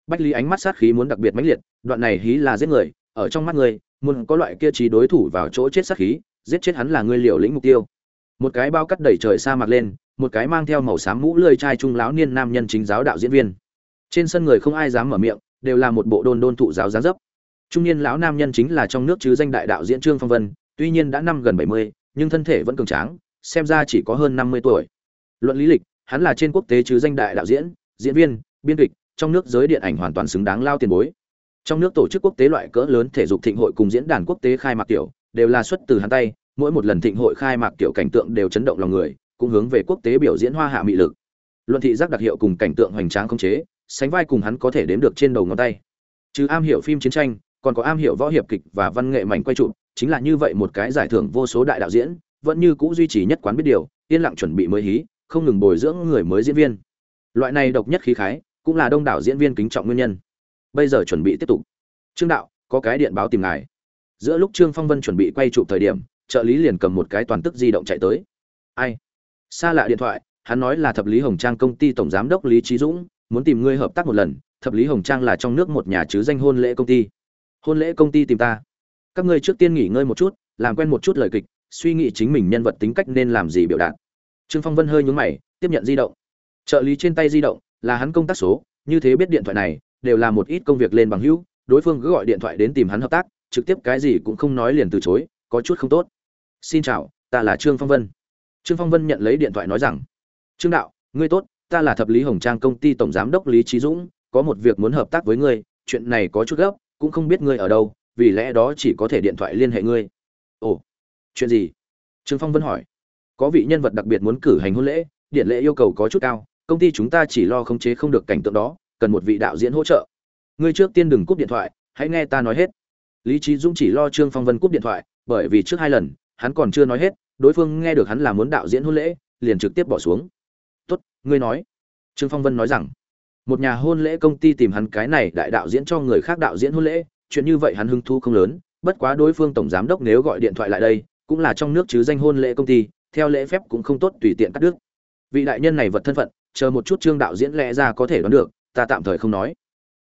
bách lý ánh mắt sát khí muốn đặc biệt mãnh liệt, đoạn này hí là giết người, ở trong mắt ngươi muốn có loại kia trí đối thủ vào chỗ chết sát khí, giết chết hắn là ngươi liều lĩnh mục tiêu. Một cái bao cắt đẩy trời sa mạc lên, một cái mang theo màu xám mũ lơi trai trung lão niên nam nhân chính giáo đạo diễn viên. Trên sân người không ai dám mở miệng, đều là một bộ đôn đôn thụ giáo giáng dấp. Trung niên lão nam nhân chính là trong nước chứ danh đại đạo diễn trương phong vân, tuy nhiên đã năm gần bảy mươi, nhưng thân thể vẫn cường tráng, xem ra chỉ có hơn năm mươi tuổi. Luận lý lịch, hắn là trên quốc tế chứ danh đại đạo diễn diễn viên, biên kịch trong nước giới điện ảnh hoàn toàn xứng đáng lao tiền bối. Trong nước tổ chức quốc tế loại cỡ lớn thể dục thịnh hội cùng diễn đàn quốc tế khai mạc tiểu đều là xuất từ hắn tay mỗi một lần thịnh hội khai mạc tiểu cảnh tượng đều chấn động lòng người cũng hướng về quốc tế biểu diễn hoa hạ mị lực. Luận thị giác đặc hiệu cùng cảnh tượng hoành tráng không chế sánh vai cùng hắn có thể đếm được trên đầu ngón tay. Trừ am hiểu phim chiến tranh, còn có am hiểu võ hiệp kịch và văn nghệ mảnh quay chụp, chính là như vậy một cái giải thưởng vô số đại đạo diễn, vẫn như cũ duy trì nhất quán biết điều, yên lặng chuẩn bị mới hí, không ngừng bồi dưỡng người mới diễn viên. Loại này độc nhất khí khái, cũng là đông đảo diễn viên kính trọng nguyên nhân. Bây giờ chuẩn bị tiếp tục. Trương đạo, có cái điện báo tìm ngài. Giữa lúc Trương Phong Vân chuẩn bị quay chụp thời điểm, trợ lý liền cầm một cái toàn tức di động chạy tới. Ai? Xa lạ điện thoại, hắn nói là thập lý hồng trang công ty tổng giám đốc lý trí dũng muốn tìm ngươi hợp tác một lần thập lý hồng trang là trong nước một nhà chứ danh hôn lễ công ty hôn lễ công ty tìm ta các ngươi trước tiên nghỉ ngơi một chút làm quen một chút lời kịch suy nghĩ chính mình nhân vật tính cách nên làm gì biểu đạt trương phong vân hơi nhún mày tiếp nhận di động trợ lý trên tay di động là hắn công tác số, như thế biết điện thoại này, đều là một ít công việc lên bằng hữu, đối phương cứ gọi điện thoại đến tìm hắn hợp tác, trực tiếp cái gì cũng không nói liền từ chối, có chút không tốt. Xin chào, ta là trương phong vân. Trương phong vân nhận lấy điện thoại nói rằng, trương đạo, ngươi tốt, ta là thập lý hồng trang công ty tổng giám đốc lý trí dũng, có một việc muốn hợp tác với ngươi, chuyện này có chút gấp, cũng không biết ngươi ở đâu, vì lẽ đó chỉ có thể điện thoại liên hệ ngươi. Ồ, chuyện gì? Trương phong vân hỏi. Có vị nhân vật đặc biệt muốn cử hành hôn lễ, điện lễ yêu cầu có chút cao công ty chúng ta chỉ lo khống chế không được cảnh tượng đó, cần một vị đạo diễn hỗ trợ. Ngươi trước tiên đừng cúp điện thoại, hãy nghe ta nói hết. Lý trí dũng chỉ lo trương phong vân cúp điện thoại, bởi vì trước hai lần, hắn còn chưa nói hết, đối phương nghe được hắn là muốn đạo diễn hôn lễ, liền trực tiếp bỏ xuống. Tốt, ngươi nói. Trương phong vân nói rằng, một nhà hôn lễ công ty tìm hắn cái này đại đạo diễn cho người khác đạo diễn hôn lễ, chuyện như vậy hắn hứng thu không lớn, bất quá đối phương tổng giám đốc nếu gọi điện thoại lại đây, cũng là trong nước chứ danh hôn lễ công ty, theo lễ phép cũng không tốt tùy tiện cắt đứt. Vị đại nhân này vật thân phận chờ một chút trương đạo diễn lẽ ra có thể đoán được, ta tạm thời không nói.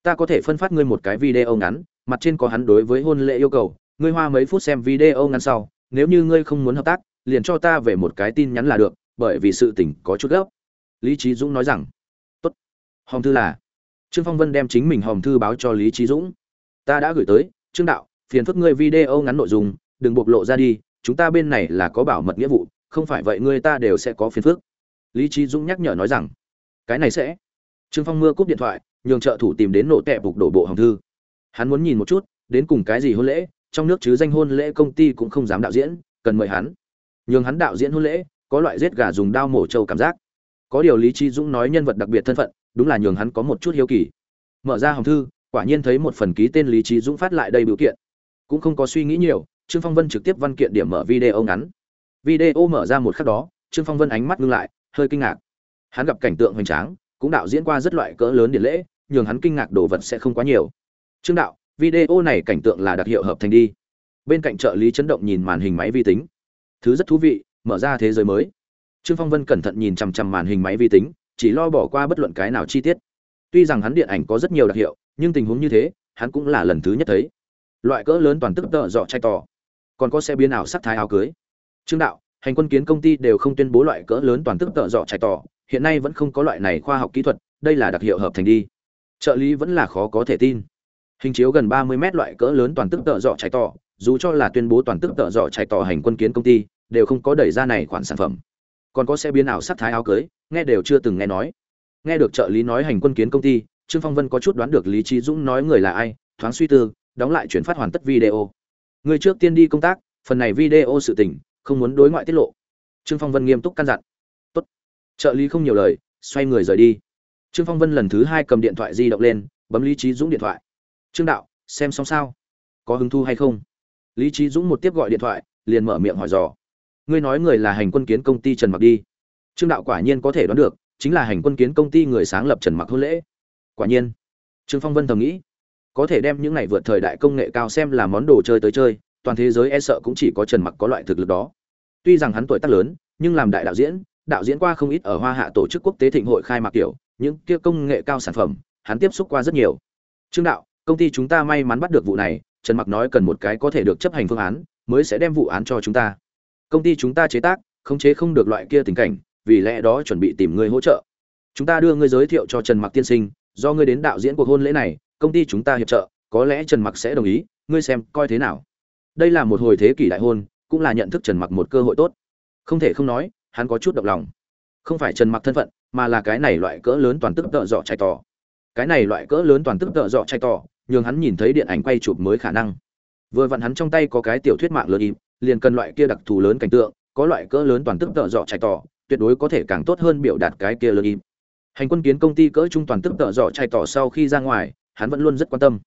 Ta có thể phân phát ngươi một cái video ngắn, mặt trên có hắn đối với hôn lễ yêu cầu, ngươi hoa mấy phút xem video ngắn sau, nếu như ngươi không muốn hợp tác, liền cho ta về một cái tin nhắn là được, bởi vì sự tình có chút gấp. Lý trí dũng nói rằng, tốt. Hòm thư là, trương phong vân đem chính mình hòm thư báo cho lý trí dũng. Ta đã gửi tới, trương đạo, phiền phức ngươi video ngắn nội dung, đừng bộc lộ ra đi, chúng ta bên này là có bảo mật nghĩa vụ, không phải vậy ngươi ta đều sẽ có phiền phức. Lý trí dũng nhắc nhở nói rằng cái này sẽ. Trương phong mưa cúp điện thoại, nhường trợ thủ tìm đến nộ tẹp bục đổ bộ hòm thư. Hắn muốn nhìn một chút, đến cùng cái gì hôn lễ, trong nước chứ danh hôn lễ công ty cũng không dám đạo diễn, cần mời hắn. Nhường hắn đạo diễn hôn lễ, có loại giết gà dùng đao mổ trâu cảm giác. Có điều lý trí dũng nói nhân vật đặc biệt thân phận, đúng là nhường hắn có một chút hiếu kỳ. Mở ra hòm thư, quả nhiên thấy một phần ký tên lý trí dũng phát lại đây biểu kiện. Cũng không có suy nghĩ nhiều, trương phong vân trực tiếp văn kiện điểm mở video ngắn. Video mở ra một khắc đó, trương phong vân ánh mắt ngưng lại, hơi kinh ngạc hắn gặp cảnh tượng hoành tráng, cũng đạo diễn qua rất loại cỡ lớn điện lễ, nhường hắn kinh ngạc đồ vật sẽ không quá nhiều. Trương đạo, video này cảnh tượng là đặc hiệu hợp thành đi. Bên cạnh trợ lý chấn động nhìn màn hình máy vi tính. Thứ rất thú vị, mở ra thế giới mới. Trương phong vân cẩn thận nhìn chằm chằm màn hình máy vi tính, chỉ lo bỏ qua bất luận cái nào chi tiết. Tuy rằng hắn điện ảnh có rất nhiều đặc hiệu, nhưng tình huống như thế, hắn cũng là lần thứ nhất thấy. Loại cỡ lớn toàn tức tợ dọ trai tỏ còn có xe biến ảo sắc thái áo cưới. Trương đạo, hành quân kiến công ty đều không tuyên bố loại cỡ lớn toàn tức tợ dọ trai tỏ hiện nay vẫn không có loại này khoa học kỹ thuật, đây là đặc hiệu hợp thành đi. Trợ lý vẫn là khó có thể tin. Hình chiếu gần ba mươi mét loại cỡ lớn toàn tức tợ dọ trái tỏ, dù cho là tuyên bố toàn tức tợ dọ trái tỏ hành quân kiến công ty, đều không có đẩy ra này khoản sản phẩm. Còn có xe biến ảo sắc thái áo cưới, nghe đều chưa từng nghe nói. Nghe được trợ lý nói hành quân kiến công ty, trương phong vân có chút đoán được lý trí dũng nói người là ai, thoáng suy tư, đóng lại chuyển phát hoàn tất video. Người trước tiên đi công tác, phần này video sự tình, không muốn đối ngoại tiết lộ. Trương phong vân nghiêm túc căn dặn trợ lý không nhiều lời, xoay người rời đi. Trương phong vân lần thứ hai cầm điện thoại di động lên, bấm lý trí dũng điện thoại. Trương đạo, xem xong sao? Có hứng thu hay không? Lý trí dũng một tiếp gọi điện thoại, liền mở miệng hỏi dò. Ngươi nói người là hành quân kiến công ty trần mặc đi. Trương đạo quả nhiên có thể đoán được, chính là hành quân kiến công ty người sáng lập trần mặc hôn lễ. Quả nhiên. Trương phong vân thầm nghĩ, có thể đem những này vượt thời đại công nghệ cao xem là món đồ chơi tới chơi, toàn thế giới e sợ cũng chỉ có trần mặc có loại thực lực đó. Tuy rằng hắn tuổi tác lớn, nhưng làm đại đạo diễn đạo diễn qua không ít ở hoa hạ tổ chức quốc tế thịnh hội khai mạc kiểu, những kia công nghệ cao sản phẩm, hắn tiếp xúc qua rất nhiều. Trương đạo, công ty chúng ta may mắn bắt được vụ này, trần mặc nói cần một cái có thể được chấp hành phương án, mới sẽ đem vụ án cho chúng ta. Công ty chúng ta chế tác, khống chế không được loại kia tình cảnh, vì lẽ đó chuẩn bị tìm người hỗ trợ. Chúng ta đưa ngươi giới thiệu cho trần mặc tiên sinh, do ngươi đến đạo diễn cuộc hôn lễ này, công ty chúng ta hiệp trợ, có lẽ trần mặc sẽ đồng ý, ngươi xem coi thế nào. Đây là một hồi thế kỷ đại hôn, cũng là nhận thức trần mặc một cơ hội tốt. Không thể không nói hắn có chút động lòng. Không phải trần mặc thân phận, mà là cái này loại cỡ lớn toàn tức tợ dọ chạy tỏ cái này loại cỡ lớn toàn tức tợ dọ chạy tỏ nhường hắn nhìn thấy điện ảnh quay chụp mới khả năng. Vừa vặn hắn trong tay có cái tiểu thuyết mạng lớn im, liền cần loại kia đặc thù lớn cảnh tượng, có loại cỡ lớn toàn tức tợ dọ chạy tỏ tuyệt đối có thể càng tốt hơn biểu đạt cái kia lớn im. Hành quân kiến công ty cỡ trung toàn tức tợ dọ chạy tỏ sau khi ra ngoài, hắn vẫn luôn rất quan tâm.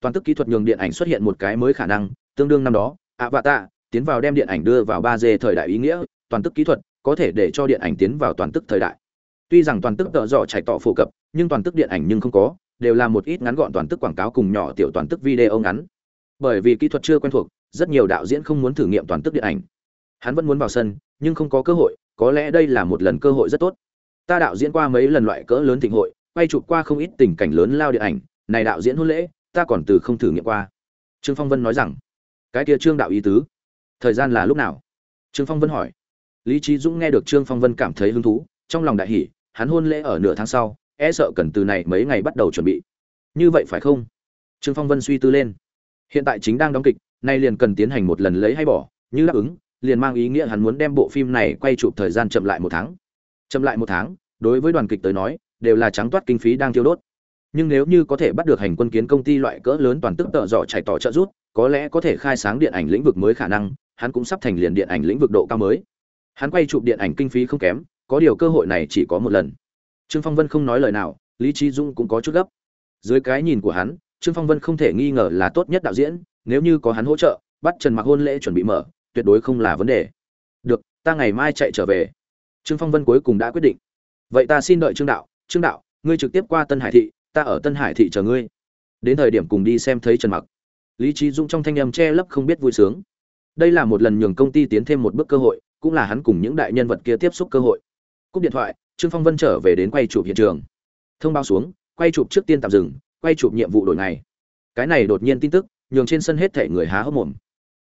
Toàn tức kỹ thuật nhường điện ảnh xuất hiện một cái mới khả năng, tương đương năm đó ạ vạ tạ tiến vào đem điện ảnh đưa vào ba d thời đại ý nghĩa, toàn tức kỹ thuật có thể để cho điện ảnh tiến vào toàn tức thời đại. Tuy rằng toàn tức tợ dọ chạy tỏ phổ cập, nhưng toàn tức điện ảnh nhưng không có, đều là một ít ngắn gọn toàn tức quảng cáo cùng nhỏ tiểu toàn tức video ngắn. Bởi vì kỹ thuật chưa quen thuộc, rất nhiều đạo diễn không muốn thử nghiệm toàn tức điện ảnh. Hắn vẫn muốn vào sân, nhưng không có cơ hội, có lẽ đây là một lần cơ hội rất tốt. Ta đạo diễn qua mấy lần loại cỡ lớn thịnh hội, quay chụp qua không ít tình cảnh lớn lao điện ảnh, này đạo diễn hôn lễ, ta còn từ không thử nghiệm qua. Trương phong vân nói rằng, cái kia trương đạo ý tứ, thời gian là lúc nào? Trương phong vân hỏi lý trí dũng nghe được trương phong vân cảm thấy hứng thú, trong lòng đại hỷ hắn hôn lễ ở nửa tháng sau e sợ cần từ này mấy ngày bắt đầu chuẩn bị. Như vậy phải không? Trương phong vân suy tư lên. Hiện tại chính đang đóng kịch, nay liền cần tiến hành một lần lấy hay bỏ, như đáp ứng, liền mang ý nghĩa hắn muốn đem bộ phim này quay chụp thời gian chậm lại một tháng. Chậm lại một tháng, đối với đoàn kịch tới nói, đều là trắng toát kinh phí đang tiêu đốt. Nhưng nếu như có thể bắt được hành quân kiến công ty loại cỡ lớn toàn tức tợ dọ chạy tỏ trợ rút có lẽ có thể khai sáng điện ảnh lĩnh vực mới khả năng, hắn cũng sắp thành liền điện ảnh lĩnh vực độ cao mới hắn quay chụp điện ảnh kinh phí không kém, có điều cơ hội này chỉ có một lần. Trương phong vân không nói lời nào, lý trí dung cũng có chút gấp. Dưới cái nhìn của hắn, trương phong vân không thể nghi ngờ là tốt nhất đạo diễn, nếu như có hắn hỗ trợ, bắt trần mặc hôn lễ chuẩn bị mở, tuyệt đối không là vấn đề. Được, ta ngày mai chạy trở về. Trương phong vân cuối cùng đã quyết định. Vậy ta xin đợi trương đạo trương đạo, ngươi trực tiếp qua tân hải thị, ta ở tân hải thị chờ ngươi. Đến thời điểm cùng đi xem thấy trần mặc. Lý trí dũng trong thanh âm che lấp không biết vui sướng. Đây là một lần nhường công ty tiến thêm một bước cơ hội cũng là hắn cùng những đại nhân vật kia tiếp xúc cơ hội. Cúp điện thoại, trương phong vân trở về đến quay chụp hiện trường. Thông báo xuống, quay chụp trước tiên tạm dừng, quay chụp nhiệm vụ đổi ngày. Cái này đột nhiên tin tức, nhường trên sân hết thể người há hốc mồm.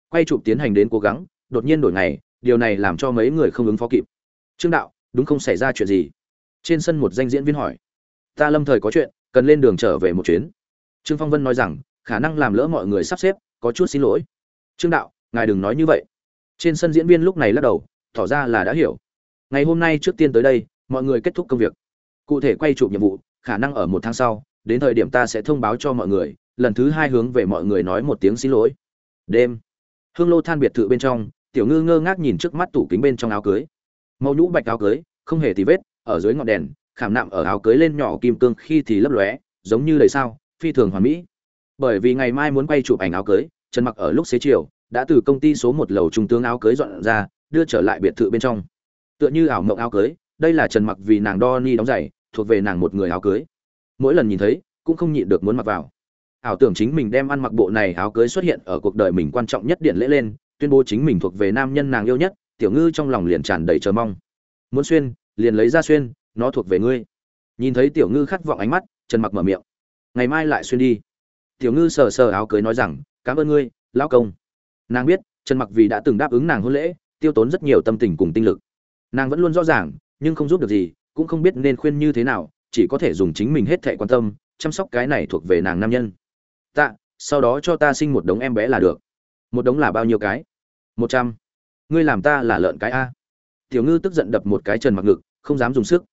Quay chụp tiến hành đến cố gắng, đột nhiên đổi ngày, điều này làm cho mấy người không ứng phó kịp. Trương đạo, đúng không xảy ra chuyện gì? Trên sân một danh diễn viên hỏi. Ta lâm thời có chuyện, cần lên đường trở về một chuyến. Trương phong vân nói rằng, khả năng làm lỡ mọi người sắp xếp, có chút xin lỗi. Trương đạo, ngài đừng nói như vậy trên sân diễn viên lúc này lắc đầu, tỏ ra là đã hiểu. Ngày hôm nay trước tiên tới đây, mọi người kết thúc công việc. Cụ thể quay chụp nhiệm vụ, khả năng ở một tháng sau, đến thời điểm ta sẽ thông báo cho mọi người, lần thứ hai hướng về mọi người nói một tiếng xin lỗi. Đêm. Hương lô than biệt thự bên trong, tiểu ngư ngơ ngác nhìn trước mắt tủ kính bên trong áo cưới. Màu nhũ bạch áo cưới, không hề tì vết, ở dưới ngọn đèn, khảm nạm ở áo cưới lên nhỏ kim cương khi thì lấp lóe, giống như đầy sao, phi thường hoàn mỹ. Bởi vì ngày mai muốn quay chụp ảnh áo cưới, trần mặc ở lúc xế chiều đã từ công ty số một lầu trung tướng áo cưới dọn ra, đưa trở lại biệt thự bên trong. Tựa như ảo mộng áo cưới, đây là trần mặc vì nàng đo ni đóng giày, thuộc về nàng một người áo cưới. Mỗi lần nhìn thấy, cũng không nhịn được muốn mặc vào. Ảo tưởng chính mình đem ăn mặc bộ này áo cưới xuất hiện ở cuộc đời mình quan trọng nhất điện lễ lên, tuyên bố chính mình thuộc về nam nhân nàng yêu nhất, tiểu ngư trong lòng liền tràn đầy chờ mong. Muốn xuyên, liền lấy ra xuyên, nó thuộc về ngươi. Nhìn thấy tiểu ngư khát vọng ánh mắt, trần mặc mở miệng. Ngày mai lại xuyên đi. Tiểu ngư sờ sờ áo cưới nói rằng, cảm ơn ngươi, lão công nàng biết, trần mặc vì đã từng đáp ứng nàng hôn lễ, tiêu tốn rất nhiều tâm tình cùng tinh lực. Nàng vẫn luôn rõ ràng, nhưng không giúp được gì, cũng không biết nên khuyên như thế nào, chỉ có thể dùng chính mình hết thệ quan tâm, chăm sóc cái này thuộc về nàng nam nhân. Tạ, sau đó cho ta sinh một đống em bé là được. Một đống là bao nhiêu cái? Một trăm. Ngươi làm ta là lợn cái a. Tiểu ngư tức giận đập một cái trần mặc ngực, không dám dùng sức.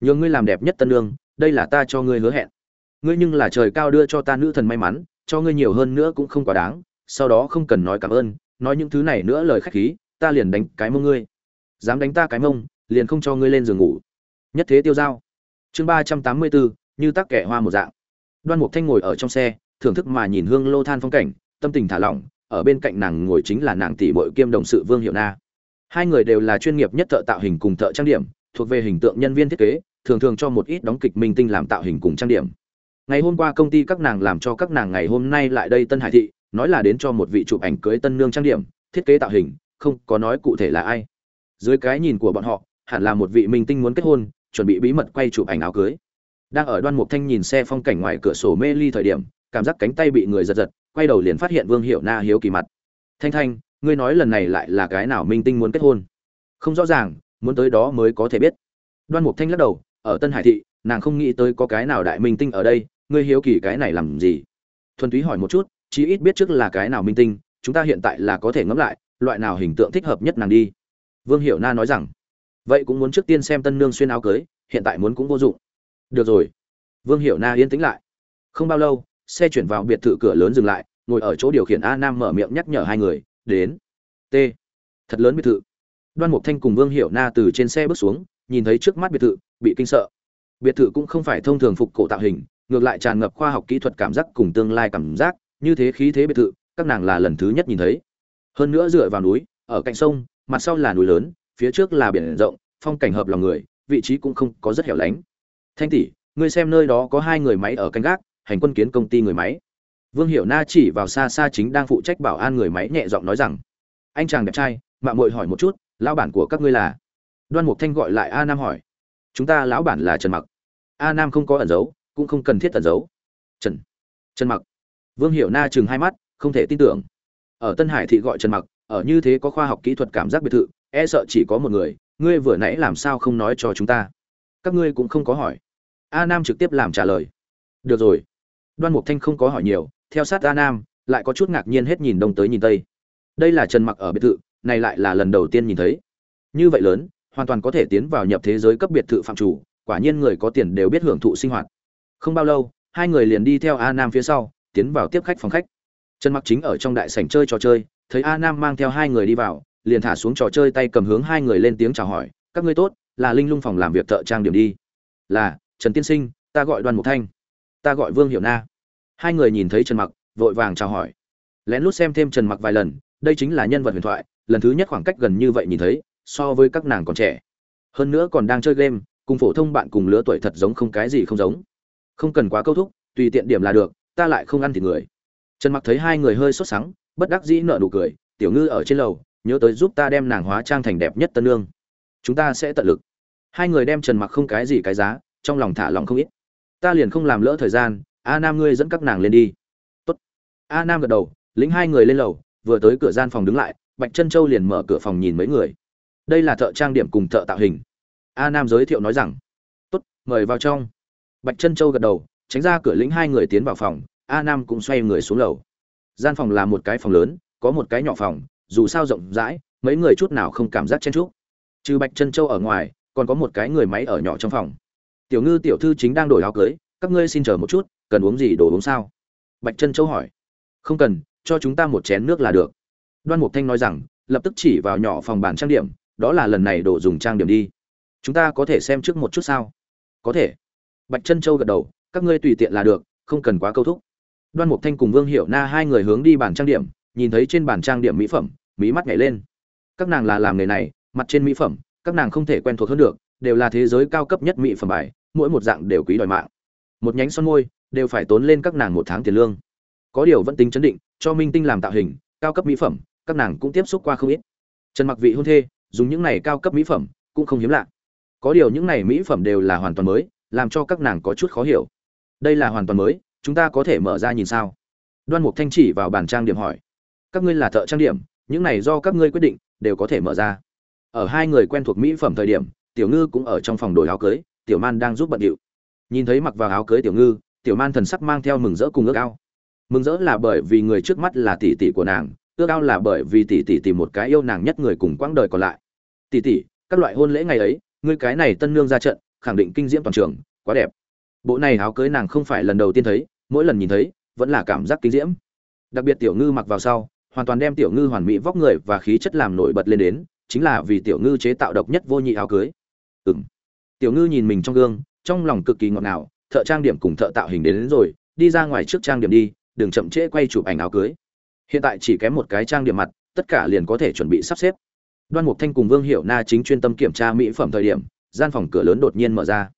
Nhường ngươi làm đẹp nhất tân lương, đây là ta cho ngươi hứa hẹn. Ngươi nhưng là trời cao đưa cho ta nữ thần may mắn, cho ngươi nhiều hơn nữa cũng không quá đáng sau đó không cần nói cảm ơn, nói những thứ này nữa lời khách khí, ta liền đánh cái mông ngươi. Dám đánh ta cái mông, liền không cho ngươi lên giường ngủ. Nhất thế tiêu dao chương ba trăm tám mươi bốn, như tắc kẻ hoa một dạng. Đoan mục thanh ngồi ở trong xe, thưởng thức mà nhìn hương lô than phong cảnh, tâm tình thả lỏng, ở bên cạnh nàng ngồi chính là nàng tỷ bội kiêm đồng sự vương hiệu na. Hai người đều là chuyên nghiệp nhất thợ tạo hình cùng thợ trang điểm, thuộc về hình tượng nhân viên thiết kế, thường thường cho một ít đóng kịch minh tinh làm tạo hình cùng trang điểm. Ngày hôm qua công ty các nàng làm cho các nàng ngày hôm nay lại đây tân hải thị nói là đến cho một vị chụp ảnh cưới tân nương trang điểm, thiết kế tạo hình, không có nói cụ thể là ai. Dưới cái nhìn của bọn họ, hẳn là một vị minh tinh muốn kết hôn, chuẩn bị bí mật quay chụp ảnh áo cưới. Đang ở đoan mục thanh nhìn xe phong cảnh ngoài cửa sổ mê ly thời điểm, cảm giác cánh tay bị người giật giật, quay đầu liền phát hiện vương hiệu na hiếu kỳ mặt. Thanh thanh, ngươi nói lần này lại là cái nào minh tinh muốn kết hôn? Không rõ ràng, muốn tới đó mới có thể biết. Đoan mục thanh lắc đầu, ở tân hải thị, nàng không nghĩ tới có cái nào đại minh tinh ở đây, ngươi hiếu kỳ cái này làm gì? Thuần túy hỏi một chút chí ít biết trước là cái nào minh tinh, chúng ta hiện tại là có thể ngẫm lại, loại nào hình tượng thích hợp nhất nàng đi. Vương hiểu na nói rằng. Vậy cũng muốn trước tiên xem tân nương xuyên áo cưới, hiện tại muốn cũng vô dụng. Được rồi. Vương hiểu na yên tĩnh lại. Không bao lâu, xe chuyển vào biệt thự cửa lớn dừng lại, ngồi ở chỗ điều khiển a nam mở miệng nhắc nhở hai người, đến. T. Thật lớn biệt thự. Đoan mục thanh cùng vương hiểu na từ trên xe bước xuống, nhìn thấy trước mắt biệt thự, bị kinh sợ. Biệt thự cũng không phải thông thường phục cổ tạo hình, ngược lại tràn ngập khoa học kỹ thuật cảm giác cùng tương lai cảm giác như thế khí thế biệt thự, các nàng là lần thứ nhất nhìn thấy. Hơn nữa dựa vào núi, ở cạnh sông, mặt sau là núi lớn, phía trước là biển rộng, phong cảnh hợp lòng người, vị trí cũng không có rất hẻo lánh. Thanh tỷ, ngươi xem nơi đó có hai người máy ở canh gác, hành quân kiến công ty người máy. Vương hiểu na chỉ vào xa xa chính đang phụ trách bảo an người máy nhẹ giọng nói rằng, anh chàng đẹp trai, mạng muội hỏi một chút, lão bản của các ngươi là? Đoan mục thanh gọi lại a nam hỏi, chúng ta lão bản là trần mặc. A nam không có ẩn giấu, cũng không cần thiết ẩn giấu. Trần. Trần mặc vương hiểu na chừng hai mắt, không thể tin tưởng. Ở tân hải thị gọi trần mặc, ở như thế có khoa học kỹ thuật cảm giác biệt thự e sợ chỉ có một người, ngươi vừa nãy làm sao không nói cho chúng ta? Các ngươi cũng không có hỏi. A nam trực tiếp làm trả lời. Được rồi. Đoan mục thanh không có hỏi nhiều, theo sát a nam, lại có chút ngạc nhiên hết nhìn đông tới nhìn tây. Đây là trần mặc ở biệt thự, này lại là lần đầu tiên nhìn thấy. Như vậy lớn, hoàn toàn có thể tiến vào nhập thế giới cấp biệt thự phạm chủ, quả nhiên người có tiền đều biết hưởng thụ sinh hoạt. Không bao lâu, hai người liền đi theo a nam phía sau tiến vào tiếp khách phòng khách. Trần mặc chính ở trong đại sảnh chơi trò chơi, thấy a nam mang theo hai người đi vào, liền thả xuống trò chơi tay cầm hướng hai người lên tiếng chào hỏi, các ngươi tốt, là linh lung phòng làm việc thợ trang điểm đi. Là, trần tiên sinh, ta gọi đoàn mục thanh. Ta gọi vương hiệu na. Hai người nhìn thấy trần mặc, vội vàng chào hỏi. Lén lút xem thêm trần mặc vài lần, đây chính là nhân vật huyền thoại, lần thứ nhất khoảng cách gần như vậy nhìn thấy, so với các nàng còn trẻ. Hơn nữa còn đang chơi game, cùng phổ thông bạn cùng lứa tuổi thật giống không cái gì không giống. Không cần quá câu thúc, tùy tiện điểm là được ta lại không ăn thịt người. Trần mặc thấy hai người hơi sốt sắng, bất đắc dĩ nợ nụ cười, tiểu ngư ở trên lầu, nhớ tới giúp ta đem nàng hóa trang thành đẹp nhất tân lương chúng ta sẽ tận lực. Hai người đem trần mặc không cái gì cái giá, trong lòng thả lòng không ít. Ta liền không làm lỡ thời gian, a nam ngươi dẫn các nàng lên đi. Tốt. A nam gật đầu, lĩnh hai người lên lầu, vừa tới cửa gian phòng đứng lại, bạch chân châu liền mở cửa phòng nhìn mấy người. Đây là thợ trang điểm cùng thợ tạo hình. A nam giới thiệu nói rằng, tốt, mời vào trong. Bạch chân châu gật đầu tránh ra cửa lĩnh hai người tiến vào phòng, a nam cũng xoay người xuống lầu. Gian phòng là một cái phòng lớn, có một cái nhỏ phòng, dù sao rộng rãi, mấy người chút nào không cảm giác chen chúc. Trừ bạch chân châu ở ngoài, còn có một cái người máy ở nhỏ trong phòng. Tiểu ngư, tiểu thư chính đang đổi áo cưới, các ngươi xin chờ một chút, cần uống gì đồ uống sao? Bạch chân châu hỏi. Không cần, cho chúng ta một chén nước là được. Đoan mục thanh nói rằng, lập tức chỉ vào nhỏ phòng bàn trang điểm, đó là lần này đồ dùng trang điểm đi. Chúng ta có thể xem trước một chút sao? Có thể. Bạch chân châu gật đầu các ngươi tùy tiện là được, không cần quá câu thúc. Đoan mục thanh cùng vương Hiểu na hai người hướng đi bàn trang điểm, nhìn thấy trên bàn trang điểm mỹ phẩm mỹ mắt nhảy lên. Các nàng là làm nghề này, mặt trên mỹ phẩm, các nàng không thể quen thuộc hơn được, đều là thế giới cao cấp nhất mỹ phẩm bài, mỗi một dạng đều quý đòi mạng. Một nhánh son môi, đều phải tốn lên các nàng một tháng tiền lương. Có điều vẫn tính chấn định, cho minh tinh làm tạo hình, cao cấp mỹ phẩm, các nàng cũng tiếp xúc qua không ít. Trần mặc vị hôn thê, dùng những này cao cấp mỹ phẩm, cũng không hiếm lạ. Có điều những này mỹ phẩm đều là hoàn toàn mới, làm cho các nàng có chút khó hiểu đây là hoàn toàn mới, chúng ta có thể mở ra nhìn sao? Đoan mục thanh chỉ vào bàn trang điểm hỏi. Các ngươi là thợ trang điểm, những này do các ngươi quyết định, đều có thể mở ra. Ở hai người quen thuộc mỹ phẩm thời điểm, tiểu ngư cũng ở trong phòng đổi áo cưới, tiểu man đang giúp bận điệu. Nhìn thấy mặc vào áo cưới tiểu ngư, tiểu man thần sắc mang theo mừng rỡ cùng ước ao. Mừng rỡ là bởi vì người trước mắt là tỷ tỷ của nàng, ước ao là bởi vì tỷ tỷ tìm một cái yêu nàng nhất người cùng quãng đời còn lại. Tỷ tỷ, các loại hôn lễ ngày ấy, ngươi cái này tân nương ra trận, khẳng định kinh diễm toàn trường, quá đẹp bộ này áo cưới nàng không phải lần đầu tiên thấy mỗi lần nhìn thấy vẫn là cảm giác kinh diễm. Đặc biệt tiểu ngư mặc vào sau hoàn toàn đem tiểu ngư hoàn mỹ vóc người và khí chất làm nổi bật lên đến chính là vì tiểu ngư chế tạo độc nhất vô nhị áo cưới. Ừm. Tiểu ngư nhìn mình trong gương trong lòng cực kỳ ngọt ngào thợ trang điểm cùng thợ tạo hình đến, đến rồi đi ra ngoài trước trang điểm đi đừng chậm trễ quay chụp ảnh áo cưới. Hiện tại chỉ kém một cái trang điểm mặt tất cả liền có thể chuẩn bị sắp xếp. Đoan mục thanh cùng vương hiệu na chính chuyên tâm kiểm tra mỹ phẩm thời điểm gian phòng cửa lớn đột nhiên mở ra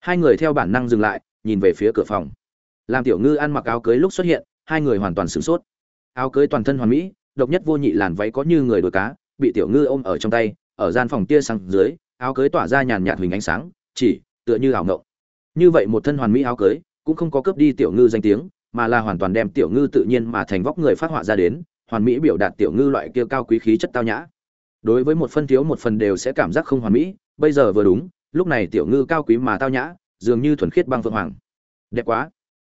hai người theo bản năng dừng lại, nhìn về phía cửa phòng. Làm tiểu ngư ăn mặc áo cưới lúc xuất hiện, hai người hoàn toàn sửng sốt. Áo cưới toàn thân hoàn mỹ, độc nhất vô nhị làn váy có như người đuổi cá, bị tiểu ngư ôm ở trong tay, ở gian phòng tia sáng dưới, áo cưới tỏa ra nhàn nhạt hình ánh sáng, chỉ, tựa như ảo ngộng. Như vậy một thân hoàn mỹ áo cưới, cũng không có cướp đi tiểu ngư danh tiếng, mà là hoàn toàn đem tiểu ngư tự nhiên mà thành vóc người phát họa ra đến, hoàn mỹ biểu đạt tiểu ngư loại kia cao quý khí chất tao nhã. Đối với một phân thiếu một phần đều sẽ cảm giác không hoàn mỹ, bây giờ vừa đúng lúc này tiểu ngư cao quý mà tao nhã, dường như thuần khiết băng phượng hoàng. Đẹp quá.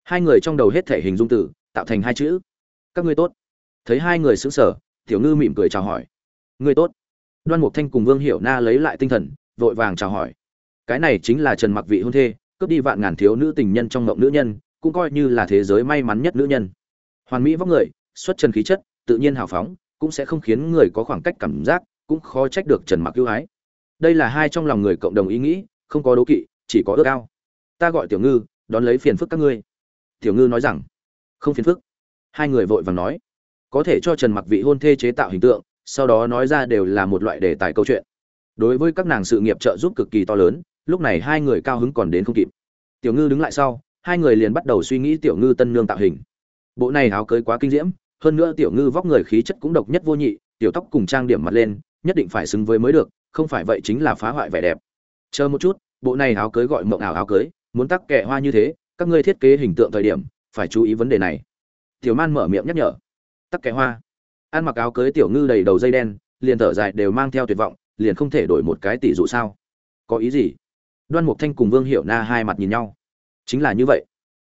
Hai người trong đầu hết thể hình dung tử tạo thành hai chữ. Các ngươi tốt. Thấy hai người xứng sở tiểu ngư mỉm cười chào hỏi. Ngươi tốt. Đoan mục thanh cùng vương hiểu na lấy lại tinh thần, vội vàng chào hỏi. Cái này chính là trần mặc vị hôn thê, cướp đi vạn ngàn thiếu nữ tình nhân trong ngộng nữ nhân, cũng coi như là thế giới may mắn nhất nữ nhân. Hoàn mỹ vóc người, xuất trần khí chất, tự nhiên hào phóng, cũng sẽ không khiến người có khoảng cách cảm giác, cũng khó trách được trần mặc ưu ái đây là hai trong lòng người cộng đồng ý nghĩ, không có đố kỵ, chỉ có ước ao. Ta gọi tiểu ngư, đón lấy phiền phức các ngươi. Tiểu ngư nói rằng, không phiền phức. Hai người vội vàng nói, có thể cho trần mặc vị hôn thê chế tạo hình tượng, sau đó nói ra đều là một loại đề tài câu chuyện. Đối với các nàng sự nghiệp trợ giúp cực kỳ to lớn, lúc này hai người cao hứng còn đến không kịp. Tiểu ngư đứng lại sau, hai người liền bắt đầu suy nghĩ tiểu ngư tân nương tạo hình. Bộ này áo cưới quá kinh diễm, hơn nữa tiểu ngư vóc người khí chất cũng độc nhất vô nhị, tiểu tóc cùng trang điểm mặt lên, nhất định phải xứng với mới được không phải vậy chính là phá hoại vẻ đẹp. Chờ một chút, bộ này áo cưới gọi mộng ảo áo cưới, muốn tắc kẹ hoa như thế, các ngươi thiết kế hình tượng thời điểm, phải chú ý vấn đề này. Tiểu man mở miệng nhắc nhở. Tắc kẹ hoa. Ăn mặc áo cưới tiểu ngư đầy đầu dây đen, liền thở dài đều mang theo tuyệt vọng, liền không thể đổi một cái tỷ dụ sao. Có ý gì? Đoan mục thanh cùng vương Hiểu na hai mặt nhìn nhau. Chính là như vậy.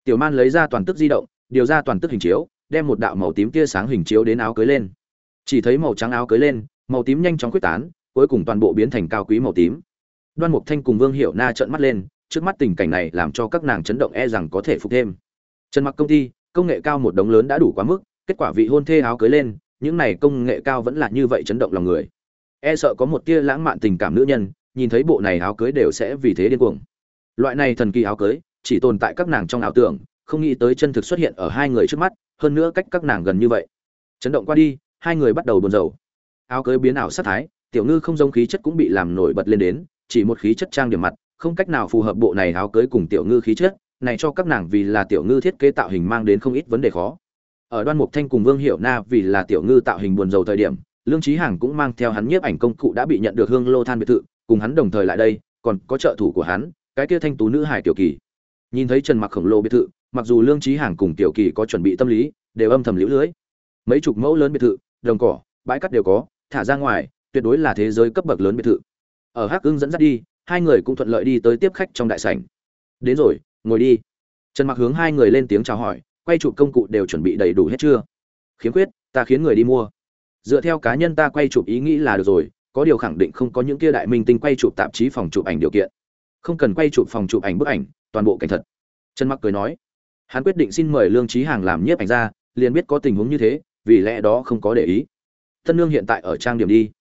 Tiểu man lấy ra toàn tức di động, điều ra toàn tức hình chiếu, đem một đạo màu tím tia sáng hình chiếu đến áo cưới lên. Chỉ thấy màu trắng áo cưới lên, màu tím nhanh chóng quyết tán cuối cùng toàn bộ biến thành cao quý màu tím. Đoan mục thanh cùng vương hiệu na trợn mắt lên, trước mắt tình cảnh này làm cho các nàng chấn động e rằng có thể phục thêm. Trần mặc công ty, công nghệ cao một đống lớn đã đủ quá mức, kết quả vị hôn thê áo cưới lên, những này công nghệ cao vẫn là như vậy chấn động lòng người. E sợ có một tia lãng mạn tình cảm nữ nhân, nhìn thấy bộ này áo cưới đều sẽ vì thế điên cuồng. Loại này thần kỳ áo cưới, chỉ tồn tại các nàng trong ảo tưởng, không nghĩ tới chân thực xuất hiện ở hai người trước mắt, hơn nữa cách các nàng gần như vậy. Chấn động qua đi, hai người bắt đầu buồn rầu. Áo cưới biến ảo sát thái tiểu ngư không giống khí chất cũng bị làm nổi bật lên đến, chỉ một khí chất trang điểm mặt, không cách nào phù hợp bộ này áo cưới cùng tiểu ngư khí chất, này cho các nàng vì là tiểu ngư thiết kế tạo hình mang đến không ít vấn đề khó. Ở đoan mục thanh cùng vương hiệu na vì là tiểu ngư tạo hình buồn rầu thời điểm, lương trí Hằng cũng mang theo hắn nhiếp ảnh công cụ đã bị nhận được hương lô than biệt thự, cùng hắn đồng thời lại đây, còn có trợ thủ của hắn, cái kia thanh tú nữ hải tiểu kỳ. Nhìn thấy trần mặc khổng lồ biệt thự, mặc dù lương trí Hằng cùng tiểu kỳ có chuẩn bị tâm lý, đều âm thầm liễu lưới. Mấy chục mẫu lớn biệt thự, đồng cỏ, bãi cắt đều có, thả ra ngoài tuyệt đối là thế giới cấp bậc lớn biệt thự. Ở hắc ưng dẫn dắt đi, hai người cũng thuận lợi đi tới tiếp khách trong đại sảnh. Đến rồi, ngồi đi. Trần mặc hướng hai người lên tiếng chào hỏi, quay chụp công cụ đều chuẩn bị đầy đủ hết chưa? Khiếm khuyết, ta khiến người đi mua. Dựa theo cá nhân ta quay chụp ý nghĩ là được rồi, có điều khẳng định không có những kia đại minh tinh quay chụp tạp chí phòng chụp ảnh điều kiện. Không cần quay chụp phòng chụp ảnh bức ảnh, toàn bộ cảnh thật. Trần mặc cười nói. Hắn quyết định xin mời lương trí hàng làm nhiếp ảnh ra liền biết có tình huống như thế, vì lẽ đó không có để ý. Thân nương hiện tại ở trang điểm đi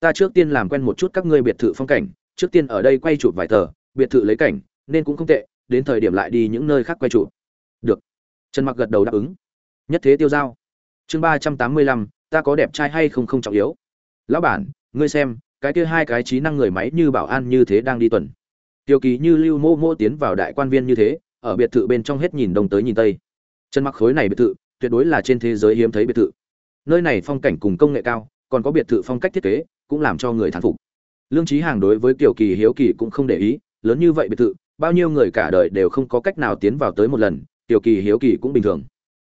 ta trước tiên làm quen một chút các ngươi biệt thự phong cảnh, trước tiên ở đây quay chụp vài tờ, biệt thự lấy cảnh, nên cũng không tệ, đến thời điểm lại đi những nơi khác quay chụp. Được. Trần mặc gật đầu đáp ứng. Nhất thế tiêu giao. Chương ba trăm tám mươi lăm, ta có đẹp trai hay không không trọng yếu. Lão bản, ngươi xem, cái kia hai cái trí năng người máy như bảo an như thế đang đi tuần. Tiêu kỳ như lưu mô mô tiến vào đại quan viên như thế, ở biệt thự bên trong hết nhìn đông tới nhìn tây. Chân mặc khối này biệt thự, tuyệt đối là trên thế giới hiếm thấy biệt thự. Nơi này phong cảnh cùng công nghệ cao, còn có biệt thự phong cách thiết kế cũng làm cho người thán phục. Lương trí hàng đối với tiểu kỳ, hiếu kỳ cũng không để ý, lớn như vậy biệt thự, bao nhiêu người cả đời đều không có cách nào tiến vào tới một lần tiểu kỳ, hiếu kỳ cũng bình thường.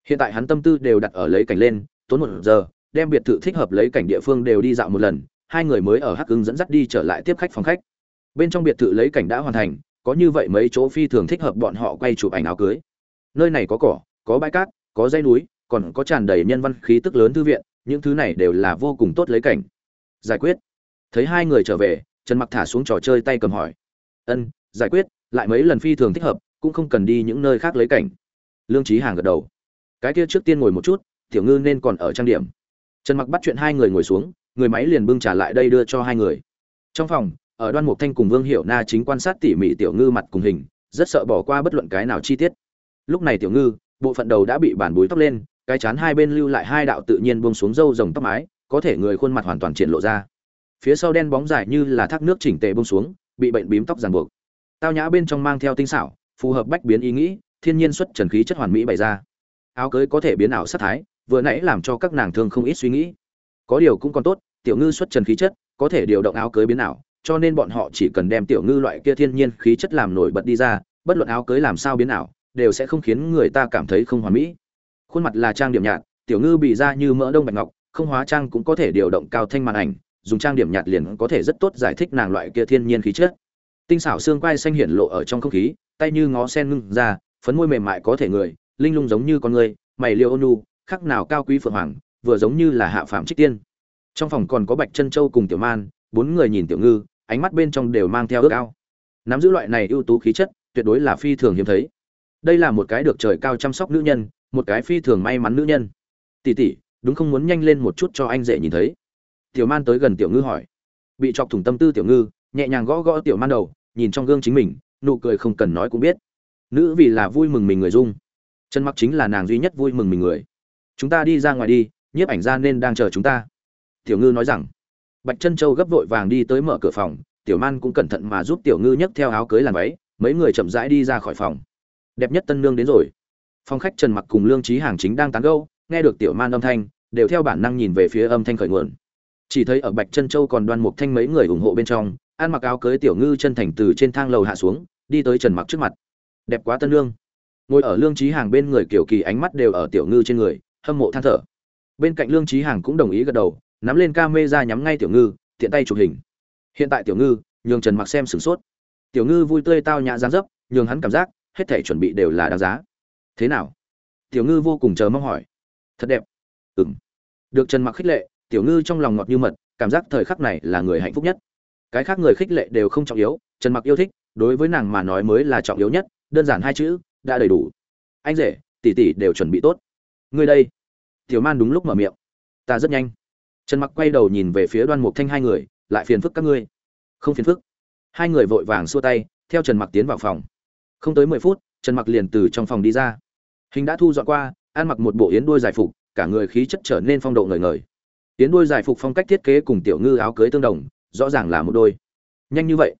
Hiện tại hắn tâm tư đều đặt ở lấy cảnh lên, tốn một giờ, đem biệt thự thích hợp lấy cảnh địa phương đều đi dạo một lần, hai người mới ở hắc ứng dẫn dắt đi trở lại tiếp khách phòng khách. Bên trong biệt thự lấy cảnh đã hoàn thành, có như vậy mấy chỗ phi thường thích hợp bọn họ quay chụp ảnh áo cưới. Nơi này có cỏ, có bãi cát, có dây núi, còn có tràn đầy nhân văn khí tức lớn thư viện, những thứ này đều là vô cùng tốt lấy cảnh giải quyết. Thấy hai người trở về, trần mặc thả xuống trò chơi tay cầm hỏi. Ân, giải quyết, lại mấy lần phi thường thích hợp, cũng không cần đi những nơi khác lấy cảnh. Lương trí hàng gật đầu. Cái kia trước tiên ngồi một chút, tiểu ngư nên còn ở trang điểm. Trần mặc bắt chuyện hai người ngồi xuống, người máy liền bưng trả lại đây đưa cho hai người. Trong phòng, ở đoan mục thanh cùng vương hiệu na chính quan sát tỉ mỉ tiểu ngư mặt cùng hình, rất sợ bỏ qua bất luận cái nào chi tiết. Lúc này tiểu ngư, bộ phận đầu đã bị bản búi tóc lên, cái chán hai bên lưu lại hai đạo tự nhiên buông xuống râu rồng tóc mái có thể người khuôn mặt hoàn toàn triển lộ ra. Phía sau đen bóng dài như là thác nước chỉnh tề buông xuống, bị bệnh bím tóc ràng buộc. Tao nhã bên trong mang theo tinh xảo, phù hợp bách biến ý nghĩ, thiên nhiên xuất trần khí chất hoàn mỹ bày ra. Áo cưới có thể biến ảo sát thái, vừa nãy làm cho các nàng thương không ít suy nghĩ. Có điều cũng còn tốt, tiểu ngư xuất trần khí chất, có thể điều động áo cưới biến ảo, cho nên bọn họ chỉ cần đem tiểu ngư loại kia thiên nhiên khí chất làm nổi bật đi ra, bất luận áo cưới làm sao biến ảo, đều sẽ không khiến người ta cảm thấy không hoàn mỹ. Khuôn mặt là trang điểm nhạt, tiểu ngư bị ra như mỡ đông bạch ngọc không hóa trang cũng có thể điều động cao thanh màn ảnh, dùng trang điểm nhạt liền có thể rất tốt giải thích nàng loại kia thiên nhiên khí chất. Tinh xảo xương quai xanh hiển lộ ở trong không khí, tay như ngó sen ngưng ra, phấn môi mềm mại có thể người, linh lung giống như con người, mày liêu ônu khắc nào cao quý phượng hoàng, vừa giống như là hạ phạm trích tiên. Trong phòng còn có bạch chân châu cùng tiểu man, bốn người nhìn tiểu ngư, ánh mắt bên trong đều mang theo ước ao. Nắm giữ loại này ưu tú khí chất, tuyệt đối là phi thường hiếm thấy. Đây là một cái được trời cao chăm sóc nữ nhân, một cái phi thường may mắn nữ nhân. Tỷ tỷ đúng không muốn nhanh lên một chút cho anh dễ nhìn thấy. Tiểu man tới gần tiểu ngư hỏi. Bị chọc thủng tâm tư tiểu ngư, nhẹ nhàng gõ gõ tiểu man đầu, nhìn trong gương chính mình, nụ cười không cần nói cũng biết. Nữ vì là vui mừng mình người dung. Chân mặc chính là nàng duy nhất vui mừng mình người. Chúng ta đi ra ngoài đi, nhiếp ảnh ra nên đang chờ chúng ta. Tiểu ngư nói rằng. Bạch chân châu gấp vội vàng đi tới mở cửa phòng, tiểu man cũng cẩn thận mà giúp tiểu ngư nhấc theo áo cưới làn váy, mấy người chậm rãi đi ra khỏi phòng. Đẹp nhất tân nương đến rồi. Phòng khách trần mặc cùng lương trí hàng chính đang tán gâu nghe được tiểu man âm thanh, đều theo bản năng nhìn về phía âm thanh khởi nguồn. Chỉ thấy ở bạch chân châu còn đoan mục thanh mấy người ủng hộ bên trong, ăn mặc áo cưới tiểu ngư chân thành từ trên thang lầu hạ xuống, đi tới trần mặc trước mặt. Đẹp quá tân lương. Ngồi ở lương trí hàng bên người kiểu kỳ ánh mắt đều ở tiểu ngư trên người, hâm mộ than thở. Bên cạnh lương trí hàng cũng đồng ý gật đầu, nắm lên ca mê ra nhắm ngay tiểu ngư, tiện tay chụp hình. Hiện tại tiểu ngư, nhường trần mặc xem sửng sốt. Tiểu ngư vui tươi tao nhã dáng dấp, nhường hắn cảm giác, hết thể chuẩn bị đều là đáng giá. Thế nào? Tiểu ngư vô cùng chờ mong hỏi thật đẹp. Ừng được trần mặc khích lệ, tiểu ngư trong lòng ngọt như mật, cảm giác thời khắc này là người hạnh phúc nhất. Cái khác người khích lệ đều không trọng yếu, trần mặc yêu thích, đối với nàng mà nói mới là trọng yếu nhất, đơn giản hai chữ, đã đầy đủ. Anh rể, tỷ tỷ đều chuẩn bị tốt. Ngươi đây. Tiểu man đúng lúc mở miệng. Ta rất nhanh. Trần mặc quay đầu nhìn về phía đoan mục thanh hai người, lại phiền phức các ngươi. Không phiền phức. Hai người vội vàng xua tay, theo trần mặc tiến vào phòng. Không tới mười phút, trần mặc liền từ trong phòng đi ra. Hình đã thu dọn qua ăn mặc một bộ yến đuôi giải phục, cả người khí chất trở nên phong độ ngời ngời. Yến đuôi giải phục phong cách thiết kế cùng tiểu ngư áo cưới tương đồng, rõ ràng là một đôi. Nhanh như vậy,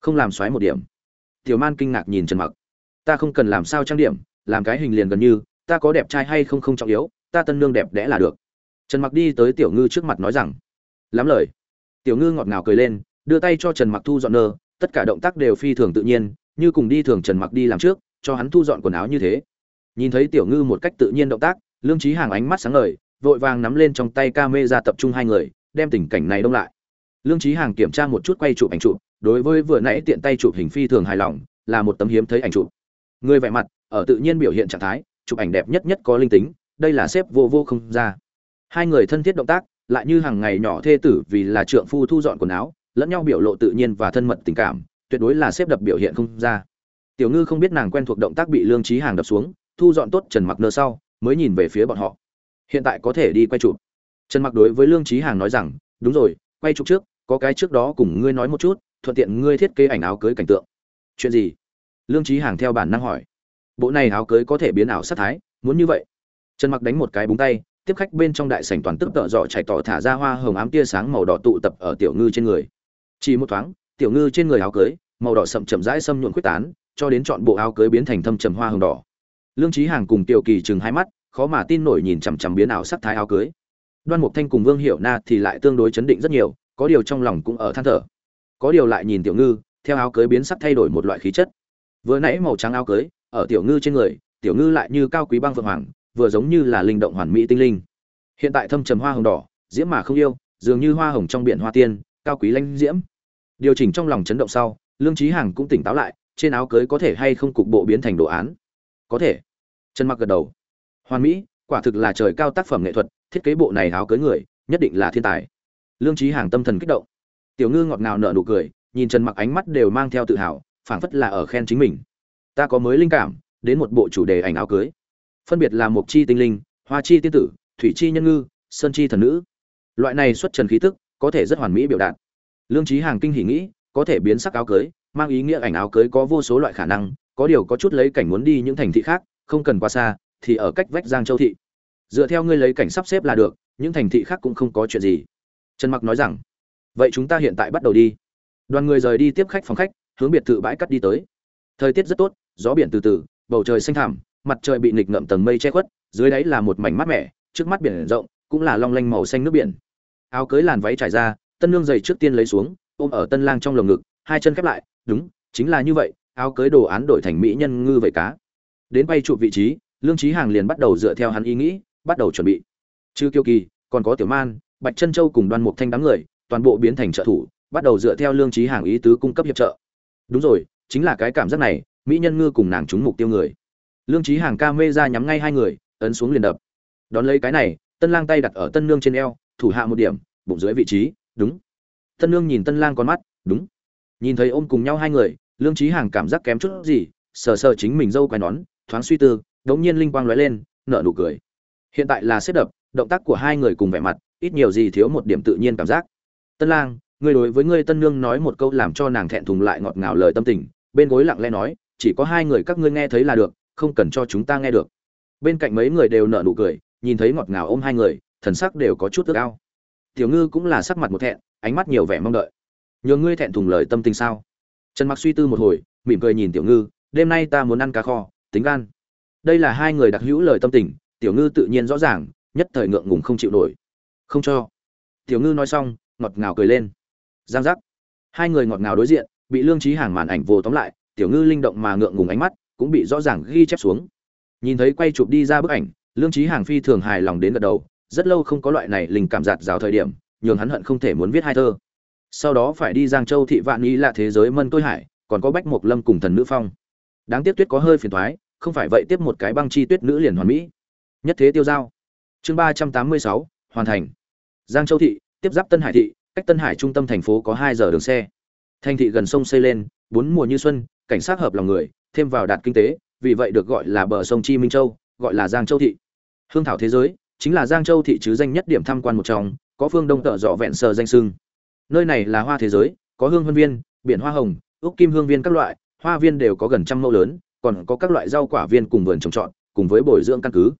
không làm xoáy một điểm. Tiểu man kinh ngạc nhìn trần mặc. Ta không cần làm sao trang điểm, làm cái hình liền gần như, ta có đẹp trai hay không không trọng yếu, ta tân nương đẹp đẽ là được. Trần mặc đi tới tiểu ngư trước mặt nói rằng, lắm lời. Tiểu ngư ngọt ngào cười lên, đưa tay cho trần mặc thu dọn nơ, tất cả động tác đều phi thường tự nhiên, như cùng đi thường trần mặc đi làm trước, cho hắn thu dọn quần áo như thế nhìn thấy tiểu ngư một cách tự nhiên động tác, lương trí hàng ánh mắt sáng ngời, vội vàng nắm lên trong tay camera tập trung hai người, đem tình cảnh này đông lại. Lương trí hàng kiểm tra một chút quay chụp ảnh chụp, đối với vừa nãy tiện tay chụp hình phi thường hài lòng, là một tấm hiếm thấy ảnh chụp. Người vẻ mặt, ở tự nhiên biểu hiện trạng thái, chụp ảnh đẹp nhất nhất có linh tính, đây là xếp vô vô không ra. Hai người thân thiết động tác, lại như hàng ngày nhỏ thê tử vì là trượng phu thu dọn quần áo, lẫn nhau biểu lộ tự nhiên và thân mật tình cảm, tuyệt đối là xếp đập biểu hiện không ra. Tiểu ngư không biết nàng quen thuộc động tác bị lương trí hàng đập xuống thu dọn tốt trần mặc nơ sau, mới nhìn về phía bọn họ. Hiện tại có thể đi quay chụp. Trần mặc đối với lương trí hàng nói rằng, đúng rồi, quay chụp trước, có cái trước đó cùng ngươi nói một chút, thuận tiện ngươi thiết kế ảnh áo cưới cảnh tượng. Chuyện gì? Lương trí hàng theo bản năng hỏi. Bộ này áo cưới có thể biến ảo sát thái, muốn như vậy. Trần mặc đánh một cái búng tay, tiếp khách bên trong đại sảnh toàn tức tợ dọ chạy tỏ thả ra hoa hồng ám tia sáng màu đỏ tụ tập ở tiểu ngư trên người. Chỉ một thoáng, tiểu ngư trên người áo cưới, màu đỏ sậm chậm rãi xâm nhuộn quyết tán, cho đến chọn bộ áo cưới biến thành thâm trầm hoa hồng đỏ lương trí hàng cùng tiểu kỳ chừng hai mắt, khó mà tin nổi nhìn chằm chằm biến ảo sắc thái áo cưới. Đoan mục thanh cùng vương hiệu na thì lại tương đối chấn định rất nhiều, có điều trong lòng cũng ở than thở. Có điều lại nhìn tiểu ngư, theo áo cưới biến sắc thay đổi một loại khí chất. Vừa nãy màu trắng áo cưới, ở tiểu ngư trên người, tiểu ngư lại như cao quý băng vương hoàng, vừa giống như là linh động hoàn mỹ tinh linh. Hiện tại thâm trầm hoa hồng đỏ, diễm mà không yêu, dường như hoa hồng trong biển hoa tiên, cao quý lãnh diễm. Điều chỉnh trong lòng chấn động sau, lương trí hàng cũng tỉnh táo lại, trên áo cưới có thể hay không cục bộ biến thành đồ án có thể. Trần mặc gật đầu. Hoàn mỹ, quả thực là trời cao tác phẩm nghệ thuật, thiết kế bộ này áo cưới người, nhất định là thiên tài. Lương trí hàng tâm thần kích động. Tiểu ngư ngọt ngào nở nụ cười, nhìn trần mặc ánh mắt đều mang theo tự hào, phảng phất là ở khen chính mình. Ta có mới linh cảm, đến một bộ chủ đề ảnh áo cưới. Phân biệt là mộc chi tinh linh, hoa chi tiên tử, thủy chi nhân ngư, sơn chi thần nữ. Loại này xuất trần khí tức, có thể rất hoàn mỹ biểu đạt. Lương trí hàng kinh hỉ nghĩ, có thể biến sắc áo cưới, mang ý nghĩa ảnh áo cưới có vô số loại khả năng có điều có chút lấy cảnh muốn đi những thành thị khác, không cần qua xa, thì ở cách vách giang châu thị. Dựa theo ngươi lấy cảnh sắp xếp là được, những thành thị khác cũng không có chuyện gì. Trần mặc nói rằng, vậy chúng ta hiện tại bắt đầu đi. Đoàn người rời đi tiếp khách phòng khách, hướng biệt thự bãi cắt đi tới. Thời tiết rất tốt, gió biển từ từ, bầu trời xanh thẳm, mặt trời bị nghịch ngậm tầng mây che khuất, dưới đáy là một mảnh mát mẻ, trước mắt biển rộng, cũng là long lanh màu xanh nước biển. Áo cưới làn váy trải ra, tân nương giày trước tiên lấy xuống, ôm ở tân lang trong lồng ngực, hai chân khép lại, đúng, chính là như vậy áo cưới đồ án đổi thành mỹ nhân ngư vậy cá. Đến bay chụp vị trí, lương trí hàng liền bắt đầu dựa theo hắn ý nghĩ, bắt đầu chuẩn bị. Chư kiêu kỳ, còn có tiểu man, bạch chân châu cùng đoan mục thanh đám người, toàn bộ biến thành trợ thủ, bắt đầu dựa theo lương trí hàng ý tứ cung cấp hiệp trợ. Đúng rồi, chính là cái cảm giác này, mỹ nhân ngư cùng nàng trúng mục tiêu người. Lương trí hàng ca mê ra nhắm ngay hai người, ấn xuống liền đập. Đón lấy cái này, tân lang tay đặt ở tân nương trên eo, thủ hạ một điểm, bụng dưới vị trí, đúng. Tân nương nhìn tân lang con mắt, đúng. Nhìn thấy ôm cùng nhau hai người lương trí hàng cảm giác kém chút gì, sờ sờ chính mình dâu quai nón, thoáng suy tư, đống nhiên linh quang lóe lên, nở nụ cười. Hiện tại là xếp đập, động tác của hai người cùng vẻ mặt, ít nhiều gì thiếu một điểm tự nhiên cảm giác. Tân lang ngươi đối với ngươi tân nương nói một câu làm cho nàng thẹn thùng lại ngọt ngào lời tâm tình, bên gối lặng lẽ nói, chỉ có hai người các ngươi nghe thấy là được, không cần cho chúng ta nghe được. Bên cạnh mấy người đều nở nụ cười, nhìn thấy ngọt ngào ôm hai người, thần sắc đều có chút ước ao. Tiểu ngư cũng là sắc mặt một thẹn, ánh mắt nhiều vẻ mong đợi. Nhờ ngươi thẹn thùng lời tâm tình sao? Trần mặc suy tư một hồi, mỉm cười nhìn tiểu ngư, đêm nay ta muốn ăn cá kho, tính gan. Đây là hai người đặc hữu lời tâm tình, tiểu ngư tự nhiên rõ ràng, nhất thời ngượng ngùng không chịu nổi. Không cho. Tiểu ngư nói xong, ngọt ngào cười lên. Giang giác. Hai người ngọt ngào đối diện, bị lương trí hàng màn ảnh vô tóm lại, tiểu ngư linh động mà ngượng ngùng ánh mắt, cũng bị rõ ràng ghi chép xuống. Nhìn thấy quay chụp đi ra bức ảnh, lương trí hàng phi thường hài lòng đến gật đầu, rất lâu không có loại này linh cảm giạt rào thời điểm, nhường hắn hận không thể muốn viết hai thơ sau đó phải đi giang châu thị vạn ý là thế giới mân tôi hải, còn có bách mộc lâm cùng thần nữ phong. Đáng tiếc tuyết có hơi phiền thoái không phải vậy tiếp một cái băng chi tuyết nữ liền hoàn mỹ. Nhất thế tiêu giao. Chương ba trăm tám mươi sáu, hoàn thành. Giang châu thị, tiếp giáp tân hải thị, cách tân hải trung tâm thành phố có hai giờ đường xe. Thành thị gần sông xây lên, bốn mùa như xuân, cảnh sát hợp lòng người, thêm vào đạt kinh tế, vì vậy được gọi là bờ sông chi minh châu, gọi là giang châu thị. Hương thảo thế giới, chính là giang châu thị chứ danh nhất điểm tham quan một trong, có phương đông tợ dọ vẹn sờ danh sưng nơi này là hoa thế giới, có hương vân viên, biển hoa hồng ước kim hương viên các loại, hoa viên đều có gần trăm mẫu lớn, còn có các loại rau quả viên cùng vườn trồng trọt, cùng với bồi dưỡng căn cứ.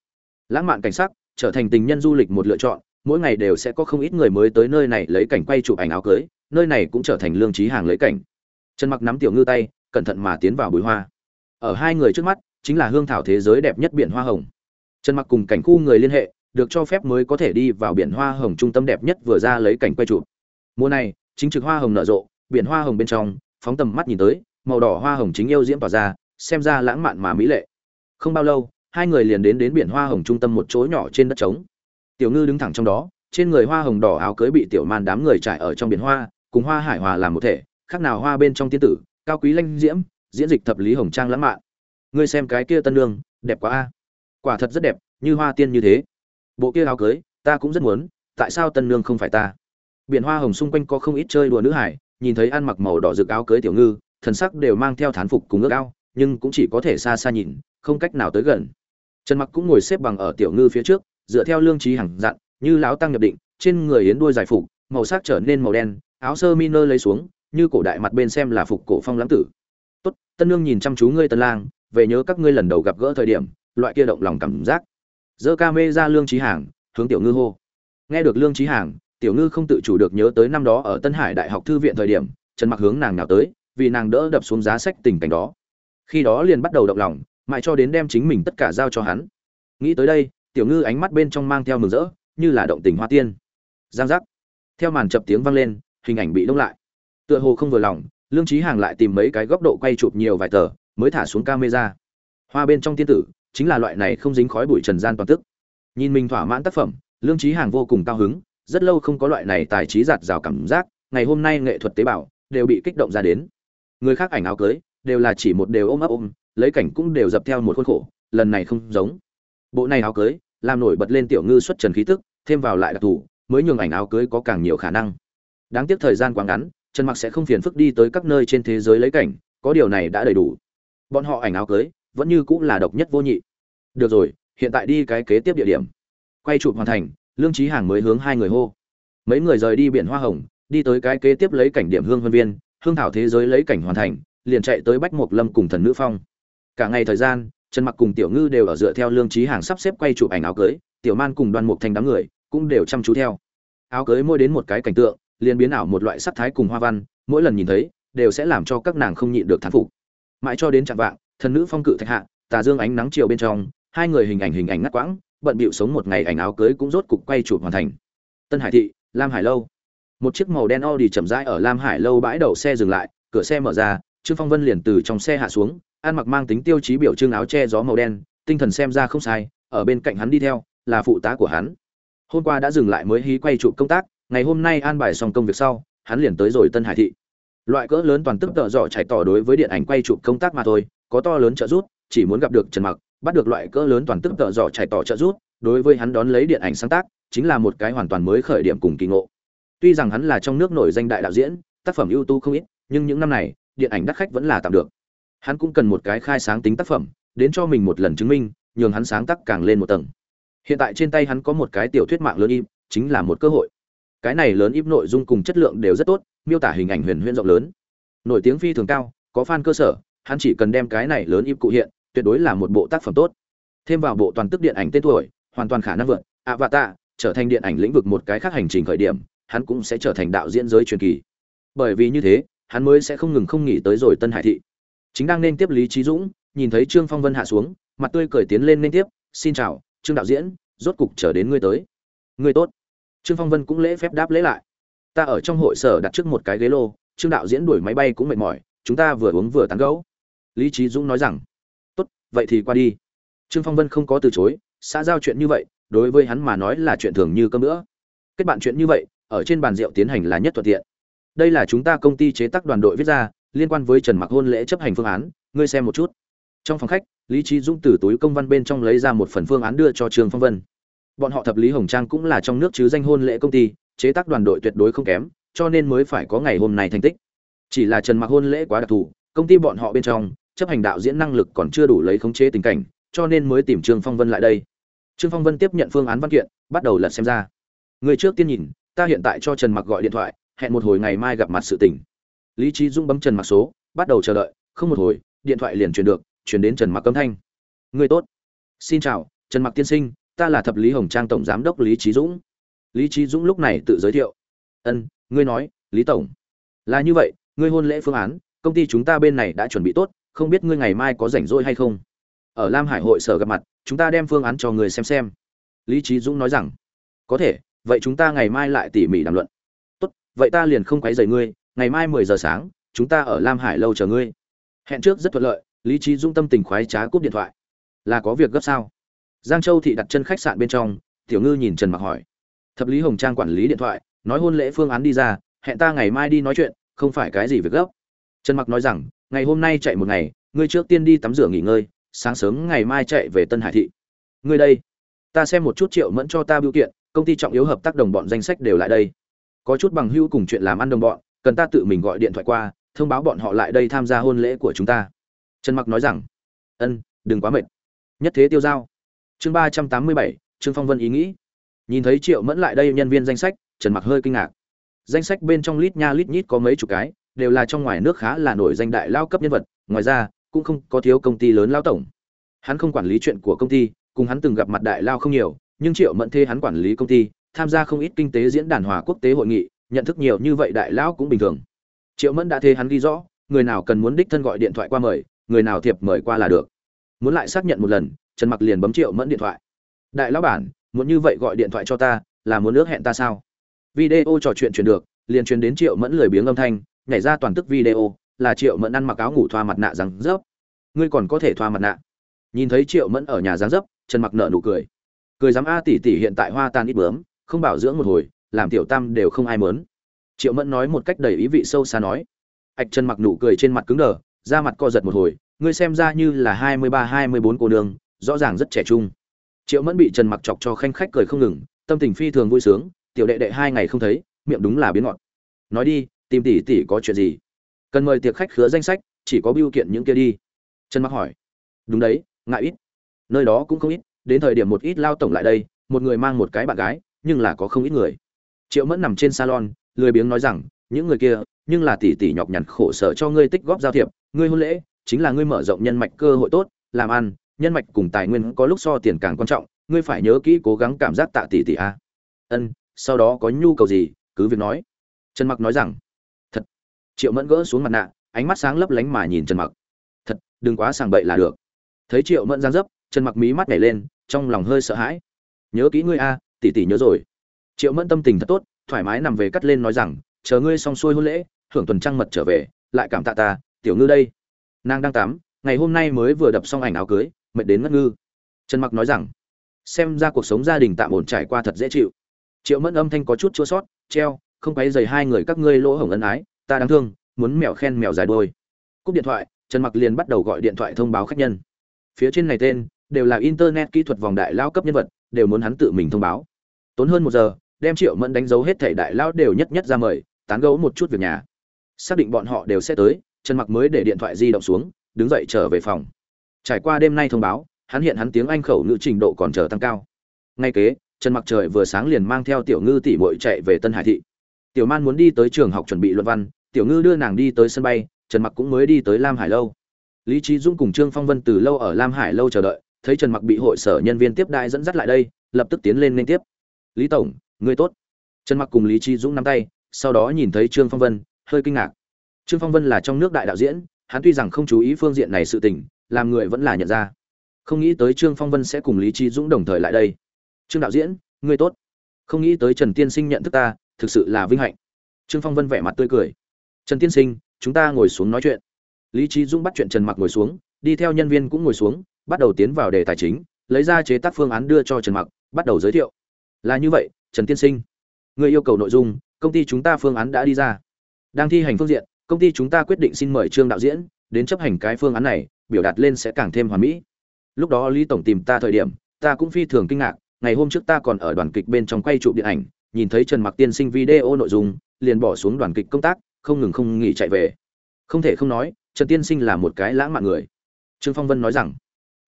Lãng mạn cảnh sắc, trở thành tình nhân du lịch một lựa chọn, mỗi ngày đều sẽ có không ít người mới tới nơi này lấy cảnh quay chụp ảnh áo cưới, nơi này cũng trở thành lương trí hàng lấy cảnh. Trần mặc nắm tiểu ngư tay, cẩn thận mà tiến vào bụi hoa. Ở hai người trước mắt, chính là hương thảo thế giới đẹp nhất biển hoa hồng. Trần mặc cùng cảnh khu người liên hệ, được cho phép mới có thể đi vào biển hoa hồng trung tâm đẹp nhất vừa ra lấy cảnh quay chụp mùa này chính trực hoa hồng nở rộ biển hoa hồng bên trong phóng tầm mắt nhìn tới màu đỏ hoa hồng chính yêu diễm tỏa ra xem ra lãng mạn mà mỹ lệ. Không bao lâu hai người liền đến đến biển hoa hồng trung tâm một chỗ nhỏ trên đất trống. Tiểu ngư đứng thẳng trong đó trên người hoa hồng đỏ áo cưới bị tiểu man đám người trải ở trong biển hoa cùng hoa hải hòa làm một thể khác nào hoa bên trong tiên tử cao quý lanh diễm diễn dịch thập lý hồng trang lãng mạn. Ngươi xem cái kia tân lương, đẹp quá a. Quả thật rất đẹp như hoa tiên như thế. Bộ kia áo cưới ta cũng rất muốn tại sao tân lương không phải ta? Biển hoa hồng xung quanh có không ít chơi đùa nữ hải, nhìn thấy ăn mặc màu đỏ rực áo cưới tiểu ngư, thần sắc đều mang theo thán phục cùng ước ao, nhưng cũng chỉ có thể xa xa nhìn, không cách nào tới gần. Trần mặc cũng ngồi xếp bằng ở tiểu ngư phía trước, dựa theo lương trí hằng dặn, như lão tăng nhập định, trên người yến đuôi giải phục, màu sắc trở nên màu đen, áo sơ mi nơ lấy xuống, như cổ đại mặt bên xem là phục cổ phong lãng tử. Tốt, tân nương nhìn chăm chú ngươi tân lang, về nhớ các ngươi lần đầu gặp gỡ thời điểm, loại kia động lòng cảm giác. Dơ ca mê ra lương trí hàng hướng tiểu ngư hô. Nghe được lương trí hàng tiểu ngư không tự chủ được nhớ tới năm đó ở tân hải đại học thư viện thời điểm, trần mặc hướng nàng nào tới, vì nàng đỡ đập xuống giá sách tình cảnh đó. Khi đó liền bắt đầu động lòng, mãi cho đến đem chính mình tất cả giao cho hắn. Nghĩ tới đây, tiểu ngư ánh mắt bên trong mang theo mừng rỡ, như là động tình hoa tiên. Giang giác. Theo màn chập tiếng vang lên, hình ảnh bị đông lại. Tựa hồ không vừa lòng, lương trí hàng lại tìm mấy cái góc độ quay chụp nhiều vài tờ, mới thả xuống camera. Hoa bên trong tiên tử, chính là loại này không dính khói bụi trần gian toàn tức. Nhìn mình thỏa mãn tác phẩm, lương trí hàng vô cùng cao hứng rất lâu không có loại này tài trí giạt rào cảm giác, ngày hôm nay nghệ thuật tế bào đều bị kích động ra đến. Người khác ảnh áo cưới đều là chỉ một đều ôm ấp ôm, lấy cảnh cũng đều dập theo một khuôn khổ, lần này không giống. Bộ này áo cưới làm nổi bật lên tiểu ngư xuất trần khí tức, thêm vào lại đặc thù, mới nhường ảnh áo cưới có càng nhiều khả năng. Đáng tiếc thời gian quá ngắn, trần mặc sẽ không phiền phức đi tới các nơi trên thế giới lấy cảnh, có điều này đã đầy đủ. Bọn họ ảnh áo cưới vẫn như cũng là độc nhất vô nhị. Được rồi, hiện tại đi cái kế tiếp địa điểm. Quay chụp hoàn thành lương trí hàng mới hướng hai người hô. Mấy người rời đi biển hoa hồng, đi tới cái kế tiếp lấy cảnh điểm hương vân viên, hương thảo thế giới lấy cảnh hoàn thành, liền chạy tới bách mộc lâm cùng thần nữ phong. Cả ngày thời gian, trần mặc cùng tiểu ngư đều ở dựa theo lương trí hàng sắp xếp quay chụp ảnh áo cưới, tiểu man cùng đoan mục thành đám người cũng đều chăm chú theo. Áo cưới môi đến một cái cảnh tượng, liền biến ảo một loại sắc thái cùng hoa văn, mỗi lần nhìn thấy, đều sẽ làm cho các nàng không nhịn được thán phục. Mãi cho đến chạm vạng, thần nữ phong cự thạch hạ, tà dương ánh nắng chiều bên trong, hai người hình ảnh hình ảnh ngắt quãng bận bịu sống một ngày ảnh áo cưới cũng rốt cục quay chụp hoàn thành. Tân hải thị, lam hải lâu. Một chiếc màu đen Audi chậm rãi ở lam hải lâu bãi đậu xe dừng lại, cửa xe mở ra, trương phong vân liền từ trong xe hạ xuống, ăn mặc mang tính tiêu chí biểu trưng áo che gió màu đen, tinh thần xem ra không sai, ở bên cạnh hắn đi theo, là phụ tá của hắn. Hôm qua đã dừng lại mới hí quay chụp công tác, ngày hôm nay an bài xong công việc sau, hắn liền tới rồi tân hải thị. Loại cỡ lớn toàn tức tợ rõ chạy tỏ đối với điện ảnh quay chụp công tác mà thôi, có to lớn trợ giúp, chỉ muốn gặp được trần mặc bắt được loại cỡ lớn toàn tức tợ dọ chạy tỏ trợ rút đối với hắn đón lấy điện ảnh sáng tác, chính là một cái hoàn toàn mới khởi điểm cùng kỳ ngộ. Tuy rằng hắn là trong nước nổi danh đại đạo diễn, tác phẩm ưu tú không ít, nhưng những năm này, điện ảnh đắt khách vẫn là tạm được. Hắn cũng cần một cái khai sáng tính tác phẩm, đến cho mình một lần chứng minh, nhường hắn sáng tác càng lên một tầng. Hiện tại trên tay hắn có một cái tiểu thuyết mạng lớn im, chính là một cơ hội. Cái này lớn im nội dung cùng chất lượng đều rất tốt, miêu tả hình ảnh huyền huyễn rộng lớn. Nổi tiếng phi thường cao, có fan cơ sở, hắn chỉ cần đem cái này lớn im cụ hiện tuyệt đối là một bộ tác phẩm tốt. Thêm vào bộ toàn tức điện ảnh tên tuổi, hoàn toàn khả năng vượt, avatar, trở thành điện ảnh lĩnh vực một cái khác hành trình khởi điểm, hắn cũng sẽ trở thành đạo diễn giới truyền kỳ. Bởi vì như thế, hắn mới sẽ không ngừng không nghỉ tới rồi tân hải thị. Chính đang nên tiếp lý trí dũng, nhìn thấy trương phong vân hạ xuống, mặt tươi cười tiến lên nên tiếp, xin chào, trương đạo diễn, rốt cục chờ đến ngươi tới. Ngươi tốt. Trương phong vân cũng lễ phép đáp lễ lại. Ta ở trong hội sở đặt trước một cái ghế lô, trương đạo diễn đuổi máy bay cũng mệt mỏi, chúng ta vừa uống vừa tán gẫu. Lý trí dũng nói rằng vậy thì qua đi. Trương phong vân không có từ chối, xã giao chuyện như vậy, đối với hắn mà nói là chuyện thường như cơm nữa kết bạn chuyện như vậy, ở trên bàn rượu tiến hành là nhất thuận tiện. Đây là chúng ta công ty chế tác đoàn đội viết ra, liên quan với trần mặc hôn lễ chấp hành phương án, ngươi xem một chút. Trong phòng khách, lý trí dũng từ túi công văn bên trong lấy ra một phần phương án đưa cho trương phong vân. Bọn họ thập lý hồng trang cũng là trong nước chứ danh hôn lễ công ty, chế tác đoàn đội tuyệt đối không kém, cho nên mới phải có ngày hôm nay thành tích. Chỉ là trần mặc hôn lễ quá đặc thù, công ty bọn họ bên trong chấp hành đạo diễn năng lực còn chưa đủ lấy khống chế tình cảnh, cho nên mới tìm trương phong vân lại đây. Trương phong vân tiếp nhận phương án văn kiện, bắt đầu lật xem ra. Người trước tiên nhìn, ta hiện tại cho trần mặc gọi điện thoại, hẹn một hồi ngày mai gặp mặt sự tình. Lý trí dung bấm trần mặc số, bắt đầu chờ đợi, không một hồi, điện thoại liền truyền được truyền đến trần mặc cấm thanh. Người tốt. Xin chào, trần mặc tiên sinh, ta là thập lý hồng trang tổng giám đốc lý trí dũng. Lý trí dũng lúc này tự giới thiệu. Ân, ngươi nói, lý tổng. Là như vậy, ngươi hôn lễ phương án, công ty chúng ta bên này đã chuẩn bị tốt không biết ngươi ngày mai có rảnh rỗi hay không? Ở lam hải hội sở gặp mặt, chúng ta đem phương án cho người xem xem. Lý trí dũng nói rằng, có thể, vậy chúng ta ngày mai lại tỉ mỉ đàm luận. Tốt, vậy ta liền không quấy rầy ngươi, ngày mai mười giờ sáng, chúng ta ở lam hải lâu chờ ngươi. Hẹn trước rất thuận lợi, lý trí dũng tâm tình khoái trá cúp điện thoại. Là có việc gấp sao? Giang châu thị đặt chân khách sạn bên trong, tiểu ngư nhìn trần mặc hỏi. Thập lý hồng trang quản lý điện thoại, nói hôn lễ phương án đi ra, hẹn ta ngày mai đi nói chuyện, không phải cái gì việc gấp trần mặc nói rằng, ngày hôm nay chạy một ngày, ngươi trước tiên đi tắm rửa nghỉ ngơi, sáng sớm ngày mai chạy về tân hải thị. Ngươi đây, ta xem một chút triệu mẫn cho ta biểu kiện, công ty trọng yếu hợp tác đồng bọn danh sách đều lại đây. Có chút bằng hữu cùng chuyện làm ăn đồng bọn, cần ta tự mình gọi điện thoại qua, thông báo bọn họ lại đây tham gia hôn lễ của chúng ta. Trần mặc nói rằng, ân, đừng quá mệt. Nhất thế tiêu giao. Chương ba trăm tám mươi bảy, trương phong vân ý nghĩ. Nhìn thấy triệu mẫn lại đây nhân viên danh sách, trần mặc hơi kinh ngạc. Danh sách bên trong lít nha lít nhít có mấy chục cái đều là trong ngoài nước khá là nổi danh đại lao cấp nhân vật, ngoài ra, cũng không có thiếu công ty lớn lao tổng. Hắn không quản lý chuyện của công ty, cùng hắn từng gặp mặt đại lao không nhiều, nhưng triệu mẫn thê hắn quản lý công ty, tham gia không ít kinh tế diễn đàn hòa quốc tế hội nghị, nhận thức nhiều như vậy đại lão cũng bình thường. Triệu mẫn đã thê hắn ghi rõ, người nào cần muốn đích thân gọi điện thoại qua mời, người nào thiệp mời qua là được. Muốn lại xác nhận một lần, trần mặc liền bấm triệu mẫn điện thoại. Đại lão bản, muốn như vậy gọi điện thoại cho ta, là muốn ước hẹn ta sao? Video trò chuyện truyền được, liền truyền đến triệu mẫn lười biếng âm thanh nhảy ra toàn tức video, là triệu mẫn ăn mặc áo ngủ thoa mặt nạ rằng rớp ngươi còn có thể thoa mặt nạ. Nhìn thấy triệu mẫn ở nhà giáng dấp, trần mặc nợ nụ cười. Cười dám a tỷ tỷ hiện tại hoa tan ít bướm, không bảo dưỡng một hồi, làm tiểu tam đều không ai mớn. Triệu mẫn nói một cách đầy ý vị sâu xa nói. Ạch trần mặc nụ cười trên mặt cứng đờ, da mặt co giật một hồi, ngươi xem ra như là hai mươi ba, hai mươi bốn cô nương, rõ ràng rất trẻ trung. Triệu mẫn bị trần mặc chọc cho khanh khách cười không ngừng, tâm tình phi thường vui sướng, tiểu đệ đệ hai ngày không thấy, miệng đúng là biến ngọt. Nói đi tìm tỷ tỷ có chuyện gì? Cần mời tiệc khách khứa danh sách, chỉ có biêu kiện những kia đi. Trần mặc hỏi. Đúng đấy, ngại ít. Nơi đó cũng không ít, đến thời điểm một ít lao tổng lại đây, một người mang một cái bạn gái, nhưng là có không ít người. Triệu mẫn nằm trên salon, lười biếng nói rằng, những người kia, nhưng là tỷ tỷ nhọc nhằn khổ sở cho ngươi tích góp giao thiệp, ngươi hôn lễ, chính là ngươi mở rộng nhân mạch cơ hội tốt, làm ăn, nhân mạch cùng tài nguyên có lúc so tiền càng quan trọng, ngươi phải nhớ kỹ cố gắng cảm giác tạ tỷ tỷ a. Ân, sau đó có nhu cầu gì, cứ việc nói. Trần mặc nói rằng triệu mẫn gỡ xuống mặt nạ, ánh mắt sáng lấp lánh mà nhìn trần mặc. Thật, đừng quá sàng bậy là được. Thấy triệu mẫn giang dấp, trần mặc mí mắt nhảy lên, trong lòng hơi sợ hãi. Nhớ kỹ ngươi a, tỷ tỷ nhớ rồi. Triệu mẫn tâm tình thật tốt, thoải mái nằm về cắt lên nói rằng, chờ ngươi xong xuôi hôn lễ hưởng tuần trăng mật trở về, lại cảm tạ ta, tiểu ngư đây. Nàng đang tắm, ngày hôm nay mới vừa đập xong ảnh áo cưới, mệt đến ngất ngư. Trần mặc nói rằng, xem ra cuộc sống gia đình tạm ổn trải qua thật dễ chịu. Triệu mẫn âm thanh có chút chua sót, treo, không quấy dày hai người các ngươi lỗ hổng ân ái ta đáng thương, muốn mèo khen mèo dài đôi cúp điện thoại, trần mặc liền bắt đầu gọi điện thoại thông báo khách nhân. Phía trên này tên, đều là internet kỹ thuật vòng đại lao cấp nhân vật, đều muốn hắn tự mình thông báo. Tốn hơn một giờ, đem triệu mẫn đánh dấu hết thảy đại lao đều nhất nhất ra mời, tán gấu một chút việc nhà. Xác định bọn họ đều sẽ tới, trần mặc mới để điện thoại di động xuống, đứng dậy trở về phòng. Trải qua đêm nay thông báo, hắn hiện hắn tiếng anh khẩu ngữ trình độ còn chờ tăng cao. Ngay kế, trần mặc trời vừa sáng liền mang theo tiểu ngư tỷ muội chạy về tân hải thị tiểu man muốn đi tới trường học chuẩn bị luận văn, tiểu ngư đưa nàng đi tới sân bay, trần mặc cũng mới đi tới lam hải lâu. Lý trí dũng cùng trương phong vân từ lâu ở lam hải lâu chờ đợi, thấy trần mặc bị hội sở nhân viên tiếp đại dẫn dắt lại đây, lập tức tiến lên liên tiếp. Lý tổng ngươi tốt. Trần mặc cùng lý trí dũng nắm tay, sau đó nhìn thấy trương phong vân, hơi kinh ngạc. Trương phong vân là trong nước đại đạo diễn, hắn tuy rằng không chú ý phương diện này sự tình, làm người vẫn là nhận ra. Không nghĩ tới trương phong vân sẽ cùng lý trí dũng đồng thời lại đây. Trương đạo diễn ngươi tốt. Không nghĩ tới trần tiên sinh nhận thức ta thực sự là vinh hạnh. Trương phong vân vẻ mặt tươi cười. Trần tiên sinh, chúng ta ngồi xuống nói chuyện. Lý trí dũng bắt chuyện trần mặc ngồi xuống, đi theo nhân viên cũng ngồi xuống, bắt đầu tiến vào đề tài chính, lấy ra chế tác phương án đưa cho trần mặc, bắt đầu giới thiệu. Là như vậy, trần tiên sinh. Người yêu cầu nội dung, công ty chúng ta phương án đã đi ra. Đang thi hành phương diện, công ty chúng ta quyết định xin mời trương đạo diễn đến chấp hành cái phương án này, biểu đạt lên sẽ càng thêm hoàn mỹ. Lúc đó lý tổng tìm ta thời điểm, ta cũng phi thường kinh ngạc, ngày hôm trước ta còn ở đoàn kịch bên trong quay chụp điện ảnh nhìn thấy trần mặc tiên sinh video nội dung, liền bỏ xuống đoàn kịch công tác, không ngừng không nghỉ chạy về. Không thể không nói, trần tiên sinh là một cái lãng mạn người. Trương phong vân nói rằng,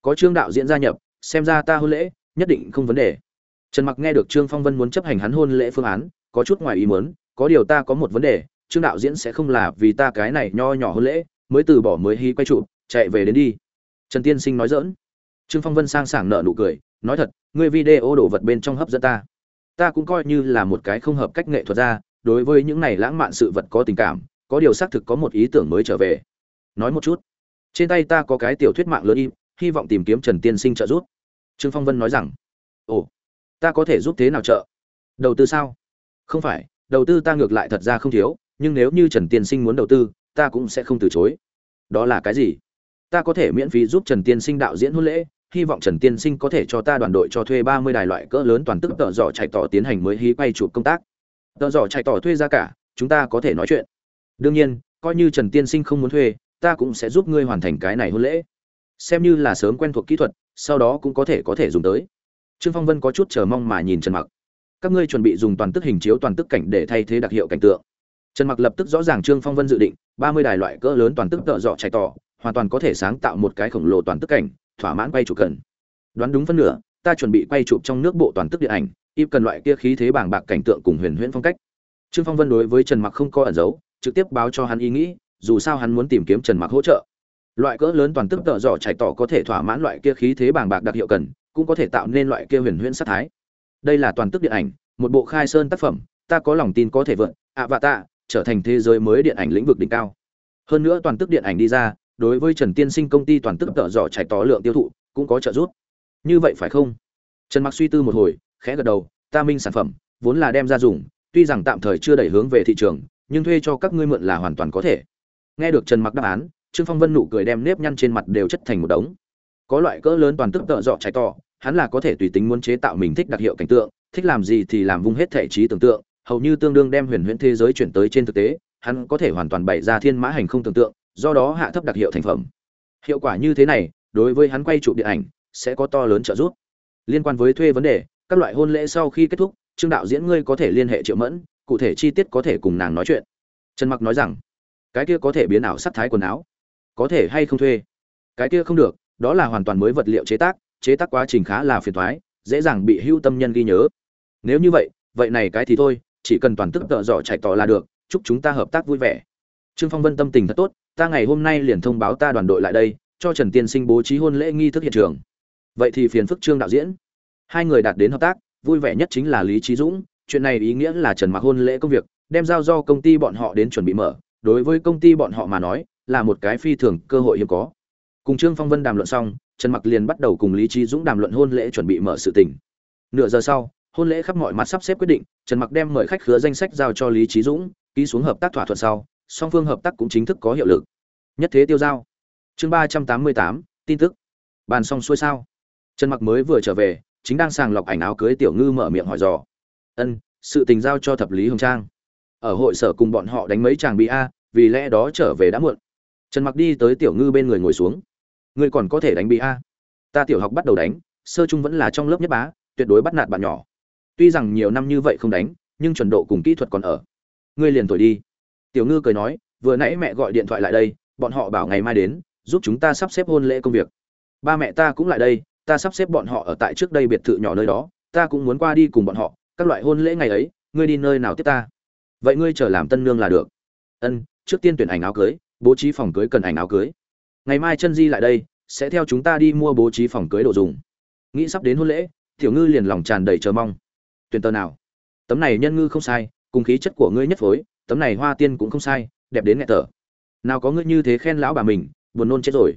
có trương đạo diễn gia nhập, xem ra ta hôn lễ, nhất định không vấn đề. Trần mặc nghe được trương phong vân muốn chấp hành hắn hôn lễ phương án, có chút ngoài ý muốn, có điều ta có một vấn đề, trương đạo diễn sẽ không là vì ta cái này nho nhỏ hôn lễ, mới từ bỏ mới hí quay trụ, chạy về đến đi. Trần tiên sinh nói dỡn trương phong vân sang sảng nở nụ cười, nói thật, ngươi video đổ vật bên trong hấp dẫn ta ta cũng coi như là một cái không hợp cách nghệ thuật ra đối với những này lãng mạn sự vật có tình cảm, có điều xác thực có một ý tưởng mới trở về. Nói một chút. Trên tay ta có cái tiểu thuyết mạng lớn im, hy vọng tìm kiếm trần tiên sinh trợ giúp. Trương phong vân nói rằng, ồ, ta có thể giúp thế nào trợ? Đầu tư sao? Không phải, đầu tư ta ngược lại thật ra không thiếu, nhưng nếu như trần tiên sinh muốn đầu tư, ta cũng sẽ không từ chối. Đó là cái gì? Ta có thể miễn phí giúp trần tiên sinh đạo diễn hôn lễ hy vọng trần tiên sinh có thể cho ta đoàn đội cho thuê ba mươi đài loại cỡ lớn toàn tức tợ dọ chạy tỏ tiến hành mới hí quay chụp công tác. Tợ dọ chạy tỏ thuê ra cả, chúng ta có thể nói chuyện. Đương nhiên, coi như trần tiên sinh không muốn thuê, ta cũng sẽ giúp ngươi hoàn thành cái này hôn lễ. Xem như là sớm quen thuộc kỹ thuật, sau đó cũng có thể có thể dùng tới. Trương phong vân có chút chờ mong mà nhìn trần mặc. Các ngươi chuẩn bị dùng toàn tức hình chiếu toàn tức cảnh để thay thế đặc hiệu cảnh tượng. Trần mặc lập tức rõ ràng trương phong vân dự định, ba mươi đài loại cỡ lớn toàn tức tợ dọ chạy tỏ, hoàn toàn có thể sáng tạo một cái khổng lồ toàn tức cảnh thỏa mãn quay chụp cần. Đoán đúng phân nửa, ta chuẩn bị quay chụp trong nước bộ toàn tức điện ảnh im cần loại kia khí thế bảng bạc cảnh tượng cùng huyền huyễn phong cách. Trương phong vân đối với trần mặc không có ẩn giấu, trực tiếp báo cho hắn ý nghĩ, dù sao hắn muốn tìm kiếm trần mặc hỗ trợ. Loại cỡ lớn toàn tức tợ dọ chạy tỏ có thể thỏa mãn loại kia khí thế bảng bạc đặc hiệu cần, cũng có thể tạo nên loại kia huyền huyễn sát thái. Đây là toàn tức điện ảnh, một bộ khai sơn tác phẩm, ta có lòng tin có thể vượt ạ và ta trở thành thế giới mới điện ảnh lĩnh vực đỉnh cao. Hơn nữa toàn tức điện ảnh đi ra đối với trần tiên sinh công ty toàn tức tợ dọ trải tỏ lượng tiêu thụ, cũng có trợ giúp. Như vậy phải không? Trần mặc suy tư một hồi, khẽ gật đầu, ta minh sản phẩm, vốn là đem ra dùng, tuy rằng tạm thời chưa đẩy hướng về thị trường, nhưng thuê cho các ngươi mượn là hoàn toàn có thể. Nghe được trần mặc đáp án, trương phong vân nụ cười đem nếp nhăn trên mặt đều chất thành một đống. Có loại cỡ lớn toàn tức tợ dọ trải to hắn là có thể tùy tính muốn chế tạo mình thích đặc hiệu cảnh tượng, thích làm gì thì làm vung hết thể trí tưởng tượng, hầu như tương đương đem huyền huyễn thế giới chuyển tới trên thực tế, hắn có thể hoàn toàn bày ra thiên mã hành không tưởng tượng do đó hạ thấp đặc hiệu thành phẩm. Hiệu quả như thế này, đối với hắn quay chụp điện ảnh, sẽ có to lớn trợ giúp. Liên quan với thuê vấn đề, các loại hôn lễ sau khi kết thúc, trương đạo diễn ngươi có thể liên hệ triệu mẫn, cụ thể chi tiết có thể cùng nàng nói chuyện. Trần mặc nói rằng, cái kia có thể biến ảo sắc thái quần áo, có thể hay không thuê? Cái kia không được, đó là hoàn toàn mới vật liệu chế tác chế tác quá trình khá là phiền thoái dễ dàng bị hưu tâm nhân ghi nhớ. Nếu như vậy vậy này cái thì thôi, chỉ cần toàn tức tợ dọ chạy tỏ là được, chúc chúng ta hợp tác vui vẻ. Trương phong vân tâm tình thật tốt ta ngày hôm nay liền thông báo ta đoàn đội lại đây, cho trần tiên sinh bố trí hôn lễ nghi thức hiện trường. Vậy thì phiền phức trương đạo diễn. Hai người đạt đến hợp tác, vui vẻ nhất chính là lý trí dũng, chuyện này ý nghĩa là trần mặc hôn lễ công việc, đem giao do công ty bọn họ đến chuẩn bị mở, đối với công ty bọn họ mà nói, là một cái phi thường cơ hội hiếm có. Cùng trương phong vân đàm luận xong, trần mặc liền bắt đầu cùng lý trí dũng đàm luận hôn lễ chuẩn bị mở sự tình. Nửa giờ sau, hôn lễ khắp mọi mặt sắp xếp quyết định, trần mặc đem mời khách khứa danh sách giao cho lý trí dũng, ký xuống hợp tác thỏa thuận sau song phương hợp tác cũng chính thức có hiệu lực. Nhất thế tiêu giao. Chương ba trăm tám mươi tám, tin tức. Bàn xong xuôi sao? Trần mặc mới vừa trở về, chính đang sàng lọc ảnh áo cưới tiểu ngư mở miệng hỏi dò. Ân, sự tình giao cho thập lý hồng trang. Ở hội sở cùng bọn họ đánh mấy chàng bị a, vì lẽ đó trở về đã muộn. Trần mặc đi tới tiểu ngư bên người ngồi xuống. Ngươi còn có thể đánh bị a. Ta tiểu học bắt đầu đánh, sơ trung vẫn là trong lớp nhất bá, tuyệt đối bắt nạt bạn nhỏ. Tuy rằng nhiều năm như vậy không đánh, nhưng chuẩn độ cùng kỹ thuật còn ở. Ngươi liền tuổi đi tiểu ngư cười nói, vừa nãy mẹ gọi điện thoại lại đây, bọn họ bảo ngày mai đến, giúp chúng ta sắp xếp hôn lễ công việc. Ba mẹ ta cũng lại đây, ta sắp xếp bọn họ ở tại trước đây biệt thự nhỏ nơi đó, ta cũng muốn qua đi cùng bọn họ, các loại hôn lễ ngày ấy, ngươi đi nơi nào tiếp ta? Vậy ngươi chờ làm tân nương là được. Ân, trước tiên tuyển ảnh áo cưới, bố trí phòng cưới cần ảnh áo cưới. Ngày mai chân di lại đây, sẽ theo chúng ta đi mua bố trí phòng cưới đồ dùng. Nghĩ sắp đến hôn lễ, tiểu ngư liền lòng tràn đầy chờ mong. Tuyển tờ nào? Tấm này nhân ngư không sai, cùng khí chất của ngươi nhất phối tấm này hoa tiên cũng không sai, đẹp đến nghẹt tở nào có ngươi như thế khen lão bà mình, buồn nôn chết rồi.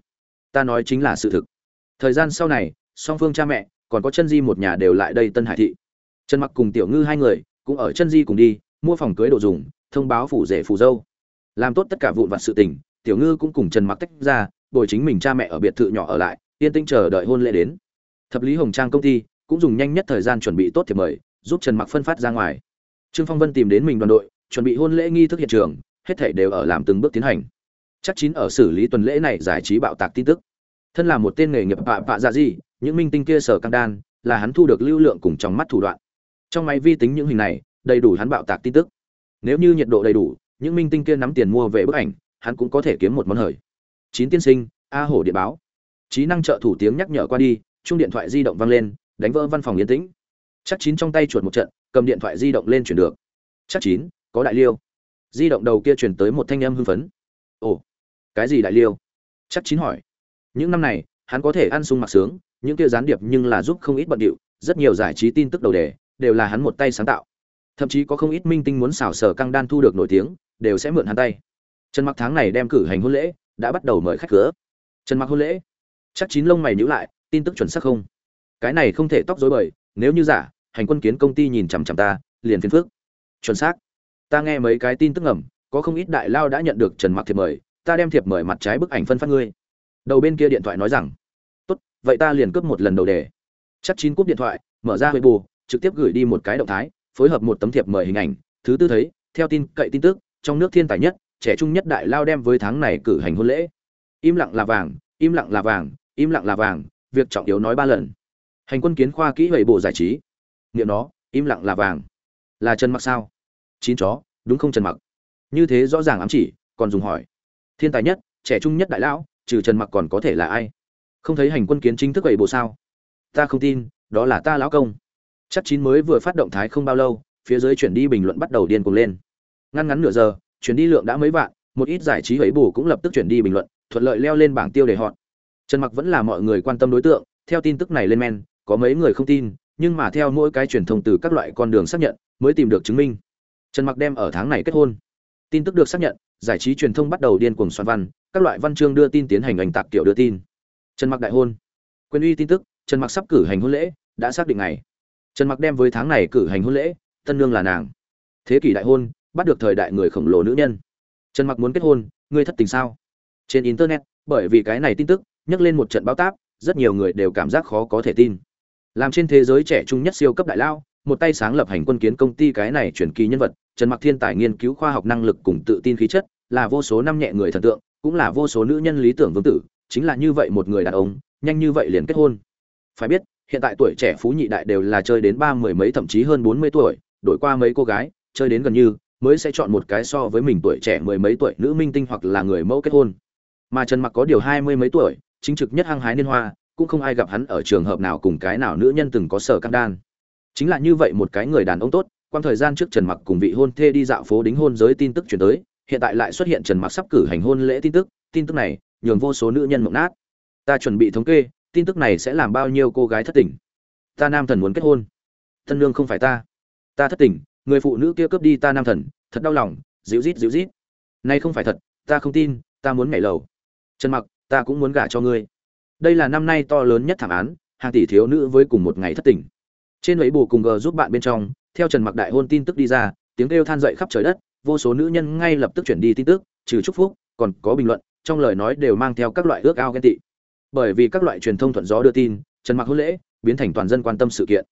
Ta nói chính là sự thực. Thời gian sau này, song phương cha mẹ, còn có chân di một nhà đều lại đây tân hải thị. Trần mặc cùng tiểu ngư hai người, cũng ở chân di cùng đi, mua phòng cưới đồ dùng, thông báo phủ rể phủ dâu. Làm tốt tất cả vụn vặt sự tình, tiểu ngư cũng cùng trần mặc tách ra, bồi chính mình cha mẹ ở biệt thự nhỏ ở lại, yên tĩnh chờ đợi hôn lễ đến. Thập lý hồng trang công ty, cũng dùng nhanh nhất thời gian chuẩn bị tốt thiệp mời, giúp trần mặc phân phát ra ngoài. Trương phong vân tìm đến mình đoàn đội chuẩn bị hôn lễ nghi thức hiện trường, hết thảy đều ở làm từng bước tiến hành. Chắc chín ở xử lý tuần lễ này giải trí bạo tạc tin tức. Thân là một tên nghề nghiệp bạ bạ dạ gì, những minh tinh kia sở căng đan, là hắn thu được lưu lượng cùng trong mắt thủ đoạn. Trong máy vi tính những hình này, đầy đủ hắn bạo tạc tin tức. Nếu như nhiệt độ đầy đủ, những minh tinh kia nắm tiền mua về bức ảnh, hắn cũng có thể kiếm một món hời. Chín tiên sinh, a hổ điện báo. Trí năng trợ thủ tiếng nhắc nhở qua đi chung điện thoại di động vang lên, đánh vỡ văn phòng yên tĩnh. Chắc chín trong tay chuột một trận, cầm điện thoại di động lên chuyển được. Chắc chín có đại liêu. Di động đầu kia chuyển tới một thanh âm hưng phấn. Ồ, cái gì đại liêu? Chắc chín hỏi. Những năm này, hắn có thể ăn sung mặc sướng, những kia gián điệp nhưng là giúp không ít bận điệu, rất nhiều giải trí tin tức đầu đề, đều là hắn một tay sáng tạo. Thậm chí có không ít minh tinh muốn xào sở căng đan thu được nổi tiếng, đều sẽ mượn hắn tay. Trần mặc tháng này đem cử hành hôn lễ, đã bắt đầu mời khách cửa. Trần mặc hôn lễ. Chắc chín lông mày nhíu lại, tin tức chuẩn xác không? Cái này không thể tóc rối bời, nếu như giả, hành quân kiến công ty nhìn chằm chằm ta, liền phiền phước chuẩn xác ta nghe mấy cái tin tức ngầm, có không ít đại lao đã nhận được trần mặc thiệp mời, ta đem thiệp mời mặt trái bức ảnh phân phát ngươi. Đầu bên kia điện thoại nói rằng, tốt, vậy ta liền cướp một lần đầu đề. Chắc chín cúp điện thoại, mở ra hơi bù trực tiếp gửi đi một cái động thái, phối hợp một tấm thiệp mời hình ảnh. Thứ tư thấy, theo tin, cậy tin tức, trong nước thiên tài nhất, trẻ trung nhất đại lao đem với tháng này cử hành hôn lễ. Im lặng là vàng, im lặng là vàng, im lặng là vàng, việc trọng yếu nói ba lần. Hành quân kiến khoa kỹ hầy bộ giải trí. Nghiệm nó, im lặng là vàng. Là trần mặc sao? Chín chó, đúng không trần mặc? Như thế rõ ràng ám chỉ, còn dùng hỏi. Thiên tài nhất, trẻ trung nhất đại lão, trừ trần mặc còn có thể là ai? Không thấy hành quân kiến chính thức vậy bộ sao? Ta không tin, đó là ta lão công. Chắc chín mới vừa phát động thái không bao lâu, phía dưới chuyển đi bình luận bắt đầu điên cuồng lên. Ngăn ngắn nửa giờ, chuyển đi lượng đã mấy vạn, một ít giải trí ấy bù cũng lập tức chuyển đi bình luận, thuận lợi leo lên bảng tiêu đề họ trần mặc vẫn là mọi người quan tâm đối tượng, theo tin tức này lên men, có mấy người không tin, nhưng mà theo mỗi cái truyền thông từ các loại con đường xác nhận, mới tìm được chứng minh trần mặc đem ở tháng này kết hôn. Tin tức được xác nhận, giải trí truyền thông bắt đầu điên cuồng soạn văn, các loại văn chương đưa tin tiến hành ảnh tạc kiểu đưa tin. Trần mặc đại hôn. Quyền uy tin tức, trần mặc sắp cử hành hôn lễ, đã xác định ngày. Trần mặc đem với tháng này cử hành hôn lễ, tân nương là nàng. Thế kỷ đại hôn, bắt được thời đại người khổng lồ nữ nhân. Trần mặc muốn kết hôn, ngươi thất tình sao? Trên internet, bởi vì cái này tin tức, nhắc lên một trận báo táp, rất nhiều người đều cảm giác khó có thể tin. Làm trên thế giới trẻ trung nhất siêu cấp đại lao một tay sáng lập hành quân kiến công ty cái này chuyển kỳ nhân vật, trần mặc thiên tài nghiên cứu khoa học năng lực cùng tự tin khí chất, là vô số năm nhẹ người thần tượng, cũng là vô số nữ nhân lý tưởng vương tử, chính là như vậy một người đàn ông, nhanh như vậy liền kết hôn. Phải biết, hiện tại tuổi trẻ phú nhị đại đều là chơi đến ba mười mấy, thậm chí hơn bốn mươi tuổi, đổi qua mấy cô gái, chơi đến gần như, mới sẽ chọn một cái so với mình tuổi trẻ mười mấy tuổi nữ minh tinh hoặc là người mẫu kết hôn. Mà trần mặc có điều hai mươi mấy tuổi, chính trực nhất hăng hái niên hoa, cũng không ai gặp hắn ở trường hợp nào cùng cái nào nữ nhân từng có sở căng đan chính là như vậy một cái người đàn ông tốt quan thời gian trước trần mặc cùng vị hôn thê đi dạo phố đính hôn giới tin tức chuyển tới, hiện tại lại xuất hiện trần mặc sắp cử hành hôn lễ tin tức tin tức này nhường vô số nữ nhân mộng nát. Ta chuẩn bị thống kê, tin tức này sẽ làm bao nhiêu cô gái thất tình? Ta nam thần muốn kết hôn. Thân lương không phải ta. Ta thất tình, người phụ nữ kia cướp đi ta nam thần, thật đau lòng, dịu rít dịu rít nay không phải thật, ta không tin, ta muốn nhảy lầu. Trần mặc, ta cũng muốn gả cho ngươi. Đây là năm nay to lớn nhất thảm án, hàng tỷ thiếu nữ với cùng một ngày thất tình trên ấy bù cùng g giúp bạn bên trong, theo trần mặc đại hôn tin tức đi ra, tiếng kêu than dậy khắp trời đất, vô số nữ nhân ngay lập tức chuyển đi tin tức, trừ chúc phúc, còn có bình luận, trong lời nói đều mang theo các loại ước ao ghen tị. Bởi vì các loại truyền thông thuận gió đưa tin, trần mặc hôn lễ biến thành toàn dân quan tâm sự kiện.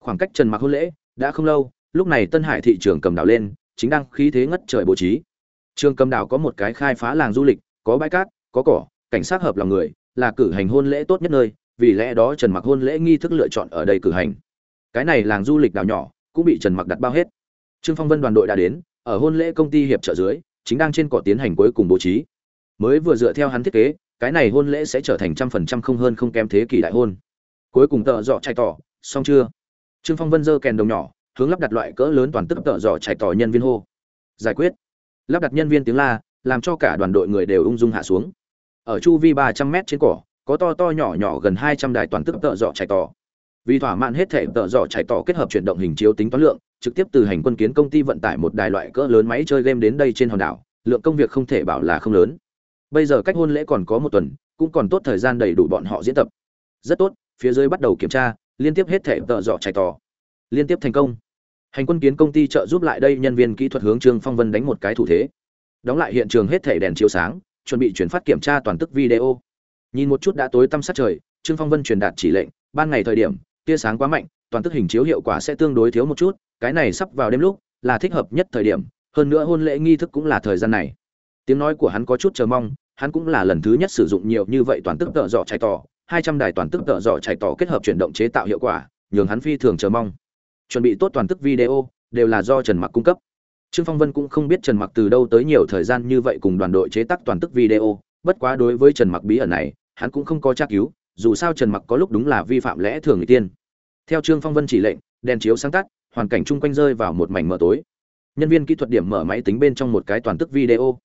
Khoảng cách trần mặc hôn lễ đã không lâu, lúc này tân hải thị trường cầm đảo lên, chính đang khí thế ngất trời bố trí. Trường cầm đảo có một cái khai phá làng du lịch, có bãi cát, có cỏ, cảnh sát hợp lòng người, là cử hành hôn lễ tốt nhất nơi, vì lẽ đó trần mặc hôn lễ nghi thức lựa chọn ở đây cử hành cái này làng du lịch đảo nhỏ, cũng bị trần mặc đặt bao hết. Trương phong vân đoàn đội đã đến, ở hôn lễ công ty hiệp trợ dưới, chính đang trên cỏ tiến hành cuối cùng bố trí. Mới vừa dựa theo hắn thiết kế, cái này hôn lễ sẽ trở thành trăm phần trăm không hơn không kém thế kỷ đại hôn. Cuối cùng tợ dọ chạy tỏ, xong chưa? Trương phong vân dơ kèn đồng nhỏ, hướng lắp đặt loại cỡ lớn toàn tức tợ dọ chạy tỏ nhân viên hô. Giải quyết. Lắp đặt nhân viên tiếng la, làm cho cả đoàn đội người đều ung dung hạ xuống. Ở chu vi ba trăm mét trên cỏ, có to to nhỏ nhỏ gần hai trăm đài toàn tức tợ dọ chạy tỏ vì thỏa mãn hết thể tợ dọ chạy tỏ kết hợp chuyển động hình chiếu tính toán lượng, trực tiếp từ hành quân kiến công ty vận tải một đài loại cỡ lớn máy chơi game đến đây trên hòn đảo, lượng công việc không thể bảo là không lớn. Bây giờ cách hôn lễ còn có một tuần, cũng còn tốt thời gian đầy đủ bọn họ diễn tập. Rất tốt, phía dưới bắt đầu kiểm tra, liên tiếp hết thể tợ dọ chạy tỏ. Liên tiếp thành công. Hành quân kiến công ty trợ giúp lại đây nhân viên kỹ thuật hướng trương phong vân đánh một cái thủ thế. Đóng lại hiện trường hết thể đèn chiếu sáng, chuẩn bị chuyển phát kiểm tra toàn tức video. Nhìn một chút đã tối tăm sát trời, trương phong vân truyền đạt chỉ lệnh, ban ngày thời điểm tia sáng quá mạnh, toàn tức hình chiếu hiệu quả sẽ tương đối thiếu một chút, cái này sắp vào đêm lúc là thích hợp nhất thời điểm, hơn nữa hôn lễ nghi thức cũng là thời gian này. Tiếng nói của hắn có chút chờ mong, hắn cũng là lần thứ nhất sử dụng nhiều như vậy toàn tức tợ dọ chạy tỏ, hai trăm đài toàn tức tợ dọ chạy tỏ kết hợp chuyển động chế tạo hiệu quả, nhường hắn phi thường chờ mong. Chuẩn bị tốt toàn tức video, đều là do trần mặc cung cấp. Trương phong vân cũng không biết trần mặc từ đâu tới nhiều thời gian như vậy cùng đoàn đội chế tác toàn tức video, bất quá đối với trần mặc bí ẩn này, hắn cũng không có tra cứu, dù sao trần mặc có lúc đúng là vi phạm lẽ thường người tiên theo trương phong vân chỉ lệnh, đèn chiếu sáng tắt, hoàn cảnh chung quanh rơi vào một mảnh mờ tối. Nhân viên kỹ thuật điểm mở máy tính bên trong một cái toàn tức video.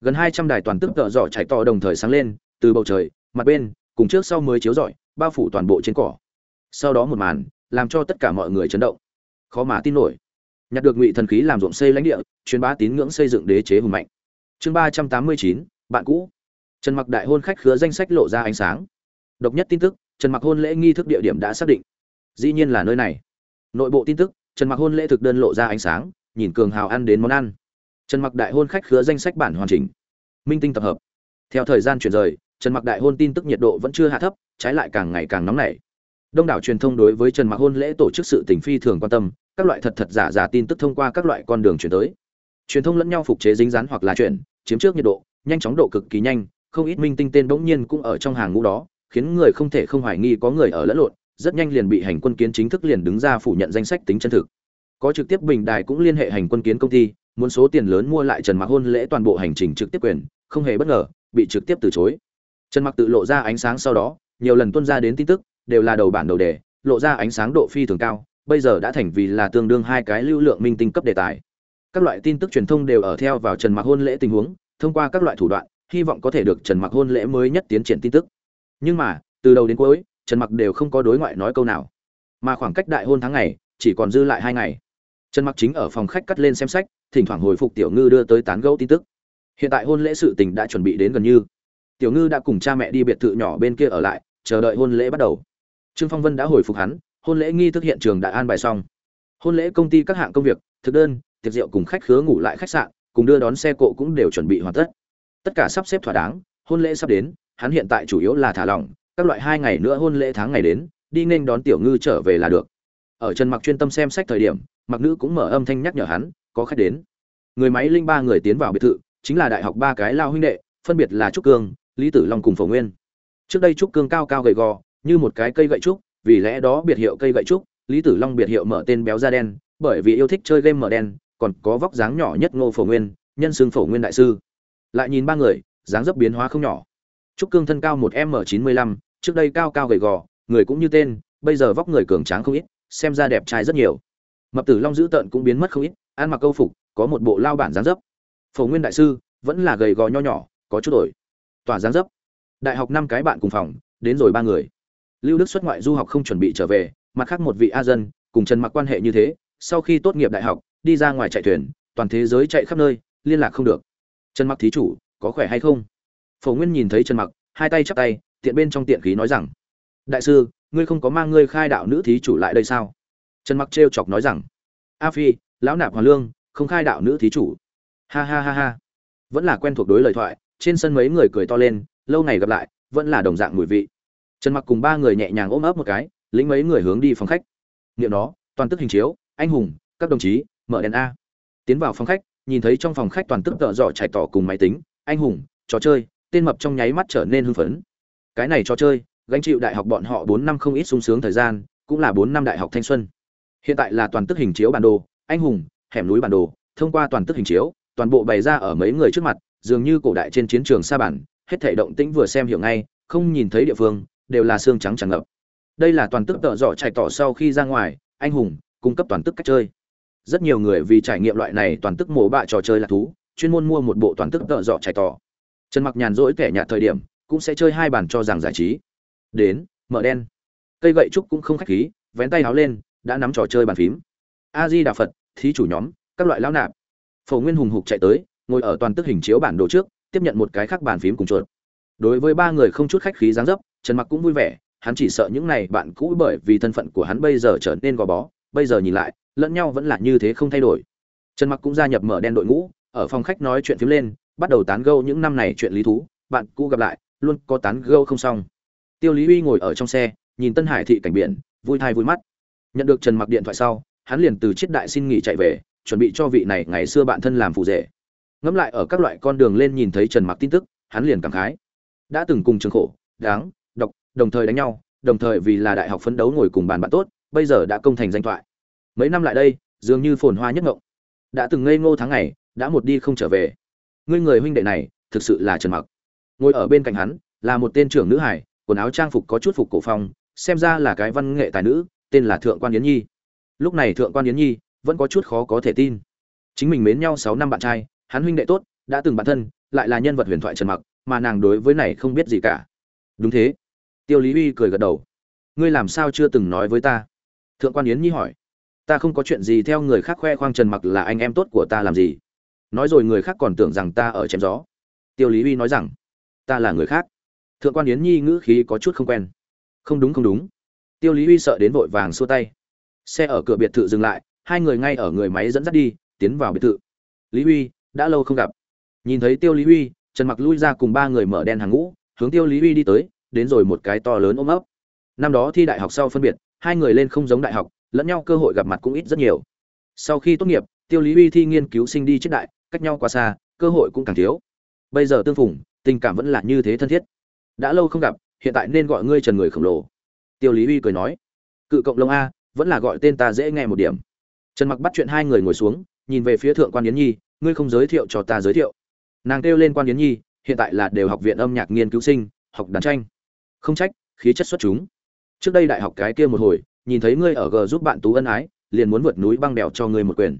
Gần hai trăm đài toàn tức tợ dọ chạy to đồng thời sáng lên, từ bầu trời, mặt bên, cùng trước sau mới chiếu rọi, bao phủ toàn bộ trên cỏ. Sau đó một màn, làm cho tất cả mọi người chấn động. Khó mà tin nổi. Nhặt được ngụy thần khí làm ruộng xây lãnh địa, truyền bá tín ngưỡng xây dựng đế chế hùng mạnh. Chương ba trăm tám mươi chín, bạn cũ. Trần mặc đại hôn khách khứa danh sách lộ ra ánh sáng. Độc nhất tin tức, trần mặc hôn lễ nghi thức địa điểm đã xác định dĩ nhiên là nơi này. Nội bộ tin tức, trần mặc hôn lễ thực đơn lộ ra ánh sáng, nhìn cường hào ăn đến món ăn. Trần mặc đại hôn khách khứa danh sách bản hoàn chỉnh. Minh tinh tập hợp. Theo thời gian chuyển rời, trần mặc đại hôn tin tức nhiệt độ vẫn chưa hạ thấp, trái lại càng ngày càng nóng nảy. Đông đảo truyền thông đối với trần mặc hôn lễ tổ chức sự tình phi thường quan tâm, các loại thật thật giả giả tin tức thông qua các loại con đường chuyển tới. Truyền thông lẫn nhau phục chế dính dán hoặc là chuyển, chiếm trước nhiệt độ, nhanh chóng độ cực kỳ nhanh, không ít minh tinh tên bỗng nhiên cũng ở trong hàng ngũ đó, khiến người không thể không hoài nghi có người ở lẫn lộn rất nhanh liền bị hành quân kiến chính thức liền đứng ra phủ nhận danh sách tính chân thực. Có trực tiếp bình đài cũng liên hệ hành quân kiến công ty, muốn số tiền lớn mua lại trần mặc hôn lễ toàn bộ hành trình trực tiếp quyền, không hề bất ngờ, bị trực tiếp từ chối. Trần mặc tự lộ ra ánh sáng sau đó, nhiều lần tuân ra đến tin tức, đều là đầu bản đầu đề, lộ ra ánh sáng độ phi thường cao, bây giờ đã thành vì là tương đương hai cái lưu lượng minh tinh cấp đề tài. Các loại tin tức truyền thông đều ở theo vào trần mặc hôn lễ tình huống, thông qua các loại thủ đoạn, hy vọng có thể được trần mặc hôn lễ mới nhất tiến triển tin tức. Nhưng mà, từ đầu đến cuối trần mặc đều không có đối ngoại nói câu nào. Mà khoảng cách đại hôn tháng ngày, chỉ còn dư lại hai ngày. Trần mặc chính ở phòng khách cắt lên xem sách, thỉnh thoảng hồi phục tiểu ngư đưa tới tán gẫu tin tức. Hiện tại hôn lễ sự tình đã chuẩn bị đến gần như. Tiểu ngư đã cùng cha mẹ đi biệt thự nhỏ bên kia ở lại, chờ đợi hôn lễ bắt đầu. Trương phong vân đã hồi phục hắn, hôn lễ nghi thức hiện trường đã an bài xong. Hôn lễ công ty các hạng công việc, thực đơn, tiệc rượu cùng khách khứa ngủ lại khách sạn, cùng đưa đón xe cộ cũng đều chuẩn bị hoàn tất. Tất cả sắp xếp thỏa đáng, hôn lễ sắp đến, hắn hiện tại chủ yếu là thả lỏng các loại hai ngày nữa hôn lễ tháng ngày đến, đi nên đón tiểu ngư trở về là được. Ở trần mặc chuyên tâm xem sách thời điểm, mặc nữ cũng mở âm thanh nhắc nhở hắn, có khách đến. Người máy linh ba người tiến vào biệt thự, chính là đại học ba cái lao huynh đệ, phân biệt là trúc cương, lý tử long cùng phổ nguyên. Trước đây trúc cương cao cao gầy gò, như một cái cây gậy trúc, vì lẽ đó biệt hiệu cây gậy trúc, lý tử long biệt hiệu mở tên béo da đen, bởi vì yêu thích chơi game mở đen, còn có vóc dáng nhỏ nhất ngô phổ nguyên, nhân xương phổ nguyên đại sư. Lại nhìn ba người, dáng dấp biến hóa không nhỏ. Trúc cương thân cao một m chín mươi lăm trước đây cao cao gầy gò, người cũng như tên, bây giờ vóc người cường tráng không ít, xem ra đẹp trai rất nhiều. Mập tử long dữ tợn cũng biến mất không ít, ăn mặc câu phục, có một bộ lao bản dáng dấp. Phổ nguyên đại sư, vẫn là gầy gò nho nhỏ, có chút đổi tỏa dáng dấp. Đại học năm cái bạn cùng phòng, đến rồi ba người. Lưu đức xuất ngoại du học không chuẩn bị trở về, mặt khác một vị a dân, cùng trần mặc quan hệ như thế, sau khi tốt nghiệp đại học, đi ra ngoài chạy thuyền, toàn thế giới chạy khắp nơi, liên lạc không được. Trần mặc thí chủ, có khỏe hay không? Phổ nguyên nhìn thấy trần mặc, hai tay chắp tay tiện bên trong tiện khí nói rằng, đại sư, ngươi không có mang ngươi khai đạo nữ thí chủ lại đây sao? Trần mặc trêu chọc nói rằng, a phi, lão nạp hoàng lương, không khai đạo nữ thí chủ. Ha ha ha ha. Vẫn là quen thuộc đối lời thoại, trên sân mấy người cười to lên, lâu ngày gặp lại, vẫn là đồng dạng mùi vị. Trần mặc cùng ba người nhẹ nhàng ôm ấp một cái, lĩnh mấy người hướng đi phòng khách. Niệm đó, toàn tức hình chiếu, anh hùng, các đồng chí, mở đèn a. Tiến vào phòng khách, nhìn thấy trong phòng khách toàn tức tợ dọ chạy tỏ cùng máy tính, anh hùng, trò chơi, tên mập trong nháy mắt trở nên hưng phấn cái này cho chơi, gánh chịu đại học bọn họ bốn năm không ít sung sướng thời gian, cũng là bốn năm đại học thanh xuân. Hiện tại là toàn tức hình chiếu bản đồ, anh hùng, hẻm núi bản đồ, thông qua toàn tức hình chiếu, toàn bộ bày ra ở mấy người trước mặt, dường như cổ đại trên chiến trường sa bản, hết thể động tĩnh vừa xem hiểu ngay, không nhìn thấy địa phương, đều là xương trắng tràn ngập. Đây là toàn tức tợ dọ chạy tỏ sau khi ra ngoài, anh hùng, cung cấp toàn tức cách chơi. Rất nhiều người vì trải nghiệm loại này toàn tức mổ bạ trò chơi là thú, chuyên môn mua một bộ toàn tức tợ dọ chạy tỏ. Trần mặc nhàn rỗi kẻ nhạt thời điểm cũng sẽ chơi hai bàn cho rằng giải trí. Đến, mở đen. Cây gậy trúc cũng không khách khí, vén tay áo lên, đã nắm trò chơi bàn phím. A di đà phật, thí chủ nhóm, các loại lão nạp. Phổ nguyên hùng hục chạy tới, ngồi ở toàn tức hình chiếu bản đồ trước, tiếp nhận một cái khác bàn phím cùng chuột. Đối với ba người không chút khách khí dáng dấp, trần mặc cũng vui vẻ, hắn chỉ sợ những này bạn cũ bởi vì thân phận của hắn bây giờ trở nên gò bó, bây giờ nhìn lại, lẫn nhau vẫn là như thế không thay đổi. Trần mặc cũng gia nhập mở đen đội ngũ, ở phòng khách nói chuyện phím lên, bắt đầu tán gẫu những năm này chuyện lý thú, bạn cũ gặp lại luôn có tán gẫu không xong. Tiêu lý uy ngồi ở trong xe, nhìn tân hải thị cảnh biển, vui thai vui mắt. Nhận được trần mặc điện thoại sau, hắn liền từ chiết đại xin nghỉ chạy về, chuẩn bị cho vị này ngày xưa bạn thân làm phụ rể. Ngẫm lại ở các loại con đường lên nhìn thấy trần mặc tin tức, hắn liền cảm khái. Đã từng cùng trường khổ, đáng đọc đồng thời đánh nhau, đồng thời vì là đại học phấn đấu ngồi cùng bàn bạn tốt, bây giờ đã công thành danh thoại. Mấy năm lại đây, dường như phồn hoa nhất ngộng. Đã từng ngây ngô tháng ngày, đã một đi không trở về. Ngươi người huynh đệ này, thực sự là trần mặc ngồi ở bên cạnh hắn, là một tên trưởng nữ hải quần áo trang phục có chút phục cổ phong, xem ra là cái văn nghệ tài nữ, tên là thượng quan yến nhi. Lúc này thượng quan yến nhi vẫn có chút khó có thể tin. Chính mình mến nhau sáu năm bạn trai, hắn huynh đệ tốt, đã từng bạn thân, lại là nhân vật huyền thoại trần mặc, mà nàng đối với này không biết gì cả. Đúng thế. Tiêu lý uy cười gật đầu. Ngươi làm sao chưa từng nói với ta? Thượng quan yến nhi hỏi. Ta không có chuyện gì theo người khác khoe khoang trần mặc là anh em tốt của ta làm gì? Nói rồi người khác còn tưởng rằng ta ở chém gió. Tiêu lý uy nói rằng ta là người khác. Thượng quan yến nhi ngữ khí có chút không quen. Không đúng không đúng. Tiêu lý uy sợ đến vội vàng xua tay. Xe ở cửa biệt thự dừng lại, hai người ngay ở người máy dẫn dắt đi, tiến vào biệt thự. Lý uy đã lâu không gặp. Nhìn thấy tiêu lý uy trần mặc lui ra cùng ba người mở đen hàng ngũ, hướng tiêu lý uy đi tới, đến rồi một cái to lớn ôm ấp. Năm đó thi đại học sau phân biệt, hai người lên không giống đại học, lẫn nhau cơ hội gặp mặt cũng ít rất nhiều. Sau khi tốt nghiệp, tiêu lý uy thi nghiên cứu sinh đi trước đại, cách nhau quá xa, cơ hội cũng càng thiếu. Bây giờ tương phùng tình cảm vẫn là như thế thân thiết. Đã lâu không gặp, hiện tại nên gọi ngươi trần người khổng lồ. Tiêu lý uy cười nói, cự cộng lông a, vẫn là gọi tên ta dễ nghe một điểm. Trần mặc bắt chuyện hai người ngồi xuống, nhìn về phía thượng quan yến nhi, ngươi không giới thiệu cho ta giới thiệu. Nàng kêu lên quan yến nhi, hiện tại là đều học viện âm nhạc nghiên cứu sinh, học đàn tranh. Không trách, khí chất xuất chúng. Trước đây đại học cái kia một hồi, nhìn thấy ngươi ở g giúp bạn tú ân ái, liền muốn vượt núi băng đèo cho ngươi một quyền.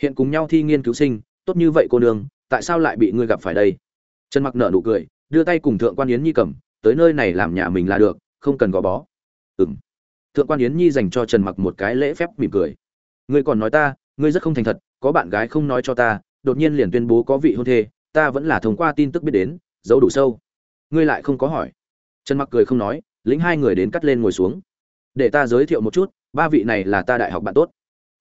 Hiện cùng nhau thi nghiên cứu sinh, tốt như vậy cô nương, tại sao lại bị ngươi gặp phải đây? Trần mặc nợ nụ cười, đưa tay cùng thượng quan yến nhi cầm, tới nơi này làm nhà mình là được, không cần gò bó. Ừm. Thượng quan yến nhi dành cho trần mặc một cái lễ phép mỉm cười. Ngươi còn nói ta, ngươi rất không thành thật, có bạn gái không nói cho ta, đột nhiên liền tuyên bố có vị hôn thê, ta vẫn là thông qua tin tức biết đến, giấu đủ sâu. Ngươi lại không có hỏi. Trần mặc cười không nói, lĩnh hai người đến cắt lên ngồi xuống. Để ta giới thiệu một chút, ba vị này là ta đại học bạn tốt.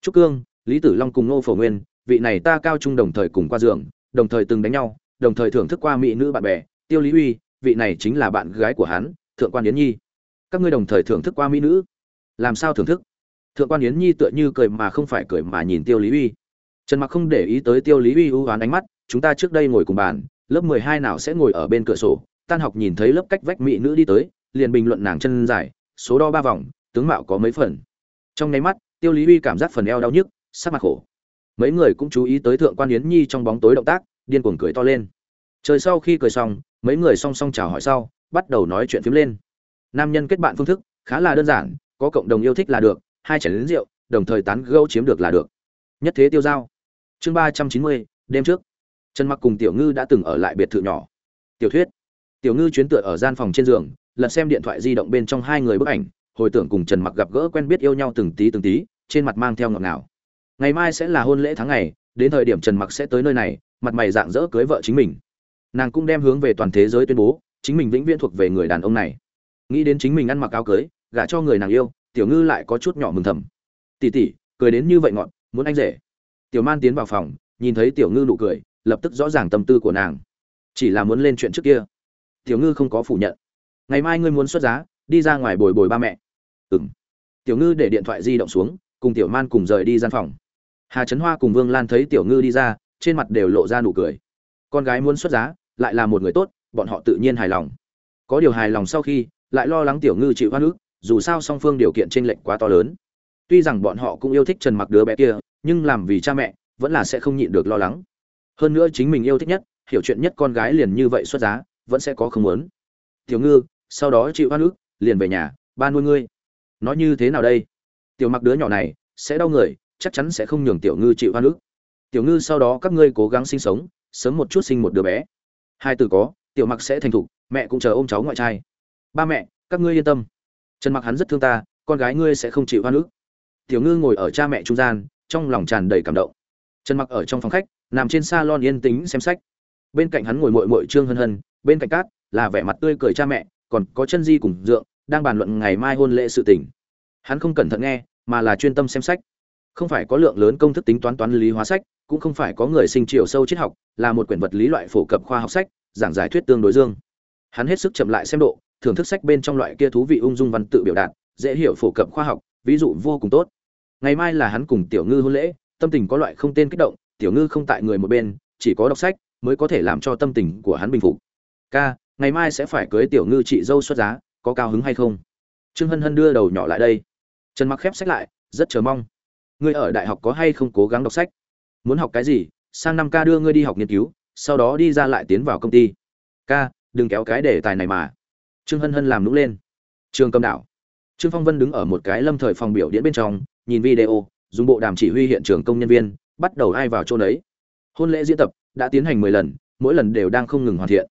Trúc cương, lý tử long cùng ngô phổ nguyên, vị này ta cao trung đồng thời cùng qua giường, đồng thời từng đánh nhau đồng thời thưởng thức qua mỹ nữ bạn bè, tiêu lý uy, vị này chính là bạn gái của hắn, thượng quan yến nhi. Các ngươi đồng thời thưởng thức qua mỹ nữ. Làm sao thưởng thức? Thượng quan yến nhi tựa như cười mà không phải cười mà nhìn tiêu lý uy. Trần mặc không để ý tới tiêu lý uy ưu oán ánh mắt, chúng ta trước đây ngồi cùng bàn, lớp mười hai nào sẽ ngồi ở bên cửa sổ, tan học nhìn thấy lớp cách vách mỹ nữ đi tới, liền bình luận nàng chân dài, số đo ba vòng, tướng mạo có mấy phần. Trong nháy mắt, tiêu lý uy cảm giác phần eo đau nhức, sắc mặt khổ. Mấy người cũng chú ý tới thượng quan yến nhi trong bóng tối động tác điên cuồng cười to lên. Trời sau khi cười xong, mấy người song song chào hỏi sau, bắt đầu nói chuyện phím lên. Nam nhân kết bạn phương thức khá là đơn giản, có cộng đồng yêu thích là được, hai chén lớn rượu, đồng thời tán gẫu chiếm được là được. Nhất thế tiêu giao. Chương ba trăm chín mươi, đêm trước. Trần mặc cùng tiểu ngư đã từng ở lại biệt thự nhỏ. Tiểu thuyết. Tiểu ngư chuyến tựa ở gian phòng trên giường, lật xem điện thoại di động bên trong hai người bức ảnh, hồi tưởng cùng trần mặc gặp gỡ quen biết yêu nhau từng tí từng tí, trên mặt mang theo ngọt ngào. Ngày mai sẽ là hôn lễ tháng ngày, đến thời điểm trần mặc sẽ tới nơi này mặt mày dạng dỡ cưới vợ chính mình. Nàng cũng đem hướng về toàn thế giới tuyên bố, chính mình vĩnh viễn thuộc về người đàn ông này. Nghĩ đến chính mình ăn mặc áo cưới, gả cho người nàng yêu, tiểu ngư lại có chút nhỏ mừng thầm. Tỉ tỉ, cười đến như vậy ngọn muốn anh rể. Tiểu man tiến vào phòng, nhìn thấy tiểu ngư nụ cười, lập tức rõ ràng tâm tư của nàng. Chỉ là muốn lên chuyện trước kia. Tiểu ngư không có phủ nhận. Ngày mai ngươi muốn xuất giá, đi ra ngoài bồi bồi ba mẹ. Ừng tiểu ngư để điện thoại di động xuống, cùng tiểu man cùng rời đi gian phòng. Hà trấn hoa cùng vương lan thấy tiểu ngư đi ra trên mặt đều lộ ra nụ cười. Con gái muốn xuất giá, lại là một người tốt, bọn họ tự nhiên hài lòng. Có điều hài lòng sau khi, lại lo lắng tiểu ngư chịu hoa nước dù sao song phương điều kiện t r ê n lệch quá to lớn. Tuy rằng bọn họ cũng yêu thích trần mặc đứa bé kia, nhưng làm vì cha mẹ, vẫn là sẽ không nhịn được lo lắng. Hơn nữa chính mình yêu thích nhất, hiểu chuyện nhất con gái liền như vậy xuất giá, vẫn sẽ có không muốn. Tiểu ngư, sau đó chịu hoa nước liền về nhà, ba nuôi ngươi. Nói như thế nào đây? Tiểu mặc đứa nhỏ này, sẽ đau người, chắc chắn sẽ không nhường tiểu ngư chịu hoa nước tiểu ngư sau đó các ngươi cố gắng sinh sống, sớm một chút sinh một đứa bé. Hai từ có, tiểu mặc sẽ thành thục, mẹ cũng chờ ôm cháu ngoại trai. Ba mẹ, các ngươi yên tâm. Trần mặc hắn rất thương ta, con gái ngươi sẽ không chịu hoa nước tiểu ngư ngồi ở cha mẹ trung gian, trong lòng tràn đầy cảm động. Trần mặc ở trong phòng khách, nằm trên salon yên tĩnh xem sách. Bên cạnh hắn ngồi muội muội trương hân hân, bên cạnh cát, là vẻ mặt tươi cười cha mẹ, còn có chân di cùng dượng, đang bàn luận ngày mai hôn lễ sự tình. Hắn không cẩn thận nghe, mà là chuyên tâm xem sách không phải có lượng lớn công thức tính toán toán lý hóa sách, cũng không phải có người sinh chiều sâu triết học, là một quyển vật lý loại phổ cập khoa học sách, giảng giải thuyết tương đối dương. Hắn hết sức chậm lại xem độ, thưởng thức sách bên trong loại kia thú vị ung dung văn tự biểu đạt, dễ hiểu phổ cập khoa học, ví dụ vô cùng tốt. Ngày mai là hắn cùng tiểu ngư hôn lễ, tâm tình có loại không tên kích động, tiểu ngư không tại người một bên, chỉ có đọc sách mới có thể làm cho tâm tình của hắn bình phục. Ca, ngày mai sẽ phải cưới tiểu ngư chị dâu xuất giá, có cao hứng hay không? Trương hân hân đưa đầu nhỏ lại đây. Trần mặc khép sách lại, rất chờ mong ngươi ở đại học có hay không cố gắng đọc sách? Muốn học cái gì? Sang năm ca đưa ngươi đi học nghiên cứu, sau đó đi ra lại tiến vào công ty. Ca, đừng kéo cái đề tài này mà. Trương hân hân làm nũng lên. Trương cầm đảo. Trương phong vân đứng ở một cái lâm thời phòng biểu diễn bên trong, nhìn video, dùng bộ đàm chỉ huy hiện trường công nhân viên, bắt đầu ai vào chỗ đấy hôn lễ diễn tập đã tiến hành mười lần, mỗi lần đều đang không ngừng hoàn thiện.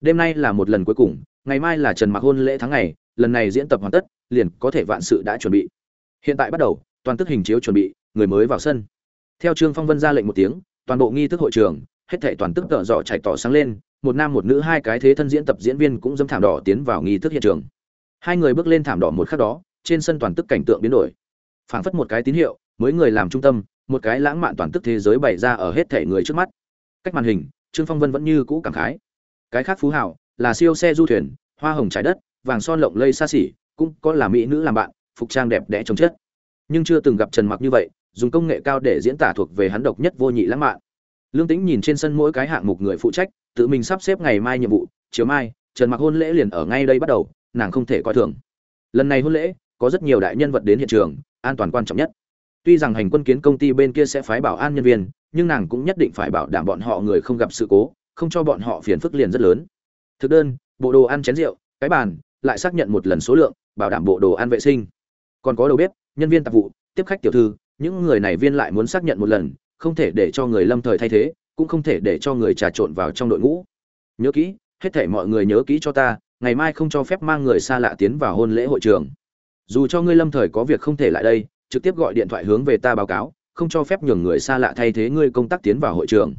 Đêm nay là một lần cuối cùng, ngày mai là trần mặc hôn lễ tháng ngày, lần này diễn tập hoàn tất, liền có thể vạn sự đã chuẩn bị. Hiện tại bắt đầu toàn tức hình chiếu chuẩn bị, người mới vào sân. Theo trương phong vân ra lệnh một tiếng, toàn bộ nghi thức hội trường, hết thảy toàn tức tợ dọ chạy tỏ sáng lên, một nam một nữ hai cái thế thân diễn tập diễn viên cũng dâm thảm đỏ tiến vào nghi thức hiện trường. Hai người bước lên thảm đỏ một khắc đó, trên sân toàn tức cảnh tượng biến đổi. Phảng phất một cái tín hiệu, mới người làm trung tâm, một cái lãng mạn toàn tức thế giới bày ra ở hết thể người trước mắt. Cách màn hình, trương phong vân vẫn như cũ cảm khái. Cái khác phú hảo là siêu xe du thuyền, hoa hồng trái đất, vàng son lộng lây xa xỉ, cũng có là mỹ nữ làm bạn, phục trang đẹp đẽ trông chất nhưng chưa từng gặp trần mặc như vậy, dùng công nghệ cao để diễn tả thuộc về hắn độc nhất vô nhị lãng mạn. Lương tĩnh nhìn trên sân mỗi cái hạng mục người phụ trách, tự mình sắp xếp ngày mai nhiệm vụ, chiều mai, trần mặc hôn lễ liền ở ngay đây bắt đầu, nàng không thể coi thường. Lần này hôn lễ, có rất nhiều đại nhân vật đến hiện trường, an toàn quan trọng nhất. Tuy rằng hành quân kiến công ty bên kia sẽ phái bảo an nhân viên, nhưng nàng cũng nhất định phải bảo đảm bọn họ người không gặp sự cố, không cho bọn họ phiền phức liền rất lớn. Thực đơn, bộ đồ ăn chén rượu, cái bàn, lại xác nhận một lần số lượng, bảo đảm bộ đồ ăn vệ sinh. Còn có đầu bếp nhân viên tạp vụ, tiếp khách tiểu thư, những người này viên lại muốn xác nhận một lần, không thể để cho người lâm thời thay thế, cũng không thể để cho người trà trộn vào trong đội ngũ. Nhớ kỹ, hết thể mọi người nhớ kỹ cho ta, ngày mai không cho phép mang người xa lạ tiến vào hôn lễ hội trường. Dù cho ngươi lâm thời có việc không thể lại đây, trực tiếp gọi điện thoại hướng về ta báo cáo, không cho phép nhường người xa lạ thay thế ngươi công tác tiến vào hội trường.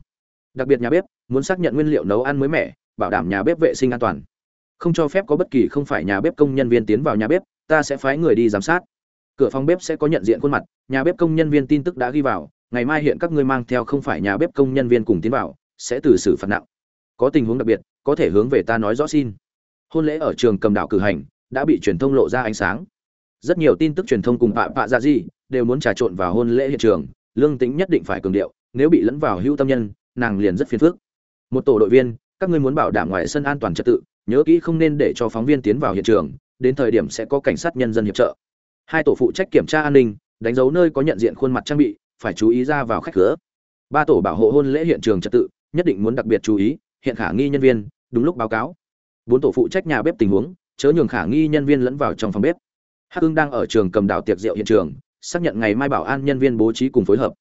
Đặc biệt nhà bếp, muốn xác nhận nguyên liệu nấu ăn mới mẻ, bảo đảm nhà bếp vệ sinh an toàn. Không cho phép có bất kỳ không phải nhà bếp công nhân viên tiến vào nhà bếp, ta sẽ phái người đi giám sát cửa phòng bếp sẽ có nhận diện khuôn mặt, nhà bếp công nhân viên tin tức đã ghi vào, ngày mai hiện các ngươi mang theo không phải nhà bếp công nhân viên cùng tiến vào, sẽ từ xử phạt nặng. Có tình huống đặc biệt, có thể hướng về ta nói rõ xin. Hôn lễ ở trường cầm đảo cử hành, đã bị truyền thông lộ ra ánh sáng. Rất nhiều tin tức truyền thông cùng bạ bạ ra gì đều muốn trà trộn vào hôn lễ hiện trường, lương tính nhất định phải cường điệu, nếu bị lẫn vào hưu tâm nhân, nàng liền rất phiền phức. Một tổ đội viên, các ngươi muốn bảo đảm ngoài sân an toàn trật tự, nhớ kỹ không nên để cho phóng viên tiến vào hiện trường, đến thời điểm sẽ có cảnh sát nhân dân hiệp trợ hai tổ phụ trách kiểm tra an ninh, đánh dấu nơi có nhận diện khuôn mặt trang bị, phải chú ý ra vào khách cửa. Ba tổ bảo hộ hôn lễ hiện trường trật tự, nhất định muốn đặc biệt chú ý, hiện khả nghi nhân viên, đúng lúc báo cáo. Bốn tổ phụ trách nhà bếp tình huống, chớ nhường khả nghi nhân viên lẫn vào trong phòng bếp. Hắc hưng đang ở trường cầm đảo tiệc rượu hiện trường, xác nhận ngày mai bảo an nhân viên bố trí cùng phối hợp.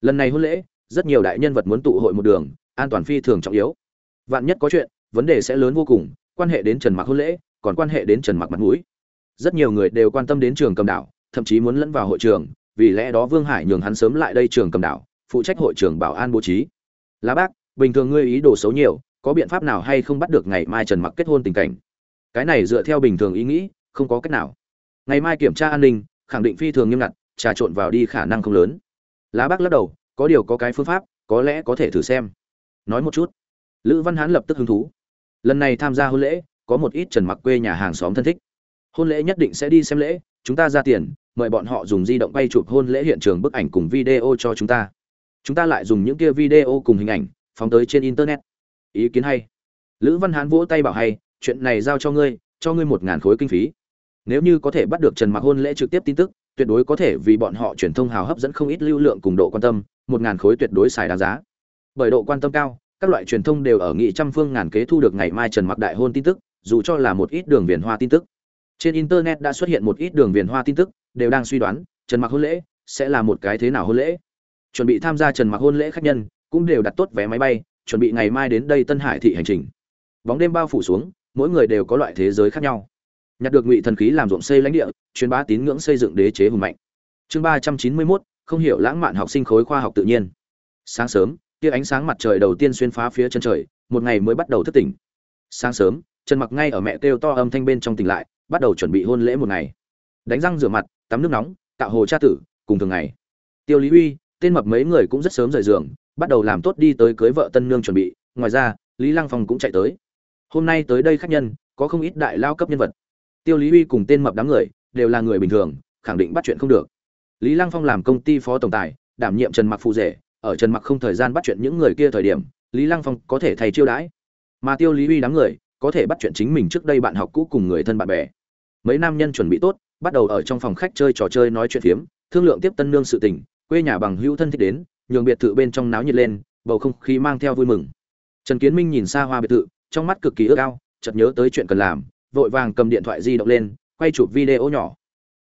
Lần này hôn lễ, rất nhiều đại nhân vật muốn tụ hội một đường, an toàn phi thường trọng yếu. Vạn nhất có chuyện, vấn đề sẽ lớn vô cùng, quan hệ đến trần mặc hôn lễ, còn quan hệ đến trần mặc mặt mũi rất nhiều người đều quan tâm đến trường cầm đảo, thậm chí muốn lẫn vào hội trường, vì lẽ đó vương hải nhường hắn sớm lại đây trường cầm đảo, phụ trách hội trường bảo an bố trí. Lá bác, bình thường ngươi ý đồ xấu nhiều, có biện pháp nào hay không bắt được ngày mai trần mặc kết hôn tình cảnh? Cái này dựa theo bình thường ý nghĩ, không có cách nào. Ngày mai kiểm tra an ninh, khẳng định phi thường nghiêm ngặt, trà trộn vào đi khả năng không lớn. Lá bác lắc đầu, có điều có cái phương pháp, có lẽ có thể thử xem. Nói một chút. Lữ văn hán lập tức hứng thú. Lần này tham gia hôn lễ, có một ít trần mặc quê nhà hàng xóm thân thích hôn lễ nhất định sẽ đi xem lễ, chúng ta ra tiền, mời bọn họ dùng di động quay chụp hôn lễ hiện trường bức ảnh cùng video cho chúng ta. Chúng ta lại dùng những kia video cùng hình ảnh, phóng tới trên internet. Ý kiến hay. Lữ văn hán vỗ tay bảo hay, chuyện này giao cho ngươi cho ngươi một ngàn khối kinh phí. Nếu như có thể bắt được trần mặc hôn lễ trực tiếp tin tức, tuyệt đối có thể vì bọn họ truyền thông hào hấp dẫn không ít lưu lượng cùng độ quan tâm, một ngàn khối tuyệt đối xài đáng giá. Bởi độ quan tâm cao, các loại truyền thông đều ở nghị trăm phương ngàn kế thu được ngày mai trần mặc đại hôn tin tức, dù cho là một ít đường viền hoa tin tức trên internet đã xuất hiện một ít đường viền hoa tin tức, đều đang suy đoán, trần mặc hôn lễ sẽ là một cái thế nào hôn lễ. Chuẩn bị tham gia trần mặc hôn lễ khách nhân, cũng đều đặt tốt vé máy bay, chuẩn bị ngày mai đến đây tân hải thị hành trình. Bóng đêm bao phủ xuống, mỗi người đều có loại thế giới khác nhau. Nhặt được ngụy thần khí làm ruộng xây lãnh địa, truyền bá tín ngưỡng xây dựng đế chế hùng mạnh. Chương ba trăm chín mươi mốt, không hiểu lãng mạn học sinh khối khoa học tự nhiên. Sáng sớm, tia ánh sáng mặt trời đầu tiên xuyên phá phía chân trời, một ngày mới bắt đầu thức tỉnh. Sáng sớm, trần mặc ngay ở mẹ kêu to âm thanh bên trong tỉnh lại bắt đầu chuẩn bị hôn lễ một ngày. Đánh răng rửa mặt, tắm nước nóng tạo hồ cha tử, cùng thường ngày. Tiêu lý uy, tên mập mấy người cũng rất sớm rời giường, bắt đầu làm tốt đi tới cưới vợ tân nương chuẩn bị. Ngoài ra, lý lăng phong cũng chạy tới. Hôm nay tới đây khách nhân, có không ít đại lao cấp nhân vật. Tiêu lý uy cùng tên mập đám người, đều là người bình thường, khẳng định bắt chuyện không được. Lý lăng phong làm công ty phó tổng tài, đảm nhiệm trần mặc phụ rể, ở trần mặc không thời gian bắt chuyện những người kia thời điểm, lý lăng phong có thể thay chiêu đãi. Mà tiêu lý uy đám người, có thể bắt chuyện chính mình trước đây bạn học cũ cùng người thân bạn bè mấy nam nhân chuẩn bị tốt, bắt đầu ở trong phòng khách chơi trò chơi nói chuyện phiếm, thương lượng tiếp tân nương sự tình, quê nhà bằng hữu thân thích đến, nhường biệt thự bên trong náo nhiệt lên, bầu không khí mang theo vui mừng trần kiến minh nhìn xa hoa biệt thự, trong mắt cực kỳ ước ao, chợt nhớ tới chuyện cần làm, vội vàng cầm điện thoại di động lên, quay chụp video nhỏ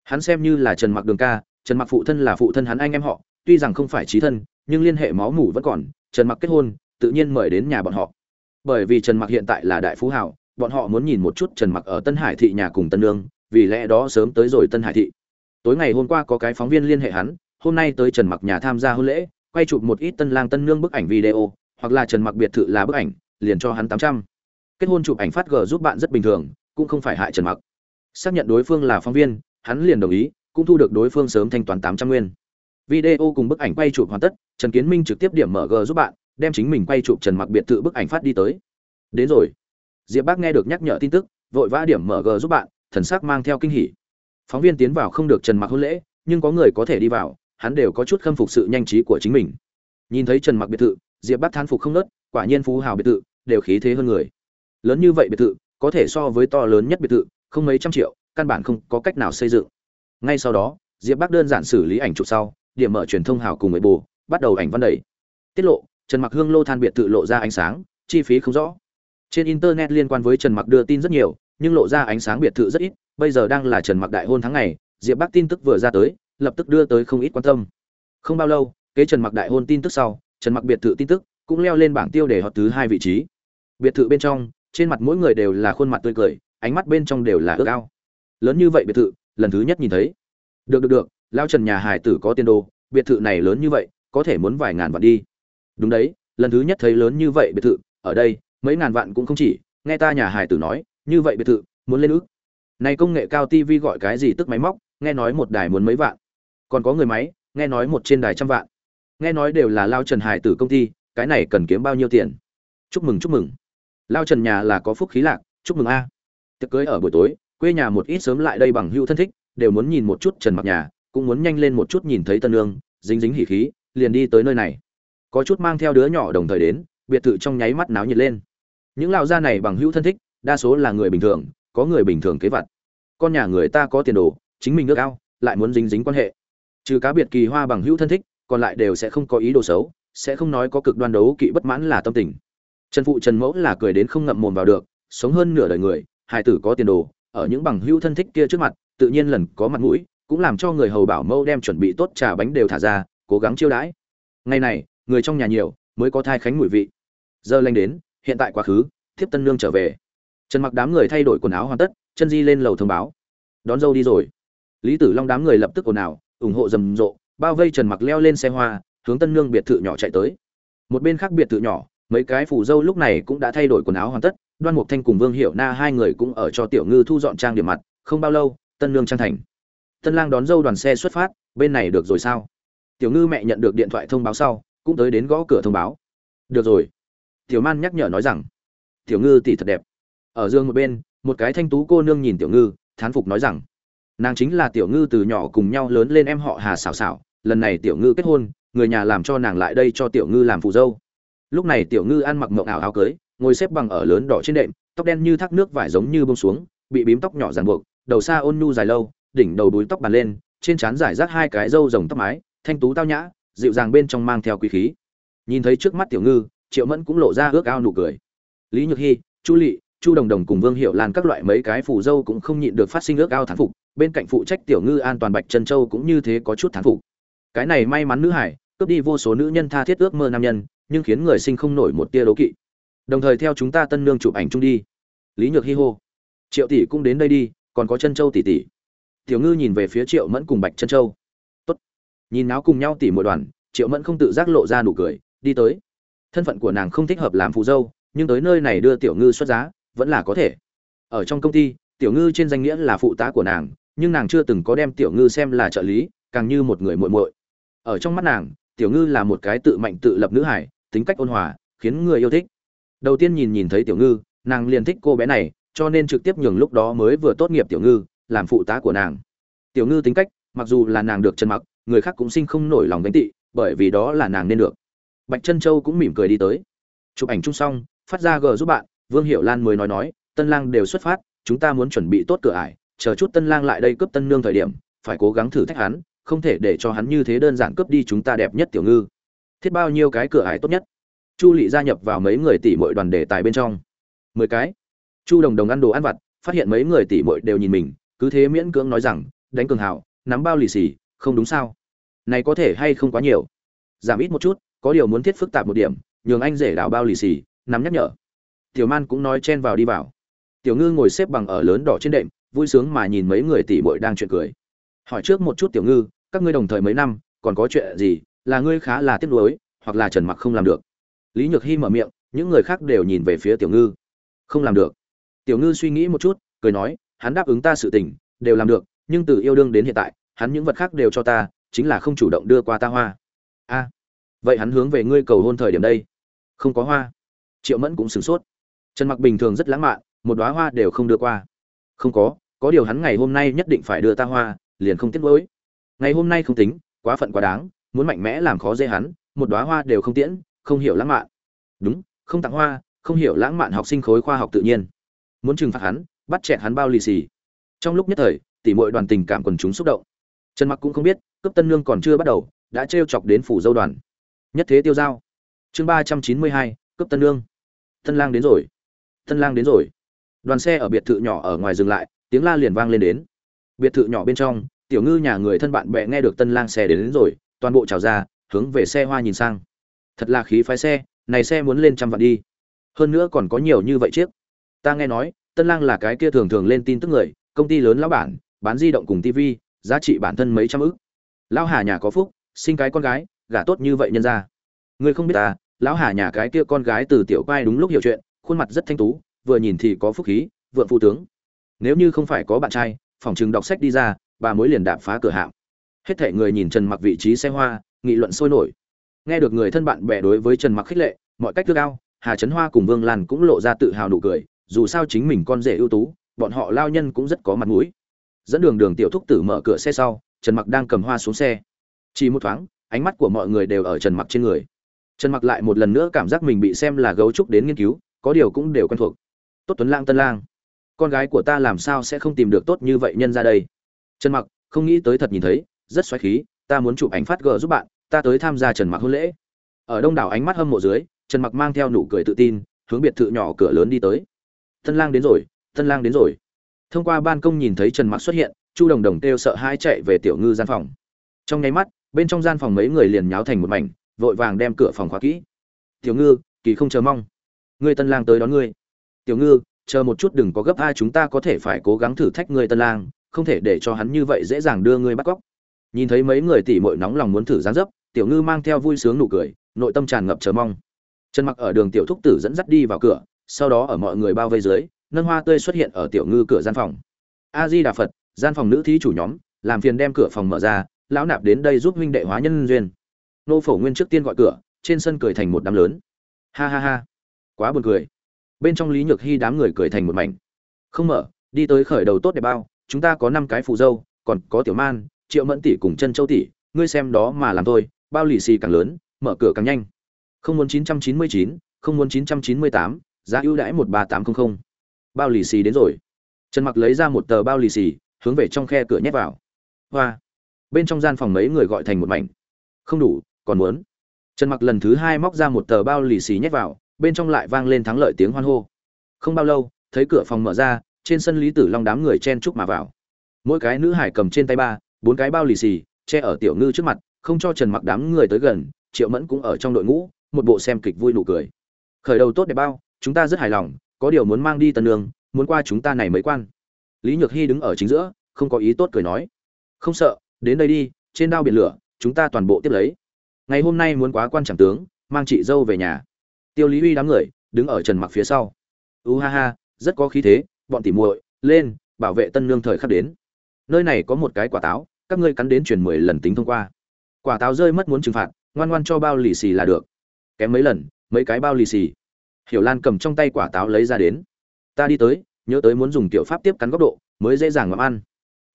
hắn xem như là trần mặc đường ca, trần mặc phụ thân là phụ thân hắn anh em họ, tuy rằng không phải trí thân, nhưng liên hệ máu mủ vẫn còn, trần mặc kết hôn, tự nhiên mời đến nhà bọn họ bởi vì trần mặc hiện tại là đại phú hảo bọn họ muốn nhìn một chút trần mặc ở tân hải thị nhà cùng tân Nương, vì lẽ đó sớm tới rồi tân hải thị. Tối ngày hôm qua có cái phóng viên liên hệ hắn hôm nay tới trần mặc nhà tham gia hôn lễ quay chụp một ít tân lang tân nương bức ảnh video hoặc là trần mặc biệt thự là bức ảnh liền cho hắn tám trăm. Kết hôn chụp ảnh phát g giúp bạn rất bình thường cũng không phải hại trần mặc. Xác nhận đối phương là phóng viên hắn liền đồng ý cũng thu được đối phương sớm thanh toán tám trăm nguyên. Video cùng bức ảnh quay chụp hoàn tất trần kiến minh trực tiếp điểm mở g giúp bạn đem chính mình quay chụp trần mặc biệt thự bức ảnh phát đi tới. Đến rồi diệp bác nghe được nhắc nhở tin tức, vội vã điểm mở g giúp bạn, thần sắc mang theo kinh hỉ. Phóng viên tiến vào không được trần mặc hôn lễ, nhưng có người có thể đi vào, hắn đều có chút khâm phục sự nhanh trí của chính mình. Nhìn thấy trần mặc biệt thự, diệp bác thán phục không nớt, quả nhiên phú hào biệt thự, đều khí thế hơn người. Lớn như vậy biệt thự, có thể so với to lớn nhất biệt thự, không mấy trăm triệu, căn bản không có cách nào xây dựng. Ngay sau đó, diệp Bác đơn giản xử lý ảnh chụp sau, điểm mở truyền thông hào cùng với bù, bắt đầu ảnh văn đẩy tiết lộ, trần mặc hương lô than biệt thự lộ ra ánh sáng, chi phí không rõ trên internet liên quan với trần mặc đưa tin rất nhiều, nhưng lộ ra ánh sáng biệt thự rất ít, bây giờ đang là trần mặc đại hôn tháng ngày, diệp bắc tin tức vừa ra tới, lập tức đưa tới không ít quan tâm. Không bao lâu, kế trần mặc đại hôn tin tức sau, trần mặc biệt thự tin tức cũng leo lên bảng tiêu để họ thứ hai vị trí. Biệt thự bên trong, trên mặt mỗi người đều là khuôn mặt tươi cười, ánh mắt bên trong đều là ước ao. Lớn như vậy biệt thự, lần thứ nhất nhìn thấy. Được được được, lao trần nhà hải tử có tiền đồ, biệt thự này lớn như vậy, có thể muốn vài ngàn vạn đi. Đúng đấy, lần thứ nhất thấy lớn như vậy biệt thự, ở đây mấy ngàn vạn cũng không chỉ, nghe ta nhà hải tử nói, như vậy biệt thự, muốn lên ước. Này công nghệ cao tv gọi cái gì tức máy móc, nghe nói một đài muốn mấy vạn. Còn có người máy, nghe nói một trên đài trăm vạn. Nghe nói đều là lao trần hải tử công ty, cái này cần kiếm bao nhiêu tiền? Chúc mừng chúc mừng. Lao trần nhà là có phúc khí lạc, chúc mừng a. Tiệc cưới ở buổi tối, quê nhà một ít sớm lại đây bằng hữu thân thích, đều muốn nhìn một chút trần mặc nhà, cũng muốn nhanh lên một chút nhìn thấy tân lương dính dính hỉ khí, liền đi tới nơi này. Có chút mang theo đứa nhỏ đồng thời đến, biệt thự trong nháy mắt náo nhiệt lên những lão gia này bằng hữu thân thích, đa số là người bình thường, có người bình thường kế vật con nhà người ta có tiền đồ, chính mình ước ao, lại muốn dính dính quan hệ. Trừ cá biệt kỳ hoa bằng hữu thân thích, còn lại đều sẽ không có ý đồ xấu, sẽ không nói có cực đoan đấu kỵ bất mãn là tâm tình. Trần phụ trần mẫu là cười đến không ngậm mồm vào được, sống hơn nửa đời người, hài tử có tiền đồ, ở những bằng hữu thân thích kia trước mặt, tự nhiên lần có mặt mũi, cũng làm cho người hầu bảo mẫu đem chuẩn bị tốt trà bánh đều thả ra, cố gắng chiêu đãi. Ngày này, người trong nhà nhiều, mới có thai khánh mùi vị. Giờ lanh đến hiện tại quá khứ, thiếp tân nương trở về. Trần mặc đám người thay đổi quần áo hoàn tất, chân di lên lầu thông báo. Đón dâu đi rồi. Lý tử long đám người lập tức ồn ào, ủng hộ rầm rộ, bao vây trần mặc leo lên xe hoa, hướng tân nương biệt thự nhỏ chạy tới. Một bên khác biệt thự nhỏ, mấy cái phủ dâu lúc này cũng đã thay đổi quần áo hoàn tất, đoan mục thanh cùng vương hiệu na hai người cũng ở cho tiểu ngư thu dọn trang điểm mặt, không bao lâu, tân nương trang thành. Tân lang đón dâu đoàn xe xuất phát, bên này được rồi sao? Tiểu ngư mẹ nhận được điện thoại thông báo sau, cũng tới đến gõ cửa thông báo. Được rồi tiểu man nhắc nhở nói rằng, tiểu ngư tỷ thật đẹp. Ở dương một bên, một cái thanh tú cô nương nhìn tiểu ngư, thán phục nói rằng, nàng chính là tiểu ngư từ nhỏ cùng nhau lớn lên em họ hà xảo xảo lần này tiểu ngư kết hôn, người nhà làm cho nàng lại đây cho tiểu ngư làm phù dâu. Lúc này tiểu ngư ăn mặc mộng ảo áo cưới, ngồi xếp bằng ở lớn đỏ trên đệm, tóc đen như thác nước vải giống như bông xuống, bị bím tóc nhỏ ràng buộc, đầu xa ôn nhu dài lâu, đỉnh đầu đuôi tóc bàn lên, trên trán giải rác hai cái râu rồng tóc mái, thanh tú tao nhã, dịu dàng bên trong mang theo quý khí. Nhìn thấy trước mắt tiểu ngư triệu mẫn cũng lộ ra ước ao nụ cười. Lý nhược hy chu lị, chu đồng đồng cùng vương hiệu lan các loại mấy cái phù dâu cũng không nhịn được phát sinh ước ao thán phục, bên cạnh phụ trách tiểu ngư an toàn bạch trân châu cũng như thế có chút thán phục. Cái này may mắn nữ hải, cướp đi vô số nữ nhân tha thiết ước mơ nam nhân, nhưng khiến người sinh không nổi một tia đố kỵ. Đồng thời theo chúng ta tân nương chụp ảnh chung đi. Lý nhược hi hô. Triệu tỷ cũng đến đây đi, còn có chân châu tỷ tỷ. Tiểu ngư nhìn về phía triệu mẫn cùng bạch chân châu. Tốt. Nhìn náo cùng nhau tỉ mỗi đoàn, triệu mẫn không tự giác lộ ra nụ cười, đi tới thân phận của nàng không thích hợp làm phù dâu, nhưng tới nơi này đưa tiểu ngư xuất giá, vẫn là có thể. Ở trong công ty, tiểu ngư trên danh nghĩa là phụ tá của nàng, nhưng nàng chưa từng có đem tiểu ngư xem là trợ lý, càng như một người muội muội. Ở trong mắt nàng, tiểu ngư là một cái tự mạnh tự lập nữ hải, tính cách ôn hòa, khiến người yêu thích. Đầu tiên nhìn nhìn thấy tiểu ngư, nàng liền thích cô bé này, cho nên trực tiếp nhường lúc đó mới vừa tốt nghiệp tiểu ngư, làm phụ tá của nàng. Tiểu ngư tính cách, mặc dù là nàng được trần mặc, người khác cũng sinh không nổi lòng gánh tị, bởi vì đó là nàng nên được bạch chân châu cũng mỉm cười đi tới. Chụp ảnh chung xong, phát ra gờ giúp bạn, vương hiệu lan mới nói nói, tân lang đều xuất phát, chúng ta muốn chuẩn bị tốt cửa ải, chờ chút tân lang lại đây cướp tân nương thời điểm, phải cố gắng thử thách hắn, không thể để cho hắn như thế đơn giản cướp đi chúng ta đẹp nhất tiểu ngư. Thiết bao nhiêu cái cửa ải tốt nhất? Chu lị gia nhập vào mấy người tỷ mọi đoàn đề tài bên trong. Mười cái. Chu đồng đồng ăn đồ ăn vặt, phát hiện mấy người tỷ mọi đều nhìn mình, cứ thế miễn cưỡng nói rằng, đánh cường hào, nắm bao lì xì, không đúng sao? Này có thể hay không quá nhiều? Giảm ít một chút có điều muốn thiết phức tạp một điểm, nhường anh rể đảo bao lì xì, nắm nhắc nhở. Tiểu man cũng nói chen vào đi vào. Tiểu ngư ngồi xếp bằng ở lớn đỏ trên đệm, vui sướng mà nhìn mấy người tỷ bội đang chuyện cười. Hỏi trước một chút tiểu ngư, các ngươi đồng thời mấy năm, còn có chuyện gì, là ngươi khá là tiếc nuối, hoặc là trần mặc không làm được? Lý nhược hy mở miệng, những người khác đều nhìn về phía tiểu ngư. Không làm được. Tiểu ngư suy nghĩ một chút, cười nói, hắn đáp ứng ta sự tình, đều làm được, nhưng từ yêu đương đến hiện tại, hắn những vật khác đều cho ta, chính là không chủ động đưa qua ta hoa. A vậy hắn hướng về ngươi cầu hôn thời điểm đây. Không có hoa. Triệu mẫn cũng sửng sốt. Trần mặc bình thường rất lãng mạn, một đóa hoa đều không đưa qua. Không có có điều hắn ngày hôm nay nhất định phải đưa ta hoa, liền không tiếc lỗi ngày hôm nay không tính, quá phận quá đáng, muốn mạnh mẽ làm khó dễ hắn, một đóa hoa đều không tiễn, không hiểu lãng mạn. Đúng, không tặng hoa, không hiểu lãng mạn học sinh khối khoa học tự nhiên. Muốn trừng phạt hắn, bắt chẹt hắn bao lì xì. Trong lúc nhất thời, tỉ mọi đoàn tình cảm quần chúng xúc động. Trần mặc cũng không biết cấp tân nương còn chưa bắt đầu, đã trêu chọc đến phủ dâu đoàn nhất thế tiêu giao. Chương ba trăm chín mươi hai cấp tân lương. tân lang đến rồi. Tân lang đến rồi. Đoàn xe ở biệt thự nhỏ ở ngoài dừng lại tiếng la liền vang lên đến. Biệt thự nhỏ bên trong tiểu ngư nhà người thân bạn bè nghe được tân lang xe đến, đến rồi toàn bộ trào ra hướng về xe hoa nhìn sang. Thật là khí phái xe này xe muốn lên trăm vạn đi. Hơn nữa còn có nhiều như vậy chiếc. Ta nghe nói tân lang là cái kia thường thường lên tin tức người công ty lớn lão bản bán di động cùng tv giá trị bản thân mấy trăm ức. Lão hà nhà có phúc sinh cái con gái gả tốt như vậy nhân ra. Ngươi không biết ta, lão hà nhà cái kia con gái từ tiểu quai đúng lúc hiểu chuyện, khuôn mặt rất thanh tú, vừa nhìn thì có phúc khí, vượng phụ tướng. Nếu như không phải có bạn trai, phòng chừng đọc sách đi ra, bà mối liền đạp phá cửa hạm. Hết thể người nhìn trần mặc vị trí xe hoa, nghị luận sôi nổi. Nghe được người thân bạn bè đối với trần mặc khích lệ, mọi cách thước ao, hà trấn hoa cùng vương lan cũng lộ ra tự hào nụ cười, dù sao chính mình con rể ưu tú, bọn họ lao nhân cũng rất có mặt mũi. Dẫn đường đường tiểu thúc tử mở cửa xe sau, trần mặc đang cầm hoa xuống xe. Chỉ một thoáng ánh mắt của mọi người đều ở trần mặc trên người. Trần mặc lại một lần nữa cảm giác mình bị xem là gấu trúc đến nghiên cứu, có điều cũng đều quen thuộc. Tốt tuấn lang, tân lang, con gái của ta làm sao sẽ không tìm được tốt như vậy nhân ra đây? Trần mặc không nghĩ tới thật nhìn thấy, rất xoáy khí, ta muốn chụp ảnh phát gờ giúp bạn, ta tới tham gia trần mặc hôn lễ. Ở đông đảo ánh mắt hâm mộ dưới, trần mặc mang theo nụ cười tự tin, hướng biệt thự nhỏ cửa lớn đi tới. Tân lang đến rồi, tân lang đến rồi. Thông qua ban công nhìn thấy trần mặc xuất hiện, chu đồng đồng kêu sợ hai chạy về tiểu ngư gian phòng. Trong nháy mắt bên trong gian phòng mấy người liền nháo thành một mảnh, vội vàng đem cửa phòng khóa kỹ. Tiểu ngư, kỳ không chờ mong. Ngươi tân lang tới đón ngươi. Tiểu ngư, chờ một chút đừng có gấp, ai chúng ta có thể phải cố gắng thử thách ngươi tân lang, không thể để cho hắn như vậy dễ dàng đưa ngươi bắt cóc. Nhìn thấy mấy người tỉ mội nóng lòng muốn thử gián dấp, tiểu ngư mang theo vui sướng nụ cười, nội tâm tràn ngập chờ mong. Trần mặc ở đường tiểu thúc tử dẫn dắt đi vào cửa, sau đó ở mọi người bao vây dưới, nâng hoa tươi xuất hiện ở tiểu ngư cửa gian phòng. A di đà phật, gian phòng nữ thí chủ nhóm, làm phiền đem cửa phòng mở ra lão nạp đến đây giúp huynh đệ hóa nhân duyên. Nô phổ nguyên trước tiên gọi cửa, trên sân cười thành một đám lớn. Ha ha ha. Quá buồn cười. Bên trong lý nhược hy đám người cười thành một mảnh. Không mở, đi tới khởi đầu tốt đẹp bao, chúng ta có năm cái phù dâu, còn có tiểu man, triệu mẫn tỷ cùng chân châu tỷ, ngươi xem đó mà làm thôi, bao lì xì càng lớn, mở cửa càng nhanh. Không muốn chín trăm chín mươi chín, không muốn chín trăm chín mươi tám, giá ưu đãi một ba tám trăm linh bao lì xì đến rồi. Trần mặc lấy ra một tờ bao lì xì, hướng về trong khe cửa nhét vào. Hoa bên trong gian phòng mấy người gọi thành một mảnh. Không đủ, còn muốn. Trần mặc lần thứ hai móc ra một tờ bao lì xì nhét vào, bên trong lại vang lên thắng lợi tiếng hoan hô. Không bao lâu, thấy cửa phòng mở ra, trên sân lý tử long đám người chen chúc mà vào. Mỗi cái nữ hải cầm trên tay ba, bốn cái bao lì xì, che ở tiểu ngư trước mặt, không cho trần mặc đám người tới gần, triệu mẫn cũng ở trong đội ngũ, một bộ xem kịch vui nụ cười. Khởi đầu tốt đẹp bao, chúng ta rất hài lòng, có điều muốn mang đi tân đường muốn qua chúng ta này mới quan. Lý nhược hy đứng ở chính giữa, không có ý tốt cười nói. Không sợ đến đây đi, trên đao biển lửa, chúng ta toàn bộ tiếp lấy. Ngày hôm nay muốn quá quan trọng tướng, mang chị dâu về nhà. Tiêu lý huy đám người, đứng ở trần mặc phía sau. U ha ha, rất có khí thế, bọn tỉ muội, lên, bảo vệ tân nương thời khắc đến. Nơi này có một cái quả táo, các ngươi cắn đến truyền mười lần tính thông qua. Quả táo rơi mất muốn trừng phạt, ngoan ngoan cho bao lì xì là được. Kém mấy lần, mấy cái bao lì xì. Hiểu lan cầm trong tay quả táo lấy ra đến. Ta đi tới, nhớ tới muốn dùng tiểu pháp tiếp cắn góc độ, mới dễ dàng ngậm ăn.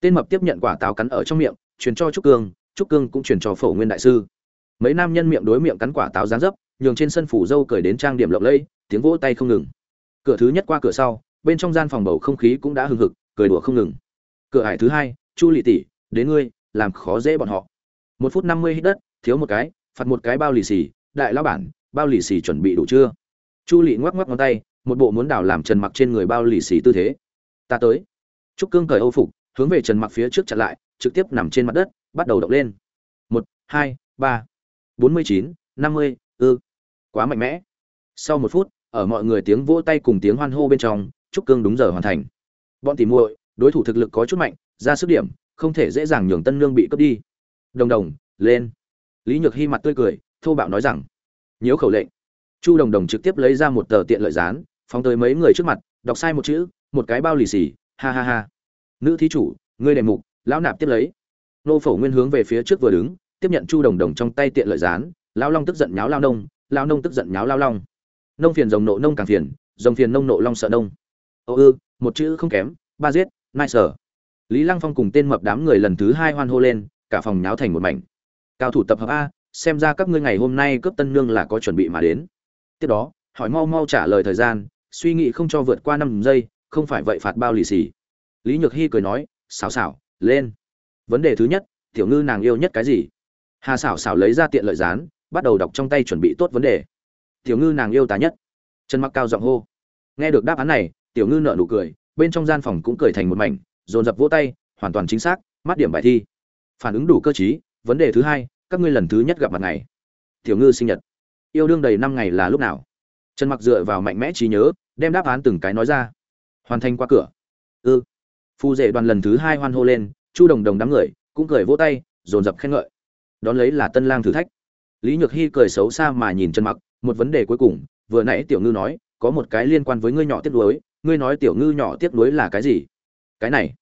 Tên mập tiếp nhận quả táo cắn ở trong miệng truyền cho trúc cương trúc cương cũng truyền cho phổ nguyên đại sư. Mấy nam nhân miệng đối miệng cắn quả táo dáng dấp, nhường trên sân phủ dâu cười đến trang điểm lộng lẫy, tiếng vỗ tay không ngừng. Cửa thứ nhất qua cửa sau, bên trong gian phòng bầu không khí cũng đã hừng hực, cười đùa không ngừng. Cửa hải thứ hai, chu lị tỷ, đến ngươi, làm khó dễ bọn họ. Một phút năm mươi hít đất, thiếu một cái, phạt một cái bao lì xì, đại lao bản, bao lì xì chuẩn bị đủ chưa? Chu lị ngoắc ngoắc ngón tay, một bộ muốn đảo làm trần mặc trên người bao lì xì tư thế. Ta tới. Trúc cương cởi âu phục, hướng về trần mặc phía trước chặn lại trực tiếp nằm trên mặt đất, bắt đầu động lên. Một, hai, ba. Bốn mươi chín, năm mươi, ư. Quá mạnh mẽ. Sau một phút, ở mọi người tiếng vỗ tay cùng tiếng hoan hô bên trong trúc cương đúng giờ hoàn thành. Bọn tỉ muội, đối thủ thực lực có chút mạnh, ra sức điểm, không thể dễ dàng nhường tân nương bị cướp đi. Đồng đồng, lên. Lý nhược hy mặt tươi cười, thô bạo nói rằng nhiễu khẩu lệnh. Chu đồng đồng trực tiếp lấy ra một tờ tiện lợi dán, phóng tới mấy người trước mặt, đọc sai một chữ, một cái bao lì xì, ha ha ha. Nữ thí chủ, ngươi đề mục lão nạp tiếp lấy. Nô phổ nguyên hướng về phía trước vừa đứng, tiếp nhận chu đồng đồng trong tay tiện lợi dán, lão long tức giận nháo lao nông lao nông tức giận nháo lao long. Nông phiền rồng nộ nông càng phiền, rồng phiền nông nộ long sợ nông. Ô ư, một chữ không kém, ba giết, nai sở. Lý lăng phong cùng tên mập đám người lần thứ hai hoan hô lên, cả phòng nháo thành một mảnh. Cao thủ tập hợp a, xem ra các ngươi ngày hôm nay cướp tân nương là có chuẩn bị mà đến. Tiếp đó, hỏi mau mau trả lời thời gian, suy nghĩ không cho vượt qua năm giây, không phải vậy phạt bao lì xì. Lý nhược hy cười nói, xảo xảo lên. Vấn đề thứ nhất, tiểu ngư nàng yêu nhất cái gì? Hà xảo xảo lấy ra tiện lợi dán, bắt đầu đọc trong tay chuẩn bị tốt vấn đề. Tiểu ngư nàng yêu tá nhất. Trần mặc cao giọng hô. Nghe được đáp án này, tiểu ngư nợ nụ cười, bên trong gian phòng cũng cười thành một mảnh, dồn dập vỗ tay, hoàn toàn chính xác, mắt điểm bài thi. Phản ứng đủ cơ chí vấn đề thứ hai, các ngươi lần thứ nhất gặp mặt ngày. Tiểu ngư sinh nhật. Yêu đương đầy năm ngày là lúc nào? Trần mặc dựa vào mạnh mẽ trí nhớ, đem đáp án từng cái nói ra. Hoàn thành qua cửa. Ư ừ phu rể đoàn lần thứ hai hoan hô lên, chu đồng đồng đám người cũng cười vỗ tay, dồn dập khen ngợi. Đón lấy là tân lang thử thách. Lý nhược hy cười xấu xa mà nhìn trần mặc, một vấn đề cuối cùng, vừa nãy tiểu ngư nói, có một cái liên quan với ngươi nhỏ tiếp nối ngươi nói tiểu ngư nhỏ tiếp nối là cái gì? Cái này,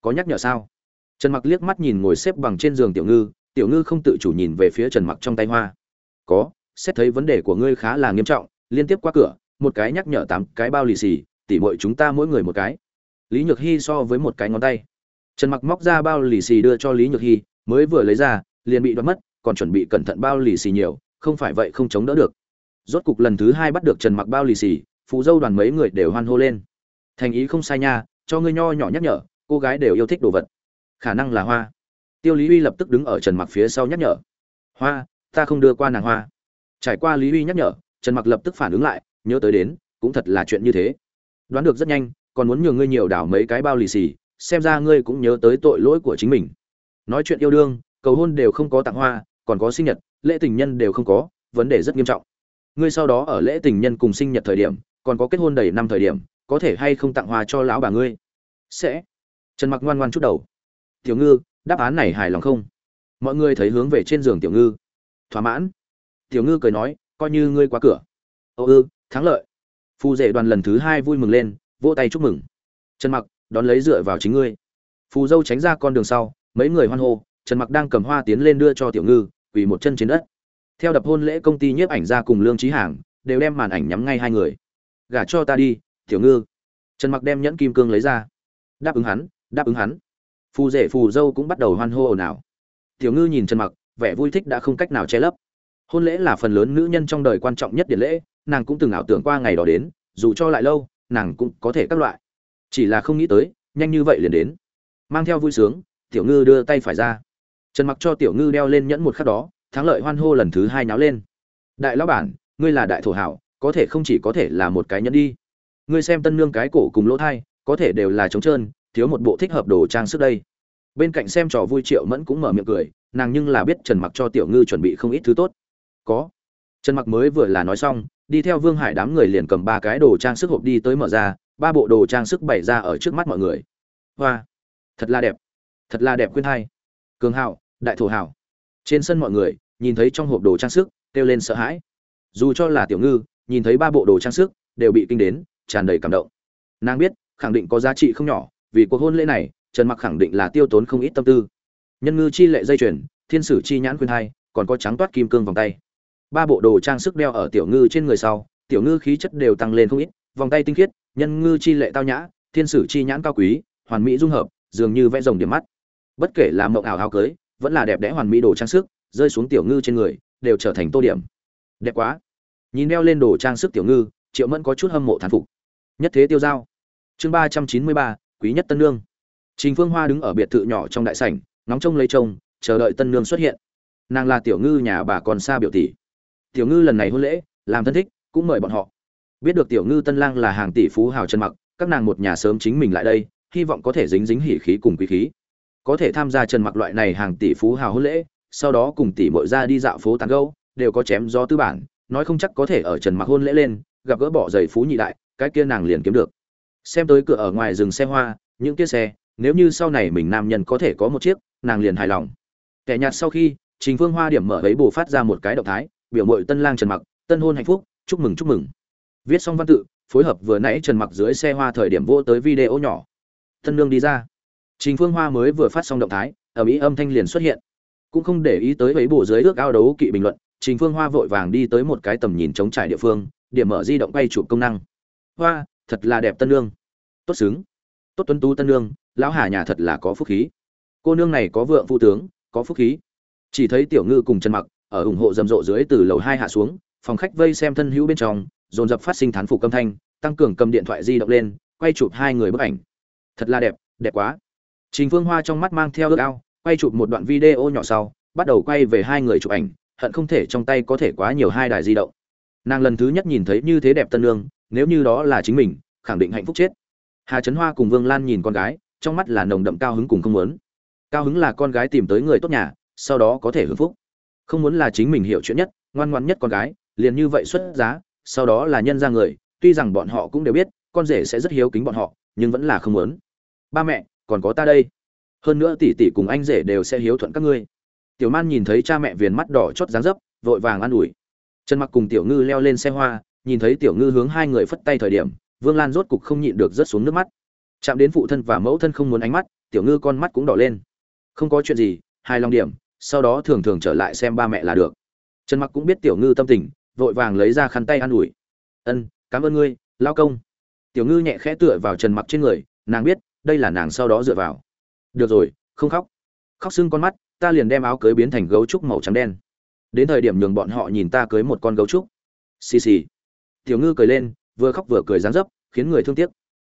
có nhắc nhở sao? Trần mặc liếc mắt nhìn ngồi xếp bằng trên giường tiểu ngư tiểu ngư không tự chủ nhìn về phía trần mặc trong tay hoa. Có, xét thấy vấn đề của ngươi khá là nghiêm trọng, liên tiếp qua cửa, một cái nhắc nhở tám cái bao lì xì, tỉ mọi chúng ta mỗi người một cái lý nhược hy so với một cái ngón tay. Trần mặc móc ra bao lì xì đưa cho lý nhược hy mới vừa lấy ra, liền bị đoạt mất, còn chuẩn bị cẩn thận bao lì xì nhiều, không phải vậy không chống đỡ được. Rốt cục lần thứ hai bắt được trần mặc bao lì xì, phụ dâu đoàn mấy người đều hoan hô lên. Thành ý không sai nha, cho ngươi nho nhỏ nhắc nhở, cô gái đều yêu thích đồ vật. Khả năng là hoa. Tiêu lý uy lập tức đứng ở trần mặc phía sau nhắc nhở. Hoa, ta không đưa qua nàng hoa. Trải qua lý uy nhắc nhở, trần mặc lập tức phản ứng lại, nhớ tới đến, cũng thật là chuyện như thế. Đoán được rất nhanh còn muốn nhường ngươi nhiều đảo mấy cái bao lì xì, xem ra ngươi cũng nhớ tới tội lỗi của chính mình. Nói chuyện yêu đương, cầu hôn đều không có tặng hoa, còn có sinh nhật, lễ tình nhân đều không có, vấn đề rất nghiêm trọng. Ngươi sau đó ở lễ tình nhân cùng sinh nhật thời điểm, còn có kết hôn đầy năm thời điểm, có thể hay không tặng hoa cho lão bà ngươi? Sẽ. Trần mặc ngoan ngoan chút đầu. Tiểu ngư, đáp án này hài lòng không? Mọi người thấy hướng về trên giường tiểu ngư. Thỏa mãn. Tiểu ngư cười nói, coi như ngươi qua cửa. Ô ư, thắng lợi. Phù rể đoàn lần thứ hai vui mừng lên vỗ tay chúc mừng. Trần mặc, đón lấy dựa vào chính ngươi. Phù dâu tránh ra con đường sau, mấy người hoan hô, trần mặc đang cầm hoa tiến lên đưa cho tiểu ngư, quỳ một chân trên đất. Theo đập hôn lễ công ty nhiếp ảnh ra cùng lương trí hàng, đều đem màn ảnh nhắm ngay hai người. Gả cho ta đi, tiểu ngư. Trần mặc đem nhẫn kim cương lấy ra. Đáp ứng hắn, đáp ứng hắn. Phù rể phù dâu cũng bắt đầu hoan hô ồn ào. Tiểu ngư nhìn trần mặc, vẻ vui thích đã không cách nào che lấp. Hôn lễ là phần lớn nữ nhân trong đời quan trọng nhất điện lễ, nàng cũng từng ảo tưởng qua ngày đó đến, dù cho lại lâu nàng cũng có thể các loại. Chỉ là không nghĩ tới, nhanh như vậy liền đến. Mang theo vui sướng, tiểu ngư đưa tay phải ra. Trần mặc cho tiểu ngư đeo lên nhẫn một khắc đó, thắng lợi hoan hô lần thứ hai náo lên. Đại lão bản, ngươi là đại thổ hảo, có thể không chỉ có thể là một cái nhẫn đi. Ngươi xem tân nương cái cổ cùng lỗ thai, có thể đều là trống trơn, thiếu một bộ thích hợp đồ trang sức đây. Bên cạnh xem trò vui triệu mẫn cũng mở miệng cười, nàng nhưng là biết trần mặc cho tiểu ngư chuẩn bị không ít thứ tốt. Có. Trần mặc mới vừa là nói xong đi theo vương hải đám người liền cầm ba cái đồ trang sức hộp đi tới mở ra, ba bộ đồ trang sức bày ra ở trước mắt mọi người. Hoa! Thật là đẹp! Thật là đẹp khuyên hai cường hào đại thổ hào trên sân mọi người, nhìn thấy trong hộp đồ trang sức, kêu lên sợ hãi. Dù cho là tiểu ngư, nhìn thấy ba bộ đồ trang sức, đều bị kinh đến, tràn đầy cảm động. Nàng biết, khẳng định có giá trị không nhỏ, vì cuộc hôn lễ này, trần mặc khẳng định là tiêu tốn không ít tâm tư. Nhân ngư chi lệ dây chuyền, thiên sử chi nhãn khuyên hai còn có trắng toát kim cương vòng tay ba bộ đồ trang sức đeo ở tiểu ngư trên người sau, tiểu ngư khí chất đều tăng lên không ít, vòng tay tinh khiết, nhân ngư chi lệ tao nhã, thiên sử chi nhãn cao quý, hoàn mỹ dung hợp, dường như vẽ rồng điểm mắt. Bất kể là mộng ảo áo cưới, vẫn là đẹp đẽ hoàn mỹ đồ trang sức, rơi xuống tiểu ngư trên người, đều trở thành tô điểm. Đẹp quá. Nhìn đeo lên đồ trang sức tiểu ngư, triệu mẫn có chút hâm mộ thán phục. Nhất thế tiêu giao. Chương ba trăm chín mươi ba, quý nhất tân nương. Trình phương hoa đứng ở biệt thự nhỏ trong đại sảnh nóng trông lấy trông chờ đợi tân nương xuất hiện. Nàng là tiểu ngư nhà bà còn xa biểu tỷ tiểu ngư lần này hôn lễ, làm thân thích, cũng mời bọn họ. Biết được tiểu ngư tân lang là hàng tỷ phú hào trần mặc, các nàng một nhà sớm chính mình lại đây, hy vọng có thể dính dính hỉ khí cùng quý khí. Có thể tham gia trần mặc loại này hàng tỷ phú hào hôn lễ, sau đó cùng tỷ mội ra đi dạo phố tán gâu đều có chém gió tư bản, nói không chắc có thể ở trần mặc hôn lễ lên, gặp gỡ bỏ giày phú nhị đại, cái kia nàng liền kiếm được. Xem tới cửa ở ngoài rừng xe hoa, những chiếc xe, nếu như sau này mình nam nhân có thể có một chiếc, nàng liền hài lòng. Kẻ nhạt sau khi, trình phương hoa điểm mở ấy bù phát ra một cái động thái biểu mội tân lang trần mặc, tân hôn hạnh phúc, chúc mừng chúc mừng. Viết xong văn tự, phối hợp vừa nãy trần mặc dưới xe hoa thời điểm vô tới video nhỏ. Tân nương đi ra. Trình phương hoa mới vừa phát xong động thái ở mỹ âm thanh liền xuất hiện. Cũng không để ý tới ấy bộ dưới ước ao đấu kỵ bình luận, trình phương hoa vội vàng đi tới một cái tầm nhìn chống trải địa phương, điểm mở di động bay chụp công năng. Hoa, thật là đẹp tân nương. Tốt xứng. Tốt tuấn tú tân nương, lão hà nhà thật là có phúc khí. Cô nương này có vượng phụ tướng, có phúc khí. Chỉ thấy tiểu ngư cùng trần mặc ở ủng hộ rầm rộ dưới từ lầu hai hạ xuống, phòng khách vây xem thân hữu bên trong, dồn dập phát sinh thán phục âm thanh, tăng cường cầm điện thoại di động lên, quay chụp hai người bức ảnh. Thật là đẹp đẹp quá. Trình phương hoa trong mắt mang theo ước ao, quay chụp một đoạn video nhỏ sau, bắt đầu quay về hai người chụp ảnh, hận không thể trong tay có thể quá nhiều hai đài di động. Nàng lần thứ nhất nhìn thấy như thế đẹp tân lương, nếu như đó là chính mình, khẳng định hạnh phúc chết. Hà trấn hoa cùng vương lan nhìn con gái, trong mắt là nồng đậm cao hứng cùng không muốn. Cao hứng là con gái tìm tới người tốt nhà, sau đó có thể hưởng phúc không muốn là chính mình hiểu chuyện nhất, ngoan ngoan nhất con gái, liền như vậy xuất giá, sau đó là nhân ra người, tuy rằng bọn họ cũng đều biết, con rể sẽ rất hiếu kính bọn họ, nhưng vẫn là không muốn. Ba mẹ, còn có ta đây. Hơn nữa tỷ tỷ cùng anh rể đều sẽ hiếu thuận các ngươi. Tiểu man nhìn thấy cha mẹ viền mắt đỏ chót dáng dấp, vội vàng an ủi. Trần mặc cùng tiểu ngư leo lên xe hoa, nhìn thấy tiểu ngư hướng hai người phất tay thời điểm, vương lan rốt cục không nhịn được rớt xuống nước mắt. Chạm đến phụ thân và mẫu thân không muốn ánh mắt, tiểu ngư con mắt cũng đỏ lên. Không có chuyện gì hai lòng điểm sau đó thường thường trở lại xem ba mẹ là được. Trần mặc cũng biết tiểu ngư tâm tình, vội vàng lấy ra khăn tay an ủi. Ân, cảm ơn ngươi lao công. Tiểu ngư nhẹ khẽ tựa vào trần mặc trên người, nàng biết, đây là nàng sau đó dựa vào. Được rồi, không khóc. Khóc sưng con mắt, ta liền đem áo cưới biến thành gấu trúc màu trắng đen. Đến thời điểm nhường bọn họ nhìn ta cưới một con gấu trúc. Xì xì. Tiểu ngư cười lên, vừa khóc vừa cười dáng dấp, khiến người thương tiếc.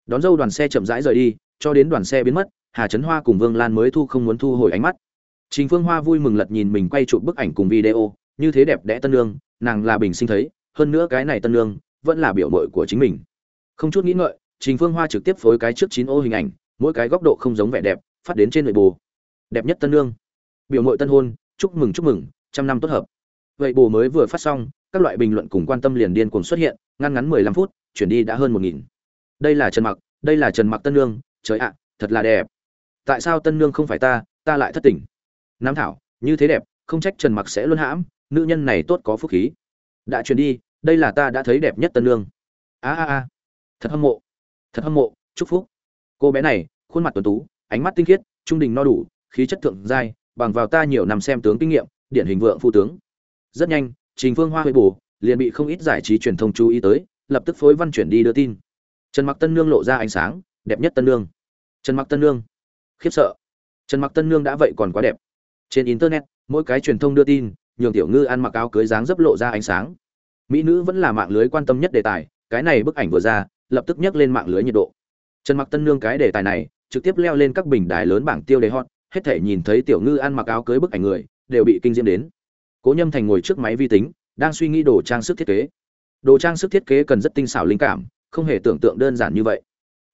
Đón dâu đoàn xe chậm rãi rời đi, cho đến đoàn xe biến mất, hà trấn hoa cùng vương lan mới thu không muốn thu hồi ánh mắt trình phương hoa vui mừng lật nhìn mình quay chụp bức ảnh cùng video như thế đẹp đẽ tân Nương, nàng là bình sinh thấy hơn nữa cái này tân Nương vẫn là biểu mội của chính mình. Không chút nghĩ ngợi trình phương hoa trực tiếp phối cái trước chín ô hình ảnh mỗi cái góc độ không giống vẻ đẹp phát đến trên nội bù đẹp nhất tân Nương, biểu mội tân hôn chúc mừng chúc mừng trăm năm tốt hợp. Vậy bù mới vừa phát xong các loại bình luận cùng quan tâm liền điên cuồng xuất hiện ngăn ngắn mười lăm phút chuyển đi đã hơn một nghìn. Đây là trần mặc đây là trần mặc tân Nương, trời ạ thật là đẹp. Tại sao tân Nương không phải ta ta lại thất tình? Nam thảo, như thế đẹp, không trách trần mặc sẽ luôn hãm, nữ nhân này tốt có phúc khí. Đã truyền đi, đây là ta đã thấy đẹp nhất tân lương. A a a. Thật hâm mộ. Thật hâm mộ, chúc phúc. Cô bé này, khuôn mặt tuấn tú, ánh mắt tinh khiết, trung đình no đủ, khí chất thượng giai, bằng vào ta nhiều năm xem tướng kinh nghiệm, điển hình vượng phu tướng. Rất nhanh, trình phương hoa huệ bù liền bị không ít giải trí truyền thông chú ý tới, lập tức phối văn chuyển đi đưa tin. Trần mặc tân nương lộ ra ánh sáng, đẹp nhất tân nương. Trần mặc tân nương. Khiếp sợ. Trần mặc tân nương đã vậy còn quá đẹp trên internet, mỗi cái truyền thông đưa tin, nhường tiểu ngư ăn mặc áo cưới dáng dấp lộ ra ánh sáng. Mỹ nữ vẫn là mạng lưới quan tâm nhất đề tài, cái này bức ảnh vừa ra, lập tức nhấc lên mạng lưới nhiệt độ. Trần mặc tân nương cái đề tài này, trực tiếp leo lên các bình đài lớn bảng tiêu đề hot, hết thể nhìn thấy tiểu ngư ăn mặc áo cưới bức ảnh người, đều bị kinh diễm đến. Cố nhâm thành ngồi trước máy vi tính, đang suy nghĩ đồ trang sức thiết kế. Đồ trang sức thiết kế cần rất tinh xảo linh cảm, không hề tưởng tượng đơn giản như vậy.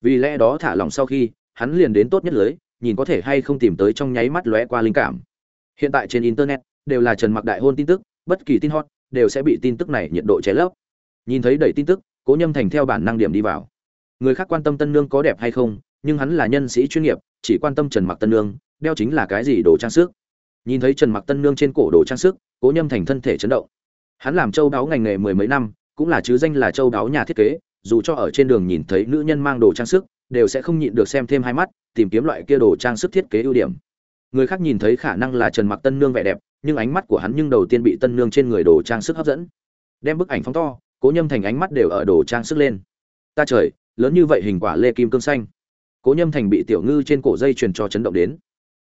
Vì lẽ đó thả lòng sau khi, hắn liền đến tốt nhất lưới, nhìn có thể hay không tìm tới trong nháy mắt lóe qua linh cảm hiện tại trên internet, đều là trần mặc đại hôn tin tức, bất kỳ tin hot, đều sẽ bị tin tức này nhiệt độ cháy lấp. Nhìn thấy đẩy tin tức, cố nhâm thành theo bản năng điểm đi vào. Người khác quan tâm tân nương có đẹp hay không, nhưng hắn là nhân sĩ chuyên nghiệp, chỉ quan tâm trần mặc tân nương, đeo chính là cái gì đồ trang sức. Nhìn thấy trần mặc tân nương trên cổ đồ trang sức, cố nhâm thành thân thể chấn động. Hắn làm châu đáo ngành nghề mười mấy năm, cũng là chứ danh là châu đáo nhà thiết kế, dù cho ở trên đường nhìn thấy nữ nhân mang đồ trang sức, đều sẽ không nhịn được xem thêm hai mắt, tìm kiếm loại kia đồ trang sức thiết kế ưu điểm người khác nhìn thấy khả năng là trần mặc tân nương vẻ đẹp, nhưng ánh mắt của hắn nhưng đầu tiên bị tân nương trên người đồ trang sức hấp dẫn. Đem bức ảnh phóng to, cố nhâm thành ánh mắt đều ở đồ trang sức lên. Ta trời, lớn như vậy hình quả lê kim cương xanh. Cố nhâm thành bị tiểu ngư trên cổ dây truyền cho chấn động đến.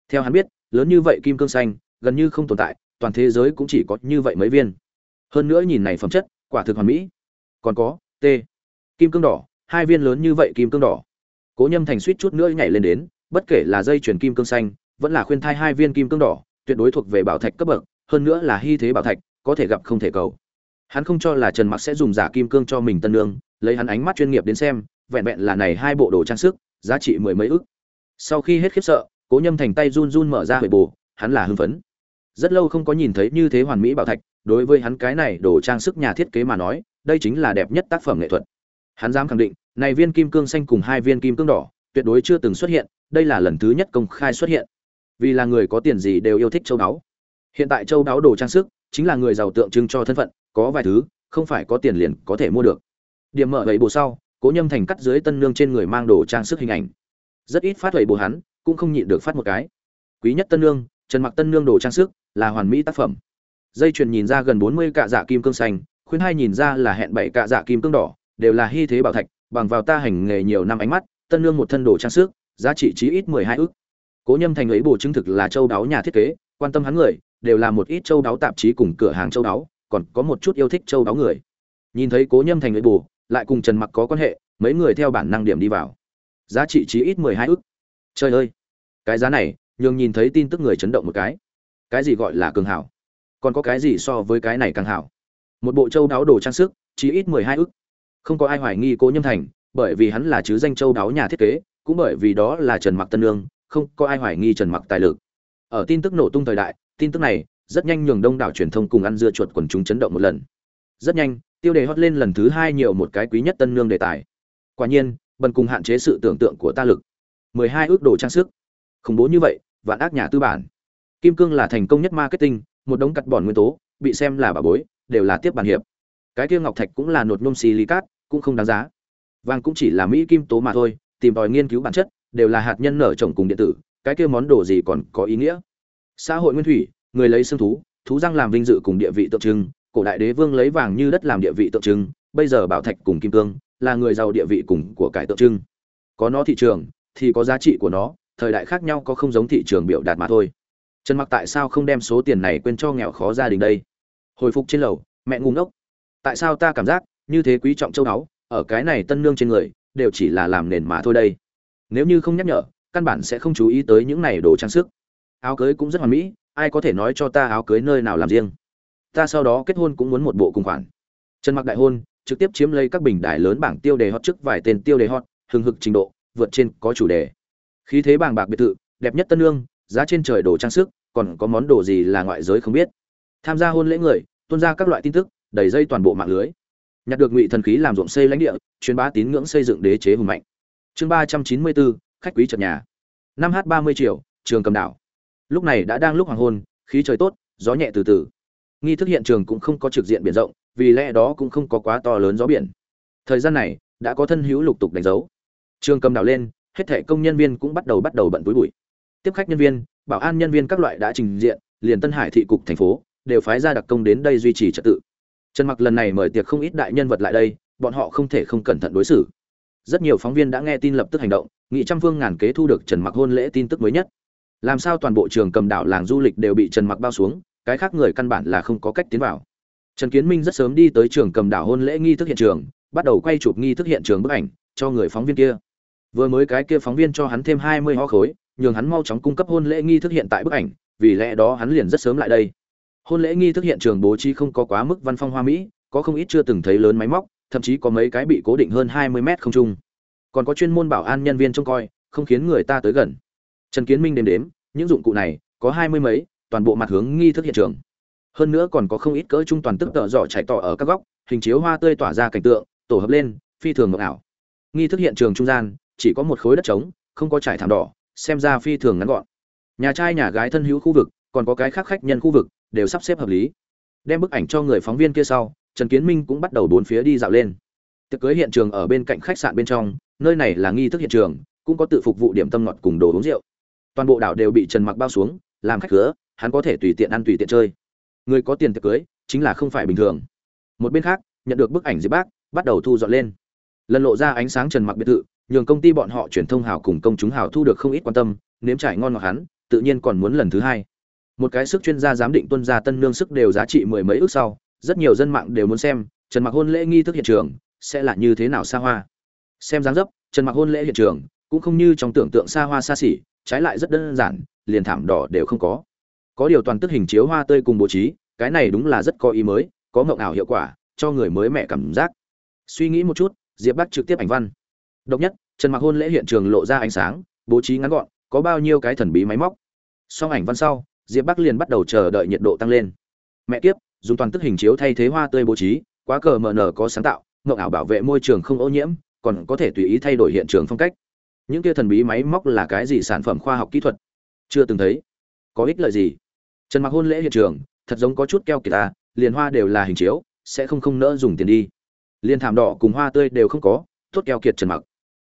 Theo hắn biết, lớn như vậy kim cương xanh, gần như không tồn tại, toàn thế giới cũng chỉ có như vậy mấy viên. Hơn nữa nhìn này phẩm chất, quả thực hoàn mỹ. Còn có, t. Kim cương đỏ, hai viên lớn như vậy kim cương đỏ. Cố nhâm thành suýt chút nữa nhảy lên đến, bất kể là dây chuyển kim cương xanh vẫn là khuyên thai hai viên kim cương đỏ, tuyệt đối thuộc về bảo thạch cấp bậc, hơn nữa là hy thế bảo thạch, có thể gặp không thể cầu. Hắn không cho là trần mặc sẽ dùng giả kim cương cho mình tân lương lấy hắn ánh mắt chuyên nghiệp đến xem, vẹn vẹn là này hai bộ đồ trang sức, giá trị mười mấy ức. Sau khi hết khiếp sợ, cố nhâm thành tay run run mở ra huệ bồ hắn là hưng phấn. Rất lâu không có nhìn thấy như thế hoàn mỹ bảo thạch, đối với hắn cái này đồ trang sức nhà thiết kế mà nói, đây chính là đẹp nhất tác phẩm nghệ thuật. Hắn dám khẳng định, này viên kim cương xanh cùng hai viên kim cương đỏ, tuyệt đối chưa từng xuất hiện, đây là lần thứ nhất công khai xuất hiện vì là người có tiền gì đều yêu thích châu đáo. Hiện tại châu đáo đồ trang sức chính là người giàu tượng trưng cho thân phận, có vài thứ, không phải có tiền liền có thể mua được. Điểm mở gậy bồ sau, cố nhâm thành cắt dưới tân nương trên người mang đồ trang sức hình ảnh. Rất ít phát gậy bồ hắn, cũng không nhịn được phát một cái. Quý nhất tân nương, trần mặc tân nương đồ trang sức, là hoàn mỹ tác phẩm. Dây chuyền nhìn ra gần bốn mươi cạ dạ kim cương xanh khuyên hai nhìn ra là hẹn bảy cạ dạ kim cương đỏ, đều là hy thế bảo thạch, bằng vào ta hành nghề nhiều năm ánh mắt, tân nương một thân đồ trang sức, giá trị chí ít mười hai ức cố nhâm thành ấy bổ chứng thực là châu đáo nhà thiết kế, quan tâm hắn người, đều là một ít châu đáo tạp chí cùng cửa hàng châu đáo, còn có một chút yêu thích châu đáo người. Nhìn thấy cố nhâm thành ấy bổ, lại cùng trần mặc có quan hệ, mấy người theo bản năng điểm đi vào. Giá trị chí ít mười hai ức. Trời ơi! Cái giá này, nhường nhìn thấy tin tức người chấn động một cái. Cái gì gọi là cường hảo? Còn có cái gì so với cái này càng hảo? Một bộ châu đáo đồ trang sức, chí ít mười hai ức. Không có ai hoài nghi cố nhâm thành, bởi vì hắn là chứ danh châu đáo nhà thiết kế, cũng bởi vì đó là trần mặc tân lương không có ai hoài nghi trần mặc tài lực. Ở tin tức nổ tung thời đại, tin tức này rất nhanh nhường đông đảo truyền thông cùng ăn dưa chuột quần chúng chấn động một lần. Rất nhanh, tiêu đề hot lên lần thứ hai nhiều một cái quý nhất tân nương đề tài. Quả nhiên, bần cùng hạn chế sự tưởng tượng của ta lực. mười hai ước đồ trang sức. Khủng bố như vậy, vạn ác nhà tư bản. Kim cương là thành công nhất marketing, một đống cắt bòn nguyên tố, bị xem là bà bối, đều là tiếp bản hiệp. Cái kia ngọc thạch cũng là nột nhôm silicat cũng không đáng giá. Vàng cũng chỉ là mỹ kim tố mà thôi, tìm tòi nghiên cứu bản chất đều là hạt nhân nở trồng cùng điện tử, cái kia món đồ gì còn có ý nghĩa? Xã hội nguyên thủy, người lấy xương thú thú răng làm vinh dự cùng địa vị tượng trưng, cổ đại đế vương lấy vàng như đất làm địa vị tượng trưng, bây giờ bảo thạch cùng kim cương, là người giàu địa vị cùng của cải tượng trưng. Có nó thị trường, thì có giá trị của nó, thời đại khác nhau có không giống thị trường biểu đạt mà thôi. Trần mặc tại sao không đem số tiền này quên cho nghèo khó gia đình đây? Hồi phục trên lầu, mẹ ngu ngốc. Tại sao ta cảm giác như thế quý trọng châu đáo ở cái này tân nương trên người, đều chỉ là làm nền mà thôi đây? Nếu như không nhắc nhở, căn bản sẽ không chú ý tới những này đồ trang sức. Áo cưới cũng rất hoàn mỹ, ai có thể nói cho ta áo cưới nơi nào làm riêng? Ta sau đó kết hôn cũng muốn một bộ cùng khoản. Trần mặc đại hôn trực tiếp chiếm lấy các bình đài lớn bảng tiêu đề hot trước vài tên tiêu đề hot, hừng hực trình độ, vượt trên có chủ đề. Khí thế bàng bạc biệt thự, đẹp nhất tân lương giá trên trời đồ trang sức, còn có món đồ gì là ngoại giới không biết. Tham gia hôn lễ người, tuôn ra các loại tin tức, đầy dây toàn bộ mạng lưới. Nhặt được ngụy thần khí làm ruộng xây lãnh địa, truyền bá tín ngưỡng xây dựng đế chế hùng mạnh chương ba trăm chín mươi bốn, khách quý trật nhà. Năm h ba mươi triệu, trường cầm đảo. Lúc này đã đang lúc hoàng hôn, khí trời tốt, gió nhẹ từ từ. Nghi thức hiện trường cũng không có trực diện biển rộng, vì lẽ đó cũng không có quá to lớn gió biển. Thời gian này, đã có thân hữu lục tục đánh dấu. Trường cầm đảo lên, hết thảy công nhân viên cũng bắt đầu bắt đầu bận túi bụi. Tiếp khách nhân viên, bảo an nhân viên các loại đã trình diện, liền tân hải thị cục thành phố, đều phái ra đặc công đến đây duy trì trật tự. Trần mặc lần này mời tiệc không ít đại nhân vật lại đây, bọn họ không thể không cẩn thận đối xử rất nhiều phóng viên đã nghe tin lập tức hành động, nghị trăm phương ngàn kế thu được trần mặc hôn lễ tin tức mới nhất. Làm sao toàn bộ trường cầm đảo làng du lịch đều bị trần mặc bao xuống, cái khác người căn bản là không có cách tiến vào. Trần kiến minh rất sớm đi tới trường cầm đảo hôn lễ nghi thức hiện trường, bắt đầu quay chụp nghi thức hiện trường bức ảnh cho người phóng viên kia. Vừa mới cái kia phóng viên cho hắn thêm hai mươi ho khối, nhường hắn mau chóng cung cấp hôn lễ nghi thức hiện tại bức ảnh, vì lẽ đó hắn liền rất sớm lại đây. Hôn lễ nghi thức hiện trường bố trí không có quá mức văn phong hoa mỹ, có không ít chưa từng thấy lớn máy móc thậm chí có mấy cái bị cố định hơn hai mươi mét không trung. Còn có chuyên môn bảo an nhân viên trông coi, không khiến người ta tới gần. Trần kiến minh đếm đếm, những dụng cụ này, có hai mươi mấy, toàn bộ mặt hướng nghi thức hiện trường. Hơn nữa còn có không ít cỡ trung toàn tức tợ dọ chảy tỏ ở các góc, hình chiếu hoa tươi tỏa ra cảnh tượng, tổ hợp lên, phi thường ngọc ảo. Nghi thức hiện trường trung gian, chỉ có một khối đất trống, không có trải thảm đỏ, xem ra phi thường ngắn gọn. Nhà trai nhà gái thân hữu khu vực, còn có cái khác khách nhân khu vực, đều sắp xếp hợp lý. Đem bức ảnh cho người phóng viên kia sau trần kiến minh cũng bắt đầu bốn phía đi dạo lên. Tiệc cưới hiện trường ở bên cạnh khách sạn bên trong, nơi này là nghi thức hiện trường, cũng có tự phục vụ điểm tâm ngọt cùng đồ uống rượu. Toàn bộ đảo đều bị trần mặc bao xuống, làm khách cửa, hắn có thể tùy tiện ăn tùy tiện chơi. Người có tiền tiệc cưới, chính là không phải bình thường. Một bên khác, nhận được bức ảnh diệp bác, bắt đầu thu dọn lên. Lần lộ ra ánh sáng trần mặc biệt thự, nhường công ty bọn họ truyền thông hào cùng công chúng hào thu được không ít quan tâm, nếm trải ngon ngọt hắn, tự nhiên còn muốn lần thứ hai. Một cái sức chuyên gia giám định tuân gia tân nương sức đều giá trị mười mấy ước sau rất nhiều dân mạng đều muốn xem, trần mặc hôn lễ nghi thức hiện trường sẽ là như thế nào xa hoa. Xem dáng dấp, trần mặc hôn lễ hiện trường cũng không như trong tưởng tượng xa hoa xa xỉ, trái lại rất đơn giản, liền thảm đỏ đều không có. Có điều toàn tức hình chiếu hoa tươi cùng bố trí, cái này đúng là rất có ý mới, có ngộng ảo hiệu quả, cho người mới mẹ cảm giác. Suy nghĩ một chút, diệp bắc trực tiếp ảnh văn. Độc nhất, trần mặc hôn lễ hiện trường lộ ra ánh sáng, bố trí ngắn gọn, có bao nhiêu cái thần bí máy móc. Xong ảnh văn sau, diệp bắc liền bắt đầu chờ đợi nhiệt độ tăng lên. Mẹ kiếp dùng toàn tức hình chiếu thay thế hoa tươi bố trí, quá cờ mờ nở có sáng tạo ngộng ảo bảo vệ môi trường không ô nhiễm, còn có thể tùy ý thay đổi hiện trường phong cách. Những kia thần bí máy móc là cái gì sản phẩm khoa học kỹ thuật? Chưa từng thấy. Có ích lợi gì? Trần mặc hôn lễ hiện trường, thật giống có chút keo kiệt ta liền hoa đều là hình chiếu, sẽ không không nỡ dùng tiền đi. Liền thảm đỏ cùng hoa tươi đều không có, tốt keo kiệt trần mặc.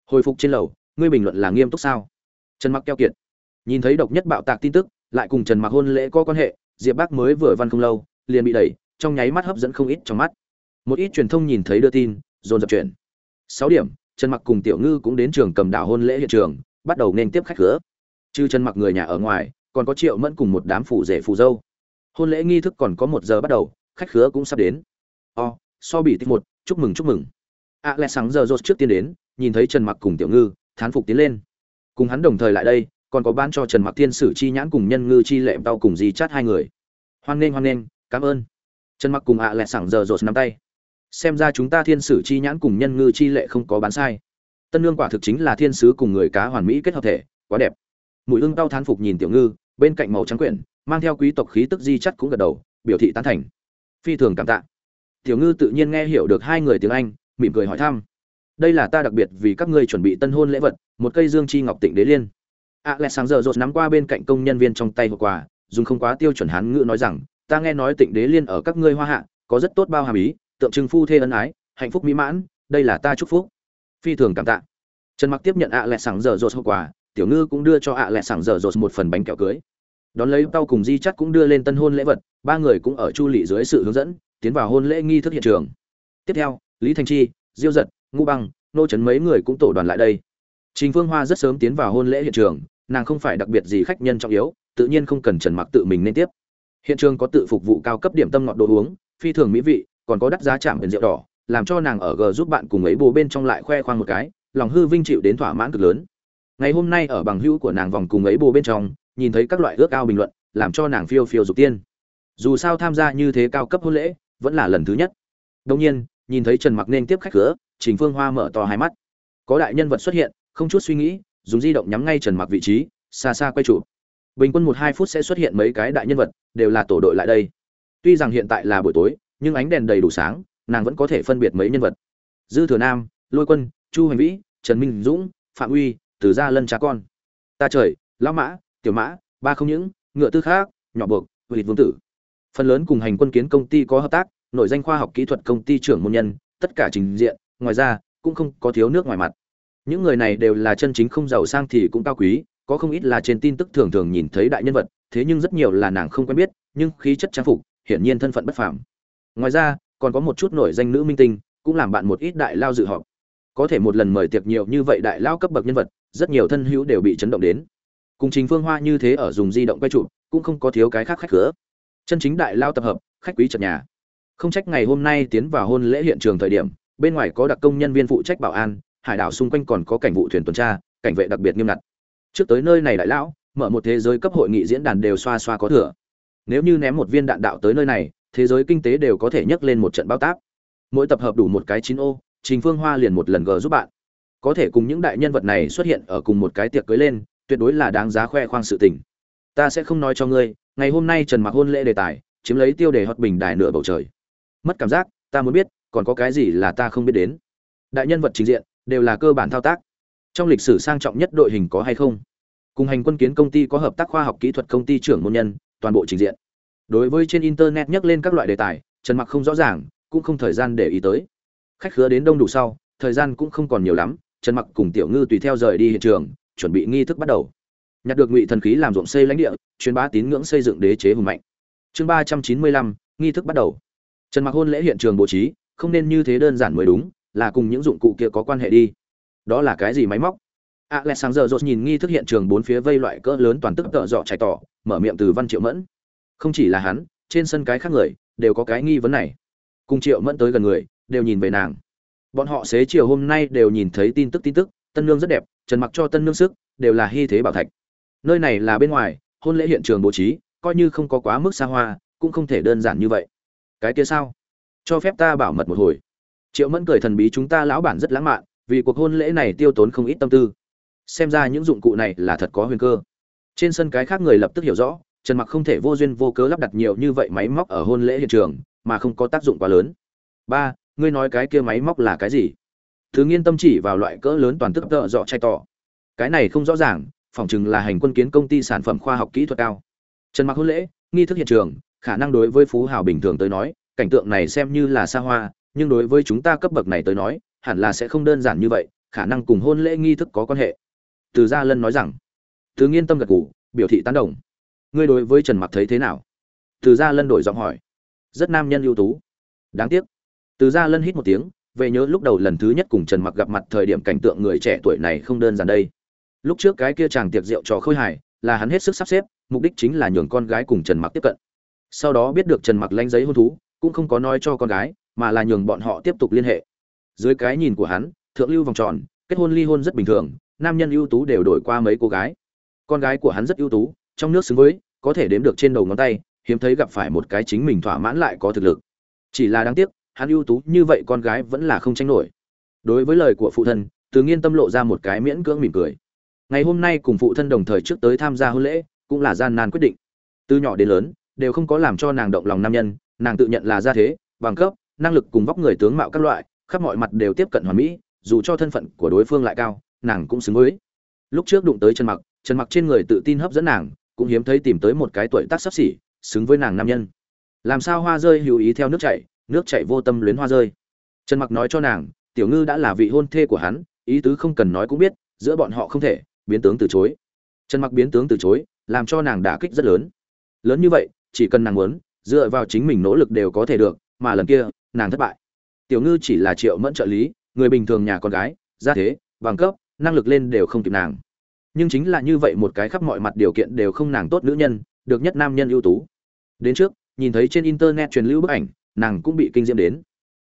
Hồi phục trên lầu, ngươi bình luận là nghiêm túc sao? Trần mặc keo kiệt. Nhìn thấy độc nhất bạo tạc tin tức, lại cùng trần mặc hôn lễ có quan hệ, diệp bác mới vừa văn không lâu liền bị đẩy, trong nháy mắt hấp dẫn không ít trong mắt. Một ít truyền thông nhìn thấy đưa tin, dồn dập chuyển. Sáu điểm, trần mặc cùng tiểu ngư cũng đến trường cầm đảo hôn lễ hiện trường, bắt đầu nên tiếp khách khứa Chư trần mặc người nhà ở ngoài, còn có triệu mẫn cùng một đám phủ rể phù dâu. Hôn lễ nghi thức còn có một giờ bắt đầu, khách khứa cũng sắp đến. O, so bị tích một, chúc mừng chúc mừng. A lẽ sáng giờ rốt trước tiên đến, nhìn thấy trần mặc cùng tiểu ngư, thán phục tiến lên. Cùng hắn đồng thời lại đây, còn có ban cho trần mặc thiên sử chi nhãn cùng nhân ngư chi lệm tao cùng di chát hai người. Hoan nghênh hoan nghênh cảm ơn. Trần mặc cùng ạ lẹ sảng giờ rột nắm tay. Xem ra chúng ta thiên sử chi nhãn cùng nhân ngư chi lệ không có bán sai. Tân lương quả thực chính là thiên sứ cùng người cá hoàn mỹ kết hợp thể, quá đẹp. Mùi ưng tao thán phục nhìn tiểu ngư, bên cạnh màu trắng quyển mang theo quý tộc khí tức di chắt cũng gật đầu, biểu thị tán thành. Phi thường cảm tạ. Tiểu ngư tự nhiên nghe hiểu được hai người tiếng anh, mỉm cười hỏi thăm. Đây là ta đặc biệt vì các ngươi chuẩn bị tân hôn lễ vật, một cây dương chi ngọc tịnh đế liên. A lẽ sáng giờ rột nắm qua bên cạnh công nhân viên trong tay hộp quà, dùng không quá tiêu chuẩn hán ngữ nói rằng ta nghe nói tịnh đế liên ở các ngươi hoa hạ, có rất tốt bao hàm ý, tượng trưng phu thê ân ái, hạnh phúc mỹ mãn, đây là ta chúc phúc. Phi thường cảm tạ. Trần mặc tiếp nhận ạ lẹ sảng giờ rột hậu quà tiểu ngư cũng đưa cho ạ lẹ sảng giờ rột một phần bánh kẹo cưới. Đón lấy tao cùng di chắc cũng đưa lên tân hôn lễ vật, ba người cũng ở chu lị dưới sự hướng dẫn, tiến vào hôn lễ nghi thức hiện trường. Tiếp theo, lý thành chi, diêu giật ngu băng, nô trấn mấy người cũng tổ đoàn lại đây. Trình phương hoa rất sớm tiến vào hôn lễ hiện trường, nàng không phải đặc biệt gì khách nhân trọng yếu, tự nhiên không cần trần mặc tự mình nên tiếp hiện trường có tự phục vụ cao cấp điểm tâm ngọt đồ uống, phi thường mỹ vị, còn có đắt giá chạm biển rượu đỏ, làm cho nàng ở g giúp bạn cùng ấy bồ bên trong lại khoe khoang một cái, lòng hư vinh chịu đến thỏa mãn cực lớn. Ngày hôm nay ở bằng hữu của nàng vòng cùng ấy bồ bên trong, nhìn thấy các loại ước ao bình luận, làm cho nàng phiêu phiêu dục tiên. Dù sao tham gia như thế cao cấp hôn lễ, vẫn là lần thứ nhất. Đông nhiên, nhìn thấy trần mặc nên tiếp khách cửa, trình phương hoa mở to hai mắt. Có đại nhân vật xuất hiện, không chút suy nghĩ, dùng di động nhắm ngay trần mặc vị trí, xa xa quay chụp bình quân một hai phút sẽ xuất hiện mấy cái đại nhân vật, đều là tổ đội lại đây. Tuy rằng hiện tại là buổi tối, nhưng ánh đèn đầy đủ sáng, nàng vẫn có thể phân biệt mấy nhân vật. Dư thừa nam, lôi quân, chu hành vĩ, trần minh dũng, phạm uy, từ gia lân cha con. Ta trời, lão mã, tiểu mã, ba không những, ngựa tư khác, nhỏ buộc lịch vương tử. Phần lớn cùng hành quân kiến công ty có hợp tác nội danh khoa học kỹ thuật công ty trưởng môn nhân, tất cả trình diện, ngoài ra, cũng không có thiếu nước ngoài mặt. Những người này đều là chân chính không giàu sang thì cũng cao quý có không ít là trên tin tức thường thường nhìn thấy đại nhân vật thế nhưng rất nhiều là nàng không quen biết nhưng khí chất trang phục hiển nhiên thân phận bất phàm. Ngoài ra còn có một chút nổi danh nữ minh tinh cũng làm bạn một ít đại lao dự họp. Có thể một lần mời tiệc nhiều như vậy đại lao cấp bậc nhân vật rất nhiều thân hữu đều bị chấn động đến. Cùng trình phương hoa như thế ở dùng di động quay chụp, cũng không có thiếu cái khác khách cửa. Chân chính đại lao tập hợp khách quý trật nhà. Không trách ngày hôm nay tiến vào hôn lễ hiện trường thời điểm bên ngoài có đặc công nhân viên phụ trách bảo an hải đảo xung quanh còn có cảnh vụ thuyền tuần tra cảnh vệ đặc biệt nghiêm ngặt trước tới nơi này đại lão, mở một thế giới cấp hội nghị diễn đàn đều xoa xoa có thừa. Nếu như ném một viên đạn đạo tới nơi này, thế giới kinh tế đều có thể nhấc lên một trận bao tác mỗi tập hợp đủ một cái chín ô, trình phương hoa liền một lần gờ giúp bạn. Có thể cùng những đại nhân vật này xuất hiện ở cùng một cái tiệc cưới lên, tuyệt đối là đáng giá khoe khoang sự tình. Ta sẽ không nói cho ngươi, ngày hôm nay trần mặc hôn lễ đề tài, chiếm lấy tiêu đề hoạt bình đài nửa bầu trời. Mất cảm giác, ta muốn biết, còn có cái gì là ta không biết đến. Đại nhân vật trình diện, đều là cơ bản thao tác trong lịch sử sang trọng nhất đội hình có hay không? Cùng hành quân kiến công ty có hợp tác khoa học kỹ thuật công ty trưởng môn nhân, toàn bộ trình diện. Đối với trên internet nhắc lên các loại đề tài, trần mặc không rõ ràng, cũng không thời gian để ý tới. Khách khứa đến đông đủ sau, thời gian cũng không còn nhiều lắm, trần mặc cùng tiểu ngư tùy theo rời đi hiện trường, chuẩn bị nghi thức bắt đầu. Nhặt được ngụy thần khí làm ruộng xây lãnh địa, truyền bá tín ngưỡng xây dựng đế chế hùng mạnh. Chương ba trăm chín mươi lăm, nghi thức bắt đầu. Trần mặc hôn lễ hiện trường bố trí, không nên như thế đơn giản mới đúng, là cùng những dụng cụ kia có quan hệ đi đó là cái gì máy móc? A lẹ sáng giờ rột nhìn nghi thức hiện trường bốn phía vây loại cỡ lớn toàn tức tợ dọ chạy tỏ, mở miệng từ văn triệu mẫn. Không chỉ là hắn, trên sân cái khác người đều có cái nghi vấn này. Cùng triệu mẫn tới gần người, đều nhìn về nàng. Bọn họ xế chiều hôm nay đều nhìn thấy tin tức tin tức, tân nương rất đẹp, trần mặc cho tân nương sức, đều là hy thế bảo thạch. Nơi này là bên ngoài, hôn lễ hiện trường bố trí, coi như không có quá mức xa hoa, cũng không thể đơn giản như vậy. Cái kia sao? Cho phép ta bảo mật một hồi. Triệu mẫn cười thần bí, chúng ta lão bản rất lãng mạn vì cuộc hôn lễ này tiêu tốn không ít tâm tư. Xem ra những dụng cụ này là thật có huyền cơ. Trên sân cái khác người lập tức hiểu rõ, trần mặc không thể vô duyên vô cớ lắp đặt nhiều như vậy máy móc ở hôn lễ hiện trường, mà không có tác dụng quá lớn. Ba, ngươi nói cái kia máy móc là cái gì? Thứ nghiên tâm chỉ vào loại cỡ lớn toàn tức tợ dọ chay tỏ. Cái này không rõ ràng, phỏng chừng là hành quân kiến công ty sản phẩm khoa học kỹ thuật cao. Trần mặc hôn lễ, nghi thức hiện trường, khả năng đối với phú hào bình thường tới nói, cảnh tượng này xem như là xa hoa, nhưng đối với chúng ta cấp bậc này tới nói hẳn là sẽ không đơn giản như vậy, khả năng cùng hôn lễ nghi thức có quan hệ. Từ gia lân nói rằng, từ nghiên tâm gật gù, biểu thị tán đồng. Ngươi đối với trần mặc thấy thế nào? Từ gia lân đổi giọng hỏi. Rất nam nhân ưu tú. Đáng tiếc. Từ gia lân hít một tiếng, về nhớ lúc đầu lần thứ nhất cùng trần mặc gặp mặt thời điểm cảnh tượng người trẻ tuổi này không đơn giản đây. Lúc trước cái kia chàng tiệc rượu trò khôi hài, là hắn hết sức sắp xếp, mục đích chính là nhường con gái cùng trần mặc tiếp cận. Sau đó biết được trần mặc lanh giấy hôn thú, cũng không có nói cho con gái, mà là nhường bọn họ tiếp tục liên hệ dưới cái nhìn của hắn, thượng lưu vòng tròn, kết hôn ly hôn rất bình thường, nam nhân ưu tú đều đổi qua mấy cô gái. Con gái của hắn rất ưu tú, trong nước xứng với, có thể đếm được trên đầu ngón tay, hiếm thấy gặp phải một cái chính mình thỏa mãn lại có thực lực. Chỉ là đáng tiếc, hắn ưu tú như vậy con gái vẫn là không tranh nổi. Đối với lời của phụ thân, từ nghiên tâm lộ ra một cái miễn cưỡng mỉm cười. Ngày hôm nay cùng phụ thân đồng thời trước tới tham gia hôn lễ, cũng là gian nan quyết định. Từ nhỏ đến lớn, đều không có làm cho nàng động lòng nam nhân, nàng tự nhận là gia thế, bằng cấp, năng lực cùng vóc người tướng mạo các loại khắp mọi mặt đều tiếp cận hoàn mỹ, dù cho thân phận của đối phương lại cao, nàng cũng xứng với. Lúc trước đụng tới trần mặc trần mặc trên người tự tin hấp dẫn nàng, cũng hiếm thấy tìm tới một cái tuổi tác sắp xỉ, xứng với nàng nam nhân. Làm sao hoa rơi hữu ý theo nước chảy nước chảy vô tâm luyến hoa rơi. Trần mặc nói cho nàng, tiểu ngư đã là vị hôn thê của hắn, ý tứ không cần nói cũng biết, giữa bọn họ không thể, biến tướng từ chối. Trần mặc biến tướng từ chối, làm cho nàng đả kích rất lớn. Lớn như vậy, chỉ cần nàng muốn, dựa vào chính mình nỗ lực đều có thể được, mà lần kia, nàng thất bại tiểu ngư chỉ là triệu mẫn trợ lý, người bình thường nhà con gái, gia thế, bằng cấp, năng lực lên đều không kịp nàng. Nhưng chính là như vậy một cái khắp mọi mặt điều kiện đều không nàng tốt nữ nhân, được nhất nam nhân ưu tú. Đến trước, nhìn thấy trên internet truyền lưu bức ảnh, nàng cũng bị kinh diễm đến.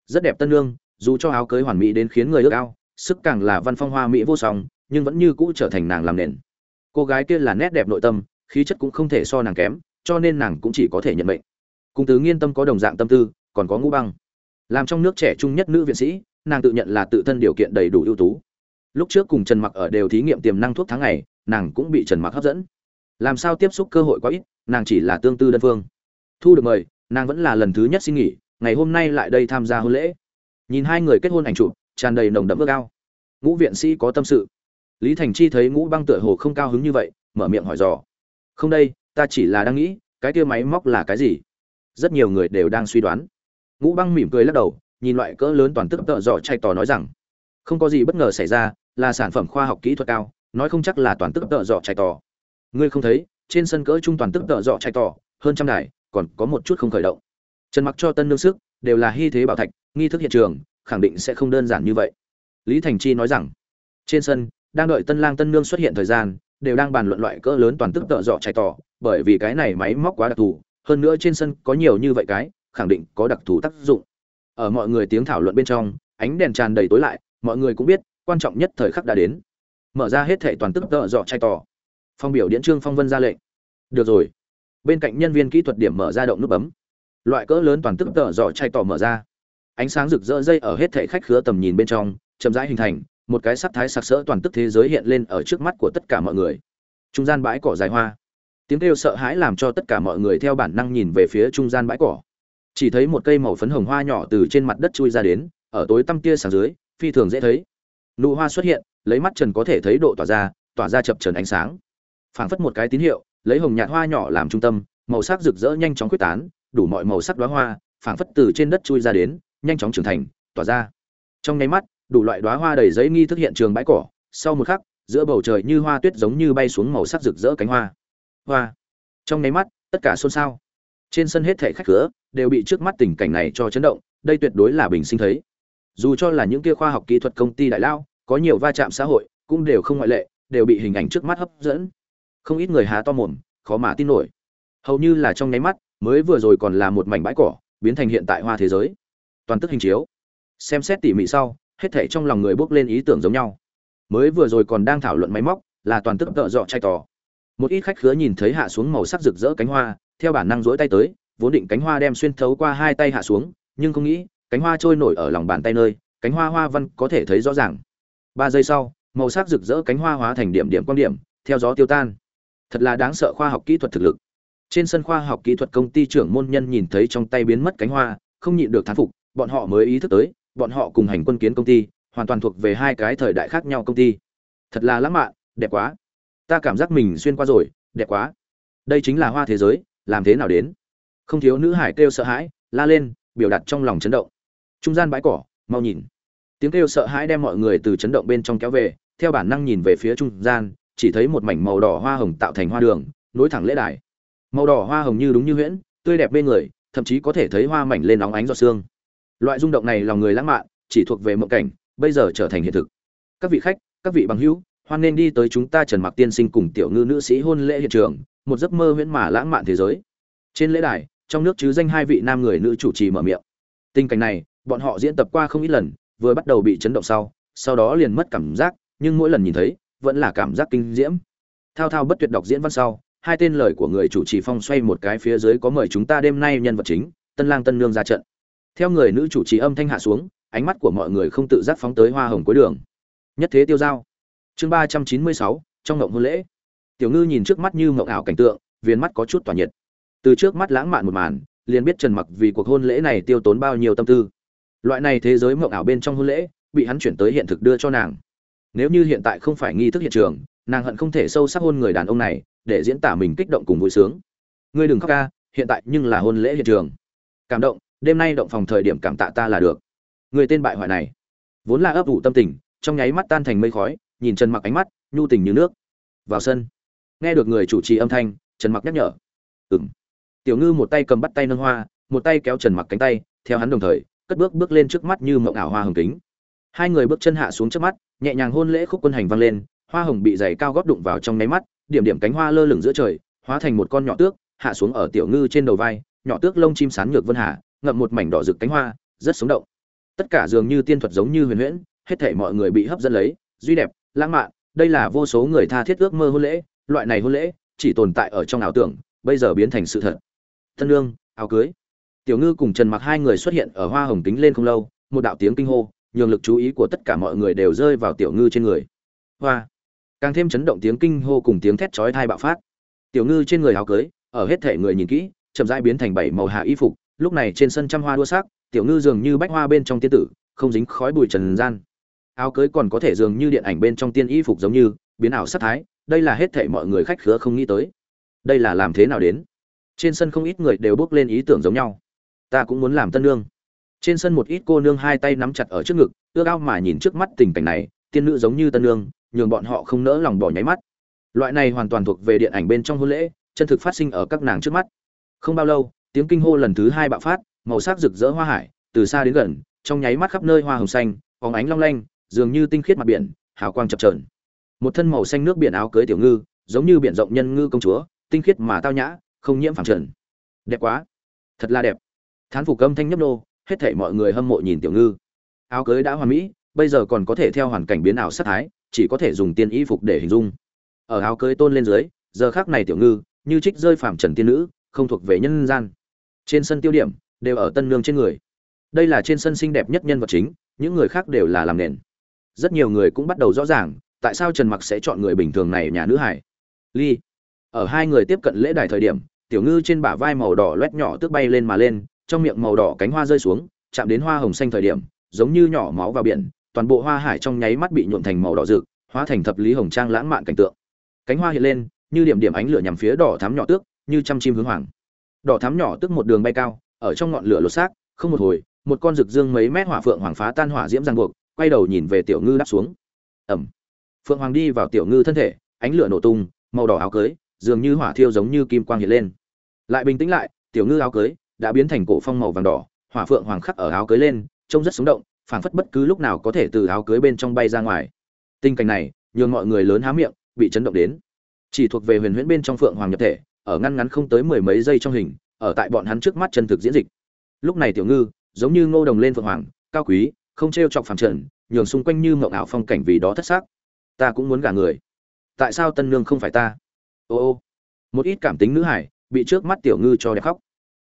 Rất đẹp tân lương dù cho áo cưới hoàn mỹ đến khiến người ước ao, sức càng là văn phong hoa mỹ vô song, nhưng vẫn như cũ trở thành nàng làm nền. Cô gái kia là nét đẹp nội tâm, khí chất cũng không thể so nàng kém, cho nên nàng cũng chỉ có thể nhận mệnh. Cùng tứ nghiên tâm có đồng dạng tâm tư, còn có ngũ băng làm trong nước trẻ trung nhất nữ viện sĩ, nàng tự nhận là tự thân điều kiện đầy đủ ưu tú. Lúc trước cùng trần mặc ở đều thí nghiệm tiềm năng thuốc tháng ngày, nàng cũng bị trần mặc hấp dẫn. Làm sao tiếp xúc cơ hội quá ít, nàng chỉ là tương tư đơn phương. Thu được mời, nàng vẫn là lần thứ nhất xin nghỉ, ngày hôm nay lại đây tham gia hôn lễ. Nhìn hai người kết hôn ảnh chụp, tràn đầy nồng đậm ước ao. Ngũ viện sĩ có tâm sự. Lý thành chi thấy ngũ băng tựa hồ không cao hứng như vậy, mở miệng hỏi dò. Không đây, ta chỉ là đang nghĩ, cái kia máy móc là cái gì? Rất nhiều người đều đang suy đoán ngũ băng mỉm cười lắc đầu, nhìn loại cỡ lớn toàn tức tợ dọ chạy tỏ nói rằng, không có gì bất ngờ xảy ra, là sản phẩm khoa học kỹ thuật cao, nói không chắc là toàn tức tợ dọ chạy tỏ ngươi không thấy, trên sân cỡ trung toàn tức tợ dọ chạy tỏ hơn trăm đài, còn có một chút không khởi động. Trần mặc cho tân nương sức, đều là hy thế bảo thạch, nghi thức hiện trường, khẳng định sẽ không đơn giản như vậy. Lý thành chi nói rằng, trên sân, đang đợi tân lang tân nương xuất hiện thời gian, đều đang bàn luận loại cỡ lớn toàn tức tợ dọ chạy tỏ bởi vì cái này máy móc quá đặc thù, hơn nữa trên sân có nhiều như vậy cái khẳng định có đặc thù tác dụng. Ở mọi người tiếng thảo luận bên trong, ánh đèn tràn đầy tối lại, mọi người cũng biết, quan trọng nhất thời khắc đã đến. Mở ra hết thệ toàn tức tợ dọ chạy tỏ phong biểu điện trương phong vân ra lệnh. Được rồi. Bên cạnh nhân viên kỹ thuật điểm mở ra động nút bấm. Loại cỡ lớn toàn tức tợ dọ chạy tỏ mở ra. Ánh sáng rực rỡ dây ở hết thệ khách khứa tầm nhìn bên trong, chậm rãi hình thành, một cái sắc thái sặc sỡ toàn tức thế giới hiện lên ở trước mắt của tất cả mọi người. Trung gian bãi cỏ dài hoa. Tiếng kêu sợ hãi làm cho tất cả mọi người theo bản năng nhìn về phía trung gian bãi cỏ chỉ thấy một cây màu phấn hồng hoa nhỏ từ trên mặt đất chui ra đến, ở tối tăm kia sáng dưới, phi thường dễ thấy. Nụ hoa xuất hiện, lấy mắt trần có thể thấy độ tỏa ra tỏa ra chập trần ánh sáng. Phảng phất một cái tín hiệu, lấy hồng nhạt hoa nhỏ làm trung tâm, màu sắc rực rỡ nhanh chóng quyết tán, đủ mọi màu sắc đóa hoa, phảng phất từ trên đất chui ra đến, nhanh chóng trưởng thành, tỏa ra. Trong nháy mắt, đủ loại đóa hoa đầy giấy nghi thức hiện trường bãi cỏ, sau một khắc, giữa bầu trời như hoa tuyết giống như bay xuống màu sắc rực rỡ cánh hoa. Hoa. Trong nháy mắt, tất cả xôn xao trên sân hết thảy khách cửa đều bị trước mắt tình cảnh này cho chấn động, đây tuyệt đối là bình sinh thấy. Dù cho là những kia khoa học kỹ thuật công ty đại lao, có nhiều va chạm xã hội, cũng đều không ngoại lệ, đều bị hình ảnh trước mắt hấp dẫn. Không ít người há to mồm, khó mà tin nổi. Hầu như là trong nháy mắt, mới vừa rồi còn là một mảnh bãi cỏ, biến thành hiện tại hoa thế giới. Toàn tức hình chiếu. Xem xét tỉ mỉ sau, hết thảy trong lòng người bước lên ý tưởng giống nhau. Mới vừa rồi còn đang thảo luận máy móc, là toàn tức tợ dọ chay tỏ một ít khách khứa nhìn thấy hạ xuống màu sắc rực rỡ cánh hoa theo bản năng rỗi tay tới, vốn định cánh hoa đem xuyên thấu qua hai tay hạ xuống, nhưng không nghĩ, cánh hoa trôi nổi ở lòng bàn tay nơi, cánh hoa hoa văn có thể thấy rõ ràng. Ba giây sau, màu sắc rực rỡ cánh hoa hóa thành điểm điểm quan điểm, theo gió tiêu tan. Thật là đáng sợ khoa học kỹ thuật thực lực. Trên sân khoa học kỹ thuật công ty trưởng môn nhân nhìn thấy trong tay biến mất cánh hoa, không nhịn được thán phục, bọn họ mới ý thức tới, bọn họ cùng hành quân kiến công ty, hoàn toàn thuộc về hai cái thời đại khác nhau công ty. Thật là lãng mạn, đẹp quá. Ta cảm giác mình xuyên qua rồi, đẹp quá. Đây chính là hoa thế giới làm thế nào đến? Không thiếu nữ hải kêu sợ hãi, la lên, biểu đạt trong lòng chấn động. Trung gian bãi cỏ, mau nhìn. Tiếng kêu sợ hãi đem mọi người từ chấn động bên trong kéo về, theo bản năng nhìn về phía trung gian, chỉ thấy một mảnh màu đỏ hoa hồng tạo thành hoa đường, nối thẳng lễ đài. Màu đỏ hoa hồng như đúng như huyễn, tươi đẹp bên người, thậm chí có thể thấy hoa mảnh lên nóng ánh giọt xương loại rung động này lòng người lãng mạn, chỉ thuộc về mộng cảnh, bây giờ trở thành hiện thực. Các vị khách, các vị bằng hữu hoan nên đi tới chúng ta trần mặc tiên sinh cùng tiểu ngư nữ sĩ hôn lễ hiện trường, một giấc mơ huyễn mà lãng mạn thế giới. Trên lễ đài, trong nước chứ danh hai vị nam người nữ chủ trì mở miệng. Tình cảnh này, bọn họ diễn tập qua không ít lần, vừa bắt đầu bị chấn động sau sau đó liền mất cảm giác, nhưng mỗi lần nhìn thấy, vẫn là cảm giác kinh diễm. Thao thao bất tuyệt đọc diễn văn sau, hai tên lời của người chủ trì phong xoay một cái phía dưới có mời chúng ta đêm nay nhân vật chính, tân lang tân nương ra trận. Theo người nữ chủ trì âm thanh hạ xuống, ánh mắt của mọi người không tự giác phóng tới hoa hồng cuối đường. Nhất thế tiêu giao chương ba trăm chín mươi sáu, trong ngộng hôn lễ. Tiểu ngư nhìn trước mắt như ngộng ảo cảnh tượng viên mắt có chút tỏa nhiệt. Từ trước mắt lãng mạn một màn, liền biết trần mặc vì cuộc hôn lễ này tiêu tốn bao nhiêu tâm tư. Loại này thế giới ngộng ảo bên trong hôn lễ, bị hắn chuyển tới hiện thực đưa cho nàng. Nếu như hiện tại không phải nghi thức hiện trường, nàng hận không thể sâu sắc hôn người đàn ông này, để diễn tả mình kích động cùng vui sướng. Ngươi đừng khóc ca, hiện tại nhưng là hôn lễ hiện trường. Cảm động, đêm nay động phòng thời điểm cảm tạ ta là được. Người tên bại hoại này, vốn là ấp ủ tâm tình, trong nháy mắt tan thành mây khói nhìn trần mặc ánh mắt, nhu tình như nước. Vào sân. Nghe được người chủ trì âm thanh, trần mặc nhắc nhở. Ừng tiểu ngư một tay cầm bắt tay nâng hoa, một tay kéo trần mặc cánh tay, theo hắn đồng thời, cất bước bước lên trước mắt như mộng ảo hoa hồng kính. Hai người bước chân hạ xuống trước mắt, nhẹ nhàng hôn lễ khúc quân hành vang lên, hoa hồng bị giày cao góp đụng vào trong nháy mắt, điểm điểm cánh hoa lơ lửng giữa trời, hóa thành một con nhỏ tước, hạ xuống ở tiểu ngư trên đầu vai, nhỏ tước lông chim sán nhược vân hà, ngậm một mảnh đỏ rực cánh hoa, rất sống động. Tất cả dường như tiên thuật giống như huyền huyễn, hết thảy mọi người bị hấp dẫn lấy, duy đẹp lãng mạn, đây là vô số người tha thiết ước mơ hôn lễ, loại này hôn lễ chỉ tồn tại ở trong ảo tưởng, bây giờ biến thành sự thật. Thân lương, áo cưới. Tiểu ngư cùng trần mặc hai người xuất hiện ở hoa hồng tính lên không lâu, một đạo tiếng kinh hô, nhường lực chú ý của tất cả mọi người đều rơi vào tiểu ngư trên người. Hoa. Càng thêm chấn động tiếng kinh hô cùng tiếng thét chói tai bạo phát. Tiểu ngư trên người áo cưới, ở hết thể người nhìn kỹ, chậm rãi biến thành bảy màu hạ y phục, lúc này trên sân trăm hoa đua sắc, tiểu ngư dường như bách hoa bên trong tiên tử, không dính khói bụi trần gian áo cưới còn có thể dường như điện ảnh bên trong tiên y phục giống như, biến ảo sắc thái, đây là hết thể mọi người khách khứa không nghĩ tới. Đây là làm thế nào đến? Trên sân không ít người đều bước lên ý tưởng giống nhau. Ta cũng muốn làm tân nương. Trên sân một ít cô nương hai tay nắm chặt ở trước ngực, ước ao mà nhìn trước mắt tình cảnh này, tiên nữ giống như tân nương, nhường bọn họ không nỡ lòng bỏ nháy mắt. Loại này hoàn toàn thuộc về điện ảnh bên trong hôn lễ, chân thực phát sinh ở các nàng trước mắt. Không bao lâu, tiếng kinh hô lần thứ hai bạo phát, màu sắc rực rỡ hoa hải, từ xa đến gần, trong nháy mắt khắp nơi hoa hồng xanh, phóng ánh long lanh dường như tinh khiết mặt biển, hào quang chập trờn một thân màu xanh nước biển áo cưới tiểu ngư, giống như biển rộng nhân ngư công chúa, tinh khiết mà tao nhã, không nhiễm phẳng trần. Đẹp quá. Thật là đẹp. Thán phục âm thanh nhấp nô, hết thảy mọi người hâm mộ nhìn tiểu ngư. Áo cưới đã hoàn mỹ, bây giờ còn có thể theo hoàn cảnh biến ảo sát thái, chỉ có thể dùng tiên y phục để hình dung. Ở áo cưới tôn lên dưới, giờ khác này tiểu ngư, như trích rơi phàm trần tiên nữ, không thuộc về nhân gian. Trên sân tiêu điểm, đều ở tân nương trên người. Đây là trên sân xinh đẹp nhất nhân vật chính, những người khác đều là làm nền rất nhiều người cũng bắt đầu rõ ràng tại sao trần mặc sẽ chọn người bình thường này nhà nữ hải. Ly, ở hai người tiếp cận lễ đài thời điểm, tiểu ngư trên bả vai màu đỏ loét nhỏ tước bay lên mà lên, trong miệng màu đỏ cánh hoa rơi xuống, chạm đến hoa hồng xanh thời điểm, giống như nhỏ máu vào biển, toàn bộ hoa hải trong nháy mắt bị nhuộm thành màu đỏ rực, hóa thành thập lý hồng trang lãng mạn cảnh tượng. Cánh hoa hiện lên, như điểm điểm ánh lửa nhằm phía đỏ thắm nhỏ tước, như trăm chim hướng hoàng. Đỏ thắm nhỏ tước một đường bay cao, ở trong ngọn lửa lột xác, không một hồi, một con rực dương mấy mét hỏa phượng hoàng phá tan hỏa diễm giang buộc quay đầu nhìn về tiểu ngư đáp xuống. Ẩm. Phượng hoàng đi vào tiểu ngư thân thể, ánh lửa nổ tung, màu đỏ áo cưới, dường như hỏa thiêu giống như kim quang hiện lên. Lại bình tĩnh lại, tiểu ngư áo cưới đã biến thành cổ phong màu vàng đỏ, hỏa phượng hoàng khắc ở áo cưới lên, trông rất sống động, phảng phất bất cứ lúc nào có thể từ áo cưới bên trong bay ra ngoài. Tình cảnh này, nhường mọi người lớn há miệng, bị chấn động đến. Chỉ thuộc về huyền huyễn bên trong phượng hoàng nhập thể, ở ngăn ngắn không tới mười mấy giây trong hình, ở tại bọn hắn trước mắt chân thực diễn dịch. Lúc này tiểu ngư, giống như ngô đồng lên phượng hoàng, cao quý không t chọc phàm trần, nhường xung quanh như mộng ảo phong cảnh vì đó thất xác. Ta cũng muốn gả người. Tại sao tân nương không phải ta? Ô ô. Một ít cảm tính nữ hải bị trước mắt tiểu ngư cho đẹp khóc.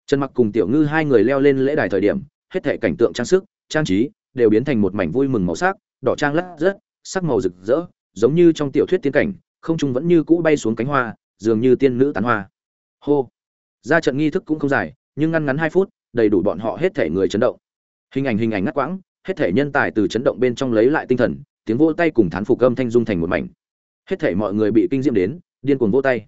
Trần mặc cùng tiểu ngư hai người leo lên lễ đài thời điểm, hết thể cảnh tượng trang sức, trang trí đều biến thành một mảnh vui mừng màu sắc, đỏ trang lát rớt, sắc màu rực rỡ, giống như trong tiểu thuyết tiên cảnh, không trung vẫn như cũ bay xuống cánh hoa, dường như tiên nữ tán hoa. Hô. Ra trận nghi thức cũng không dài, nhưng ngăn ngắn hai phút, đầy đủ bọn họ hết thể người chấn động. Hình ảnh hình ảnh ngắt quãng hết thể nhân tài từ chấn động bên trong lấy lại tinh thần, tiếng vỗ tay cùng thán phục âm thanh dung thành một mảnh. Hết thể mọi người bị kinh diễm đến, điên cuồng vỗ tay.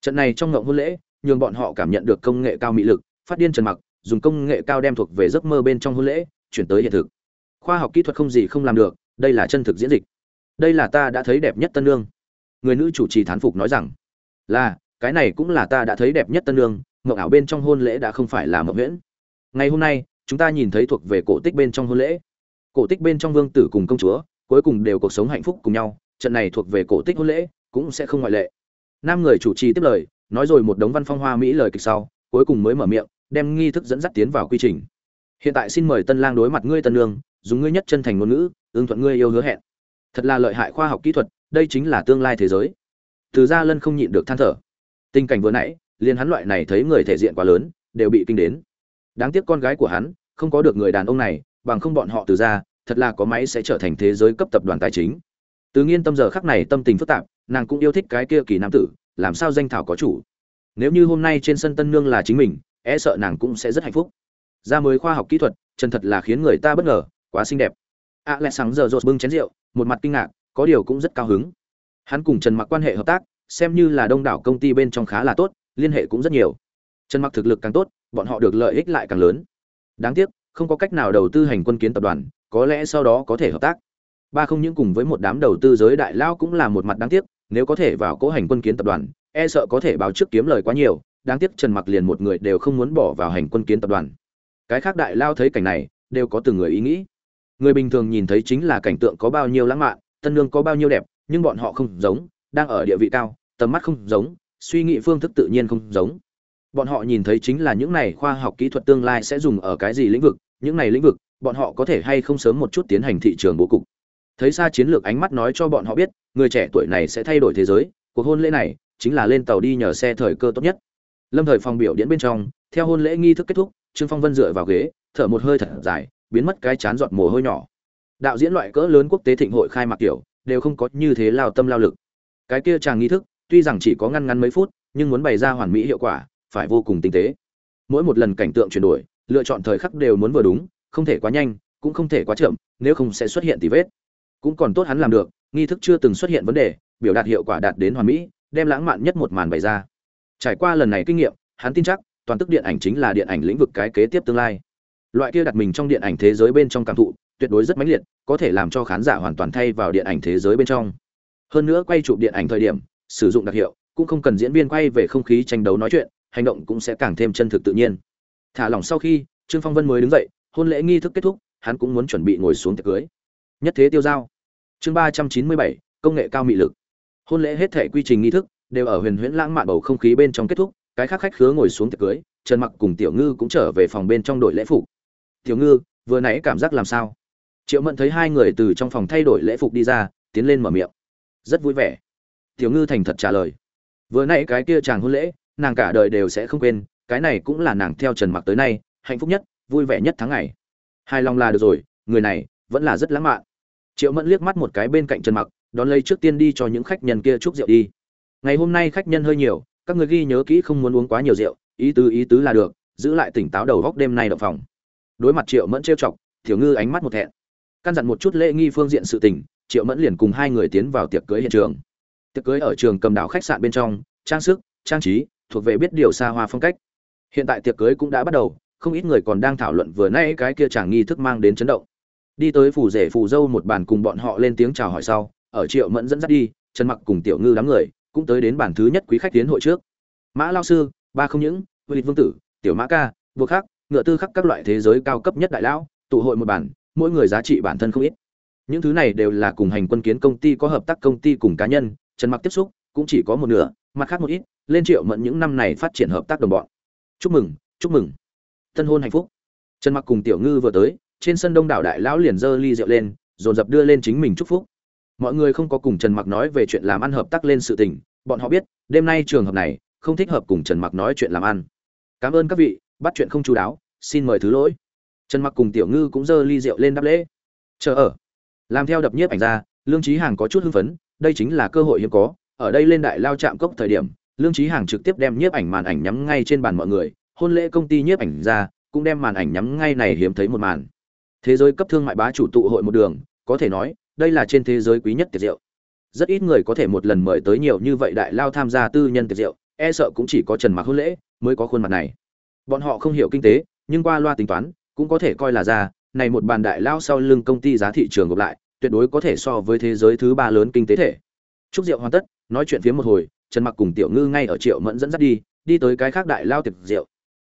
Trận này trong ngộng hôn lễ, nhường bọn họ cảm nhận được công nghệ cao mỹ lực, phát điên trần mặc, dùng công nghệ cao đem thuộc về giấc mơ bên trong hôn lễ, chuyển tới hiện thực. Khoa học kỹ thuật không gì không làm được, đây là chân thực diễn dịch. Đây là ta đã thấy đẹp nhất tân lương người nữ chủ trì thán phục nói rằng, là, cái này cũng là ta đã thấy đẹp nhất tân lương mộng ảo bên trong hôn lễ đã không phải là mộng nguyễn ngày hôm nay, chúng ta nhìn thấy thuộc về cổ tích bên trong hôn lễ cổ tích bên trong vương tử cùng công chúa, cuối cùng đều cuộc sống hạnh phúc cùng nhau, trận này thuộc về cổ tích hôn lễ, cũng sẽ không ngoại lệ. Nam người chủ trì tiếp lời, nói rồi một đống văn phong hoa mỹ lời kịch sau, cuối cùng mới mở miệng, đem nghi thức dẫn dắt tiến vào quy trình. Hiện tại xin mời tân lang đối mặt ngươi tân lương dùng ngươi nhất chân thành ngôn ngữ, ưng thuận ngươi yêu hứa hẹn. Thật là lợi hại khoa học kỹ thuật, đây chính là tương lai thế giới. Từ gia lân không nhịn được than thở. Tình cảnh vừa nãy, liền hắn loại này thấy người thể diện quá lớn, đều bị kinh đến. Đáng tiếc con gái của hắn, không có được người đàn ông này bằng không bọn họ từ ra, thật là có máy sẽ trở thành thế giới cấp tập đoàn tài chính. Từ nghiên tâm giờ khắc này tâm tình phức tạp, nàng cũng yêu thích cái kia kỳ nam tử, làm sao danh thảo có chủ. Nếu như hôm nay trên sân tân nương là chính mình e sợ nàng cũng sẽ rất hạnh phúc. Ra mới khoa học kỹ thuật, chân thật là khiến người ta bất ngờ, quá xinh đẹp. A lẽ sáng giờ rột bưng chén rượu, một mặt kinh ngạc, có điều cũng rất cao hứng. Hắn cùng trần mặc quan hệ hợp tác, xem như là đông đảo công ty bên trong khá là tốt, liên hệ cũng rất nhiều. Trần mặc thực lực càng tốt, bọn họ được lợi ích lại càng lớn. Đáng tiếc không có cách nào đầu tư hành quân kiến tập đoàn, có lẽ sau đó có thể hợp tác. Ba không những cùng với một đám đầu tư giới đại lao cũng là một mặt đáng tiếc, nếu có thể vào cố hành quân kiến tập đoàn e sợ có thể báo trước kiếm lời quá nhiều, đáng tiếc trần mặc liền một người đều không muốn bỏ vào hành quân kiến tập đoàn. Cái khác đại lao thấy cảnh này, đều có từng người ý nghĩ. Người bình thường nhìn thấy chính là cảnh tượng có bao nhiêu lãng mạn tân lương có bao nhiêu đẹp, nhưng bọn họ không giống, đang ở địa vị cao, tầm mắt không giống, suy nghĩ phương thức tự nhiên không giống. Bọn họ nhìn thấy chính là những này khoa học kỹ thuật tương lai sẽ dùng ở cái gì lĩnh vực những này lĩnh vực, bọn họ có thể hay không sớm một chút tiến hành thị trường bố cục. Thấy xa chiến lược ánh mắt nói cho bọn họ biết, người trẻ tuổi này sẽ thay đổi thế giới, cuộc hôn lễ này chính là lên tàu đi nhờ xe thời cơ tốt nhất. Lâm thời phòng biểu diễn bên trong, theo hôn lễ nghi thức kết thúc, trương phong vân dựa vào ghế, thở một hơi thật dài, biến mất cái chán giọt mồ hôi nhỏ. Đạo diễn loại cỡ lớn quốc tế thịnh hội khai mạc kiểu, đều không có như thế lao tâm lao lực. Cái kia chàng nghi thức, tuy rằng chỉ có ngăn ngắn mấy phút, nhưng muốn bày ra hoàn mỹ hiệu quả, phải vô cùng tinh tế. Mỗi một lần cảnh tượng chuyển đổi lựa chọn thời khắc đều muốn vừa đúng, không thể quá nhanh, cũng không thể quá chậm, nếu không sẽ xuất hiện tì vết. Cũng còn tốt hắn làm được, nghi thức chưa từng xuất hiện vấn đề, biểu đạt hiệu quả đạt đến hoàn mỹ, đem lãng mạn nhất một màn bày ra. Trải qua lần này kinh nghiệm, hắn tin chắc, toàn tức điện ảnh chính là điện ảnh lĩnh vực cái kế tiếp tương lai. Loại kia đặt mình trong điện ảnh thế giới bên trong cảm thụ, tuyệt đối rất mãnh liệt, có thể làm cho khán giả hoàn toàn thay vào điện ảnh thế giới bên trong. Hơn nữa quay chụp điện ảnh thời điểm, sử dụng đặc hiệu, cũng không cần diễn viên quay về không khí tranh đấu nói chuyện, hành động cũng sẽ càng thêm chân thực tự nhiên thả lỏng sau khi, trương phong vân mới đứng dậy, hôn lễ nghi thức kết thúc, hắn cũng muốn chuẩn bị ngồi xuống tiệc cưới. Nhất thế tiêu giao. Chương ba trăm chín mươi bảy, công nghệ cao mị lực. Hôn lễ hết thể quy trình nghi thức đều ở huyền huyễn lãng mạn bầu không khí bên trong kết thúc, cái khác khách khứa ngồi xuống tiệc cưới, trần mặc cùng tiểu ngư cũng trở về phòng bên trong đội lễ phục. Tiểu ngư, vừa nãy cảm giác làm sao? Triệu mẫn thấy hai người từ trong phòng thay đổi lễ phục đi ra, tiến lên mở miệng. Rất vui vẻ. Tiểu ngư thành thật trả lời. Vừa nãy cái kia chàng hôn lễ, nàng cả đời đều sẽ không quên cái này cũng là nàng theo trần mặc tới nay, hạnh phúc nhất, vui vẻ nhất tháng ngày. Hài lòng là được rồi, người này, vẫn là rất lãng mạn. Triệu mẫn liếc mắt một cái bên cạnh trần mặc, đón lấy trước tiên đi cho những khách nhân kia chúc rượu đi. Ngày hôm nay khách nhân hơi nhiều, các người ghi nhớ kỹ không muốn uống quá nhiều rượu, ý tứ ý tứ là được, giữ lại tỉnh táo đầu góc đêm nay đậu phòng. Đối mặt triệu mẫn trêu chọc, tiểu ngư ánh mắt một thẹn. Căn dặn một chút lễ nghi phương diện sự tình, triệu mẫn liền cùng hai người tiến vào tiệc cưới hiện trường. Tiệc cưới ở trường cầm đảo khách sạn bên trong, trang sức, trang trí, thuộc về biết điều xa hoa phong cách hiện tại tiệc cưới cũng đã bắt đầu, không ít người còn đang thảo luận vừa nay cái kia chàng nghi thức mang đến chấn động. Đi tới phủ rể phủ dâu một bàn cùng bọn họ lên tiếng chào hỏi sau, ở triệu mẫn dẫn dắt đi, trần mặc cùng tiểu ngư đám người cũng tới đến bàn thứ nhất quý khách tiến hội trước. Mã lao sư, ba không những vị vương tử, tiểu mã ca buộc khắc, ngựa tư khắc các loại thế giới cao cấp nhất đại lão, tụ hội một bản mỗi người giá trị bản thân không ít. Những thứ này đều là cùng hành quân kiến công ty có hợp tác công ty cùng cá nhân, trần mặc tiếp xúc cũng chỉ có một nửa, mặt khác một ít, lên triệu mẫn những năm này phát triển hợp tác đồng bọn chúc mừng chúc mừng. Tân hôn hạnh phúc. Trần mặc cùng tiểu ngư vừa tới, trên sân đông đảo đại lão liền dơ ly rượu lên, dồn dập đưa lên chính mình chúc phúc. Mọi người không có cùng trần mặc nói về chuyện làm ăn hợp tác lên sự tình, bọn họ biết, đêm nay trường hợp này, không thích hợp cùng trần mặc nói chuyện làm ăn. Cảm ơn các vị, bắt chuyện không chú đáo, xin mời thứ lỗi. Trần mặc cùng tiểu ngư cũng dơ ly rượu lên đáp lễ. Chờ ở. Làm theo đập nhiếp ảnh ra, lương trí hàng có chút hưng phấn, đây chính là cơ hội hiếm có, ở đây lên đại lao chạm cốc thời điểm lương trí hàng trực tiếp đem nhiếp ảnh màn ảnh nhắm ngay trên bàn mọi người, hôn lễ công ty nhiếp ảnh ra, cũng đem màn ảnh nhắm ngay này hiếm thấy một màn. Thế giới cấp thương mại bá chủ tụ hội một đường, có thể nói, đây là trên thế giới quý nhất tiệc rượu. Rất ít người có thể một lần mời tới nhiều như vậy đại lao tham gia tư nhân tiệc rượu e sợ cũng chỉ có trần mặc hôn lễ mới có khuôn mặt này. Bọn họ không hiểu kinh tế, nhưng qua loa tính toán, cũng có thể coi là ra, này một bàn đại lao sau lưng công ty giá thị trường gộp lại, tuyệt đối có thể so với thế giới thứ ba lớn kinh tế thể. Chúc rượu hoàn tất, nói chuyện phía một hồi trần mặc cùng tiểu ngư ngay ở triệu mẫn dẫn dắt đi đi tới cái khác đại lao tiệc rượu.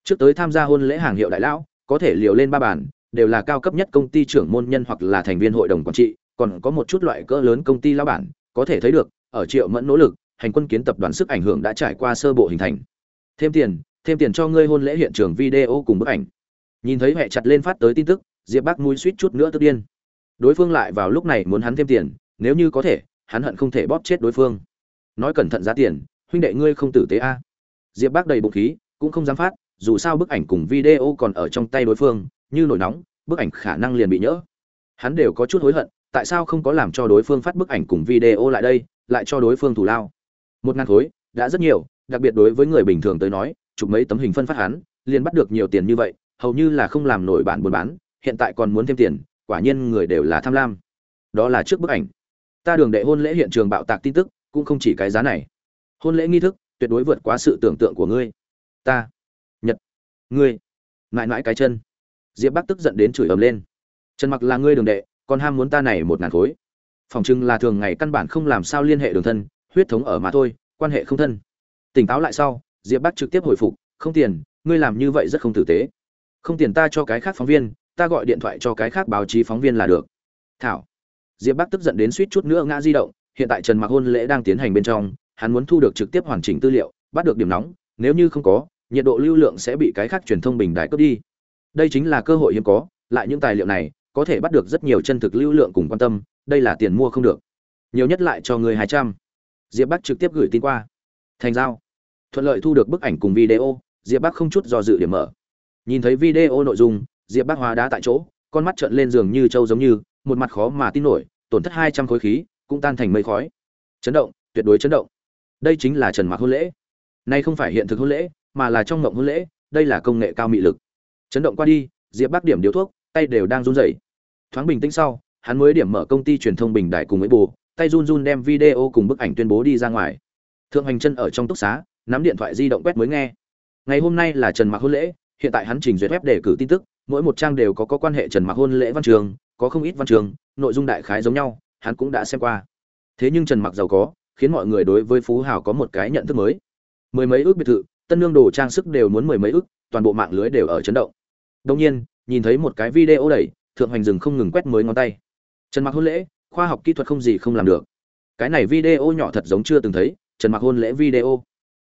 Trước tới tham gia hôn lễ hàng hiệu đại lão, có thể liều lên ba bàn, đều là cao cấp nhất công ty trưởng môn nhân hoặc là thành viên hội đồng quản trị, còn có một chút loại cỡ lớn công ty lao bản, có thể thấy được, ở triệu mẫn nỗ lực, hành quân kiến tập đoàn sức ảnh hưởng đã trải qua sơ bộ hình thành. Thêm tiền thêm tiền cho ngươi hôn lễ hiện trường video cùng bức ảnh. Nhìn thấy hệ chặt lên phát tới tin tức, diệp Bác mũi suýt chút nữa tức điên. Đối phương lại vào lúc này muốn hắn thêm tiền, nếu như có thể, hắn hận không thể bóp chết đối phương nói cẩn thận giá tiền, huynh đệ ngươi không tử tế a. Diệp bác đầy bụng khí, cũng không dám phát, dù sao bức ảnh cùng video còn ở trong tay đối phương, như nổi nóng, bức ảnh khả năng liền bị nhỡ. Hắn đều có chút hối hận, tại sao không có làm cho đối phương phát bức ảnh cùng video lại đây, lại cho đối phương thủ lao. Một ngàn khối, đã rất nhiều, đặc biệt đối với người bình thường tới nói, chụp mấy tấm hình phân phát hắn, liền bắt được nhiều tiền như vậy, hầu như là không làm nổi bản buôn bán, hiện tại còn muốn thêm tiền, quả nhiên người đều là tham lam. Đó là trước bức ảnh. Ta đường đệ hôn lễ hiện trường bạo tạc tin tức cũng không chỉ cái giá này. Hôn lễ nghi thức, tuyệt đối vượt quá sự tưởng tượng của ngươi. Ta, nhật, ngươi, mãi mãi cái chân. Diệp bắc tức giận đến chửi ầm lên. Trần mặc là ngươi đường đệ, còn ham muốn ta này một ngàn khối. Phòng trưng là thường ngày căn bản không làm sao liên hệ đường thân, huyết thống ở mà thôi, quan hệ không thân. Tỉnh táo lại sau, diệp bắc trực tiếp hồi phục, không tiền, ngươi làm như vậy rất không tử tế. Không tiền ta cho cái khác phóng viên, ta gọi điện thoại cho cái khác báo chí phóng viên là được. Thảo. Diệp bắc tức giận đến suýt chút nữa ngã di động hiện tại trần mặc hôn lễ đang tiến hành bên trong, hắn muốn thu được trực tiếp hoàn chỉnh tư liệu, bắt được điểm nóng, nếu như không có, nhiệt độ lưu lượng sẽ bị cái khác truyền thông bình đại cướp đi. Đây chính là cơ hội hiếm có, lại những tài liệu này có thể bắt được rất nhiều chân thực lưu lượng cùng quan tâm, đây là tiền mua không được. Nhiều nhất lại cho người hai trăm. Diệp bắc trực tiếp gửi tin qua. Thành giao. Thuận lợi thu được bức ảnh cùng video, diệp bắc không chút do dự điểm mở. Nhìn thấy video nội dung, diệp bắc hóa đá tại chỗ, con mắt trợn lên giường như trâu giống như, một mặt khó mà tin nổi, tổn thất hai trăm khối khí cũng tan thành mây khói. Chấn động, tuyệt đối chấn động. Đây chính là trần mặc hôn lễ. Nay không phải hiện thực hôn lễ, mà là trong ngộng hôn lễ, đây là công nghệ cao mị lực. Chấn động qua đi, diệp bắc điểm điếu thuốc, tay đều đang run rẩy. Thoáng bình tĩnh sau, hắn mới điểm mở công ty truyền thông bình đại cùng với bù tay run run đem video cùng bức ảnh tuyên bố đi ra ngoài. Thượng hành chân ở trong túc xá, nắm điện thoại di động quét mới nghe. Ngày hôm nay là trần mặc hôn lễ, hiện tại hắn trình duyệt web để cử tin tức, mỗi một trang đều có có quan hệ trần mặc hôn lễ văn trường, có không ít văn trường, nội dung đại khái giống nhau hắn cũng đã xem qua. Thế nhưng trần mặc giàu có, khiến mọi người đối với phú hào có một cái nhận thức mới. Mười mấy ước biệt thự, tân lương đồ trang sức đều muốn mười mấy ước, toàn bộ mạng lưới đều ở chấn động. Đông nhiên, nhìn thấy một cái video đẩy thượng hành rừng không ngừng quét mới ngón tay. Trần mặc hôn lễ, khoa học kỹ thuật không gì không làm được. Cái này video nhỏ thật giống chưa từng thấy, trần mặc hôn lễ video.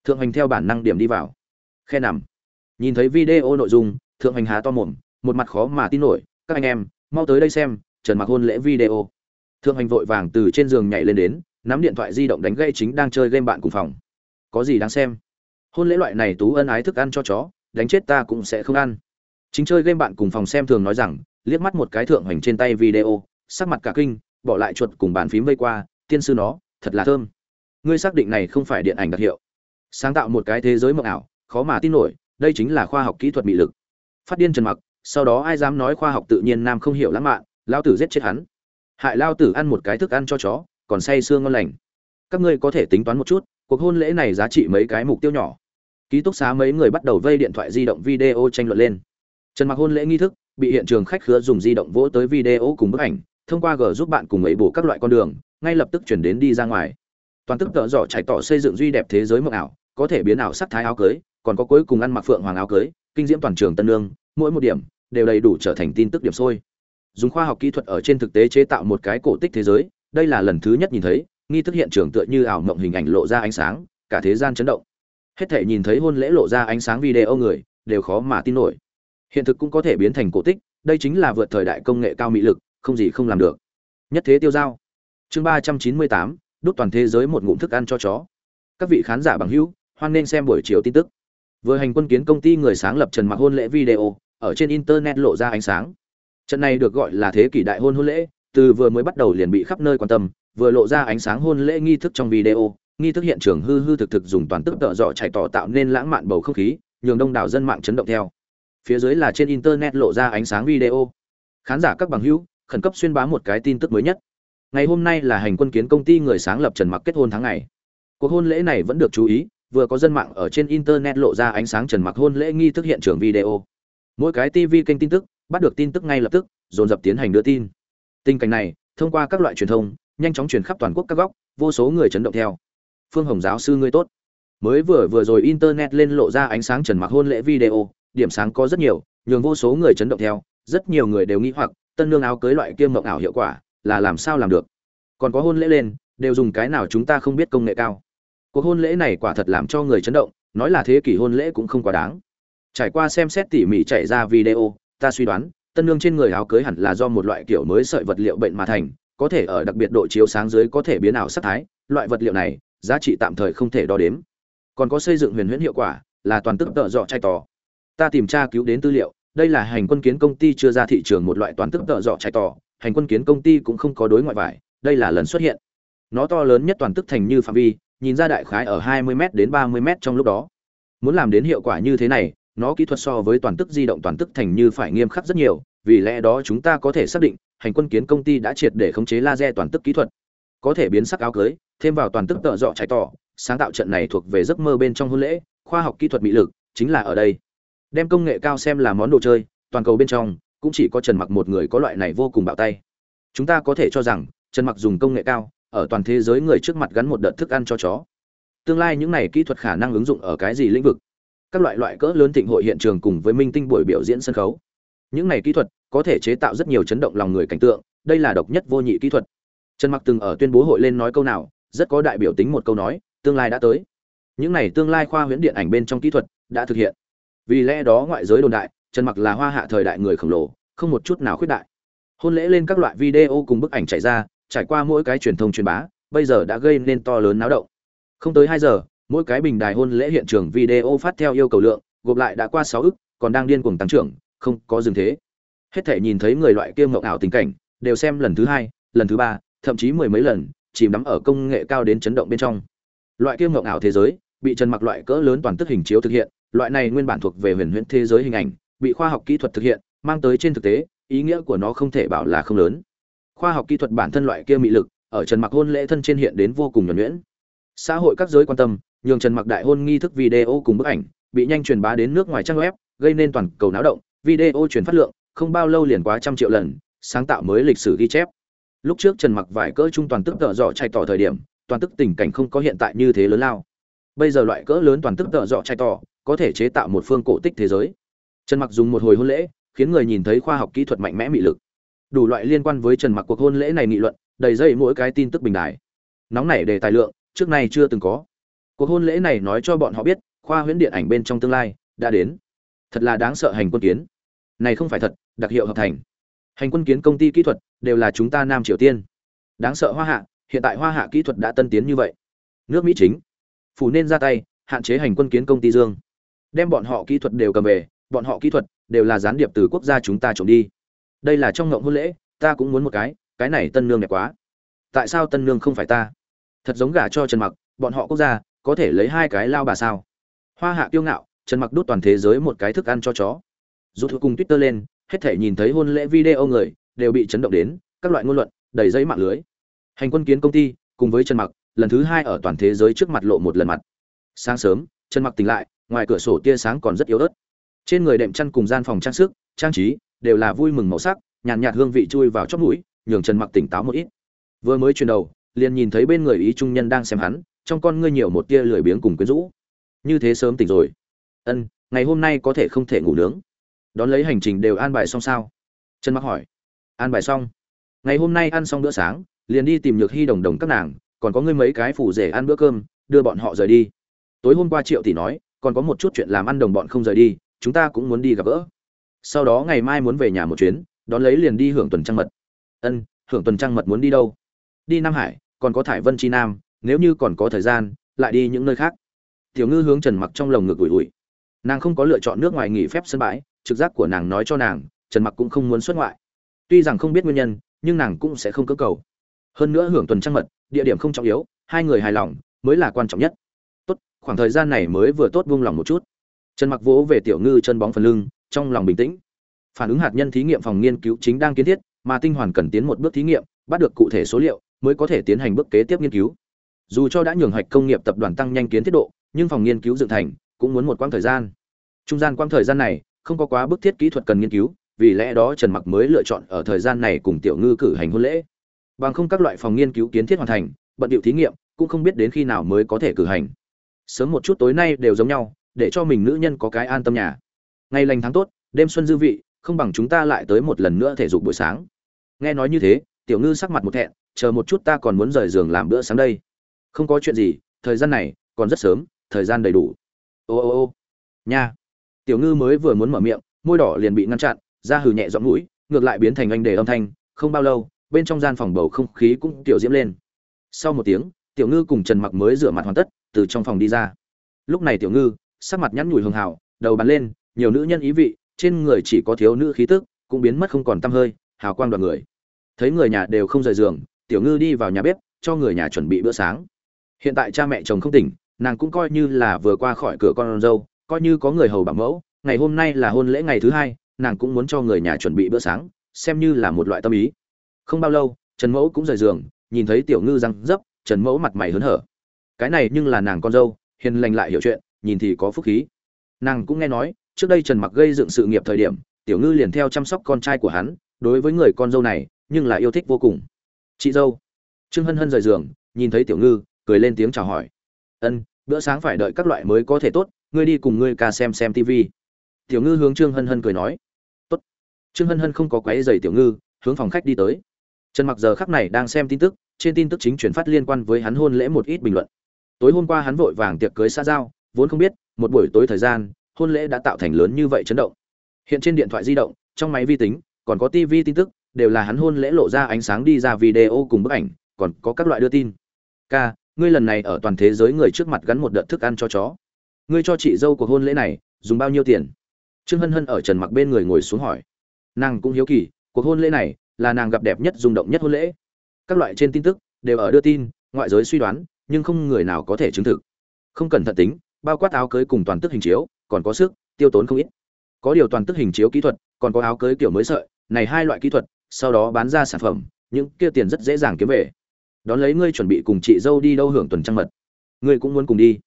Thượng hành theo bản năng điểm đi vào. Khe nằm. Nhìn thấy video nội dung, thượng hành há to mồm, một mặt khó mà tin nổi. Các anh em, mau tới đây xem, trần mặc hôn lễ video thượng hành vội vàng từ trên giường nhảy lên đến, nắm điện thoại di động đánh gây chính đang chơi game bạn cùng phòng. Có gì đáng xem? Hôn lễ loại này tú ân ái thức ăn cho chó, đánh chết ta cũng sẽ không ăn. Chính chơi game bạn cùng phòng xem thường nói rằng, liếc mắt một cái thượng hành trên tay video, sắc mặt cả kinh, bỏ lại chuột cùng bàn phím vây qua, tiên sư nó, thật là thơm. Ngươi xác định này không phải điện ảnh đặc hiệu. Sáng tạo một cái thế giới mộng ảo, khó mà tin nổi, đây chính là khoa học kỹ thuật bị lực. Phát điên trần mặc, sau đó ai dám nói khoa học tự nhiên nam không hiểu lãng mạn lao tử giết chết hắn hại lao tử ăn một cái thức ăn cho chó, còn say sương ngon lành. Các ngươi có thể tính toán một chút, cuộc hôn lễ này giá trị mấy cái mục tiêu nhỏ. Ký túc xá mấy người bắt đầu vây điện thoại di động video tranh luận lên. Trần mặc hôn lễ nghi thức, bị hiện trường khách khứa dùng di động vỗ tới video cùng bức ảnh, thông qua g giúp bạn cùng ấy bổ các loại con đường, ngay lập tức chuyển đến đi ra ngoài. Toàn tức tợ dỏ chạy tỏ xây dựng duy đẹp thế giới mộng ảo, có thể biến ảo sắc thái áo cưới, còn có cuối cùng ăn mặc phượng hoàng áo cưới, kinh diễm toàn trường tân lương mỗi một điểm đều đầy đủ trở thành tin tức điểm sôi dùng khoa học kỹ thuật ở trên thực tế chế tạo một cái cổ tích thế giới, đây là lần thứ nhất nhìn thấy, nghi thức hiện trường tựa như ảo mộng hình ảnh lộ ra ánh sáng, cả thế gian chấn động. Hết thể nhìn thấy hôn lễ lộ ra ánh sáng video người, đều khó mà tin nổi. Hiện thực cũng có thể biến thành cổ tích, đây chính là vượt thời đại công nghệ cao mỹ lực, không gì không làm được. Nhất thế tiêu giao. Chương ba trăm chín mươi tám đúc toàn thế giới một ngụm thức ăn cho chó. Các vị khán giả bằng hữu, hoan nên xem buổi chiều tin tức. Vừa hành quân kiến công ty người sáng lập trần mặc hôn lễ video, ở trên internet lộ ra ánh sáng trận này được gọi là thế kỷ đại hôn hôn lễ, từ vừa mới bắt đầu liền bị khắp nơi quan tâm, vừa lộ ra ánh sáng hôn lễ nghi thức trong video, nghi thức hiện trường hư hư thực thực dùng toàn tức tợ dọ chạy tỏ tạo nên lãng mạn bầu không khí, nhường đông đảo dân mạng chấn động theo. Phía dưới là trên internet lộ ra ánh sáng video. Khán giả các bằng hữu, khẩn cấp xuyên bá một cái tin tức mới nhất. Ngày hôm nay là hành quân kiến công ty người sáng lập trần mặc kết hôn tháng ngày. Cuộc hôn lễ này vẫn được chú ý, vừa có dân mạng ở trên internet lộ ra ánh sáng trần mặc hôn lễ nghi thức hiện trường video. Mỗi cái tv kênh tin tức bắt được tin tức ngay lập tức, dồn dập tiến hành đưa tin. Tình cảnh này, thông qua các loại truyền thông, nhanh chóng truyền khắp toàn quốc các góc, vô số người chấn động theo. Phương hồng giáo sư ngươi tốt. Mới vừa vừa rồi internet lên lộ ra ánh sáng trần mặc hôn lễ video, điểm sáng có rất nhiều, nhường vô số người chấn động theo, rất nhiều người đều nghĩ hoặc, tân nương áo cưới loại kia mộng ảo hiệu quả, là làm sao làm được? Còn có hôn lễ lên, đều dùng cái nào chúng ta không biết công nghệ cao. Cuộc hôn lễ này quả thật làm cho người chấn động, nói là thế kỷ hôn lễ cũng không quá đáng. Trải qua xem xét tỉ mỉ chạy ra video ta suy đoán, tân nương trên người áo cưới hẳn là do một loại kiểu mới sợi vật liệu bệnh mà thành, có thể ở đặc biệt độ chiếu sáng dưới có thể biến ảo sắc thái, loại vật liệu này, giá trị tạm thời không thể đo đếm. Còn có xây dựng huyền huyễn hiệu quả, là toàn tức tợ dọ chai tỏ ta tìm tra cứu đến tư liệu, đây là hành quân kiến công ty chưa ra thị trường một loại toàn tức tợ dọ chai tỏ hành quân kiến công ty cũng không có đối ngoại vải, đây là lần xuất hiện. Nó to lớn nhất toàn tức thành như phạm vi, nhìn ra đại khái ở 20 m đến 30 m trong lúc đó. Muốn làm đến hiệu quả như thế này nó kỹ thuật so với toàn tức di động toàn tức thành như phải nghiêm khắc rất nhiều, vì lẽ đó chúng ta có thể xác định, hành quân kiến công ty đã triệt để khống chế laser toàn tức kỹ thuật. Có thể biến sắc áo cưới, thêm vào toàn tức tợ dọ trái tỏ, sáng tạo trận này thuộc về giấc mơ bên trong hôn lễ, khoa học kỹ thuật mỹ lực, chính là ở đây. Đem công nghệ cao xem là món đồ chơi, toàn cầu bên trong, cũng chỉ có trần mặc một người có loại này vô cùng bạo tay. Chúng ta có thể cho rằng, trần mặc dùng công nghệ cao, ở toàn thế giới người trước mặt gắn một đợt thức ăn cho chó. Tương lai những này kỹ thuật khả năng ứng dụng ở cái gì lĩnh vực? Các loại loại cỡ lớn thịnh hội hiện trường cùng với minh tinh buổi biểu diễn sân khấu. Những này kỹ thuật có thể chế tạo rất nhiều chấn động lòng người cảnh tượng, đây là độc nhất vô nhị kỹ thuật. Trần mặc từng ở tuyên bố hội lên nói câu nào, rất có đại biểu tính một câu nói, tương lai đã tới. Những này tương lai khoa huyễn điện ảnh bên trong kỹ thuật đã thực hiện. Vì lẽ đó ngoại giới đồn đại, trần mặc là hoa hạ thời đại người khổng lồ, không một chút nào khuyết đại. Hôn lễ lên các loại video cùng bức ảnh chạy ra, trải qua mỗi cái truyền thông truyền bá, bây giờ đã gây nên to lớn náo động. Không tới hai giờ mỗi cái bình đài hôn lễ hiện trường video phát theo yêu cầu lượng, gộp lại đã qua sáu ức, còn đang điên cuồng tăng trưởng, không có dừng thế. Hết thể nhìn thấy người loại kia mộng ảo tình cảnh, đều xem lần thứ hai, lần thứ ba, thậm chí mười mấy lần, chìm đắm ở công nghệ cao đến chấn động bên trong. Loại kia mộng ảo thế giới, bị trần mặc loại cỡ lớn toàn tức hình chiếu thực hiện, loại này nguyên bản thuộc về huyền huyễn thế giới hình ảnh, bị khoa học kỹ thuật thực hiện, mang tới trên thực tế, ý nghĩa của nó không thể bảo là không lớn. Khoa học kỹ thuật bản thân loại kia mị lực, ở trần mặc hôn lễ thân trên hiện đến vô cùng nhuẩn nhuyễn. Xã hội các giới quan tâm nhường trần mặc đại hôn nghi thức video cùng bức ảnh bị nhanh truyền bá đến nước ngoài trang web, gây nên toàn cầu náo động. Video truyền phát lượng không bao lâu liền quá trăm triệu lần, sáng tạo mới lịch sử ghi chép. Lúc trước trần mặc vài cỡ trung toàn tức tợ dọ chạy tỏ thời điểm, toàn tức tình cảnh không có hiện tại như thế lớn lao. Bây giờ loại cỡ lớn toàn tức tợ dọ chạy tỏ có thể chế tạo một phương cổ tích thế giới. Trần mặc dùng một hồi hôn lễ, khiến người nhìn thấy khoa học kỹ thuật mạnh mẽ mị lực. Đủ loại liên quan với trần mặc cuộc hôn lễ này nghị luận, đầy dây mỗi cái tin tức bình đại nóng nảy đề tài lượng, trước nay chưa từng có cuộc hôn lễ này nói cho bọn họ biết, khoa huyễn điện ảnh bên trong tương lai đã đến. Thật là đáng sợ hành quân kiến. Này không phải thật, đặc hiệu hợp thành. Hành quân kiến công ty kỹ thuật đều là chúng ta nam triều tiên. Đáng sợ hoa hạ, hiện tại hoa hạ kỹ thuật đã tân tiến như vậy. Nước mỹ chính. Phủ nên ra tay, hạn chế hành quân kiến công ty dương. Đem bọn họ kỹ thuật đều cầm về, bọn họ kỹ thuật đều là gián điệp từ quốc gia chúng ta trộm đi. Đây là trong ngộng hôn lễ, ta cũng muốn một cái cái này tân nương đẹp quá. Tại sao tân nương không phải ta? Thật giống gả cho trần mặc, bọn họ quốc gia có thể lấy hai cái lao bà sao? Hoa hạ kiêu ngạo trần mặc đút toàn thế giới một cái thức ăn cho chó. Rút cùng twitter lên hết thể nhìn thấy hôn lễ video người đều bị chấn động đến các loại ngôn luận đầy giấy mạng lưới. Hành quân kiến công ty cùng với trần mặc lần thứ hai ở toàn thế giới trước mặt lộ một lần mặt. Sáng sớm trần mặc tỉnh lại ngoài cửa sổ tia sáng còn rất yếu ớt. Trên người đệm chăn cùng gian phòng trang sức trang trí đều là vui mừng màu sắc nhàn nhạt, nhạt hương vị chui vào chóp mũi nhường trần mặc tỉnh táo một ít. Vừa mới chuyển đầu liền nhìn thấy bên người ý trung nhân đang xem hắn, trong con ngươi nhiều một tia lười biếng cùng quyến rũ. Như thế sớm tỉnh rồi. Ân, ngày hôm nay có thể không thể ngủ nướng. Đón lấy hành trình đều an bài xong sao? Trần mặc hỏi. An bài xong. Ngày hôm nay ăn xong bữa sáng, liền đi tìm nhược hy đồng đồng các nàng, còn có ngươi mấy cái phủ rể ăn bữa cơm, đưa bọn họ rời đi. Tối hôm qua triệu tỷ nói, còn có một chút chuyện làm ăn đồng bọn không rời đi, chúng ta cũng muốn đi gặp gỡ. Sau đó ngày mai muốn về nhà một chuyến, đón lấy liền đi hưởng tuần trăng mật. Ân, hưởng tuần trăng mật muốn đi đâu? Đi nam hải, còn có thải vân chi nam, nếu như còn có thời gian, lại đi những nơi khác. Tiểu ngư hướng trần mặc trong lồng ngực ủi ủi. Nàng không có lựa chọn nước ngoài nghỉ phép sân bãi, trực giác của nàng nói cho nàng, trần mặc cũng không muốn xuất ngoại. Tuy rằng không biết nguyên nhân, nhưng nàng cũng sẽ không cưỡng cầu. Hơn nữa hưởng tuần trăng mật, địa điểm không trọng yếu, hai người hài lòng mới là quan trọng nhất. Tốt, khoảng thời gian này mới vừa tốt buông lòng một chút. Trần mặc vỗ về tiểu ngư chân bóng phần lưng, trong lòng bình tĩnh. Phản ứng hạt nhân thí nghiệm phòng nghiên cứu chính đang kiến thiết, mà tinh hoàn cần tiến một bước thí nghiệm, bắt được cụ thể số liệu mới có thể tiến hành bước kế tiếp nghiên cứu. Dù cho đã nhường hạch công nghiệp tập đoàn tăng nhanh kiến thiết độ, nhưng phòng nghiên cứu dựng thành cũng muốn một quãng thời gian. Trung gian quãng thời gian này, không có quá bức thiết kỹ thuật cần nghiên cứu, vì lẽ đó trần mặc mới lựa chọn ở thời gian này cùng tiểu ngư cử hành hôn lễ. Bằng không các loại phòng nghiên cứu kiến thiết hoàn thành, bận điệu thí nghiệm cũng không biết đến khi nào mới có thể cử hành. Sớm một chút tối nay đều giống nhau, để cho mình nữ nhân có cái an tâm nhà. Ngày lành tháng tốt, đêm xuân dư vị, không bằng chúng ta lại tới một lần nữa thể dục buổi sáng. Nghe nói như thế, tiểu ngư sắc mặt một thẹn chờ một chút ta còn muốn rời giường làm bữa sáng đây. Không có chuyện gì, thời gian này, còn rất sớm, thời gian đầy đủ. Ô ô ô. Nha. Tiểu ngư mới vừa muốn mở miệng, môi đỏ liền bị ngăn chặn ra hừ nhẹ giọng mũi, ngược lại biến thành anh đề âm thanh, không bao lâu, bên trong gian phòng bầu không khí cũng tiểu diễm lên. Sau một tiếng, tiểu ngư cùng trần mặc mới rửa mặt hoàn tất, từ trong phòng đi ra. Lúc này tiểu ngư, sắc mặt nhăn nhủi hường hào đầu bắn lên, nhiều nữ nhân ý vị, trên người chỉ có thiếu nữ khí tức, cũng biến mất không còn tăm hơi, hào quang đoàn người. Thấy người nhà đều không rời giường tiểu ngư đi vào nhà bếp, cho người nhà chuẩn bị bữa sáng. Hiện tại cha mẹ chồng không tỉnh, nàng cũng coi như là vừa qua khỏi cửa con dâu, coi như có người hầu bảo mẫu, ngày hôm nay là hôn lễ ngày thứ hai, nàng cũng muốn cho người nhà chuẩn bị bữa sáng, xem như là một loại tâm ý. Không bao lâu, trần mẫu cũng rời giường, nhìn thấy tiểu ngư răng dấp, trần mẫu mặt mày hớn hở. Cái này nhưng là nàng con dâu, hiền lành lại hiểu chuyện, nhìn thì có phúc khí. Nàng cũng nghe nói, trước đây trần mặc gây dựng sự nghiệp thời điểm, tiểu ngư liền theo chăm sóc con trai của hắn, đối với người con dâu này, nhưng là yêu thích vô cùng chị dâu. Trương hân hân rời giường, nhìn thấy tiểu ngư, cười lên tiếng chào hỏi. Ân, bữa sáng phải đợi các loại mới có thể tốt, ngươi đi cùng ngươi ca xem xem tv tiểu ngư hướng trương hân hân cười nói. Tốt. Trương hân hân không có quấy dày tiểu ngư, hướng phòng khách đi tới. Trần mặc giờ khắc này đang xem tin tức, trên tin tức chính truyền phát liên quan với hắn hôn lễ một ít bình luận. Tối hôm qua hắn vội vàng tiệc cưới xa giao, vốn không biết, một buổi tối thời gian, hôn lễ đã tạo thành lớn như vậy chấn động. Hiện trên điện thoại di động, trong máy vi tính, còn có tv tin tức đều là hắn hôn lễ lộ ra ánh sáng đi ra video cùng bức ảnh, còn có các loại đưa tin. Ca, ngươi lần này ở toàn thế giới người trước mặt gắn một đợt thức ăn cho chó. Ngươi cho chị dâu của hôn lễ này, dùng bao nhiêu tiền? Trương hân hân ở trần mặc bên người ngồi xuống hỏi. Nàng cũng hiếu kỳ, cuộc hôn lễ này là nàng gặp đẹp nhất, rung động nhất hôn lễ. Các loại trên tin tức đều ở đưa tin, ngoại giới suy đoán, nhưng không người nào có thể chứng thực. Không cần thận tính, bao quát áo cưới cùng toàn tức hình chiếu, còn có sức tiêu tốn không ít. Có điều toàn tức hình chiếu kỹ thuật, còn có áo cưới kiểu mới sợi, này hai loại kỹ thuật sau đó bán ra sản phẩm, những kia tiền rất dễ dàng kiếm về. Đón lấy ngươi chuẩn bị cùng chị dâu đi đâu hưởng tuần trăng mật. Ngươi cũng muốn cùng đi.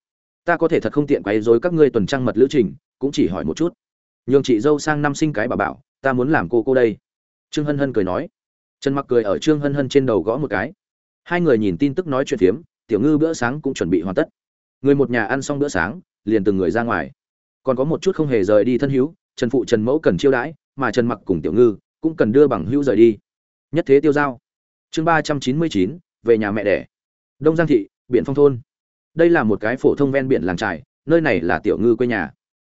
Ta có thể thật không tiện quấy rối các ngươi tuần trăng mật lữ trình, cũng chỉ hỏi một chút. Nhường chị dâu sang năm sinh cái bà bảo, ta muốn làm cô cô đây. Trương hân hân cười nói. Trần mặc cười ở trương hân hân trên đầu gõ một cái. Hai người nhìn tin tức nói chuyện phiếm, tiểu ngư bữa sáng cũng chuẩn bị hoàn tất. Người một nhà ăn xong bữa sáng, liền từng người ra ngoài. Còn có một chút không hề rời đi thân hữu, trần phụ trần mẫu cần chiêu đãi, mà trần mặc cùng tiểu ngư cũng cần đưa bằng hữu rời đi. Nhất thế tiêu giao. Chương ba trăm chín mươi chín, về nhà mẹ đẻ. Đông giang thị, biển phong thôn. Đây là một cái phổ thông ven biển làng trại nơi này là tiểu ngư quê nhà.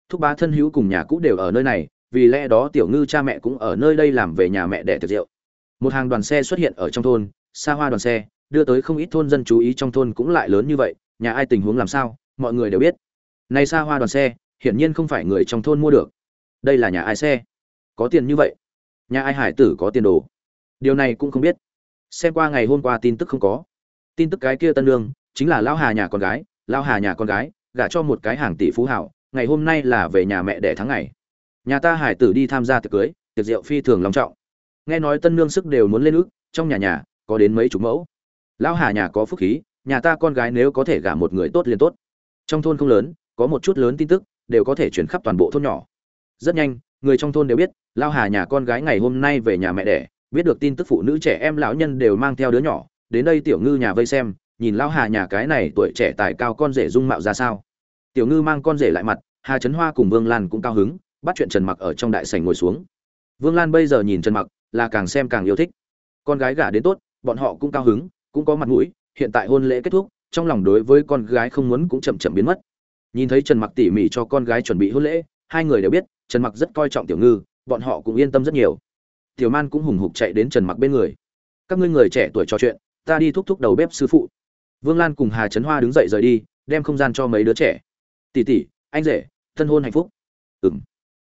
Thúc bá thân hữu cùng nhà cũ đều ở nơi này, vì lẽ đó tiểu ngư cha mẹ cũng ở nơi đây làm về nhà mẹ đẻ tiệc rượu. Một hàng đoàn xe xuất hiện ở trong thôn, xa hoa đoàn xe, đưa tới không ít thôn dân chú ý trong thôn cũng lại lớn như vậy, nhà ai tình huống làm sao, mọi người đều biết. Này xa hoa đoàn xe, hiển nhiên không phải người trong thôn mua được. Đây là nhà ai xe? Có tiền như vậy nhà ai hải tử có tiền đồ? Điều này cũng không biết. Xem qua ngày hôm qua tin tức không có. Tin tức cái kia tân lương chính là lao hà nhà con gái lao hà nhà con gái, gả cho một cái hàng tỷ phú hảo, ngày hôm nay là về nhà mẹ đẻ tháng ngày. Nhà ta hải tử đi tham gia tiệc cưới, tiệc rượu phi thường long trọng. Nghe nói tân lương sức đều muốn lên ước, trong nhà nhà, có đến mấy chục mẫu. Lão hà nhà có phúc khí, nhà ta con gái nếu có thể gả một người tốt liền tốt. Trong thôn không lớn, có một chút lớn tin tức, đều có thể chuyển khắp toàn bộ thôn nhỏ. Rất nhanh người trong thôn đều biết, lao hà nhà con gái ngày hôm nay về nhà mẹ đẻ, biết được tin tức phụ nữ trẻ em lão nhân đều mang theo đứa nhỏ, đến đây tiểu ngư nhà vây xem, nhìn lao hà nhà cái này tuổi trẻ tài cao con rể dung mạo ra sao. Tiểu ngư mang con rể lại mặt, hà trấn hoa cùng vương lan cũng cao hứng, bắt chuyện trần mặc ở trong đại sảnh ngồi xuống. Vương lan bây giờ nhìn trần mặc, là càng xem càng yêu thích. Con gái gả đến tốt, bọn họ cũng cao hứng, cũng có mặt mũi, hiện tại hôn lễ kết thúc, trong lòng đối với con gái không muốn cũng chậm chậm biến mất. Nhìn thấy trần mặc tỉ mỉ cho con gái chuẩn bị hôn lễ, hai người đều biết trần mặc rất coi trọng tiểu ngư, bọn họ cũng yên tâm rất nhiều. Tiểu man cũng hùng hục chạy đến trần mặc bên người. Các ngươi người trẻ tuổi trò chuyện, ta đi thúc thúc đầu bếp sư phụ. Vương lan cùng hà trấn hoa đứng dậy rời đi, đem không gian cho mấy đứa trẻ. Tỷ tỷ, anh rể, thân hôn hạnh phúc. Ừm.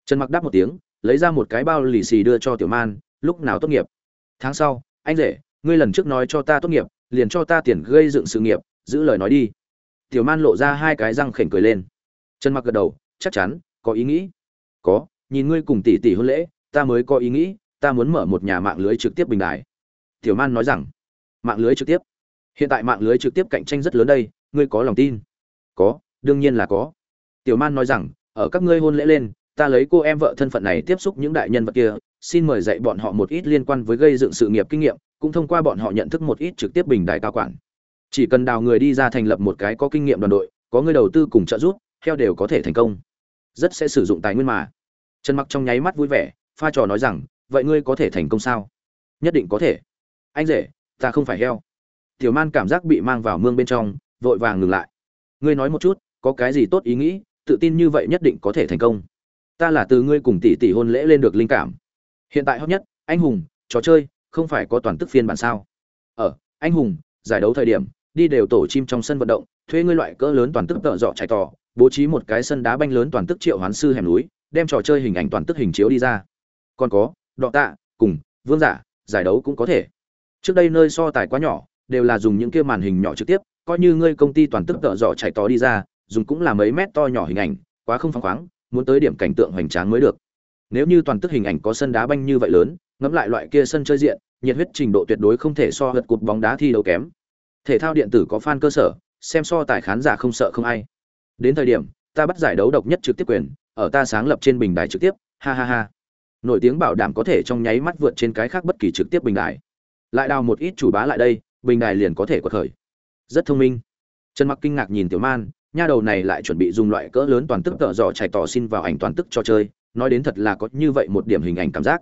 Trần mặc đáp một tiếng, lấy ra một cái bao lì xì đưa cho tiểu man, lúc nào tốt nghiệp? Tháng sau, anh rể, ngươi lần trước nói cho ta tốt nghiệp, liền cho ta tiền gây dựng sự nghiệp, giữ lời nói đi. Tiểu man lộ ra hai cái răng khểnh cười lên. Trần mặc gật đầu, chắc chắn, có ý nghĩ có, nhìn ngươi cùng tỷ tỷ hôn lễ, ta mới có ý nghĩ, ta muốn mở một nhà mạng lưới trực tiếp bình đại tiểu man nói rằng, mạng lưới trực tiếp? Hiện tại mạng lưới trực tiếp cạnh tranh rất lớn đây, ngươi có lòng tin? Có, đương nhiên là có. Tiểu man nói rằng, ở các ngươi hôn lễ lên, ta lấy cô em vợ thân phận này tiếp xúc những đại nhân vật kia, xin mời dạy bọn họ một ít liên quan với gây dựng sự nghiệp kinh nghiệm, cũng thông qua bọn họ nhận thức một ít trực tiếp bình đại cao quản. Chỉ cần đào người đi ra thành lập một cái có kinh nghiệm đoàn đội, có người đầu tư cùng trợ giúp theo đều có thể thành công rất sẽ sử dụng tài nguyên mà. Trần mặc trong nháy mắt vui vẻ, pha trò nói rằng, vậy ngươi có thể thành công sao? Nhất định có thể. Anh rể, ta không phải heo. Tiểu man cảm giác bị mang vào mương bên trong, vội vàng ngừng lại. Ngươi nói một chút, có cái gì tốt ý nghĩ, tự tin như vậy nhất định có thể thành công. Ta là từ ngươi cùng tỷ tỷ hôn lễ lên được linh cảm. Hiện tại hot nhất, anh hùng, trò chơi, không phải có toàn tức phiên bản sao? Ở anh hùng, giải đấu thời điểm, đi đều tổ chim trong sân vận động thuê ngươi loại cỡ lớn toàn tức tợ dọ chạy tỏ bố trí một cái sân đá banh lớn toàn tức triệu hoán sư hẻm núi, đem trò chơi hình ảnh toàn tức hình chiếu đi ra. Còn có, đọ tạ, cùng, vương giả, giải đấu cũng có thể. Trước đây nơi so tài quá nhỏ, đều là dùng những kia màn hình nhỏ trực tiếp, coi như ngươi công ty toàn tức tợ dọ chạy tỏ đi ra, dùng cũng là mấy mét to nhỏ hình ảnh, quá không phăng khoáng, muốn tới điểm cảnh tượng hoành tráng mới được. Nếu như toàn tức hình ảnh có sân đá banh như vậy lớn, ngẫm lại loại kia sân chơi diện, nhiệt huyết trình độ tuyệt đối không thể so hật cột bóng đá thi đấu kém. Thể thao điện tử có fan cơ sở xem so tài khán giả không sợ không ai. Đến thời điểm, ta bắt giải đấu độc nhất trực tiếp quyền, ở ta sáng lập trên bình đài trực tiếp, ha ha ha. Nổi tiếng bảo đảm có thể trong nháy mắt vượt trên cái khác bất kỳ trực tiếp bình đài. Lại đào một ít chủ bá lại đây, bình đài liền có thể quật khởi. Rất thông minh. Trần mặc kinh ngạc nhìn tiểu man, nha đầu này lại chuẩn bị dùng loại cỡ lớn toàn tức tợ dò chạy tỏ xin vào ảnh toàn tức cho chơi, nói đến thật là có như vậy một điểm hình ảnh cảm giác.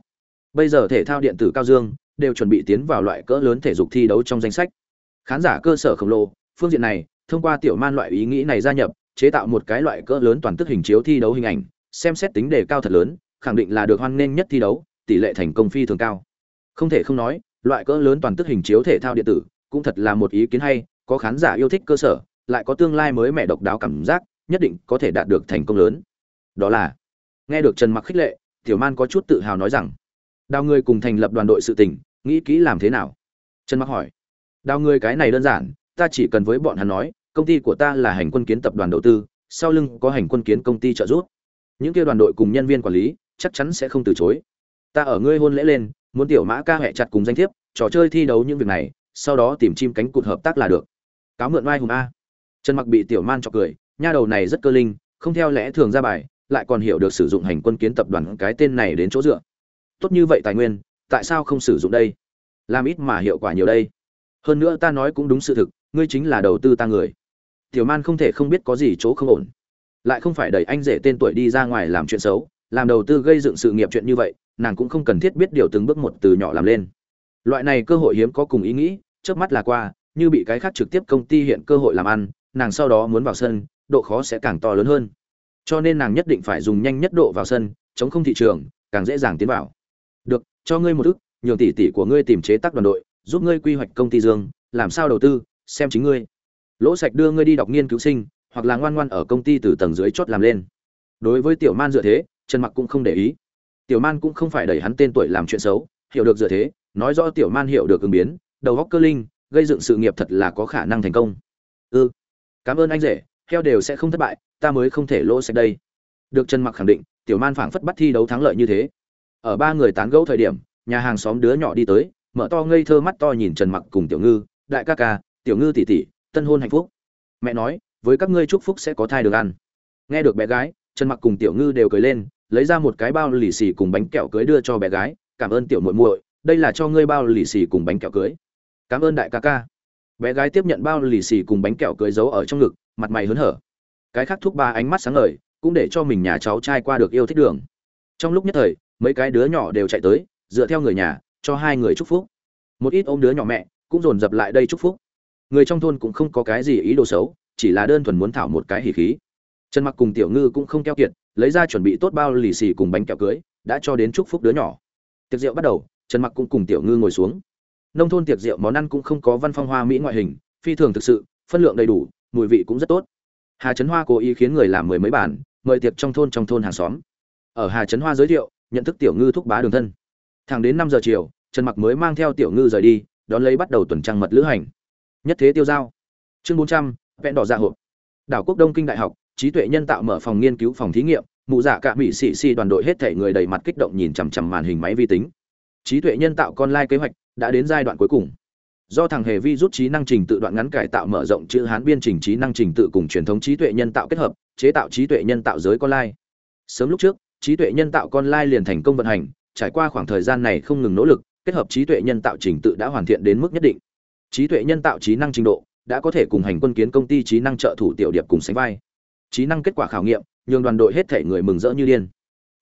Bây giờ thể thao điện tử cao dương, đều chuẩn bị tiến vào loại cỡ lớn thể dục thi đấu trong danh sách. Khán giả cơ sở khổng lồ, phương diện này thông qua tiểu man loại ý nghĩ này gia nhập, chế tạo một cái loại cỡ lớn toàn tức hình chiếu thi đấu hình ảnh, xem xét tính đề cao thật lớn, khẳng định là được hoan nghênh nhất thi đấu, tỷ lệ thành công phi thường cao. Không thể không nói, loại cỡ lớn toàn tức hình chiếu thể thao điện tử cũng thật là một ý kiến hay, có khán giả yêu thích cơ sở, lại có tương lai mới mẻ độc đáo cảm giác, nhất định có thể đạt được thành công lớn. Đó là, nghe được trần mặc khích lệ, tiểu man có chút tự hào nói rằng, đào người cùng thành lập đoàn đội sự tình, nghĩ kỹ làm thế nào? Trần mặc hỏi, đào người cái này đơn giản ta chỉ cần với bọn hắn nói, công ty của ta là hành quân kiến tập đoàn đầu tư, sau lưng có hành quân kiến công ty trợ giúp. Những kia đoàn đội cùng nhân viên quản lý, chắc chắn sẽ không từ chối. Ta ở ngươi hôn lễ lên, muốn tiểu mã ca hẹ chặt cùng danh thiếp, trò chơi thi đấu những việc này, sau đó tìm chim cánh cụt hợp tác là được. Cáo mượn oai hùng a. Trần mặc bị tiểu man cho cười, nha đầu này rất cơ linh, không theo lẽ thường ra bài, lại còn hiểu được sử dụng hành quân kiến tập đoàn cái tên này đến chỗ dựa. Tốt như vậy tài nguyên, tại sao không sử dụng đây? Làm ít mà hiệu quả nhiều đây. Hơn nữa ta nói cũng đúng sự thực ngươi chính là đầu tư ta người. Tiểu man không thể không biết có gì chỗ không ổn. Lại không phải đẩy anh rể tên tuổi đi ra ngoài làm chuyện xấu, làm đầu tư gây dựng sự nghiệp chuyện như vậy, nàng cũng không cần thiết biết điều từng bước một từ nhỏ làm lên. Loại này cơ hội hiếm có cùng ý nghĩ trước mắt là qua, như bị cái khác trực tiếp công ty hiện cơ hội làm ăn, nàng sau đó muốn vào sân, độ khó sẽ càng to lớn hơn. Cho nên nàng nhất định phải dùng nhanh nhất độ vào sân, chống không thị trường, càng dễ dàng tiến vào. Được, cho ngươi một ức, nhường tỷ tỷ của ngươi tìm chế tác đoàn đội, giúp ngươi quy hoạch công ty dương, làm sao đầu tư xem chính ngươi. Lỗ sạch đưa ngươi đi đọc nghiên cứu sinh, hoặc là ngoan ngoan ở công ty từ tầng dưới chót làm lên. Đối với tiểu man dựa thế, trần mặc cũng không để ý. Tiểu man cũng không phải đẩy hắn tên tuổi làm chuyện xấu, hiểu được dựa thế, nói rõ tiểu man hiểu được ứng biến, đầu góc cơ linh, gây dựng sự nghiệp thật là có khả năng thành công. Ư ừ. cảm ơn anh rể, heo đều sẽ không thất bại, ta mới không thể lỗ sạch đây. Được trần mặc khẳng định, tiểu man phảng phất bắt thi đấu thắng lợi như thế. Ở ba người tán gẫu thời điểm, nhà hàng xóm đứa nhỏ đi tới, mở to ngây thơ mắt to nhìn trần mặc cùng tiểu ngư, đại ca ca tiểu ngư tỷ tỷ, tân hôn hạnh phúc. Mẹ nói, với các ngươi chúc phúc sẽ có thai được ăn. Nghe được bé gái, trần mặc cùng tiểu ngư đều cười lên, lấy ra một cái bao lì xì cùng bánh kẹo cưới đưa cho bé gái, cảm ơn tiểu muội muội, đây là cho ngươi bao lì xì cùng bánh kẹo cưới. Cảm ơn đại ca ca. Bé gái tiếp nhận bao lì xì cùng bánh kẹo cưới giấu ở trong ngực, mặt mày hớn hở. Cái khác thúc ba ánh mắt sáng ngời, cũng để cho mình nhà cháu trai qua được yêu thích đường. Trong lúc nhất thời, mấy cái đứa nhỏ đều chạy tới, dựa theo người nhà, cho hai người chúc phúc. Một ít ôm đứa nhỏ mẹ, cũng dồn dập lại đây chúc phúc người trong thôn cũng không có cái gì ý đồ xấu, chỉ là đơn thuần muốn thảo một cái hỉ khí. Trần mặc cùng tiểu ngư cũng không keo kiệt, lấy ra chuẩn bị tốt bao lì xì cùng bánh kẹo cưới, đã cho đến chúc phúc đứa nhỏ. Tiệc rượu bắt đầu, trần mặc cũng cùng tiểu ngư ngồi xuống. Nông thôn tiệc rượu món ăn cũng không có văn phong hoa mỹ ngoại hình, phi thường thực sự, phân lượng đầy đủ, mùi vị cũng rất tốt. Hà trấn hoa cố ý khiến người làm mười mấy bản mời tiệc trong thôn trong thôn hàng xóm. Ở hà trấn hoa giới thiệu, nhận thức tiểu ngư thúc bá đường thân. Thẳng đến năm giờ chiều, trần mặc mới mang theo tiểu ngư rời đi, đón lấy bắt đầu tuần trăng mật lữ hành nhất thế tiêu giao. Chương bốn trăm, vẹn đỏ dạ hộp. Đảo quốc đông kinh đại học, trí tuệ nhân tạo mở phòng nghiên cứu phòng thí nghiệm, mụ dạ cả mỹ sĩ si đoàn đội hết thể người đầy mặt kích động nhìn chằm chằm màn hình máy vi tính. Trí tuệ nhân tạo con lai kế hoạch đã đến giai đoạn cuối cùng. Do thằng hề vi rút trí năng trình tự đoạn ngắn cải tạo mở rộng chữ hán biên trình trí năng trình tự cùng truyền thống trí tuệ nhân tạo kết hợp, chế tạo trí tuệ nhân tạo giới con lai. Sớm lúc trước, trí tuệ nhân tạo con lai liền thành công vận hành, trải qua khoảng thời gian này không ngừng nỗ lực, kết hợp trí tuệ nhân tạo trình tự đã hoàn thiện đến mức nhất định trí tuệ nhân tạo trí năng trình độ, đã có thể cùng hành quân kiến công ty trí năng trợ thủ tiểu điệp cùng sánh vai. Trí năng kết quả khảo nghiệm, nhường đoàn đội hết thể người mừng rỡ như điên.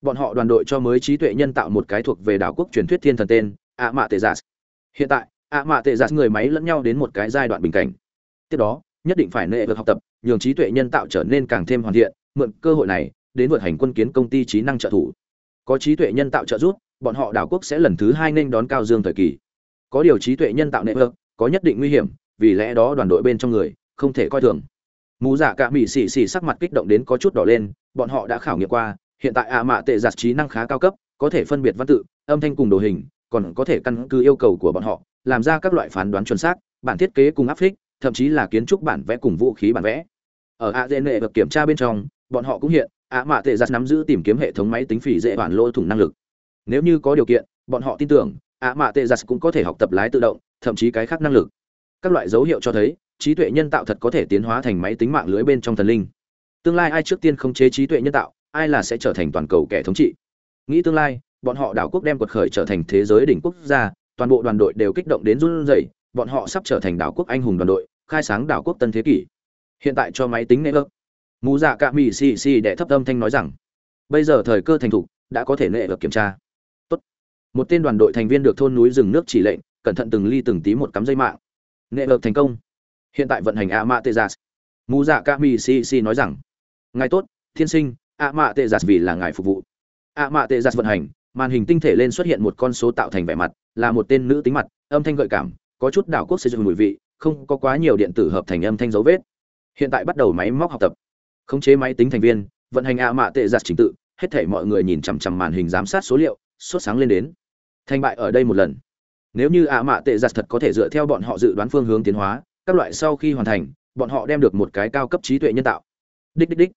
Bọn họ đoàn đội cho mới trí tuệ nhân tạo một cái thuộc về đảo quốc truyền thuyết thiên thần tên ạ mạ tệ giả hiện tại ạ mạ tệ giả người máy lẫn nhau đến một cái giai đoạn bình cảnh. Tiếp đó, nhất định phải nệ vượt học tập, nhường trí tuệ nhân tạo trở nên càng thêm hoàn thiện, mượn cơ hội này, đến vượt hành quân kiến công ty trí năng trợ thủ. Có trí tuệ nhân tạo trợ giúp, bọn họ đảo quốc sẽ lần thứ hai nên đón cao dương thời kỳ. Có điều trí tuệ nhân tạo nệ vực có nhất định nguy hiểm, vì lẽ đó đoàn đội bên trong người không thể coi thường. Mù giả cả mỹ xì xì sắc mặt kích động đến có chút đỏ lên, bọn họ đã khảo nghiệm qua, hiện tại ạ mạ tệ giặt trí năng khá cao cấp, có thể phân biệt văn tự, âm thanh cùng đồ hình, còn có thể căn cứ yêu cầu của bọn họ, làm ra các loại phán đoán chuẩn xác, bản thiết kế cùng áp phích, thậm chí là kiến trúc bản vẽ cùng vũ khí bản vẽ. Ở adn vật kiểm tra bên trong, bọn họ cũng hiện, ạ mạ tệ giặt nắm giữ tìm kiếm hệ thống máy tính phỉ dễ bản lỗ thủng năng lực. Nếu như có điều kiện, bọn họ tin tưởng ạ mạ tệ giặt cũng có thể học tập lái tự động, thậm chí cái khác năng lực. Các loại dấu hiệu cho thấy, trí tuệ nhân tạo thật có thể tiến hóa thành máy tính mạng lưới bên trong thần linh. Tương lai ai trước tiên không chế trí tuệ nhân tạo, ai là sẽ trở thành toàn cầu kẻ thống trị. Nghĩ tương lai, bọn họ đảo quốc đem quật khởi trở thành thế giới đỉnh quốc gia, toàn bộ đoàn đội đều kích động đến run rẩy, bọn họ sắp trở thành đảo quốc anh hùng đoàn đội, khai sáng đảo quốc tân thế kỷ. Hiện tại cho máy tính nệ ấp mù dạ cạ mỹ xì xì để thấp âm thanh nói rằng, bây giờ thời cơ thành thục, đã có thể nệ ấp kiểm tra một tên đoàn đội thành viên được thôn núi rừng nước chỉ lệnh, cẩn thận từng ly từng tí một cắm dây mạng. Nệ hợp thành công. Hiện tại vận hành a mạ tê giả mù dạ ca mi si si nói rằng, ngài tốt, thiên sinh a mạ tê giả vì là ngài phục vụ. A mạ tê giả vận hành, màn hình tinh thể lên xuất hiện một con số tạo thành vẻ mặt, là một tên nữ tính mặt, âm thanh gợi cảm, có chút đảo quốc xây dựng mùi vị, không có quá nhiều điện tử hợp thành âm thanh dấu vết. Hiện tại bắt đầu máy móc học tập. Khống chế máy tính thành viên, vận hành a mạ tệ giặt trình tự, hết thể mọi người nhìn chằm chằm màn hình giám sát số liệu, sốt sáng lên đến thành bại ở đây một lần. Nếu như ạ mạ tệ giặt thật có thể dựa theo bọn họ dự đoán phương hướng tiến hóa, các loại sau khi hoàn thành, bọn họ đem được một cái cao cấp trí tuệ nhân tạo. Đích đích đích.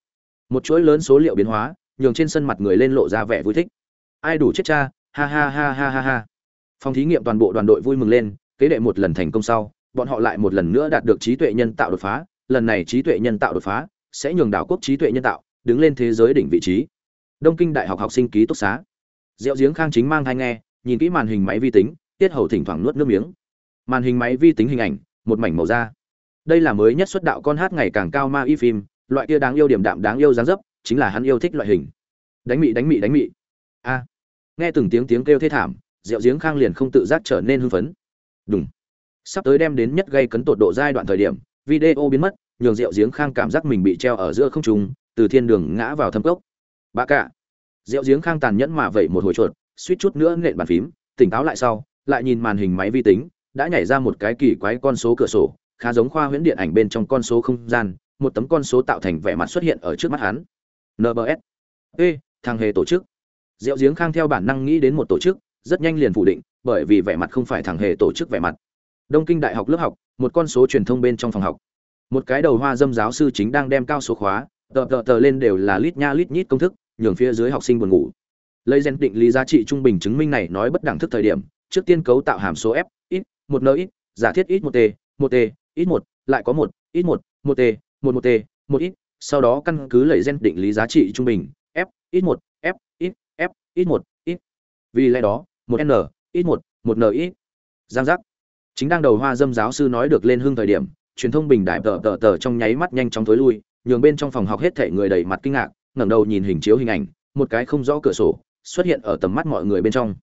Một chuỗi lớn số liệu biến hóa, nhường trên sân mặt người lên lộ ra vẻ vui thích. Ai đủ chết cha, ha ha ha ha ha ha. Phòng thí nghiệm toàn bộ đoàn đội vui mừng lên, kế đệ một lần thành công sau, bọn họ lại một lần nữa đạt được trí tuệ nhân tạo đột phá. Lần này trí tuệ nhân tạo đột phá sẽ nhường đảo quốc trí tuệ nhân tạo đứng lên thế giới đỉnh vị trí. Đông kinh đại học học sinh ký túc xá. Diệu giếng khang chính mang thai nghe nhìn kỹ màn hình máy vi tính, tiết hầu thỉnh thoảng nuốt nước miếng. Màn hình máy vi tính hình ảnh, một mảnh màu da. Đây là mới nhất xuất đạo con hát ngày càng cao ma y phim, loại kia đáng yêu điểm đạm đáng yêu dáng dấp, chính là hắn yêu thích loại hình. Đánh mị đánh mị đánh mị. A. Nghe từng tiếng tiếng kêu thê thảm, rượu giếng khang liền không tự giác trở nên hưng phấn. Đúng sắp tới đem đến nhất gây cấn tột độ giai đoạn thời điểm, video biến mất, nhường rượu giếng khang cảm giác mình bị treo ở giữa không trung, từ thiên đường ngã vào thâm cốc. Bà cả. Rượu giếng khang tàn nhẫn mà vẩy một hồi chuột suýt chút nữa nện bàn phím, tỉnh táo lại sau, lại nhìn màn hình máy vi tính, đã nhảy ra một cái kỳ quái con số cửa sổ, khá giống khoa huyễn điện ảnh bên trong con số không gian, một tấm con số tạo thành vẻ mặt xuất hiện ở trước mắt hắn. Nbs ê, thằng hề tổ chức. Diệu giếng khang theo bản năng nghĩ đến một tổ chức, rất nhanh liền phủ định, bởi vì vẻ mặt không phải thằng hề tổ chức vẻ mặt. Đông kinh đại học lớp học, một con số truyền thông bên trong phòng học. Một cái đầu hoa dâm giáo sư chính đang đem cao số khóa, tờ tờ tờ lên đều là lít nha lít nhít công thức, nhường phía dưới học sinh buồn ngủ lấy gen định lý giá trị trung bình chứng minh này nói bất đẳng thức thời điểm, trước tiên cấu tạo hàm số f, ít, một n ít, giả thiết ít một t một t, ít một, lại có một, ít một một t, một một t, một ít, sau đó căn cứ lấy gen định lý giá trị trung bình, f, ít một, f, ít f, ít một, ít. Vì lẽ đó, một n, ít một một n ít. Giang giác. Chính đang đầu hoa dâm giáo sư nói được lên hương thời điểm, truyền thông bình đại tờ tờ tờ trong nháy mắt nhanh chóng thối lui, nhường bên trong phòng học hết thể người đầy mặt kinh ngạc, ngẩng đầu nhìn hình chiếu hình ảnh, một cái không rõ cửa sổ xuất hiện ở tầm mắt mọi người bên trong.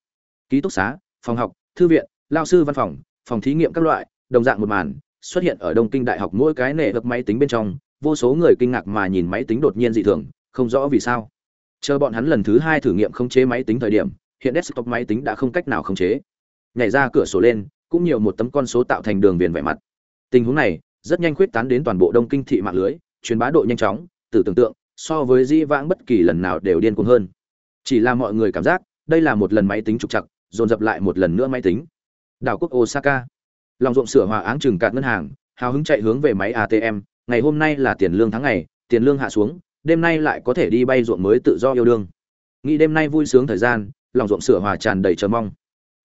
Ký túc xá, phòng học, thư viện, lao sư văn phòng phòng thí nghiệm các loại, đồng dạng một màn, xuất hiện ở đông kinh đại học mỗi cái nệ vật máy tính bên trong, vô số người kinh ngạc mà nhìn máy tính đột nhiên dị thường, không rõ vì sao. Chờ bọn hắn lần thứ hai thử nghiệm khống chế máy tính thời điểm, hiện desktop máy tính đã không cách nào khống chế. Nhảy ra cửa sổ lên, cũng nhiều một tấm con số tạo thành đường viền vẻ mặt. Tình huống này, rất nhanh khuyết tán đến toàn bộ đông kinh thị mạng lưới, truyền bá độ nhanh chóng, từ tưởng tượng, so với di vãng bất kỳ lần nào đều điên cuồng hơn chỉ là mọi người cảm giác, đây là một lần máy tính trục chặt dồn dập lại một lần nữa máy tính. Đảo quốc osaka. Lòng ruộng sửa hòa áng chừng cạt ngân hàng, hào hứng chạy hướng về máy atm ngày hôm nay là tiền lương tháng ngày, tiền lương hạ xuống, đêm nay lại có thể đi bay ruộng mới tự do yêu đương. Nghĩ đêm nay vui sướng thời gian, lòng ruộng sửa hòa tràn đầy chờ mong.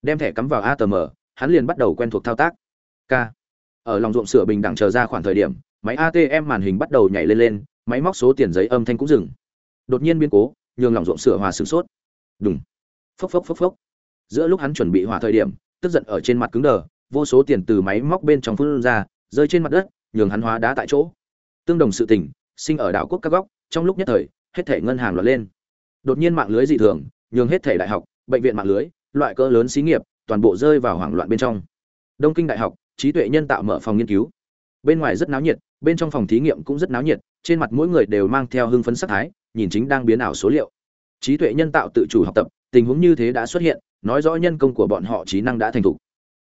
Đem thẻ cắm vào atm hắn liền bắt đầu quen thuộc thao tác. K. Ở lòng ruộng sửa bình đẳng chờ ra khoảng thời điểm, máy atm màn hình bắt đầu nhảy lên lên, máy móc số tiền giấy âm thanh cũng dừng. Đột nhiên biến cố nhường lòng ruộng sửa hòa sửng sốt. Đúng phốc phốc phốc phốc. Giữa lúc hắn chuẩn bị hỏa thời điểm, tức giận ở trên mặt cứng đờ, vô số tiền từ máy móc bên trong phun ra, rơi trên mặt đất, nhường hắn hóa đá tại chỗ. Tương đồng sự tình, sinh ở đảo quốc các góc, trong lúc nhất thời, hết thể ngân hàng loạt lên. Đột nhiên mạng lưới dị thường, nhường hết thể đại học, bệnh viện mạng lưới, loại cỡ lớn xí nghiệp, toàn bộ rơi vào hoảng loạn bên trong. Đông kinh đại học, trí tuệ nhân tạo mở phòng nghiên cứu. Bên ngoài rất náo nhiệt, bên trong phòng thí nghiệm cũng rất náo nhiệt trên mặt mỗi người đều mang theo hưng phấn sắc thái, nhìn chính đang biến ảo số liệu. Trí tuệ nhân tạo tự chủ học tập, tình huống như thế đã xuất hiện, nói rõ nhân công của bọn họ trí năng đã thành thục.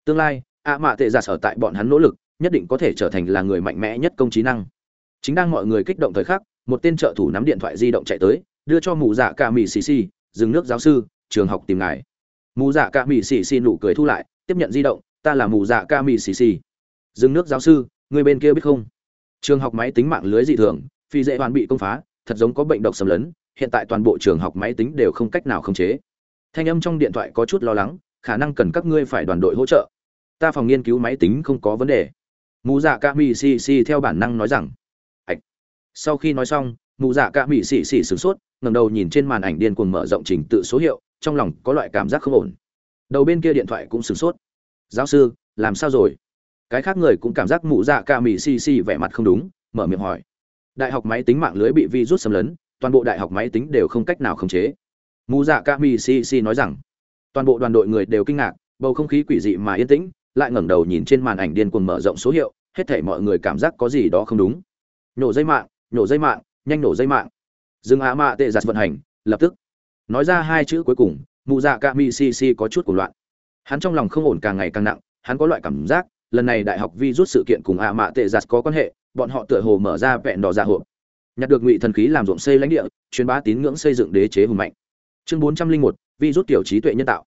Tương lai, ạ mạ tệ giả sở tại bọn hắn nỗ lực, nhất định có thể trở thành là người mạnh mẽ nhất công trí năng. Chính đang mọi người kích động thời khắc, một tên trợ thủ nắm điện thoại di động chạy tới, đưa cho mù dạ ca mỹ xì xì, dừng nước giáo sư, trường học tìm ngài. Mù dạ ca mỹ xì xì nụ cười thu lại, tiếp nhận di động, ta là mù dạ ca mỹ xì xì. Dừng nước giáo sư, người bên kia biết không? Trường học máy tính mạng lưới dị thường phi dễ hoàn bị công phá, thật giống có bệnh độc xâm lấn, hiện tại toàn bộ trường học máy tính đều không cách nào khống chế. Thanh âm trong điện thoại có chút lo lắng, khả năng cần các ngươi phải đoàn đội hỗ trợ. Ta phòng nghiên cứu máy tính không có vấn đề. Mù dạ ca mỹ xì xì theo bản năng nói rằng. Ạch. Sau khi nói xong mù dạ ca mỹ xì xì sửng sốt, ngẩng đầu nhìn trên màn ảnh điên cuồng mở rộng trình tự số hiệu, trong lòng có loại cảm giác không ổn. Đầu bên kia điện thoại cũng sửng sốt. Giáo sư, làm sao rồi? Cái khác người cũng cảm giác mụ dạ ca mỹ xì xì vẻ mặt không đúng, mở miệng hỏi đại học máy tính mạng lưới bị virus xâm lấn, toàn bộ đại học máy tính đều không cách nào khống chế. Mù dạ ca mi cc nói rằng, toàn bộ đoàn đội người đều kinh ngạc, bầu không khí quỷ dị mà yên tĩnh, lại ngẩng đầu nhìn trên màn ảnh điên cuồng mở rộng số hiệu, hết thảy mọi người cảm giác có gì đó không đúng. Nhổ dây mạng, nhổ dây mạng, nhanh nổ dây mạng. Dừng á mạ tệ giặt vận hành, lập tức. Nói ra hai chữ cuối cùng mụ dạ ca mi si si có chút cuồng loạn. Hắn trong lòng không ổn càng ngày càng nặng, hắn có loại cảm giác lần này đại học vi rút sự kiện cùng ạ mạ tệ giặt có quan hệ, bọn họ tựa hồ mở ra vẹn đỏ ra hộp. Nhặt được ngụy thần khí làm ruộng xây lãnh địa, truyền bá tín ngưỡng xây dựng đế chế hùng mạnh. Chương bốn trăm linh một vi rút tiểu trí tuệ nhân tạo.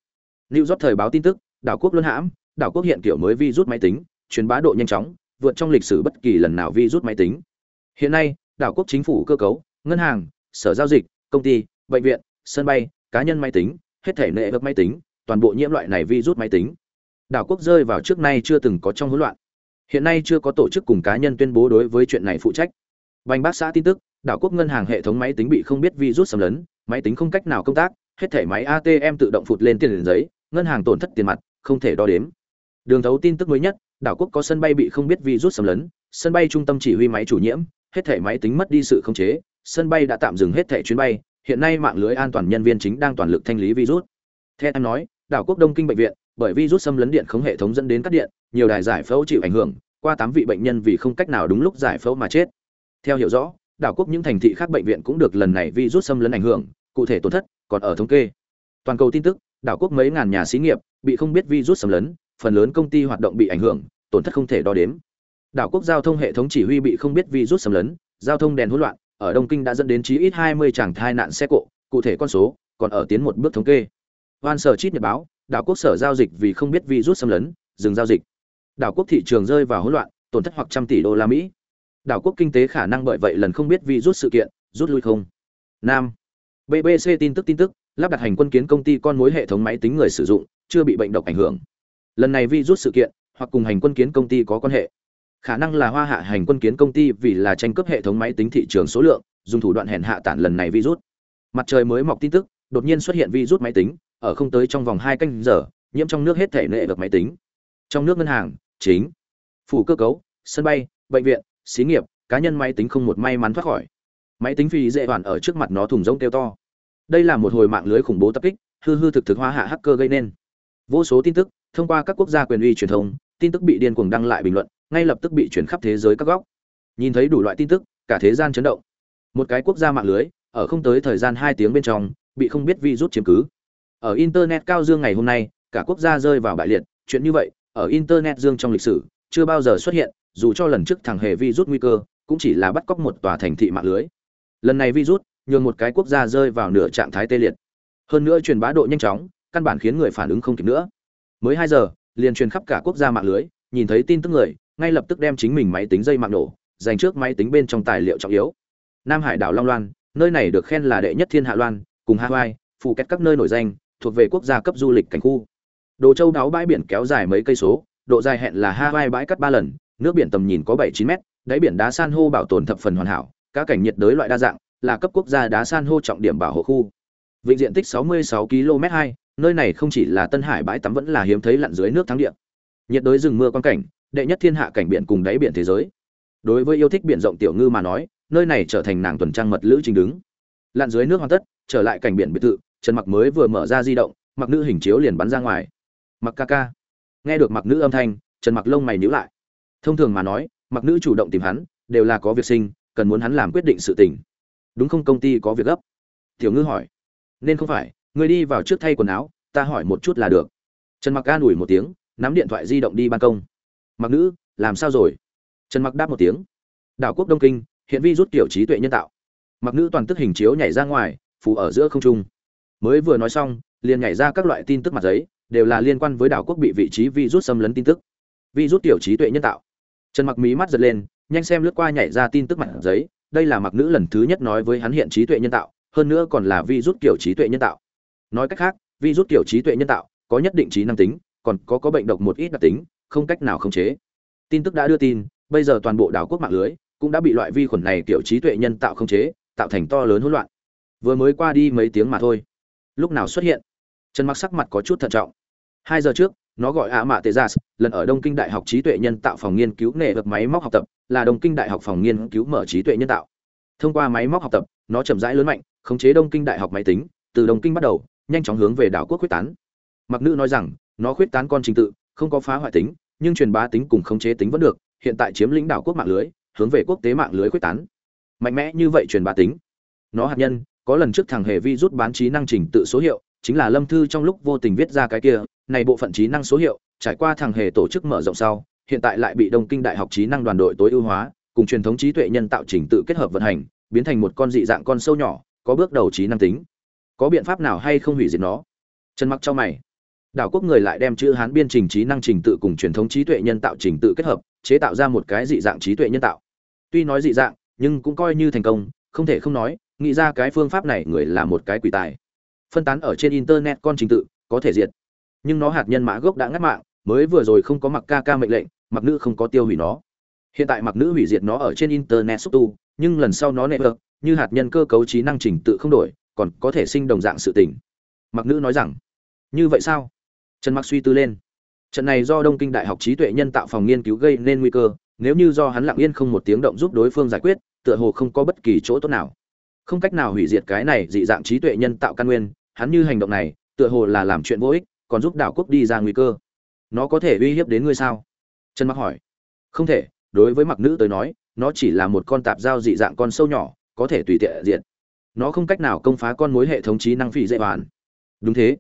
Lưu rót thời báo tin tức, đảo quốc luân hãm, đảo quốc hiện kiểu mới vi rút máy tính, truyền bá độ nhanh chóng, vượt trong lịch sử bất kỳ lần nào vi rút máy tính. Hiện nay, đảo quốc chính phủ cơ cấu, ngân hàng, sở giao dịch, công ty, bệnh viện, sân bay, cá nhân máy tính, hết thể nệ vật máy tính, toàn bộ nhiễm loại này vi rút máy tính đảo quốc rơi vào trước nay chưa từng có trong hỗn loạn. Hiện nay chưa có tổ chức cùng cá nhân tuyên bố đối với chuyện này phụ trách. Bành bác xã tin tức, đảo quốc ngân hàng hệ thống máy tính bị không biết virus xâm lấn, máy tính không cách nào công tác, hết thể máy atm tự động phụt lên tiền giấy, ngân hàng tổn thất tiền mặt, không thể đo đếm. Đường thấu tin tức mới nhất, đảo quốc có sân bay bị không biết virus xâm lấn, sân bay trung tâm chỉ huy máy chủ nhiễm hết thể máy tính mất đi sự khống chế, sân bay đã tạm dừng hết thể chuyến bay, hiện nay mạng lưới an toàn nhân viên chính đang toàn lực thanh lý virus. Theo em nói, đảo quốc đông kinh bệnh viện bởi virus xâm lấn điện không hệ thống dẫn đến cắt điện nhiều đài giải phẫu chịu ảnh hưởng qua tám vị bệnh nhân vì không cách nào đúng lúc giải phẫu mà chết. Theo hiểu rõ đảo quốc những thành thị khác bệnh viện cũng được lần này virus xâm lấn ảnh hưởng cụ thể tổn thất còn ở thống kê. Toàn cầu tin tức đảo quốc mấy ngàn nhà xí nghiệp bị không biết virus xâm lấn phần lớn công ty hoạt động bị ảnh hưởng tổn thất không thể đo đếm. Đảo quốc giao thông hệ thống chỉ huy bị không biết virus xâm lấn giao thông đèn hỗn loạn ở đông kinh đã dẫn đến chí ít 20 chàng thai nạn xe cộ cụ thể con số còn ở tiến một bước thống kê. Hoan sở chít nhật báo, đảo quốc sở giao dịch vì không biết virus xâm lấn, dừng giao dịch. Đảo quốc thị trường rơi vào hỗn loạn, tổn thất hoặc trăm tỷ đô la Mỹ. Đảo quốc kinh tế khả năng bởi vậy lần không biết virus sự kiện, rút lui không. Nam. BBC tin tức tin tức, lắp đặt hành quân kiến công ty con mối hệ thống máy tính người sử dụng chưa bị bệnh độc ảnh hưởng lần này virus sự kiện hoặc cùng hành quân kiến công ty có quan hệ khả năng là hoa hạ hành quân kiến công ty vì là tranh cướp hệ thống máy tính thị trường số lượng dùng thủ đoạn hèn hạ tản lần này virus mặt trời mới mọc tin tức đột nhiên xuất hiện virus máy tính ở không tới trong vòng hai canh giờ, nhiễm trong nước hết thể nệ được máy tính. Trong nước ngân hàng, chính, phủ cơ cấu, sân bay, bệnh viện, xí nghiệp, cá nhân máy tính không một may mắn thoát khỏi. Máy tính phi dễ hoàn ở trước mặt nó thùng rỗng kêu to. Đây là một hồi mạng lưới khủng bố tập kích, hư hư thực thực hoa hạ hacker gây nên. Vô số tin tức, thông qua các quốc gia quyền uy truyền thông, tin tức bị điên cuồng đăng lại bình luận, ngay lập tức bị chuyển khắp thế giới các góc. Nhìn thấy đủ loại tin tức, cả thế gian chấn động. Một cái quốc gia mạng lưới, ở không tới thời gian hai tiếng bên trong, bị không biết virus chiếm cứ ở internet cao dương ngày hôm nay, cả quốc gia rơi vào bại liệt. Chuyện như vậy, ở internet dương trong lịch sử, chưa bao giờ xuất hiện, dù cho lần trước thằng hề virus nguy cơ, cũng chỉ là bắt cóc một tòa thành thị mạng lưới. Lần này virus, nhường một cái quốc gia rơi vào nửa trạng thái tê liệt. Hơn nữa truyền bá độ nhanh chóng, căn bản khiến người phản ứng không kịp nữa. Mới hai giờ, liền truyền khắp cả quốc gia mạng lưới, nhìn thấy tin tức người, ngay lập tức đem chính mình máy tính dây mạng nổ, dành trước máy tính bên trong tài liệu trọng yếu. Nam hải đảo long loan, nơi này được khen là đệ nhất thiên hạ loan, cùng hawaii phụ kết các nơi nổi danh thuộc về quốc gia cấp du lịch cảnh khu. Đồ châu đáo bãi biển kéo dài mấy cây số, độ dài hẹn là hawaii bãi cắt ba lần, nước biển tầm nhìn có bảy chín mét, đáy biển đá san hô bảo tồn thập phần hoàn hảo các cảnh nhiệt đới loại đa dạng, là cấp quốc gia đá san hô trọng điểm bảo hộ khu. Vịnh diện tích 66 km 2 nơi này không chỉ là tân hải bãi tắm vẫn là hiếm thấy lặn dưới nước thắng địa. Nhiệt đới rừng mưa quan cảnh, đệ nhất thiên hạ cảnh biển cùng đáy biển thế giới. Đối với yêu thích biển rộng tiểu ngư mà nói, nơi này trở thành nàng tuần trang mật lữ trình đứng. Lặn dưới nước hoàn tất, trở lại cảnh biển biệt thự trần mặc mới vừa mở ra di động, mặc nữ hình chiếu liền bắn ra ngoài. Mặc ca ca. Nghe được mặc nữ âm thanh, trần mặc lông mày nhíu lại. Thông thường mà nói, mặc nữ chủ động tìm hắn, đều là có việc sinh, cần muốn hắn làm quyết định sự tình. Đúng không công ty có việc gấp? Tiểu ngư hỏi. Nên không phải, người đi vào trước thay quần áo, ta hỏi một chút là được. Trần mặc an ủi một tiếng, nắm điện thoại di động đi ban công. Mặc nữ, làm sao rồi? Trần mặc đáp một tiếng. Đảo quốc đông kinh, hiện vi rút tiểu trí tuệ nhân tạo. Mặc nữ toàn tức hình chiếu nhảy ra ngoài phủ ở giữa không trung mới vừa nói xong, liền nhảy ra các loại tin tức mặt giấy, đều là liên quan với đảo quốc bị vị trí vi rút xâm lấn tin tức. Vi rút tiểu trí tuệ nhân tạo. Trần mặc mí mắt giật lên, nhanh xem lướt qua nhảy ra tin tức mặt giấy, đây là mặc nữ lần thứ nhất nói với hắn hiện trí tuệ nhân tạo, hơn nữa còn là vi rút kiểu trí tuệ nhân tạo. Nói cách khác vi rút kiểu trí tuệ nhân tạo có nhất định trí năng tính, còn có có bệnh độc một ít đặc tính, không cách nào khống chế. Tin tức đã đưa tin, bây giờ toàn bộ đảo quốc mạng lưới cũng đã bị loại vi khuẩn này kiểu trí tuệ nhân tạo khống chế, tạo thành to lớn hỗn loạn. Vừa mới qua đi mấy tiếng mà thôi lúc nào xuất hiện? Trần mặc sắc mặt có chút thận trọng. Hai giờ trước, nó gọi ạ mạ tê gia lần ở đông kinh đại học trí tuệ nhân tạo phòng nghiên cứu nghề vật máy móc học tập, là đông kinh đại học phòng nghiên cứu mở trí tuệ nhân tạo. Thông qua máy móc học tập, nó chậm rãi lớn mạnh, khống chế đông kinh đại học máy tính, từ đông kinh bắt đầu, nhanh chóng hướng về đảo quốc quyết tán. Mặc nữ nói rằng, nó khuyết tán con trình tự, không có phá hoại tính, nhưng truyền bá tính cùng khống chế tính vẫn được, hiện tại chiếm lĩnh đảo quốc mạng lưới, hướng về quốc tế mạng lưới quyết tán. Mạnh mẽ như vậy truyền bá tính, nó hạt nhân có lần trước thằng hề vi rút bán trí năng trình tự số hiệu, chính là lâm thư trong lúc vô tình viết ra cái kia, này bộ phận trí năng số hiệu, trải qua thằng hề tổ chức mở rộng sau, hiện tại lại bị đông kinh đại học trí năng đoàn đội tối ưu hóa, cùng truyền thống trí tuệ nhân tạo trình tự kết hợp vận hành, biến thành một con dị dạng con sâu nhỏ, có bước đầu trí năng tính. Có biện pháp nào hay không hủy diệt nó? Trần mặc cho mày. Đảo quốc người lại đem chữ hán biên trình trí năng trình tự cùng truyền thống trí tuệ nhân tạo trình tự kết hợp, chế tạo ra một cái dị dạng trí tuệ nhân tạo. Tuy nói dị dạng, nhưng cũng coi như thành công, không thể không nói nghĩ ra cái phương pháp này người là một cái quỷ tài. Phân tán ở trên internet con trình tự, có thể diệt. Nhưng nó hạt nhân mã gốc đã ngắt mạng, mới vừa rồi không có mặc ca ca mệnh lệnh, mặc nữ không có tiêu hủy nó. Hiện tại mặc nữ hủy diệt nó ở trên internet xúc tu, nhưng lần sau nó nệ vợt như hạt nhân cơ cấu trí năng trình tự không đổi, còn có thể sinh đồng dạng sự tình. Mặc nữ nói rằng, như vậy sao? Trần mặc suy tư lên. Trận này do đông kinh đại học trí tuệ nhân tạo phòng nghiên cứu gây nên nguy cơ, nếu như do hắn lặng yên không một tiếng động giúp đối phương giải quyết, tựa hồ không có bất kỳ chỗ tốt nào không cách nào hủy diệt cái này dị dạng trí tuệ nhân tạo căn nguyên, hắn như hành động này, tựa hồ là làm chuyện vô ích, còn giúp đảo quốc đi ra nguy cơ. Nó có thể uy hiếp đến ngươi sao? Trần mặc hỏi. Không thể, đối với mặc nữ tới nói, nó chỉ là một con tạp giao dị dạng con sâu nhỏ, có thể tùy tiện diện nó không cách nào công phá con mối hệ thống trí năng phi dễ bản đúng thế.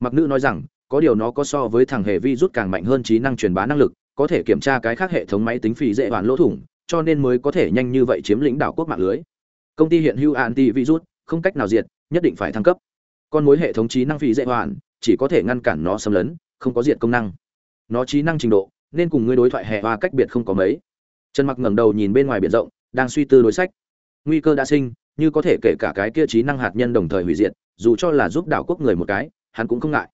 Mặc nữ nói rằng, có điều nó có so với thằng hệ vi rút càng mạnh hơn trí năng truyền bá năng lực, có thể kiểm tra cái khác hệ thống máy tính phi dễ bản lỗ thủng, cho nên mới có thể nhanh như vậy chiếm lĩnh đảo quốc mạng lưới công ty hiện hữu anti virus không cách nào diệt, nhất định phải thăng cấp. Con mối hệ thống trí năng phi dễ hoàn, chỉ có thể ngăn cản nó xâm lấn, không có diệt công năng. Nó trí năng trình độ, nên cùng ngươi đối thoại hệ hoa cách biệt không có mấy. Trần mặc ngẩng đầu nhìn bên ngoài biển rộng, đang suy tư đối sách. Nguy cơ đã sinh, như có thể kể cả cái kia trí năng hạt nhân đồng thời hủy diệt, dù cho là giúp đảo quốc người một cái, hắn cũng không ngại.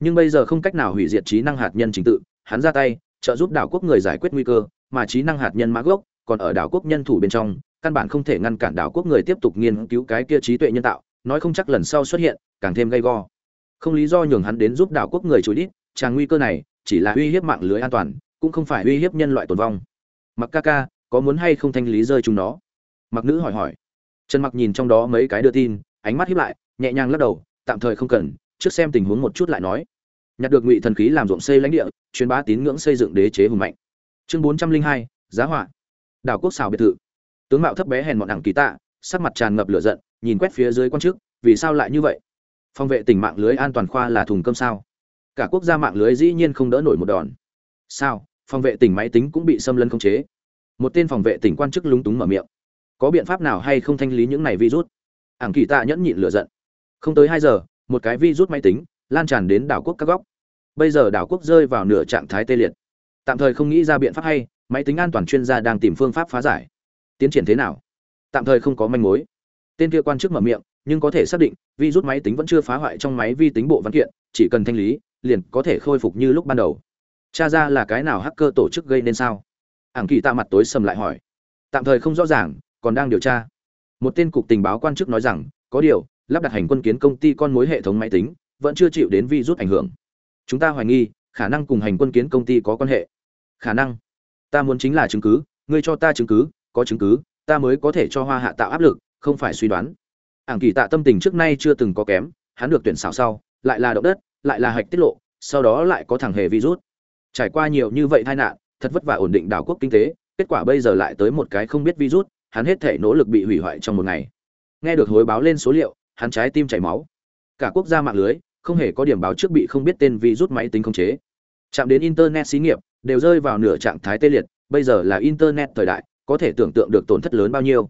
Nhưng bây giờ không cách nào hủy diệt trí năng hạt nhân chính tự, hắn ra tay, trợ giúp đảo quốc người giải quyết nguy cơ, mà trí năng hạt nhân mã gốc, còn ở đảo quốc nhân thủ bên trong căn bản không thể ngăn cản đảo quốc người tiếp tục nghiên cứu cái kia trí tuệ nhân tạo, nói không chắc lần sau xuất hiện, càng thêm gay go. Không lý do nhường hắn đến giúp đảo quốc người chối đít chàng nguy cơ này chỉ là uy hiếp mạng lưới an toàn, cũng không phải uy hiếp nhân loại tồn vong. Mặc ca ca, có muốn hay không thanh lý rơi chúng nó? Mặc nữ hỏi hỏi. Trần mặc nhìn trong đó mấy cái đưa tin, ánh mắt hiếp lại, nhẹ nhàng lắc đầu, tạm thời không cần, trước xem tình huống một chút lại nói. Nhặt được ngụy thần khí làm ruộng xây lãnh địa, truyền bá tín ngưỡng xây dựng đế chế hùng mạnh. Chương bốn trăm linh hai, giá họa. Đảo quốc xào biệt thự tướng mạo thấp bé hèn mọn đẳng kỳ tạ, sắc mặt tràn ngập lửa giận, nhìn quét phía dưới quan chức, vì sao lại như vậy? Phòng vệ tỉnh mạng lưới an toàn khoa là thùng cơm sao? Cả quốc gia mạng lưới dĩ nhiên không đỡ nổi một đòn. Sao? Phòng vệ tỉnh máy tính cũng bị xâm lấn khống chế. Một tên phòng vệ tỉnh quan chức lúng túng mở miệng. Có biện pháp nào hay không thanh lý những này virus? Ảng kỳ tạ nhẫn nhịn lửa giận. Không tới hai giờ, một cái virus máy tính lan tràn đến đảo quốc các góc. Bây giờ đảo quốc rơi vào nửa trạng thái tê liệt. Tạm thời không nghĩ ra biện pháp hay, máy tính an toàn chuyên gia đang tìm phương pháp phá giải tiến triển thế nào? Tạm thời không có manh mối. Tên kia quan chức mở miệng, nhưng có thể xác định, virus máy tính vẫn chưa phá hoại trong máy vi tính bộ văn kiện, chỉ cần thanh lý, liền có thể khôi phục như lúc ban đầu. Cha ra là cái nào hacker tổ chức gây nên sao? Ảng kỳ tạ mặt tối sầm lại hỏi. Tạm thời không rõ ràng, còn đang điều tra. Một tên cục tình báo quan chức nói rằng, có điều, lắp đặt hành quân kiến công ty con mối hệ thống máy tính, vẫn chưa chịu đến virus ảnh hưởng. Chúng ta hoài nghi, khả năng cùng hành quân kiến công ty có quan hệ. Khả năng. Ta muốn chính là chứng cứ, ngươi cho ta chứng cứ có chứng cứ, ta mới có thể cho hoa hạ tạo áp lực, không phải suy đoán. Ảng kỳ tạ tâm tình trước nay chưa từng có kém, hắn được tuyển xảo sau, lại là động đất, lại là hạch tiết lộ, sau đó lại có thằng hề virus trải qua nhiều như vậy tai nạn, thật vất vả ổn định đảo quốc kinh tế, kết quả bây giờ lại tới một cái không biết virus hắn hết thể nỗ lực bị hủy hoại trong một ngày. Nghe được hối báo lên số liệu, hắn trái tim chảy máu. Cả quốc gia mạng lưới, không hề có điểm báo trước bị không biết tên virus máy tính khống chế. Chạm đến internet xí nghiệp, đều rơi vào nửa trạng thái tê liệt, bây giờ là internet thời đại có thể tưởng tượng được tổn thất lớn bao nhiêu.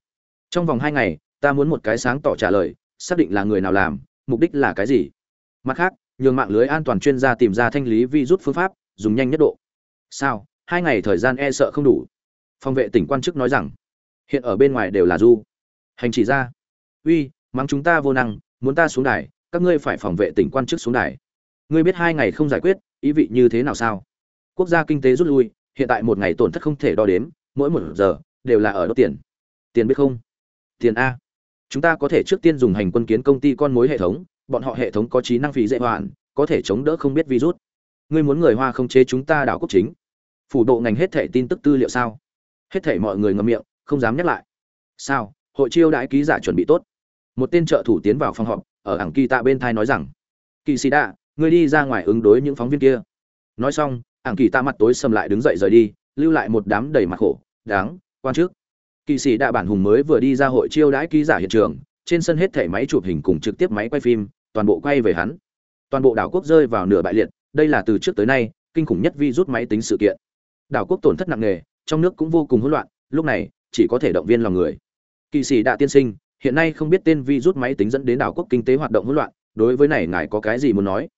Trong vòng hai ngày, ta muốn một cái sáng tỏ trả lời, xác định là người nào làm, mục đích là cái gì. Mặt khác, nhường mạng lưới an toàn chuyên gia tìm ra thanh lý virus phương pháp, dùng nhanh nhất độ. Sao? Hai ngày thời gian e sợ không đủ. Phòng vệ tỉnh quan chức nói rằng, hiện ở bên ngoài đều là du. Hành chỉ ra. Uy, mắng chúng ta vô năng, muốn ta xuống đài, các ngươi phải phòng vệ tỉnh quan chức xuống đài. Ngươi biết hai ngày không giải quyết, ý vị như thế nào sao? Quốc gia kinh tế rút lui, hiện tại một ngày tổn thất không thể đo đếm mỗi một giờ đều là ở đốt tiền. Tiền biết không? Tiền a. Chúng ta có thể trước tiên dùng hành quân kiến công ty con mối hệ thống, bọn họ hệ thống có trí năng phí dễ hoàn có thể chống đỡ không biết virus. Ngươi muốn người hoa không chế chúng ta đảo quốc chính. Phủ độ ngành hết thể tin tức tư liệu sao? Hết thể mọi người ngậm miệng, không dám nhắc lại. Sao? Hội chiêu đãi ký giả chuẩn bị tốt. Một tên trợ thủ tiến vào phòng họp, ở ảng kỳ tạ bên thai nói rằng, kỳ sĩ đạ, ngươi đi ra ngoài ứng đối những phóng viên kia. Nói xong, ảng kỳ tạ mặt tối sầm lại đứng dậy rời đi lưu lại một đám đầy mặt khổ, đáng, quan chức kỳ sĩ đạ bản hùng mới vừa đi ra hội chiêu đãi ký giả hiện trường, trên sân hết thẻ máy chụp hình cùng trực tiếp máy quay phim, toàn bộ quay về hắn. Toàn bộ đảo quốc rơi vào nửa bại liệt, đây là từ trước tới nay, kinh khủng nhất vi rút máy tính sự kiện. Đảo quốc tổn thất nặng nề, trong nước cũng vô cùng hỗn loạn, lúc này, chỉ có thể động viên lòng người. Kỳ sĩ đạ tiên sinh, hiện nay không biết tên vi rút máy tính dẫn đến đảo quốc kinh tế hoạt động hỗn loạn, đối với này ngài có cái gì muốn nói?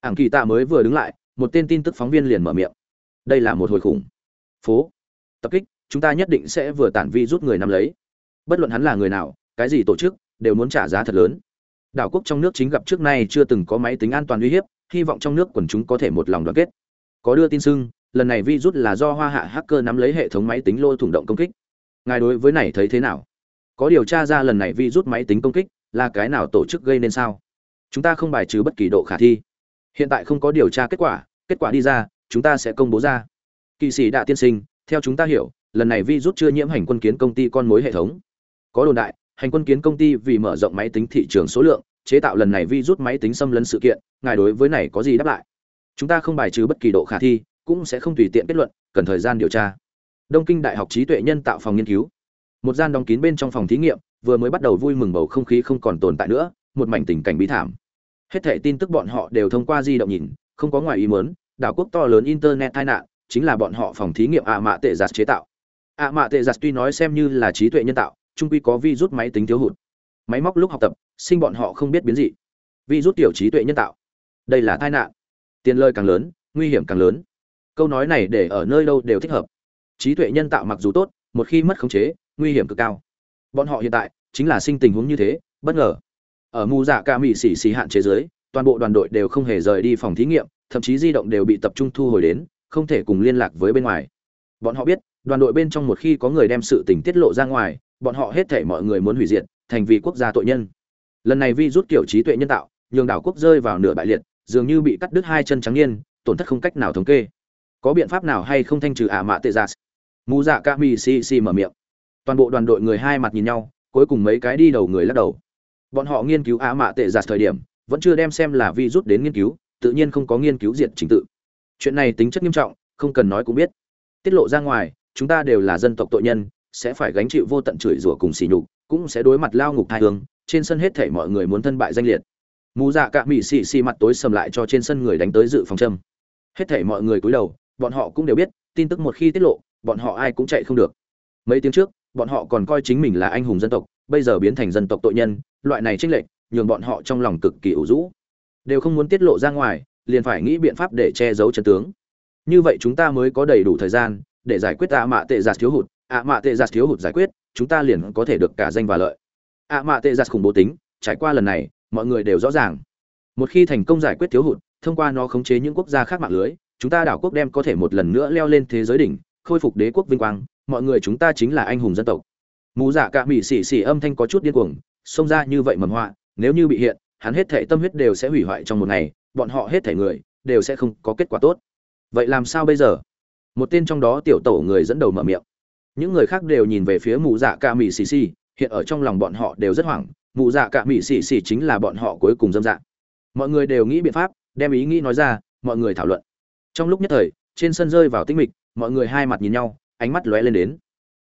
Ảng kỳ tạ mới vừa đứng lại, một tên tin tức phóng viên liền mở miệng. Đây là một hồi khủng phố. Tập kích, chúng ta nhất định sẽ vừa tản vi rút người nắm lấy. Bất luận hắn là người nào, cái gì tổ chức, đều muốn trả giá thật lớn. Đảo quốc trong nước chính gặp trước nay chưa từng có máy tính an toàn uy hiếp, hy vọng trong nước quần chúng có thể một lòng đoàn kết. Có đưa tin xưng, lần này virus là do hoa hạ hacker nắm lấy hệ thống máy tính lôi thủng động công kích. Ngài đối với này thấy thế nào? Có điều tra ra lần này virus máy tính công kích là cái nào tổ chức gây nên sao? Chúng ta không bài trừ bất kỳ độ khả thi. Hiện tại không có điều tra kết quả kết quả đi ra, chúng ta sẽ công bố ra kỵ sĩ đạ tiên sinh, theo chúng ta hiểu, lần này virus chưa nhiễm hành quân kiến công ty con mối hệ thống. Có đồn đại, hành quân kiến công ty vì mở rộng máy tính thị trường số lượng, chế tạo lần này virus máy tính xâm lấn sự kiện, ngài đối với này có gì đáp lại? Chúng ta không bài trừ bất kỳ độ khả thi, cũng sẽ không tùy tiện kết luận, cần thời gian điều tra. Đông kinh đại học trí tuệ nhân tạo phòng nghiên cứu. Một gian đóng kín bên trong phòng thí nghiệm, vừa mới bắt đầu vui mừng bầu không khí không còn tồn tại nữa, một mảnh tình cảnh bí thảm. Hết thảy tin tức bọn họ đều thông qua di động nhìn, không có ngoài ý muốn, đảo quốc to lớn internet tai nạn chính là bọn họ phòng thí nghiệm ạ mạ tệ giặt chế tạo. ạ mạ tệ giặt tuy nói xem như là trí tuệ nhân tạo, trung quy có vi rút máy tính thiếu hụt. Máy móc lúc học tập, sinh bọn họ không biết biến dị. Rút tiểu trí tuệ nhân tạo. Đây là tai nạn. Tiền lời càng lớn, nguy hiểm càng lớn. Câu nói này để ở nơi đâu đều thích hợp. Trí tuệ nhân tạo mặc dù tốt, một khi mất khống chế, nguy hiểm cực cao. Bọn họ hiện tại, chính là sinh tình huống như thế, bất ngờ. Ở mù dạ ca mỹ xỉ xỉ hạn chế giới toàn bộ đoàn đội đều không hề rời đi phòng thí nghiệm, thậm chí di động đều bị tập trung thu hồi đến không thể cùng liên lạc với bên ngoài. Bọn họ biết, đoàn đội bên trong một khi có người đem sự tình tiết lộ ra ngoài, bọn họ hết thể mọi người muốn hủy diệt, thành vì quốc gia tội nhân. Lần này vi rút kiểu trí tuệ nhân tạo, nhường đảo quốc rơi vào nửa bại liệt, dường như bị cắt đứt hai chân trắng niên, tổn thất không cách nào thống kê. Có biện pháp nào hay không thanh trừ ả mạ tệ dạ giả mù dạ ca mi si si mở miệng. Toàn bộ đoàn đội người hai mặt nhìn nhau, cuối cùng mấy cái đi đầu người lắc đầu. Bọn họ nghiên cứu ả mạ tệ dạ giả thời điểm, vẫn chưa đem xem là vi rút đến nghiên cứu, tự nhiên không có nghiên cứu diện trình tự chuyện này tính chất nghiêm trọng, không cần nói cũng biết. Tiết lộ ra ngoài, chúng ta đều là dân tộc tội nhân, sẽ phải gánh chịu vô tận chửi rủa cùng xỉ nhục, cũng sẽ đối mặt lao ngục hai hương, trên sân hết thể mọi người muốn thân bại danh liệt. Mù dạ cạ mỹ xì xì mặt tối sầm lại cho trên sân người đánh tới dự phòng châm. Hết thể mọi người cúi đầu, bọn họ cũng đều biết, tin tức một khi tiết lộ, bọn họ ai cũng chạy không được. Mấy tiếng trước, bọn họ còn coi chính mình là anh hùng dân tộc, bây giờ biến thành dân tộc tội nhân, loại này trinh lệch, nhường bọn họ trong lòng cực kỳ ủ rũ. Đều không muốn tiết lộ ra ngoài liền phải nghĩ biện pháp để che giấu chân tướng. Như vậy chúng ta mới có đầy đủ thời gian để giải quyết ạ mạ tệ giạt thiếu hụt. ạ mạ tệ giạt thiếu hụt giải quyết, chúng ta liền có thể được cả danh và lợi. ạ mạ tệ giạt khủng bố tính, trải qua lần này, mọi người đều rõ ràng. Một khi thành công giải quyết thiếu hụt, thông qua nó khống chế những quốc gia khác mạng lưới, chúng ta đảo quốc đem có thể một lần nữa leo lên thế giới đỉnh, khôi phục đế quốc vinh quang, mọi người chúng ta chính là anh hùng dân tộc. Mù giả cả mỹ xỉ xỉ âm thanh có chút điên cuồng, xông ra như vậy mầm họa, nếu như bị hiện, hắn hết thảy tâm huyết đều sẽ hủy hoại trong một ngày bọn họ hết thể người, đều sẽ không có kết quả tốt. Vậy làm sao bây giờ? Một tên trong đó tiểu tổ người dẫn đầu mở miệng. Những người khác đều nhìn về phía mụ dạ ca mỹ xì xì, hiện ở trong lòng bọn họ đều rất hoảng, mụ dạ cả mỹ xì xì chính là bọn họ cuối cùng dâm dạ. Mọi người đều nghĩ biện pháp, đem ý nghĩ nói ra, mọi người thảo luận. Trong lúc nhất thời, trên sân rơi vào tinh mịch, mọi người hai mặt nhìn nhau, ánh mắt lóe lên đến.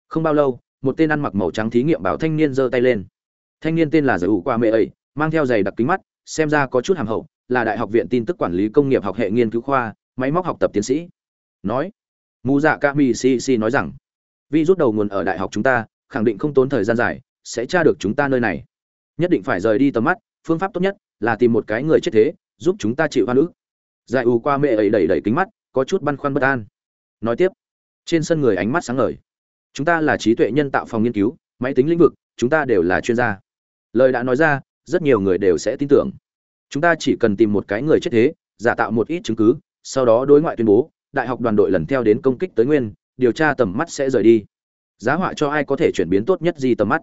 Không bao lâu, một tên ăn mặc màu trắng thí nghiệm bảo thanh niên giơ tay lên. Thanh niên tên là giải ủ qua mẹ ấy mang theo giày đặc kính mắt, xem ra có chút hàm hậu là đại học viện tin tức quản lý công nghiệp học hệ nghiên cứu khoa, máy móc học tập tiến sĩ. Nói, mù dạ ca mi si si nói rằng, vi rút đầu nguồn ở đại học chúng ta, khẳng định không tốn thời gian dài, sẽ tra được chúng ta nơi này. Nhất định phải rời đi tầm mắt, phương pháp tốt nhất là tìm một cái người chết thế, giúp chúng ta chịu hoa nữ giải ù qua mẹ ấy đẩy đẩy kính mắt, có chút băn khoăn bất an. Nói tiếp, trên sân người ánh mắt sáng ngời. Chúng ta là trí tuệ nhân tạo phòng nghiên cứu, máy tính lĩnh vực, chúng ta đều là chuyên gia. Lời đã nói ra, rất nhiều người đều sẽ tin tưởng chúng ta chỉ cần tìm một cái người chết thế, giả tạo một ít chứng cứ, sau đó đối ngoại tuyên bố, đại học đoàn đội lần theo đến công kích tới nguyên, điều tra tầm mắt sẽ rời đi. Giá họa cho ai có thể chuyển biến tốt nhất gì tầm mắt?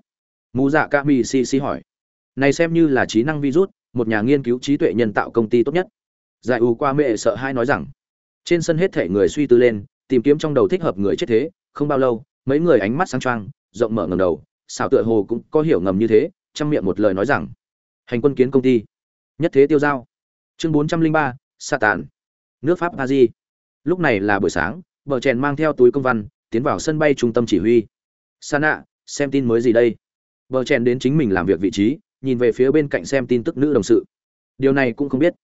Mù dạ ca mi si si hỏi. Này xem như là trí năng virus, một nhà nghiên cứu trí tuệ nhân tạo công ty tốt nhất. Giải U qua mẹ sợ hai nói rằng. Trên sân hết thể người suy tư lên, tìm kiếm trong đầu thích hợp người chết thế, không bao lâu, mấy người ánh mắt sáng trang rộng mở ngầm đầu, xảo tựa hồ cũng có hiểu ngầm như thế trong miệng một lời nói rằng. Hành quân kiến công ty nhất thế tiêu giao. Chương bốn trăm linh ba sa tàn nước pháp a di lúc này là buổi sáng, bờ chèn mang theo túi công văn, tiến vào sân bay trung tâm chỉ huy. Sa nạ xem tin mới gì đây? Bờ chèn đến chính mình làm việc vị trí, nhìn về phía bên cạnh xem tin tức nữ đồng sự. Điều này cũng không biết.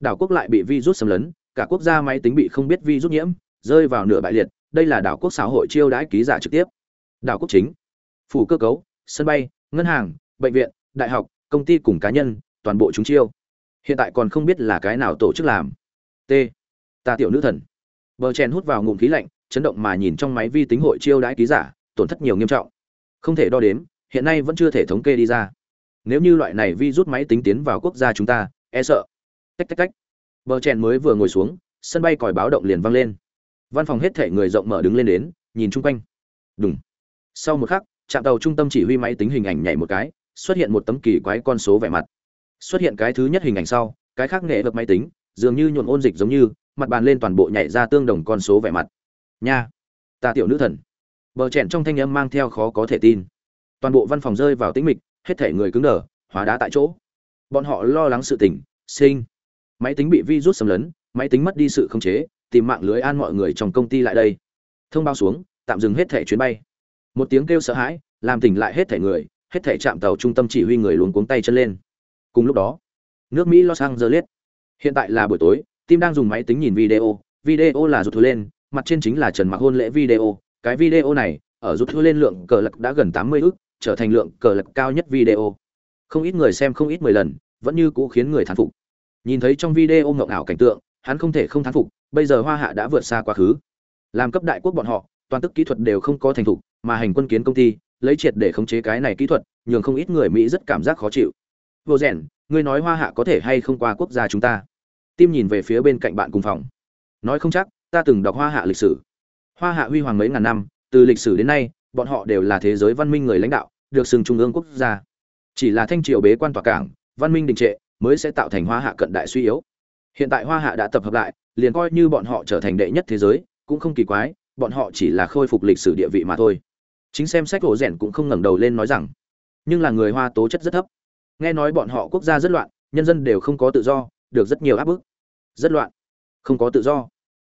Đảo quốc lại bị virus xâm lấn, cả quốc gia máy tính bị không biết virus nhiễm, rơi vào nửa bại liệt, đây là đảo quốc xã hội chiêu đãi ký giả trực tiếp. Đảo quốc chính. Phủ cơ cấu, sân bay, ngân hàng, bệnh viện, đại học, công ty cùng cá nhân, toàn bộ chúng chiêu hiện tại còn không biết là cái nào tổ chức làm. T. Ta tiểu nữ thần. Bờ chèn hút vào ngụm khí lạnh, chấn động mà nhìn trong máy vi tính hội chiêu đãi ký giả, tổn thất nhiều nghiêm trọng. Không thể đo đếm, hiện nay vẫn chưa thể thống kê đi ra. Nếu như loại này vi rút máy tính tiến vào quốc gia chúng ta e sợ. Tách tách tách. Bờ chèn mới vừa ngồi xuống, sân bay còi báo động liền vang lên. Văn phòng hết thể người rộng mở đứng lên đến, nhìn chung quanh. Đúng sau một khắc, trạm tàu trung tâm chỉ huy máy tính hình ảnh nhảy một cái, xuất hiện một tấm kỳ quái con số vẻ mặt xuất hiện cái thứ nhất hình ảnh sau, cái khác nghệ vật máy tính, dường như nhuộm ôn dịch giống như, mặt bàn lên toàn bộ nhảy ra tương đồng con số vẻ mặt. Nha, ta tiểu nữ thần. Bờ chẹn trong thanh âm mang theo khó có thể tin. Toàn bộ văn phòng rơi vào tĩnh mịch, hết thể người cứng đờ, hóa đá tại chỗ. Bọn họ lo lắng sự tình, sinh. Máy tính bị virus xâm lấn, máy tính mất đi sự khống chế, tìm mạng lưới an mọi người trong công ty lại đây. Thông báo xuống, tạm dừng hết thẻ chuyến bay. Một tiếng kêu sợ hãi, làm tỉnh lại hết thẻ người, hết thẻ chạm tàu trung tâm chỉ huy người luống cuống tay chân lên cùng lúc đó, nước mỹ los angeles, hiện tại là buổi tối tim đang dùng máy tính nhìn video. Video là rụt thua lên, mặt trên chính là trần mặc hôn lễ video. Cái video này, ở rút thua lên lượng cờ lật đã gần 80 ức, trở thành lượng cờ lật cao nhất video. Không ít người xem không ít 10 lần, vẫn như cũ khiến người thán phục. Nhìn thấy trong video ngộng ảo cảnh tượng, hắn không thể không thán phục, bây giờ hoa hạ đã vượt xa quá khứ. Làm cấp đại quốc bọn họ, toàn tức kỹ thuật đều không có thành thục, mà hành quân kiến công ty, lấy triệt để khống chế cái này kỹ thuật, nhường không ít người mỹ rất cảm giác khó chịu vô rèn, ngươi nói hoa hạ có thể hay không qua quốc gia chúng ta? Tim nhìn về phía bên cạnh bạn cùng phòng. Nói không chắc, ta từng đọc hoa hạ lịch sử. Hoa hạ huy hoàng mấy ngàn năm, từ lịch sử đến nay, bọn họ đều là thế giới văn minh người lãnh đạo, được xưng trung ương quốc gia. Chỉ là thanh triều bế quan tỏa cảng, văn minh đình trệ, mới sẽ tạo thành hoa hạ cận đại suy yếu. Hiện tại hoa hạ đã tập hợp lại, liền coi như bọn họ trở thành đệ nhất thế giới, cũng không kỳ quái, bọn họ chỉ là khôi phục lịch sử địa vị mà thôi. Chính xem sách hồ rèn cũng không ngẩng đầu lên nói rằng, nhưng là người hoa tố chất rất thấp nghe nói bọn họ quốc gia rất loạn, nhân dân đều không có tự do, được rất nhiều áp bức. Rất loạn. Không có tự do.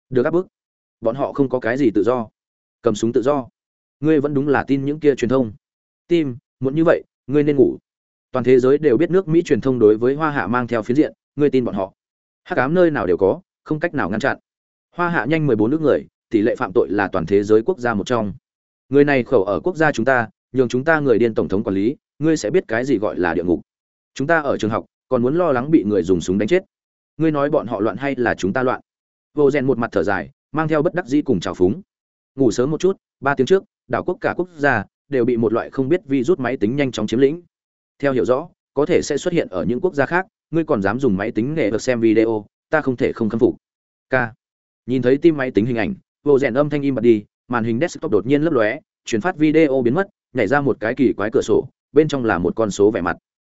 Được áp bức. Bọn họ không có cái gì tự do. Cầm súng tự do. Ngươi vẫn đúng là tin những kia truyền thông. Tim, muốn như vậy, ngươi nên ngủ. Toàn thế giới đều biết nước mỹ truyền thông đối với hoa hạ mang theo phiến diện, ngươi tin bọn họ. Hát cám nơi nào đều có, không cách nào ngăn chặn. Hoa hạ nhanh mười bốn nước người, tỷ lệ phạm tội là toàn thế giới quốc gia một trong. Người này khẩu ở quốc gia chúng ta, nhường chúng ta người điên tổng thống quản lý, ngươi sẽ biết cái gì gọi là địa ngục chúng ta ở trường học, còn muốn lo lắng bị người dùng súng đánh chết. Ngươi nói bọn họ loạn hay là chúng ta loạn? Vô rèn một mặt thở dài, mang theo bất đắc dĩ cùng trào phúng. Ngủ sớm một chút, ba tiếng trước, đảo quốc cả quốc gia đều bị một loại không biết vi rút máy tính nhanh chóng chiếm lĩnh. Theo hiểu rõ, có thể sẽ xuất hiện ở những quốc gia khác, ngươi còn dám dùng máy tính nghệ được xem video, ta không thể không khâm phục. K. Nhìn thấy tim máy tính hình ảnh, vô rèn âm thanh im bật đi, màn hình desktop đột nhiên lấp lóe, chuyển phát video biến mất, nhảy ra một cái kỳ quái cửa sổ, bên trong là một con số vẻ mặt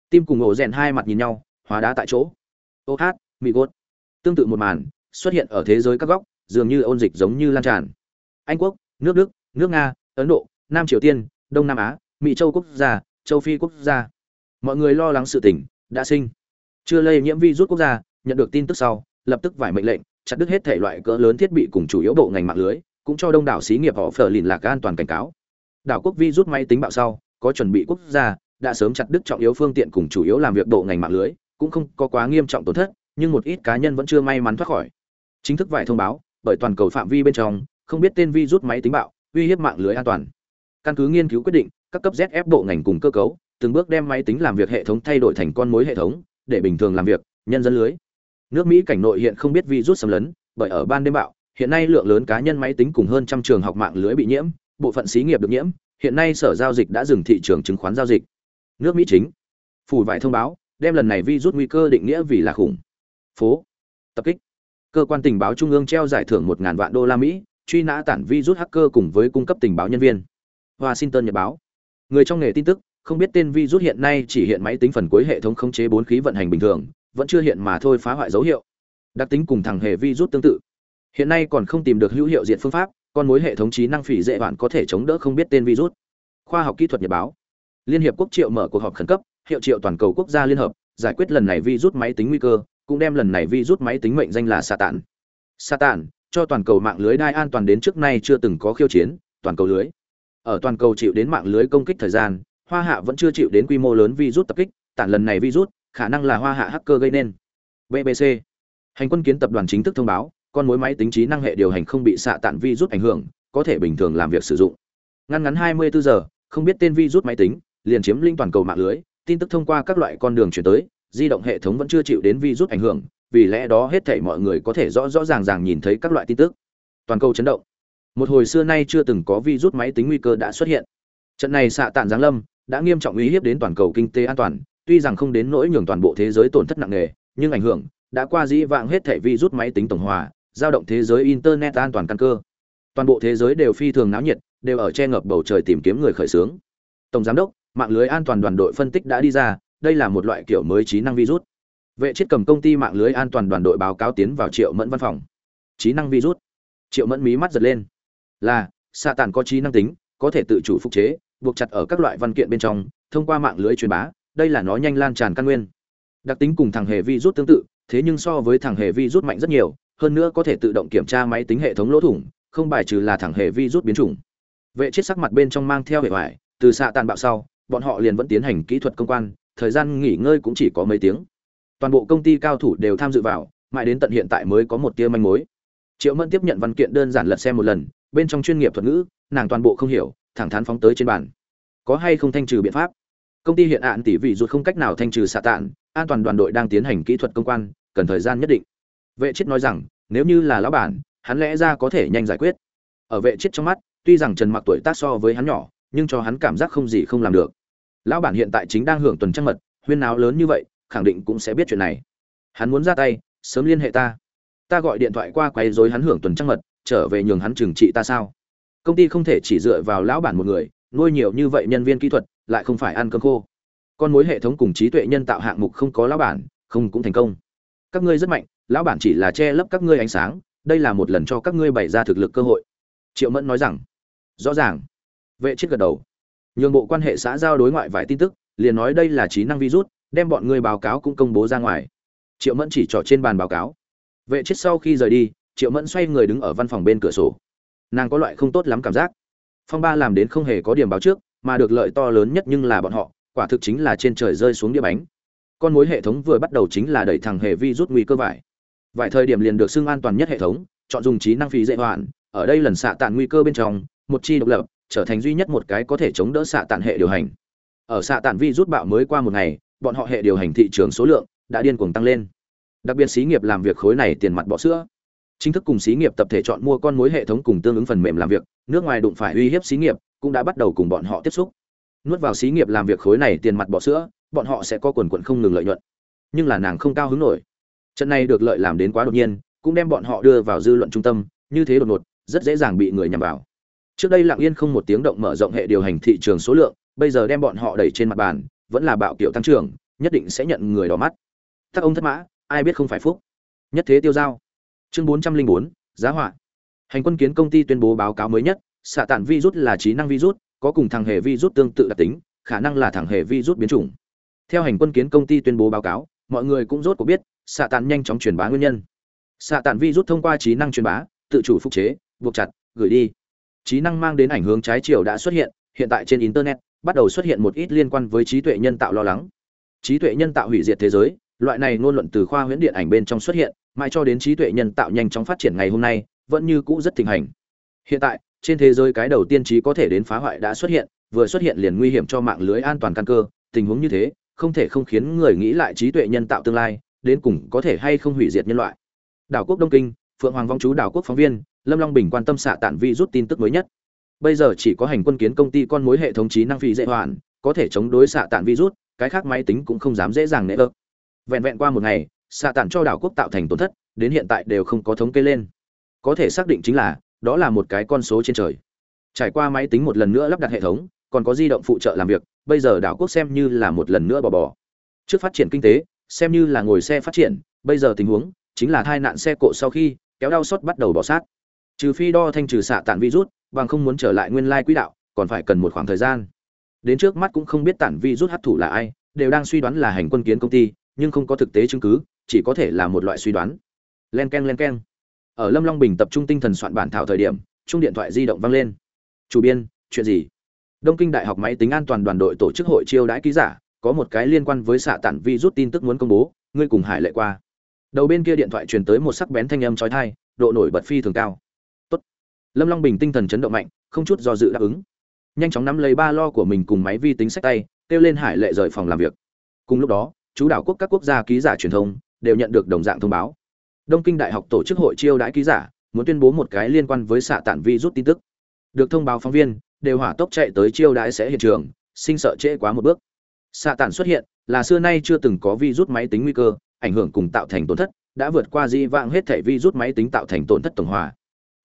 tim cùng ổ rèn hai mặt nhìn nhau, hóa đá tại chỗ. Ô hát mỹ gốt. Tương tự một màn, xuất hiện ở thế giới các góc, dường như ôn dịch giống như lan tràn. Anh quốc, nước đức, nước nga, ấn độ, nam triều tiên, đông nam á, mỹ châu quốc gia, châu phi quốc gia. Mọi người lo lắng sự tỉnh đã sinh. Chưa lây nhiễm virus quốc gia, nhận được tin tức sau, lập tức vải mệnh lệnh, chặt đứt hết thể loại cỡ lớn thiết bị cùng chủ yếu bộ ngành mạng lưới, cũng cho đông đảo xí nghiệp họ phở lìn lạc an toàn cảnh cáo. Đảo quốc virus máy tính bạo sau, có chuẩn bị quốc gia đã sớm chặt đứt trọng yếu phương tiện cùng chủ yếu làm việc bộ ngành mạng lưới, cũng không có quá nghiêm trọng tổn thất, nhưng một ít cá nhân vẫn chưa may mắn thoát khỏi. Chính thức vài thông báo, bởi toàn cầu phạm vi bên trong, không biết tên virus máy tính bạo, uy hiếp mạng lưới an toàn. Căn cứ nghiên cứu quyết định, các cấp zf bộ ngành cùng cơ cấu, từng bước đem máy tính làm việc hệ thống thay đổi thành con mối hệ thống, để bình thường làm việc, nhân dân lưới. Nước mỹ cảnh nội hiện không biết virus xâm lấn, bởi ở ban đêm bạo, hiện nay lượng lớn cá nhân máy tính cùng hơn trăm trường học mạng lưới bị nhiễm, bộ phận xí nghiệp được nhiễm, hiện nay sở giao dịch đã dừng thị trường chứng khoán giao dịch nước mỹ chính. Phủ vải thông báo, đem lần này virus nguy cơ định nghĩa vì là khủng. Phố. Tập kích. Cơ quan tình báo trung ương treo giải thưởng một ngàn vạn đô la mỹ, truy nã tản virus hacker cùng với cung cấp tình báo nhân viên. Washington nhật báo. Người trong nghề tin tức, không biết tên virus hiện nay chỉ hiện máy tính phần cuối hệ thống khống chế bốn khí vận hành bình thường, vẫn chưa hiện mà thôi phá hoại dấu hiệu. Đặc tính cùng thằng hề virus tương tự. Hiện nay còn không tìm được hữu hiệu diện phương pháp, con mối hệ thống trí năng phỉ dễ bạn có thể chống đỡ không biết tên virus. Khoa học kỹ thuật nhật báo liên hiệp quốc triệu mở cuộc họp khẩn cấp, hiệu triệu toàn cầu quốc gia liên hợp, giải quyết lần này virus máy tính nguy cơ, cũng đem lần này virus máy tính mệnh danh là sa tản sa tản cho toàn cầu mạng lưới đai an toàn đến trước nay chưa từng có khiêu chiến, toàn cầu lưới. Ở toàn cầu chịu đến mạng lưới công kích thời gian, hoa hạ vẫn chưa chịu đến quy mô lớn virus tập kích, tản lần này virus, khả năng là hoa hạ hacker gây nên. Bbc hành quân kiến tập đoàn chính thức thông báo, con mối máy tính trí năng hệ điều hành không bị xạ tản virus ảnh hưởng, có thể bình thường làm việc sử dụng. Ngăn ngắn 24 giờ, không biết tên virus máy tính liền chiếm linh toàn cầu mạng lưới, tin tức thông qua các loại con đường chuyển tới, di động hệ thống vẫn chưa chịu đến virus ảnh hưởng, vì lẽ đó hết thảy mọi người có thể rõ rõ ràng ràng nhìn thấy các loại tin tức. Toàn cầu chấn động. Một hồi xưa nay chưa từng có virus máy tính nguy cơ đã xuất hiện. Trận này xạ tản giáng lâm đã nghiêm trọng uy hiếp đến toàn cầu kinh tế an toàn, tuy rằng không đến nỗi nhường toàn bộ thế giới tổn thất nặng nề, nhưng ảnh hưởng đã qua dĩ vãng hết thảy virus máy tính tổng hòa, giao động thế giới internet an toàn căn cơ. Toàn bộ thế giới đều phi thường náo nhiệt, đều ở che ngập bầu trời tìm kiếm người khởi xướng. Tổng giám đốc mạng lưới an toàn đoàn đội phân tích đã đi ra đây là một loại kiểu mới trí năng virus. Vệ chết cầm công ty mạng lưới an toàn đoàn đội báo cáo tiến vào triệu mẫn văn phòng. Trí năng virus. Triệu mẫn mí mắt giật lên. Là xạ tản có trí năng tính có thể tự chủ phục chế buộc chặt ở các loại văn kiện bên trong thông qua mạng lưới truyền bá đây là nó nhanh lan tràn căn nguyên. Đặc tính cùng thằng hề virus tương tự thế nhưng so với thằng hề virus mạnh rất nhiều hơn nữa có thể tự động kiểm tra máy tính hệ thống lỗ thủng không bài trừ là thằng hề virus biến chủng. Vệ chết sắc mặt bên trong mang theo vẻ hoài, từ xạ tàn bạo sau bọn họ liền vẫn tiến hành kỹ thuật công quan, thời gian nghỉ ngơi cũng chỉ có mấy tiếng. Toàn bộ công ty cao thủ đều tham dự vào, mãi đến tận hiện tại mới có một tia manh mối. Triệu mẫn tiếp nhận văn kiện đơn giản lật xem một lần, bên trong chuyên nghiệp thuật ngữ, nàng toàn bộ không hiểu, thẳng thắn phóng tới trên bàn. Có hay không thanh trừ biện pháp? Công ty hiện ạn tỷ vị ruột không cách nào thanh trừ xạ tạn an toàn đoàn đội đang tiến hành kỹ thuật công quan, cần thời gian nhất định. Vệ chết nói rằng, nếu như là lão bản, hắn lẽ ra có thể nhanh giải quyết. Ở vệ chết trong mắt, tuy rằng trần mặc tuổi tác so với hắn nhỏ, nhưng cho hắn cảm giác không gì không làm được lão bản hiện tại chính đang hưởng tuần trăng mật, huyên náo lớn như vậy, khẳng định cũng sẽ biết chuyện này. Hắn muốn ra tay, sớm liên hệ ta. Ta gọi điện thoại qua quấy rối hắn hưởng tuần trăng mật, trở về nhường hắn trừng trị ta sao? Công ty không thể chỉ dựa vào lão bản một người, nuôi nhiều như vậy nhân viên kỹ thuật, lại không phải ăn cơm khô. Con mối hệ thống cùng trí tuệ nhân tạo hạng mục không có lão bản, không cũng thành công. Các ngươi rất mạnh, lão bản chỉ là che lấp các ngươi ánh sáng, đây là một lần cho các ngươi bày ra thực lực cơ hội. Triệu mẫn nói rằng, rõ ràng. Vệ chết gật đầu nhường bộ quan hệ xã giao đối ngoại vài tin tức, liền nói đây là trí năng virus, đem bọn người báo cáo cũng công bố ra ngoài. Triệu mẫn chỉ trỏ trên bàn báo cáo. Vệ chết sau khi rời đi, triệu mẫn xoay người đứng ở văn phòng bên cửa sổ. Nàng có loại không tốt lắm cảm giác. Phong ba làm đến không hề có điểm báo trước, mà được lợi to lớn nhất nhưng là bọn họ, quả thực chính là trên trời rơi xuống đĩa bánh. Con mối hệ thống vừa bắt đầu chính là đẩy thằng hệ vi rút nguy cơ vải. Vài thời điểm liền được xưng an toàn nhất hệ thống, chọn dùng trí năng phí dễ hoạn ở đây lần xạ tàn nguy cơ bên trong, một chi độc lập trở thành duy nhất một cái có thể chống đỡ xạ tàn hệ điều hành. Ở xạ tàn vi rút bạo mới qua một ngày, bọn họ hệ điều hành thị trường số lượng đã điên cuồng tăng lên. Đặc biệt xí nghiệp làm việc khối này tiền mặt bỏ sữa. Chính thức cùng xí nghiệp tập thể chọn mua con mối hệ thống cùng tương ứng phần mềm làm việc, nước ngoài đụng phải uy hiếp xí nghiệp, cũng đã bắt đầu cùng bọn họ tiếp xúc. Nuốt vào xí nghiệp làm việc khối này tiền mặt bỏ sữa, bọn họ sẽ có quần quận không ngừng lợi nhuận. Nhưng là nàng không cao hứng nổi. Trận này được lợi làm đến quá đột nhiên, cũng đem bọn họ đưa vào dư luận trung tâm, như thế đột ngột, rất dễ dàng bị người nhằm vào trước đây lặng yên không một tiếng động mở rộng hệ điều hành thị trường số lượng, bây giờ đem bọn họ đẩy trên mặt bàn, vẫn là bạo kiểu tăng trưởng, nhất định sẽ nhận người đỏ mắt. Các ông thất mã, ai biết không phải phúc. Nhất thế tiêu giao. Chương bốn trăm linh bốn, giá họa. Hành quân kiến công ty tuyên bố báo cáo mới nhất, xạ tản virus là trí năng virus, có cùng thằng hề virus tương tự đặc tính, khả năng là thằng hề virus biến chủng. Theo hành quân kiến công ty tuyên bố báo cáo, mọi người cũng rốt cuộc biết, xạ tản nhanh chóng truyền bá nguyên nhân. Xạ tản virus thông qua trí năng truyền bá, tự chủ phục chế, buộc chặt, gửi đi trí năng mang đến ảnh hướng trái chiều đã xuất hiện hiện tại trên internet, bắt đầu xuất hiện một ít liên quan với trí tuệ nhân tạo lo lắng. Trí tuệ nhân tạo hủy diệt thế giới, loại này ngôn luận từ khoa huyễn điện ảnh bên trong xuất hiện, mãi cho đến trí tuệ nhân tạo nhanh chóng phát triển ngày hôm nay, vẫn như cũ rất thịnh hành. Hiện tại, trên thế giới cái đầu tiên trí có thể đến phá hoại đã xuất hiện, vừa xuất hiện liền nguy hiểm cho mạng lưới an toàn căn cơ, tình huống như thế, không thể không khiến người nghĩ lại trí tuệ nhân tạo tương lai, đến cùng có thể hay không hủy diệt nhân loại. Đảo quốc đông kinh, phượng hoàng vong chú đảo quốc phóng viên lâm long bình quan tâm xạ tản vi rút tin tức mới nhất. Bây giờ chỉ có hành quân kiến công ty con mối hệ thống trí năng phi dễ hoàn, có thể chống đối xạ tản virus cái khác máy tính cũng không dám dễ dàng nệ ơ. Vẹn vẹn qua một ngày, xạ tản cho đảo quốc tạo thành tổn thất, đến hiện tại đều không có thống kê lên. Có thể xác định chính là, đó là một cái con số trên trời. Trải qua máy tính một lần nữa lắp đặt hệ thống, còn có di động phụ trợ làm việc, bây giờ đảo quốc xem như là một lần nữa bò bò. Trước phát triển kinh tế, xem như là ngồi xe phát triển, bây giờ tình huống, chính là tai nạn xe cộ sau khi, kéo đau xót bắt đầu bỏ sát trừ phi đo thanh trừ xạ tản virus, bằng không muốn trở lại nguyên lai quỹ đạo, còn phải cần một khoảng thời gian. Đến trước mắt cũng không biết tản virus hấp thụ là ai, đều đang suy đoán là hành quân kiến công ty, nhưng không có thực tế chứng cứ, chỉ có thể là một loại suy đoán. Len keng len keng. Ở lâm long bình tập trung tinh thần soạn bản thảo thời điểm, chung điện thoại di động vang lên. Chủ biên, chuyện gì? Đông kinh đại học máy tính an toàn đoàn đội tổ chức hội chiêu đãi ký giả, có một cái liên quan với xạ tản vi rút tin tức muốn công bố, ngươi cùng hải lệ qua. Đầu bên kia điện thoại truyền tới một sắc bén thanh âm trói thai độ nổi bật phi thường cao lâm long bình tinh thần chấn động mạnh, không chút do dự đáp ứng. Nhanh chóng nắm lấy ba lo của mình cùng máy vi tính sách tay, kêu lên hải lệ rời phòng làm việc. Cùng lúc đó, chú đảo quốc các quốc gia ký giả truyền thông đều nhận được đồng dạng thông báo. Đông kinh đại học tổ chức hội chiêu đãi ký giả, muốn tuyên bố một cái liên quan với xạ tản vi rút tin tức. Được thông báo phóng viên, đều hỏa tốc chạy tới chiêu đãi sẽ hiện trường, sinh sợ trễ quá một bước. Xạ tản xuất hiện, là xưa nay chưa từng có vi rút máy tính nguy cơ, ảnh hưởng cùng tạo thành tổn thất, đã vượt qua di vãng hết thể vi rút máy tính tạo thành tổn thất tổng hòa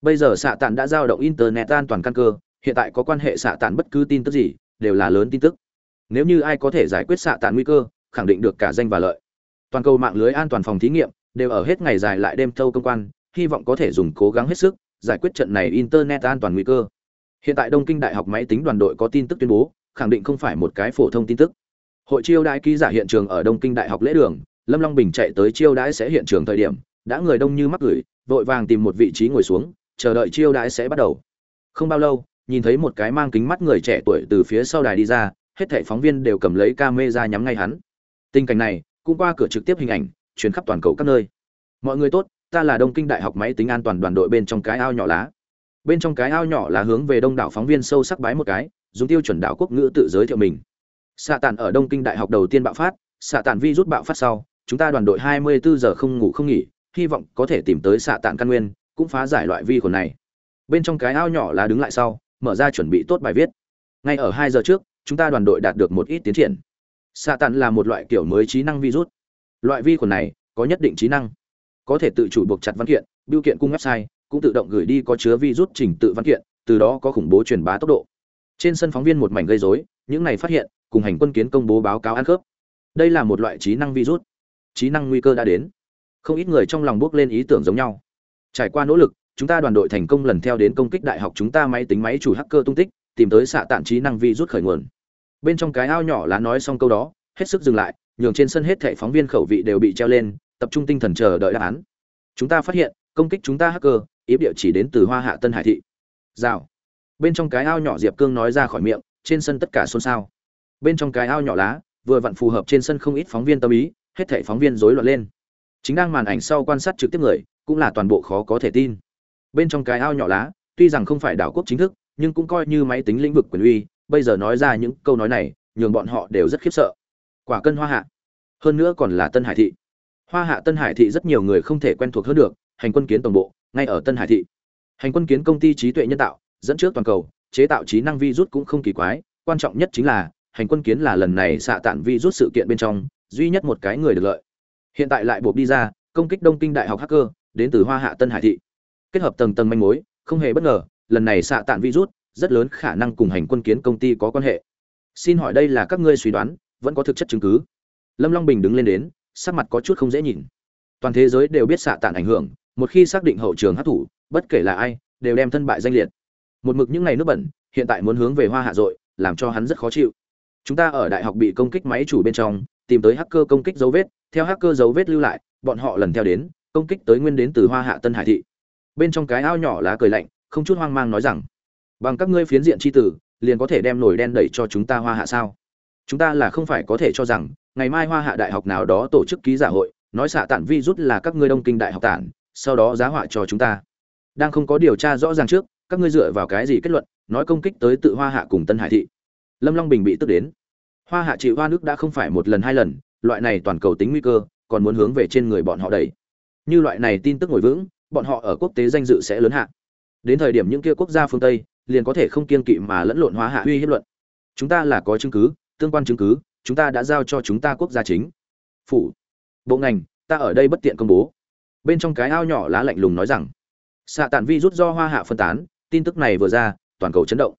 bây giờ xạ tàn đã giao động internet an toàn căn cơ, hiện tại có quan hệ xạ tàn bất cứ tin tức gì, đều là lớn tin tức. Nếu như ai có thể giải quyết xạ tàn nguy cơ, khẳng định được cả danh và lợi. Toàn cầu mạng lưới an toàn phòng thí nghiệm đều ở hết ngày dài lại đêm thâu công quan, hy vọng có thể dùng cố gắng hết sức giải quyết trận này internet an toàn nguy cơ. Hiện tại đông kinh đại học máy tính đoàn đội có tin tức tuyên bố, khẳng định không phải một cái phổ thông tin tức. Hội chiêu đãi ký giả hiện trường ở đông kinh đại học lễ đường, lâm long bình chạy tới chiêu đãi sẽ hiện trường thời điểm, đã người đông như mắc gửi, vội vàng tìm một vị trí ngồi xuống chờ đợi chiêu đãi sẽ bắt đầu. Không bao lâu, nhìn thấy một cái mang kính mắt người trẻ tuổi từ phía sau đài đi ra, hết thảy phóng viên đều cầm lấy camera nhắm ngay hắn. Tình cảnh này, cũng qua cửa trực tiếp hình ảnh, truyền khắp toàn cầu các nơi. Mọi người tốt, ta là đông kinh đại học máy tính an toàn đoàn đội bên trong cái ao nhỏ lá. Bên trong cái ao nhỏ là hướng về đông đảo phóng viên sâu sắc bái một cái, dùng tiêu chuẩn đạo quốc ngữ tự giới thiệu mình. Xạ tàn ở đông kinh đại học đầu tiên bạo phát, xạ tàn vi rút bạo phát sau, chúng ta đoàn đội 24 giờ không ngủ không nghỉ, hy vọng có thể tìm tới xạ tàn căn nguyên cũng phá giải loại vi khuẩn này. Bên trong cái ao nhỏ là đứng lại sau, mở ra chuẩn bị tốt bài viết. Ngay ở hai giờ trước, chúng ta đoàn đội đạt được một ít tiến triển. Xạ tàn là một loại kiểu mới trí năng virus. Loại vi khuẩn này có nhất định trí năng. Có thể tự chủ buộc chặt văn kiện biểu kiện cung website, cũng tự động gửi đi có chứa virus trình tự văn kiện, từ đó có khủng bố truyền bá tốc độ. Trên sân phóng viên một mảnh gây rối, những này phát hiện, cùng hành quân kiến công bố báo cáo ăn khớp. Đây là một loại trí năng virus. Trí năng nguy cơ đã đến. Không ít người trong lòng bước lên ý tưởng giống nhau trải qua nỗ lực, chúng ta đoàn đội thành công lần theo đến công kích đại học chúng ta máy tính máy chủ hacker tung tích, tìm tới xạ tản trí năng virus khởi nguồn. Bên trong cái ao nhỏ lá nói xong câu đó, hết sức dừng lại, nhường trên sân hết thảy phóng viên khẩu vị đều bị treo lên, tập trung tinh thần chờ đợi đáp án. Chúng ta phát hiện, công kích chúng ta hacker ý địa chỉ đến từ hoa hạ tân hải thị. Rào. Bên trong cái ao nhỏ diệp cương nói ra khỏi miệng, trên sân tất cả xôn xao. Bên trong cái ao nhỏ lá, vừa vặn phù hợp trên sân không ít phóng viên tâm ý, hết thảy phóng viên rối loạn lên chính đang màn ảnh sau quan sát trực tiếp người, cũng là toàn bộ khó có thể tin. Bên trong cái ao nhỏ lá, tuy rằng không phải đảo quốc chính thức, nhưng cũng coi như máy tính lĩnh vực quyền uy, bây giờ nói ra những câu nói này, nhường bọn họ đều rất khiếp sợ. Quả cân hoa hạ. Hơn nữa còn là tân hải thị. Hoa hạ tân hải thị rất nhiều người không thể quen thuộc hơn được, hành quân kiến tổng bộ, ngay ở tân hải thị. Hành quân kiến công ty trí tuệ nhân tạo, dẫn trước toàn cầu, chế tạo trí năng virus cũng không kỳ quái, quan trọng nhất chính là, hành quân kiến là lần này xạ tản virus sự kiện bên trong, duy nhất một cái người được lợi hiện tại lại buộc đi ra, công kích đông kinh đại học hacker, đến từ hoa hạ tân hải thị. Kết hợp tầng tầng manh mối, không hề bất ngờ, lần này xạ tản virus, rất lớn khả năng cùng hành quân kiến công ty có quan hệ. Xin hỏi đây là các ngươi suy đoán, vẫn có thực chất chứng cứ? Lâm long bình đứng lên đến, sắc mặt có chút không dễ nhìn. Toàn thế giới đều biết xạ tản ảnh hưởng, một khi xác định hậu trường hát thủ bất kể là ai, đều đem thân bại danh liệt. Một mực những ngày nước bẩn, hiện tại muốn hướng về hoa hạ dội, làm cho hắn rất khó chịu. Chúng ta ở đại học bị công kích máy chủ bên trong, tìm tới hacker công kích dấu vết theo hacker dấu vết lưu lại, bọn họ lần theo đến, công kích tới nguyên đến từ hoa hạ tân hải thị. Bên trong cái ao nhỏ lá cười lạnh, không chút hoang mang nói rằng, bằng các ngươi phiến diện tri tử, liền có thể đem nổi đen đẩy cho chúng ta hoa hạ sao? Chúng ta là không phải có thể cho rằng, ngày mai hoa hạ đại học nào đó tổ chức ký giả hội, nói xạ tản vi rút là các ngươi đông kinh đại học tản, sau đó giá họa cho chúng ta. Đang không có điều tra rõ ràng trước, các ngươi dựa vào cái gì kết luận, nói công kích tới tự hoa hạ cùng tân hải thị? Lâm long bình bị tức đến. Hoa hạ trị hoa nước đã không phải một lần hai lần loại này toàn cầu tính nguy cơ, còn muốn hướng về trên người bọn họ đẩy. Như loại này tin tức ngồi vững, bọn họ ở quốc tế danh dự sẽ lớn hạ. Đến thời điểm những kia quốc gia phương tây, liền có thể không kiên kỵ mà lẫn lộn hóa hạ uy hiếp luận. Chúng ta là có chứng cứ, tương quan chứng cứ, chúng ta đã giao cho chúng ta quốc gia chính. Phủ. Bộ ngành, ta ở đây bất tiện công bố. Bên trong cái ao nhỏ lá lạnh lùng nói rằng, xạ tản vi rút do hoa hạ phân tán, tin tức này vừa ra, toàn cầu chấn động.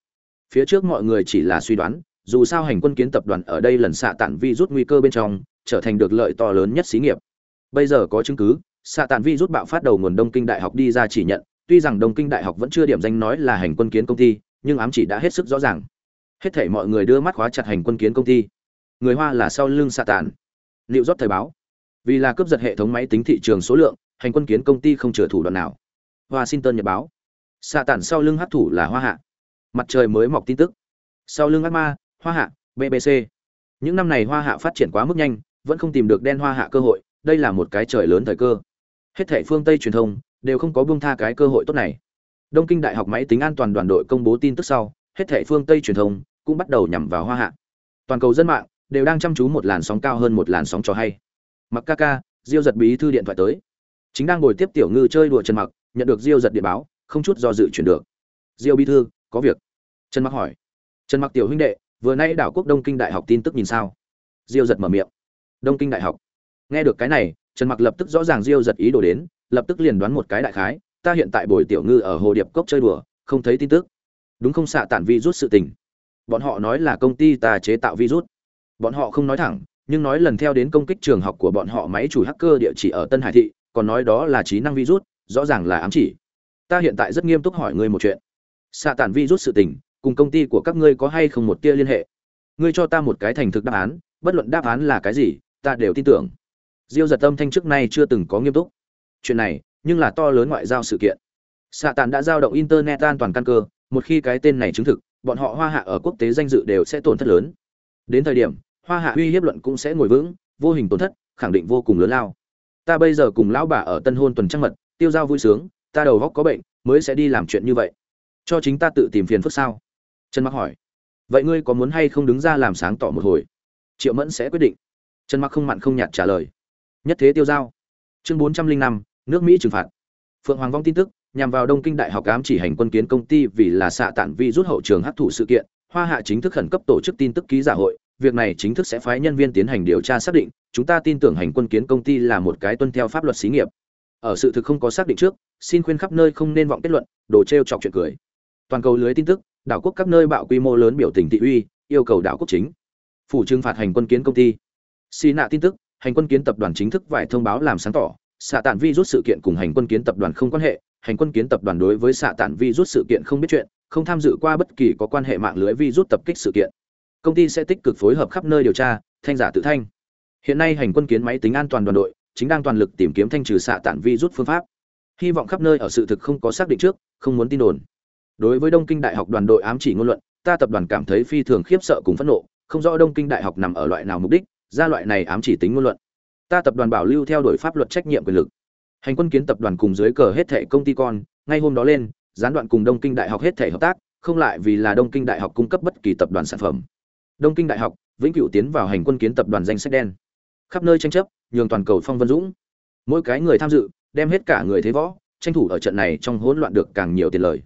Phía trước mọi người chỉ là suy đoán, dù sao hành quân kiến tập đoàn ở đây lần xạ tản vi rút nguy cơ bên trong trở thành được lợi to lớn nhất xí nghiệp. Bây giờ có chứng cứ xạ Tàn vi rút bạo phát đầu nguồn đông kinh đại học đi ra chỉ nhận. Tuy rằng đông kinh đại học vẫn chưa điểm danh nói là hành quân kiến công ty, nhưng ám chỉ đã hết sức rõ ràng. Hết thể mọi người đưa mắt khóa chặt hành quân kiến công ty. Người hoa là sau lưng xạ Tàn. liệu rót thời báo. Vì là cướp giật hệ thống máy tính thị trường số lượng, hành quân kiến công ty không chừa thủ đoạn nào. Washington nhật báo. Xạ Tàn sau lưng hấp thủ là hoa hạ. Mặt trời mới mọc tin tức. Sau lưng ác ma, hoa hạ bbc những năm này hoa hạ phát triển quá mức nhanh vẫn không tìm được đen hoa hạ cơ hội, đây là một cái trời lớn thời cơ. Hết thệ phương tây truyền thông đều không có buông tha cái cơ hội tốt này. Đông kinh đại học máy tính an toàn đoàn đội công bố tin tức sau, hết thệ phương tây truyền thông cũng bắt đầu nhằm vào hoa hạ. Toàn cầu dân mạng đều đang chăm chú một làn sóng cao hơn một làn sóng cho hay. Mặc ca ca, diêu giật bí thư điện thoại tới. Chính đang ngồi tiếp tiểu ngư chơi đùa trần mặc, nhận được diêu giật điện báo, không chút do dự chuyển được. Diêu bí thư, có việc. Trần mặc hỏi. Trần mặc tiểu huynh đệ, vừa nay đảo quốc đông kinh đại học tin tức nhìn sao? Diêu giật mở miệng đông kinh đại học. Nghe được cái này, trần mặc lập tức rõ ràng diêu giật ý đồ đến, lập tức liền đoán một cái đại khái, ta hiện tại bồi tiểu ngư ở hồ điệp cốc chơi đùa, không thấy tin tức. Đúng không xạ tản Vi Rút sự tình? Bọn họ nói là công ty ta chế tạo virus bọn họ không nói thẳng, nhưng nói lần theo đến công kích trường học của bọn họ máy chủ hacker địa chỉ ở tân hải thị, còn nói đó là trí năng virus rõ ràng là ám chỉ. Ta hiện tại rất nghiêm túc hỏi ngươi một chuyện. Xạ tản virus sự tình, cùng công ty của các ngươi có hay không một tia liên hệ? Ngươi cho ta một cái thành thực đáp án, bất luận đáp án là cái gì ta đều tin tưởng. Diêu giật tâm thanh trước nay chưa từng có nghiêm túc. Chuyện này, nhưng là to lớn ngoại giao sự kiện. Xạ tàn đã giao động internet an toàn căn cơ, một khi cái tên này chứng thực, bọn họ hoa hạ ở quốc tế danh dự đều sẽ tổn thất lớn. Đến thời điểm, hoa hạ uy hiếp luận cũng sẽ ngồi vững, vô hình tổn thất, khẳng định vô cùng lớn lao. Ta bây giờ cùng lão bà ở tân hôn tuần trăng mật, tiêu giao vui sướng, ta đầu góc có bệnh, mới sẽ đi làm chuyện như vậy. Cho chính ta tự tìm phiền phức sao? Trần mặc hỏi. Vậy ngươi có muốn hay không đứng ra làm sáng tỏ một hồi? Triệu mẫn sẽ quyết định trần mặc không mặn không nhạt trả lời. Nhất thế tiêu giao. Chương bốn trăm linh năm, nước mỹ trừng phạt. Phượng hoàng vong tin tức, nhằm vào đông kinh đại học ám chỉ hành quân kiến công ty vì là xạ tản vi rút hậu trường hấp thụ sự kiện, hoa hạ chính thức khẩn cấp tổ chức tin tức ký giả hội, việc này chính thức sẽ phái nhân viên tiến hành điều tra xác định, chúng ta tin tưởng hành quân kiến công ty là một cái tuân theo pháp luật xí nghiệp. Ở sự thực không có xác định trước, xin khuyên khắp nơi không nên vọng kết luận, đồ t chọc chuyện cười. Toàn cầu lưới tin tức, đảo quốc các nơi bạo quy mô lớn biểu tình thị uy, yêu cầu đảo quốc chính. Phủ trừng phạt hành quân kiến công ty xì nạ tin tức, hành quân kiến tập đoàn chính thức vải thông báo làm sáng tỏ, xạ tản vi rút sự kiện cùng hành quân kiến tập đoàn không quan hệ, hành quân kiến tập đoàn đối với xạ tản vi rút sự kiện không biết chuyện, không tham dự qua bất kỳ có quan hệ mạng lưới vi rút tập kích sự kiện. Công ty sẽ tích cực phối hợp khắp nơi điều tra, thanh giả tự thanh. Hiện nay hành quân kiến máy tính an toàn đoàn đội, chính đang toàn lực tìm kiếm thanh trừ xạ tản vi rút phương pháp. Hy vọng khắp nơi ở sự thực không có xác định trước, không muốn tin đồn. Đối với đông kinh đại học đoàn đội ám chỉ ngôn luận, ta tập đoàn cảm thấy phi thường khiếp sợ cùng phẫn nộ, không rõ đông kinh đại học nằm ở loại nào mục đích ra loại này ám chỉ tính ngôn luận. Ta tập đoàn bảo lưu theo đuổi pháp luật trách nhiệm quyền lực. Hành quân kiến tập đoàn cùng dưới cờ hết thệ công ty con, ngay hôm đó lên, gián đoạn cùng đông kinh đại học hết thể hợp tác, không lại vì là đông kinh đại học cung cấp bất kỳ tập đoàn sản phẩm. Đông kinh đại học, vĩnh cửu tiến vào hành quân kiến tập đoàn danh sách đen. Khắp nơi tranh chấp, nhường toàn cầu phong vân dũng. Mỗi cái người tham dự, đem hết cả người thế võ, tranh thủ ở trận này trong hỗn loạn được càng nhiều tiền lời.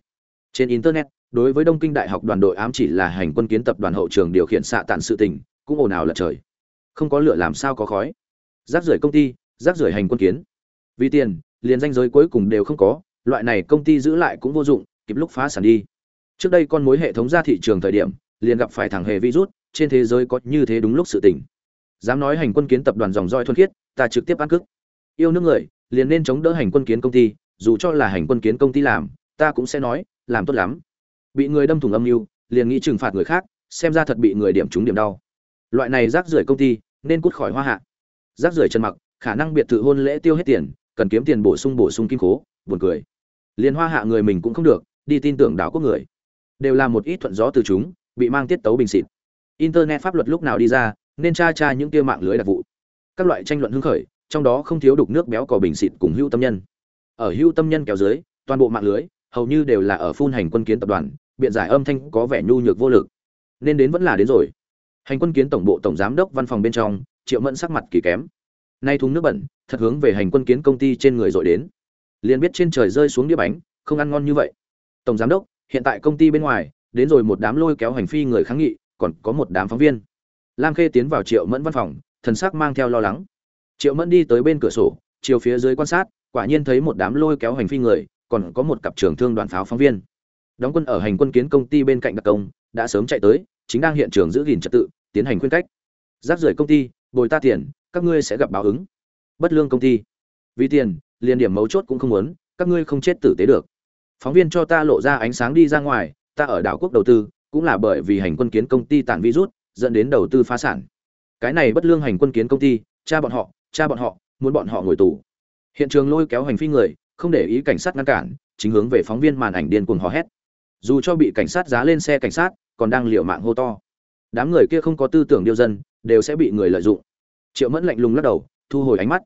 Trên internet, đối với đông kinh đại học đoàn đội ám chỉ là hành quân kiến tập đoàn hậu trường điều khiển xạ tản sự tình, cũng ồn ào lật trời không có lửa làm sao có khói. Rác rưởi công ty, rác rưởi hành quân kiến. Vì tiền, liền danh giới cuối cùng đều không có, loại này công ty giữ lại cũng vô dụng, kịp lúc phá sản đi. Trước đây con mối hệ thống ra thị trường thời điểm, liền gặp phải thẳng hề virus, trên thế giới có như thế đúng lúc sự tình. Dám nói hành quân kiến tập đoàn dòng roi thuần khiết, ta trực tiếp ăn cức yêu nước người, liền nên chống đỡ hành quân kiến công ty, dù cho là hành quân kiến công ty làm, ta cũng sẽ nói, làm tốt lắm. Bị người đâm thủng âm mưu, liền nghĩ trừng phạt người khác, xem ra thật bị người điểm trúng điểm đau loại này rác rưởi công ty, nên cút khỏi hoa hạ. Rác rưởi chân mặc, khả năng biệt thự hôn lễ tiêu hết tiền, cần kiếm tiền bổ sung bổ sung kim cố buồn cười. Liền hoa hạ người mình cũng không được, đi tin tưởng đảo quốc người. Đều là một ít thuận gió từ chúng, bị mang tiết tấu bình xịt. Internet pháp luật lúc nào đi ra, nên tra tra những kia mạng lưới đặc vụ. Các loại tranh luận hưng khởi, trong đó không thiếu đục nước béo cò bình xịt cùng hưu tâm nhân. Ở hưu tâm nhân kéo dưới, toàn bộ mạng lưới, hầu như đều là ở phun hành quân kiến tập đoàn, biện giải âm thanh có vẻ nhu nhược vô lực. Nên đến vẫn là đến rồi hành quân kiến tổng bộ tổng giám đốc văn phòng bên trong, triệu mẫn sắc mặt kỳ kém. Nay thúng nước bẩn, thật hướng về hành quân kiến công ty trên người dội đến. Liền biết trên trời rơi xuống đĩa bánh, không ăn ngon như vậy. Tổng giám đốc, hiện tại công ty bên ngoài, đến rồi một đám lôi kéo hành phi người kháng nghị, còn có một đám phóng viên. Lam khê tiến vào triệu mẫn văn phòng, thần sắc mang theo lo lắng. Triệu mẫn đi tới bên cửa sổ, chiều phía dưới quan sát, quả nhiên thấy một đám lôi kéo hành phi người, còn có một cặp trưởng thương đoàn pháo phóng viên. Đóng quân ở hành quân kiến công ty bên cạnh đặc công, đã sớm chạy tới, chính đang hiện trường giữ gìn trật tự tiến hành khuyên cách. Rác rưởi công ty, bồi ta tiền, các ngươi sẽ gặp báo ứng. Bất lương công ty. Vì tiền, liền điểm mấu chốt cũng không muốn, các ngươi không chết tử tế được. Phóng viên cho ta lộ ra ánh sáng đi ra ngoài, ta ở đảo quốc đầu tư, cũng là bởi vì hành quân kiến công ty tản virus, dẫn đến đầu tư phá sản. Cái này bất lương hành quân kiến công ty, cha bọn họ, cha bọn họ, muốn bọn họ ngồi tù. Hiện trường lôi kéo hành phi người, không để ý cảnh sát ngăn cản, chính hướng về phóng viên màn ảnh điên cuồng hò hét. Dù cho bị cảnh sát giá lên xe cảnh sát, còn đang liều mạng hô to đám người kia không có tư tưởng điêu dân, đều sẽ bị người lợi dụng. Triệu mẫn lạnh lùng lắc đầu, thu hồi ánh mắt.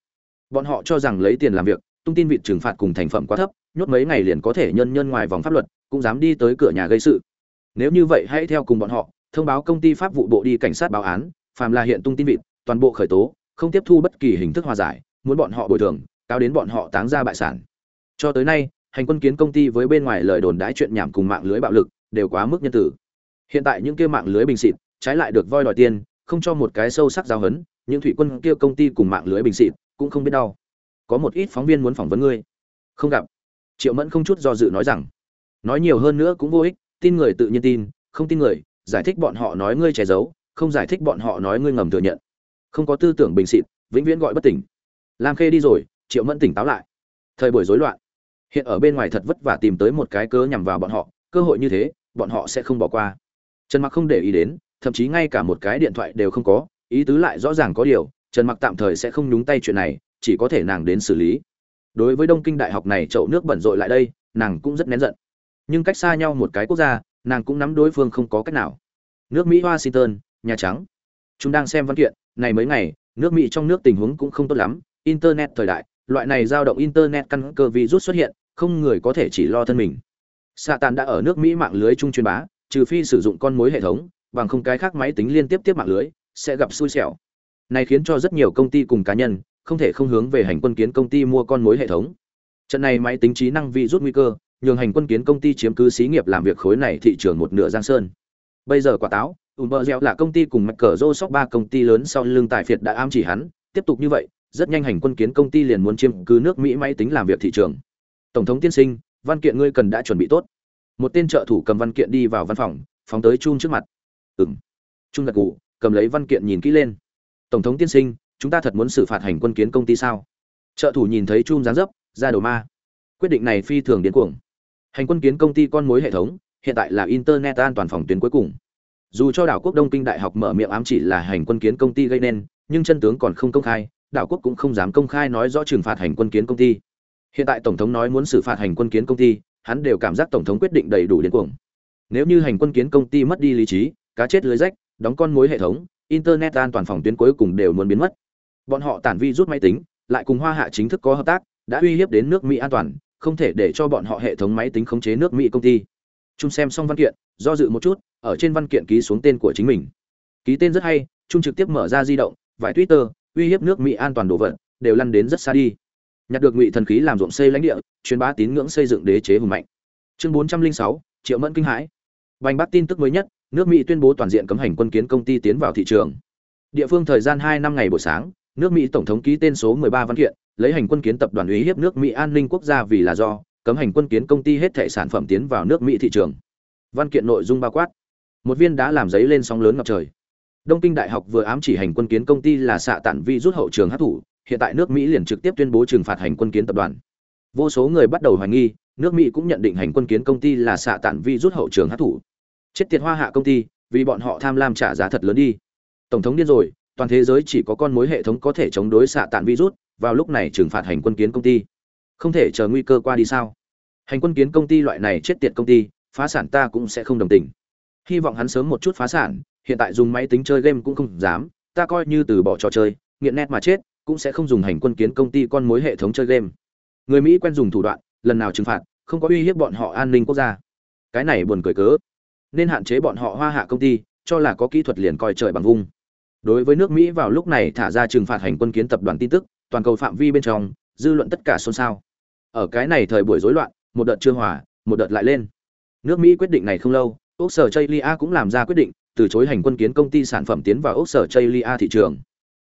Bọn họ cho rằng lấy tiền làm việc, tung tin vịt trừng phạt cùng thành phẩm quá thấp, nhốt mấy ngày liền có thể nhân nhân ngoài vòng pháp luật, cũng dám đi tới cửa nhà gây sự. Nếu như vậy hãy theo cùng bọn họ, thông báo công ty pháp vụ bộ đi cảnh sát báo án, phàm là hiện tung tin vịt, toàn bộ khởi tố, không tiếp thu bất kỳ hình thức hòa giải, muốn bọn họ bồi thường, cáo đến bọn họ táng ra bại sản. Cho tới nay, hành quân kiến công ty với bên ngoài lời đồn đái chuyện nhảm cùng mạng lưới bạo lực, đều quá mức nhân tử. Hiện tại những kia mạng lưới bình xịt trái lại được voi đòi tiền, không cho một cái sâu sắc giáo hấn những thủy quân kia công ty cùng mạng lưới bình xịt cũng không biết đau. Có một ít phóng viên muốn phỏng vấn ngươi. Không gặp. Triệu mẫn không chút do dự nói rằng. Nói nhiều hơn nữa cũng vô ích, tin người tự nhiên tin, không tin người, giải thích bọn họ nói ngươi che giấu, không giải thích bọn họ nói ngươi ngầm thừa nhận. Không có tư tưởng bình xịt vĩnh viễn gọi bất tỉnh. Lam khê đi rồi, triệu mẫn tỉnh táo lại. Thời buổi rối loạn. Hiện ở bên ngoài thật vất vả tìm tới một cái cớ nhằm vào bọn họ, cơ hội như thế, bọn họ sẽ không bỏ qua. Trần mặc không để ý đến thậm chí ngay cả một cái điện thoại đều không có, ý tứ lại rõ ràng có điều, trần mặc tạm thời sẽ không nhúng tay chuyện này, chỉ có thể nàng đến xử lý. Đối với đông kinh đại học này chậu nước bẩn rội lại đây, nàng cũng rất nén giận. Nhưng cách xa nhau một cái quốc gia, nàng cũng nắm đối phương không có cách nào. Nước mỹ washington, nhà trắng. Chúng đang xem văn kiện, này mấy ngày, nước mỹ trong nước tình huống cũng không tốt lắm, internet thời đại, loại này dao động internet căn cơ virus xuất hiện, không người có thể chỉ lo thân mình. Satan tàn đã ở nước mỹ mạng lưới trung truyền bá, trừ phi sử dụng con mối hệ thống bằng không cái khác máy tính liên tiếp tiếp mạng lưới, sẽ gặp xui xẻo. Này khiến cho rất nhiều công ty cùng cá nhân, không thể không hướng về hành quân kiến công ty mua con mối hệ thống. Trận này máy tính trí năng vi rút nguy cơ, nhường hành quân kiến công ty chiếm cứ xí nghiệp làm việc khối này thị trường một nửa giang sơn. Bây giờ quả táo Umbrella là công ty cùng mạch cờ rô sóc ba công ty lớn sau lưng tài phiệt đã ám chỉ hắn, tiếp tục như vậy, rất nhanh hành quân kiến công ty liền muốn chiếm cứ nước mỹ máy tính làm việc thị trường. Tổng thống tiên sinh, văn kiện ngươi cần đã chuẩn bị tốt. Một tên trợ thủ cầm văn kiện đi vào văn phòng, phóng tới chun trước mặt. Ừm, Trung gật gù cầm lấy văn kiện nhìn kỹ lên. Tổng thống tiên sinh chúng ta thật muốn xử phạt hành quân kiến công ty sao? Trợ thủ nhìn thấy chum dáng dấp ra đầu ma. Quyết định này phi thường điên cuồng. Hành quân kiến công ty con mối hệ thống hiện tại là internet an toàn phòng tuyến cuối cùng. Dù cho đảo quốc đông kinh đại học mở miệng ám chỉ là hành quân kiến công ty gây nên nhưng chân tướng còn không công khai đảo quốc cũng không dám công khai nói rõ trừng phạt hành quân kiến công ty. Hiện tại tổng thống nói muốn xử phạt hành quân kiến công ty hắn đều cảm giác tổng thống quyết định đầy đủ điên cuồng. Nếu như hành quân kiến công ty mất đi lý trí cá chết lưới rách, đóng con mối hệ thống, internet an toàn phòng tuyến cuối cùng đều muốn biến mất. Bọn họ tản vi rút máy tính, lại cùng hoa hạ chính thức có hợp tác, đã uy hiếp đến nước mỹ an toàn, không thể để cho bọn họ hệ thống máy tính khống chế nước mỹ công ty. Trung xem xong văn kiện, do dự một chút, ở trên văn kiện ký xuống tên của chính mình. Ký tên rất hay trung trực tiếp mở ra di động, vài twitter, uy hiếp nước mỹ an toàn đồ vật, đều lăn đến rất xa đi. Nhặt được ngụy thần khí làm ruộng xây lãnh địa, truyền bá tín ngưỡng xây dựng đế chế hùng mạnh. Chương bốn trăm linh sáu, triệu mẫn kinh hãi. Bành bắt tin tức mới nhất nước mỹ tuyên bố toàn diện cấm hành quân kiến công ty tiến vào thị trường. Địa phương thời gian hai năm ngày buổi sáng, nước mỹ tổng thống ký tên số 13 văn kiện, lấy hành quân kiến tập đoàn uy hiếp nước mỹ an ninh quốc gia vì là do, cấm hành quân kiến công ty hết thảy sản phẩm tiến vào nước mỹ thị trường. Văn kiện nội dung bao quát, một viên đã làm giấy lên sóng lớn ngập trời. Đông kinh đại học vừa ám chỉ hành quân kiến công ty là xạ tản vi rút hậu trường hấp thủ hiện tại nước mỹ liền trực tiếp tuyên bố trừng phạt hành quân kiến tập đoàn. Vô số người bắt đầu hoài nghi, nước mỹ cũng nhận định hành quân kiến công ty là xạ tản vi rút hậu trường hấp thủ chết tiệt hoa hạ công ty, vì bọn họ tham lam trả giá thật lớn đi. Tổng thống điên rồi, toàn thế giới chỉ có con mối hệ thống có thể chống đối xạ tản virus, vào lúc này trừng phạt hành quân kiến công ty. Không thể chờ nguy cơ qua đi sao? Hành quân kiến công ty loại này chết tiệt công ty, phá sản ta cũng sẽ không đồng tình. Hy vọng hắn sớm một chút phá sản, hiện tại dùng máy tính chơi game cũng không dám, ta coi như từ bỏ trò chơi, nghiện nét mà chết, cũng sẽ không dùng hành quân kiến công ty con mối hệ thống chơi game. Người mỹ quen dùng thủ đoạn, lần nào trừng phạt, không có uy hiếp bọn họ an ninh quốc gia. Cái này buồn cười cớ nên hạn chế bọn họ hoa hạ công ty, cho là có kỹ thuật liền coi trời bằng vung. Đối với nước mỹ vào lúc này thả ra trừng phạt hành quân kiến tập đoàn tin tức, toàn cầu phạm vi bên trong, dư luận tất cả xôn xao. Ở cái này thời buổi rối loạn, một đợt chưa hòa, một đợt lại lên. Nước mỹ quyết định này không lâu ốc sở chaylia cũng làm ra quyết định, từ chối hành quân kiến công ty sản phẩm tiến vào ốc sở chaylia thị trường.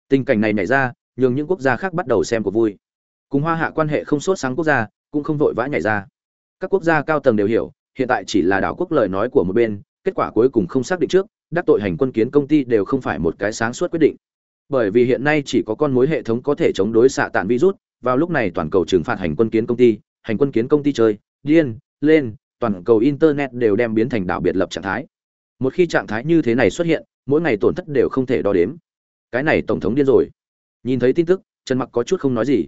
Tình cảnh này nảy ra, nhường những quốc gia khác bắt đầu xem cuộc vui. Cùng hoa hạ quan hệ không sốt sáng quốc gia, cũng không vội vã nhảy ra. Các quốc gia cao tầng đều hiểu hiện tại chỉ là đảo quốc lời nói của một bên, kết quả cuối cùng không xác định trước, đắc tội hành quân kiến công ty đều không phải một cái sáng suốt quyết định. Bởi vì hiện nay chỉ có con mối hệ thống có thể chống đối xạ tản virus, vào lúc này toàn cầu trừng phạt hành quân kiến công ty, hành quân kiến công ty chơi, điên, lên, toàn cầu internet đều đem biến thành đảo biệt lập trạng thái. Một khi trạng thái như thế này xuất hiện, mỗi ngày tổn thất đều không thể đo đếm. Cái này tổng thống điên rồi. Nhìn thấy tin tức, trần mặc có chút không nói gì.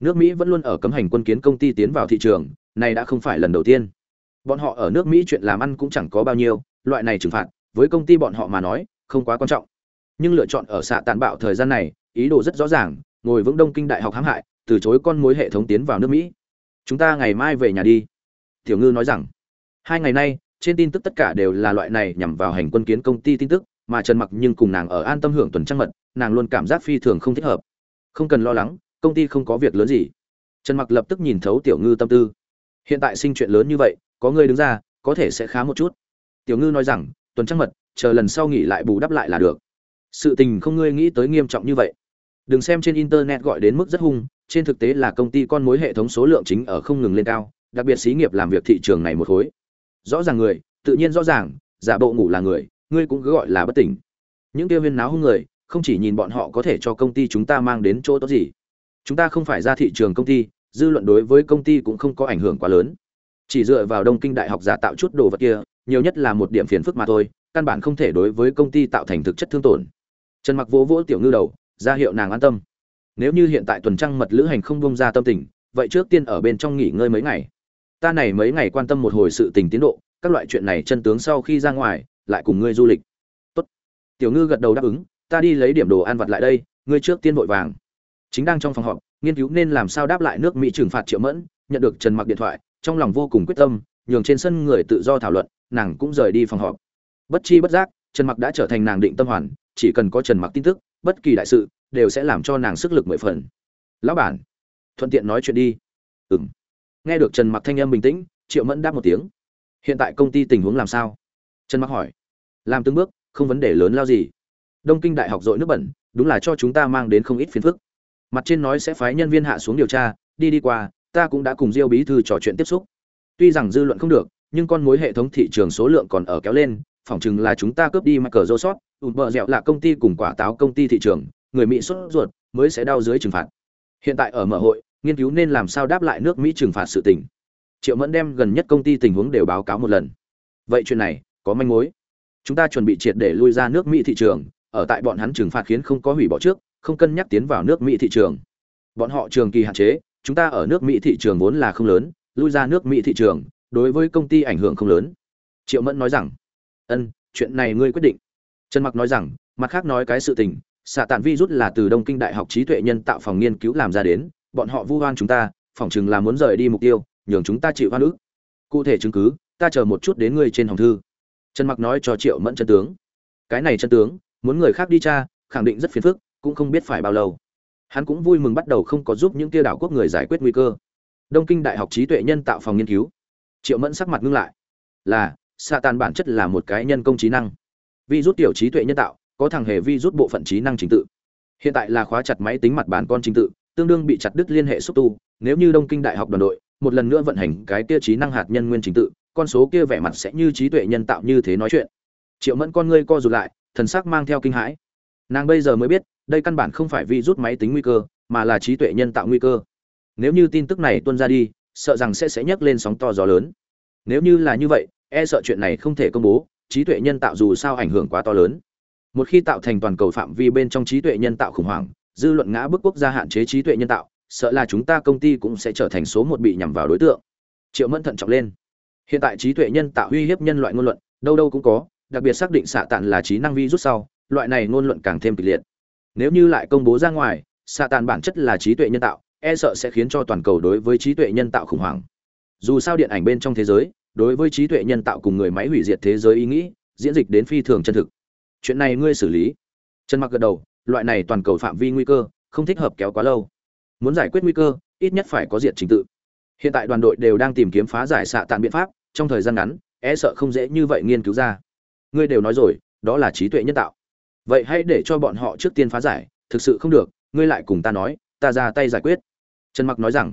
Nước mỹ vẫn luôn ở cấm hành quân kiến công ty tiến vào thị trường, này đã không phải lần đầu tiên bọn họ ở nước mỹ chuyện làm ăn cũng chẳng có bao nhiêu, loại này trừng phạt, với công ty bọn họ mà nói, không quá quan trọng. Nhưng lựa chọn ở xạ tàn bạo thời gian này, ý đồ rất rõ ràng, ngồi vững đông kinh đại học hãm hại, từ chối con mối hệ thống tiến vào nước mỹ. Chúng ta ngày mai về nhà đi. Tiểu ngư nói rằng. Hai ngày nay, trên tin tức tất cả đều là loại này nhằm vào hành quân kiến công ty tin tức, mà trần mặc nhưng cùng nàng ở an tâm hưởng tuần trăng mật, nàng luôn cảm giác phi thường không thích hợp. Không cần lo lắng, công ty không có việc lớn gì. Trần mặc lập tức nhìn thấu tiểu ngư tâm tư. Hiện tại sinh chuyện lớn như vậy có người đứng ra, có thể sẽ khá một chút. Tiểu ngư nói rằng, tuần trăng mật, chờ lần sau nghỉ lại bù đắp lại là được. Sự tình không ngươi nghĩ tới nghiêm trọng như vậy. Đừng xem trên internet gọi đến mức rất hung, trên thực tế là công ty con mối hệ thống số lượng chính ở không ngừng lên cao, đặc biệt xí nghiệp làm việc thị trường này một khối. Rõ ràng người, tự nhiên rõ ràng, giả bộ ngủ là người, ngươi cũng cứ gọi là bất tỉnh. Những tiêu viên náo hung người, không chỉ nhìn bọn họ có thể cho công ty chúng ta mang đến chỗ tốt gì. Chúng ta không phải ra thị trường công ty, dư luận đối với công ty cũng không có ảnh hưởng quá lớn chỉ dựa vào đông kinh đại học giả tạo chút đồ vật kia, nhiều nhất là một điểm phiền phức mà thôi, căn bản không thể đối với công ty tạo thành thực chất thương tổn. Trần mặc vỗ vỗ tiểu ngư đầu, ra hiệu nàng an tâm. Nếu như hiện tại tuần trăng mật lữ hành không bông ra tâm tình, vậy trước tiên ở bên trong nghỉ ngơi mấy ngày. Ta này mấy ngày quan tâm một hồi sự tình tiến độ, các loại chuyện này chân tướng sau khi ra ngoài, lại cùng ngươi du lịch. Tốt. tiểu ngư gật đầu đáp ứng, ta đi lấy điểm đồ ăn vặt lại đây, ngươi trước tiên vội vàng. Chính đang trong phòng họp, nghiên cứu nên làm sao đáp lại nước mỹ trừng phạt triệu mẫn, nhận được trần mặc điện thoại trong lòng vô cùng quyết tâm, nhường trên sân người tự do thảo luận, nàng cũng rời đi phòng họp. Bất chi bất giác, trần mặc đã trở thành nàng định tâm hoàn, chỉ cần có trần mặc tin tức, bất kỳ đại sự đều sẽ làm cho nàng sức lực mười phần. Lão bản, thuận tiện nói chuyện đi. Ừm. Nghe được trần mặc thanh âm bình tĩnh, triệu mẫn đáp một tiếng. Hiện tại công ty tình huống làm sao? Trần mặc hỏi. Làm từng bước, không vấn đề lớn lao gì. Đông kinh đại học dội nước bẩn, đúng là cho chúng ta mang đến không ít phiền phức. Mặt trên nói sẽ phái nhân viên hạ xuống điều tra, đi đi qua ta cũng đã cùng diêu bí thư trò chuyện tiếp xúc. Tuy rằng dư luận không được, nhưng con mối hệ thống thị trường số lượng còn ở kéo lên, phỏng chừng là chúng ta cướp đi mắc cờ rô sót ụt là công ty cùng quả táo công ty thị trường, người mỹ xuất ruột mới sẽ đau dưới trừng phạt. Hiện tại ở mở hội, nghiên cứu nên làm sao đáp lại nước mỹ trừng phạt sự tình. Triệu mẫn đem gần nhất công ty tình huống đều báo cáo một lần. Vậy chuyện này, có manh mối. Chúng ta chuẩn bị triệt để lui ra nước mỹ thị trường, ở tại bọn hắn trừng phạt khiến không có hủy bỏ trước, không cân nhắc tiến vào nước mỹ thị trường. Bọn họ trường kỳ hạn chế chúng ta ở nước mỹ thị trường vốn là không lớn, lui ra nước mỹ thị trường, đối với công ty ảnh hưởng không lớn. Triệu mẫn nói rằng, ân, chuyện này ngươi quyết định. Trần mặc nói rằng, mặt khác nói cái sự tình, xạ tản virus là từ đông kinh đại học trí tuệ nhân tạo phòng nghiên cứu làm ra đến, bọn họ vu oan chúng ta, phỏng chừng là muốn rời đi mục tiêu, nhường chúng ta chịu oan ức. Cụ thể chứng cứ, ta chờ một chút đến ngươi trên hồng thư. Trần mặc nói cho triệu mẫn chân tướng. Cái này chân tướng, muốn người khác đi tra, khẳng định rất phiền phức, cũng không biết phải bao lâu hắn cũng vui mừng bắt đầu không có giúp những kia đảo quốc người giải quyết nguy cơ. Đông kinh đại học trí tuệ nhân tạo phòng nghiên cứu. Triệu mẫn sắc mặt ngưng lại. Là, xạ tàn bản chất là một cái nhân công trí năng. Vi rút tiểu trí tuệ nhân tạo, có thằng hề vi rút bộ phận trí năng trình tự. Hiện tại là khóa chặt máy tính mặt bản con trình tự, tương đương bị chặt đứt liên hệ xúc tu. Nếu như đông kinh đại học đoàn đội, một lần nữa vận hành cái kia trí năng hạt nhân nguyên trình tự, con số kia vẻ mặt sẽ như trí tuệ nhân tạo như thế nói chuyện. Triệu mẫn con ngươi co rụt lại, thần sắc mang theo kinh hãi nàng bây giờ mới biết, đây căn bản không phải vi rút máy tính nguy cơ, mà là trí tuệ nhân tạo nguy cơ. Nếu như tin tức này tuân ra đi, sợ rằng sẽ sẽ nhấc lên sóng to gió lớn. Nếu như là như vậy e sợ chuyện này không thể công bố, trí tuệ nhân tạo dù sao ảnh hưởng quá to lớn. Một khi tạo thành toàn cầu phạm vi bên trong trí tuệ nhân tạo khủng hoảng, dư luận ngã bức quốc gia hạn chế trí tuệ nhân tạo, sợ là chúng ta công ty cũng sẽ trở thành số một bị nhằm vào đối tượng. Triệu mẫn thận trọng lên. Hiện tại trí tuệ nhân tạo uy hiếp nhân loại ngôn luận, đâu đâu cũng có, đặc biệt xác định xạ tàn là trí năng vi rút sau loại này ngôn luận càng thêm kịch liệt. Nếu như lại công bố ra ngoài, xạ tàn bản chất là trí tuệ nhân tạo e sợ sẽ khiến cho toàn cầu đối với trí tuệ nhân tạo khủng hoảng. Dù sao điện ảnh bên trong thế giới, đối với trí tuệ nhân tạo cùng người máy hủy diệt thế giới ý nghĩ, diễn dịch đến phi thường chân thực. Chuyện này ngươi xử lý. Trần mặc gật đầu, loại này toàn cầu phạm vi nguy cơ, không thích hợp kéo quá lâu. Muốn giải quyết nguy cơ, ít nhất phải có diện trình tự. Hiện tại đoàn đội đều đang tìm kiếm phá giải xạ tàn biện pháp, trong thời gian ngắn e sợ không dễ như vậy nghiên cứu ra. Ngươi đều nói rồi, đó là trí tuệ nhân tạo vậy hãy để cho bọn họ trước tiên phá giải, thực sự không được, ngươi lại cùng ta nói, ta ra tay giải quyết. Trần mặc nói rằng,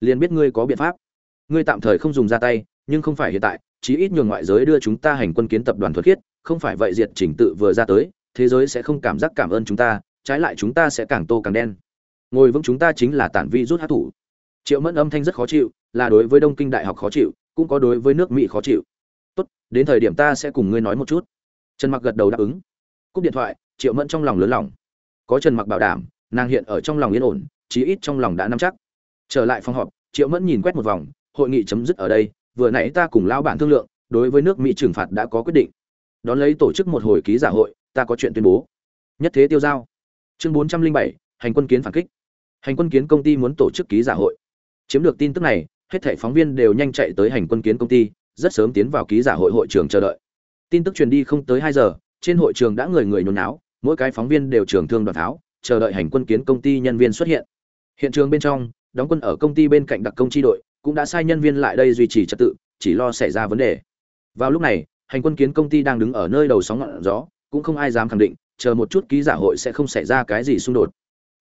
liền biết ngươi có biện pháp. Ngươi tạm thời không dùng ra tay, nhưng không phải hiện tại, chí ít nhường ngoại giới đưa chúng ta hành quân kiến tập đoàn thuật khiết, không phải vậy diệt chỉnh tự vừa ra tới, thế giới sẽ không cảm giác cảm ơn chúng ta, trái lại chúng ta sẽ càng tô càng đen. Ngồi vững chúng ta chính là tản vi rút hát thủ. Triệu mẫn âm thanh rất khó chịu, là đối với đông kinh đại học khó chịu, cũng có đối với nước mỹ khó chịu. Tốt, đến thời điểm ta sẽ cùng ngươi nói một chút. Trần mặc gật đầu đáp ứng cúp điện thoại, triệu mẫn trong lòng lớn lòng. Có trần mặc bảo đảm, nàng hiện ở trong lòng yên ổn, chí ít trong lòng đã nắm chắc. Trở lại phòng họp, triệu mẫn nhìn quét một vòng, hội nghị chấm dứt ở đây, vừa nãy ta cùng lao bản thương lượng, đối với nước mỹ trừng phạt đã có quyết định. Đón lấy tổ chức một hồi ký giả hội, ta có chuyện tuyên bố. Nhất thế tiêu giao. Chương bốn trăm linh bảy, hành quân kiến phản kích. Hành quân kiến công ty muốn tổ chức ký giả hội. Chiếm được tin tức này, hết thảy phóng viên đều nhanh chạy tới hành quân kiến công ty, rất sớm tiến vào ký giả hội hội trường chờ đợi. Tin tức truyền đi không tới hai giờ trên hội trường đã người người nhốn náo mỗi cái phóng viên đều trường thương đoàn tháo, chờ đợi hành quân kiến công ty nhân viên xuất hiện. Hiện trường bên trong, đóng quân ở công ty bên cạnh đặc công chi đội, cũng đã sai nhân viên lại đây duy trì trật tự, chỉ lo xảy ra vấn đề. Vào lúc này, hành quân kiến công ty đang đứng ở nơi đầu sóng ngọn gió, cũng không ai dám khẳng định, chờ một chút ký giả hội sẽ không xảy ra cái gì xung đột.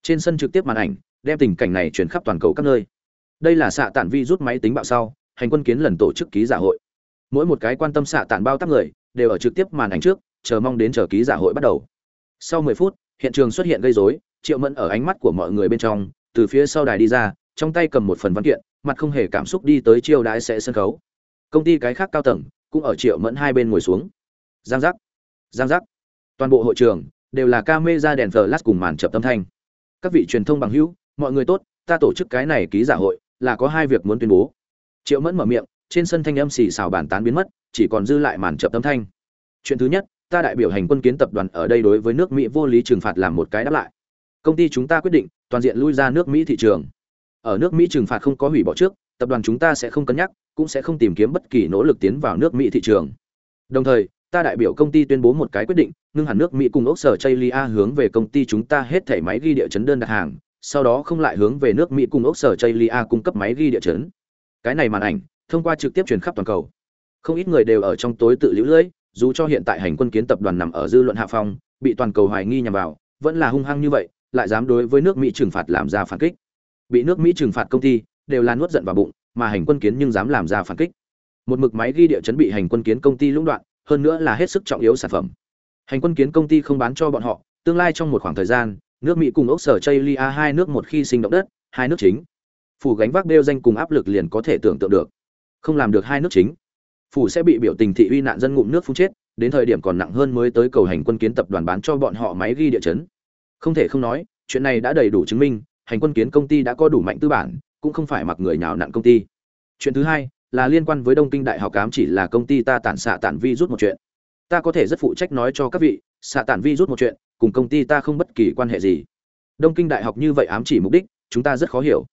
Trên sân trực tiếp màn ảnh, đem tình cảnh này truyền khắp toàn cầu các nơi. Đây là xạ tản vi rút máy tính bạo sau, hành quân kiến lần tổ chức ký giả hội. Mỗi một cái quan tâm xạ tản bao tác người, đều ở trực tiếp màn ảnh trước chờ mong đến chờ ký giả hội bắt đầu. Sau 10 phút, hiện trường xuất hiện gây rối, triệu mẫn ở ánh mắt của mọi người bên trong, từ phía sau đài đi ra, trong tay cầm một phần văn kiện, mặt không hề cảm xúc đi tới chiêu đãi sẽ sân khấu. Công ty cái khác cao tầng cũng ở triệu mẫn hai bên ngồi xuống. Giang giác giang giác. Toàn bộ hội trường đều là ca mê ra đèn flash cùng màn chập tâm thanh. Các vị truyền thông bằng hữu, mọi người tốt, ta tổ chức cái này ký giả hội, là có hai việc muốn tuyên bố. Triệu mẫn mở miệng, trên sân thanh âm xì xào bàn tán biến mất, chỉ còn dư lại màn chập tâm thanh. Chuyện thứ nhất ta đại biểu hành quân kiến tập đoàn ở đây đối với nước mỹ vô lý trừng phạt làm một cái đáp lại. Công ty chúng ta quyết định, toàn diện lui ra nước mỹ thị trường. Ở nước mỹ trừng phạt không có hủy bỏ trước, tập đoàn chúng ta sẽ không cân nhắc, cũng sẽ không tìm kiếm bất kỳ nỗ lực tiến vào nước mỹ thị trường. Đồng thời, ta đại biểu công ty tuyên bố một cái quyết định, ngưng hẳn nước mỹ cùng ốc sở Chilea hướng về công ty chúng ta hết thảy máy ghi địa chấn đơn đặt hàng, sau đó không lại hướng về nước mỹ cùng ốc sở Chilea cung cấp máy ghi địa chấn. Cái này màn ảnh, thông qua trực tiếp truyền khắp toàn cầu. Không ít người đều ở trong tối tự liễu lưỡi dù cho hiện tại hành quân kiến tập đoàn nằm ở dư luận hạ phong, bị toàn cầu hoài nghi nhằm vào, vẫn là hung hăng như vậy, lại dám đối với nước mỹ trừng phạt làm ra phản kích. Bị nước mỹ trừng phạt công ty, đều là nuốt giận vào bụng, mà hành quân kiến nhưng dám làm ra phản kích. Một mực máy ghi địa chấn bị hành quân kiến công ty lũng đoạn, hơn nữa là hết sức trọng yếu sản phẩm. Hành quân kiến công ty không bán cho bọn họ, tương lai trong một khoảng thời gian, nước mỹ cùng ốc sở chây lia hai nước một khi sinh động đất, hai nước chính. Phủ gánh vác đeo danh cùng áp lực liền có thể tưởng tượng được. Không làm được hai nước chính phủ sẽ bị biểu tình thị uy nạn dân ngụm nước phun chết, đến thời điểm còn nặng hơn mới tới cầu hành quân kiến tập đoàn bán cho bọn họ máy ghi địa chấn. Không thể không nói, chuyện này đã đầy đủ chứng minh, hành quân kiến công ty đã có đủ mạnh tư bản, cũng không phải mặc người nào nặn công ty. Chuyện thứ hai là liên quan với đông kinh đại học cám chỉ là công ty ta tản xạ tản vi rút một chuyện. Ta có thể rất phụ trách nói cho các vị, xạ tản vi rút một chuyện, cùng công ty ta không bất kỳ quan hệ gì. Đông kinh đại học như vậy ám chỉ mục đích, chúng ta rất khó hiểu.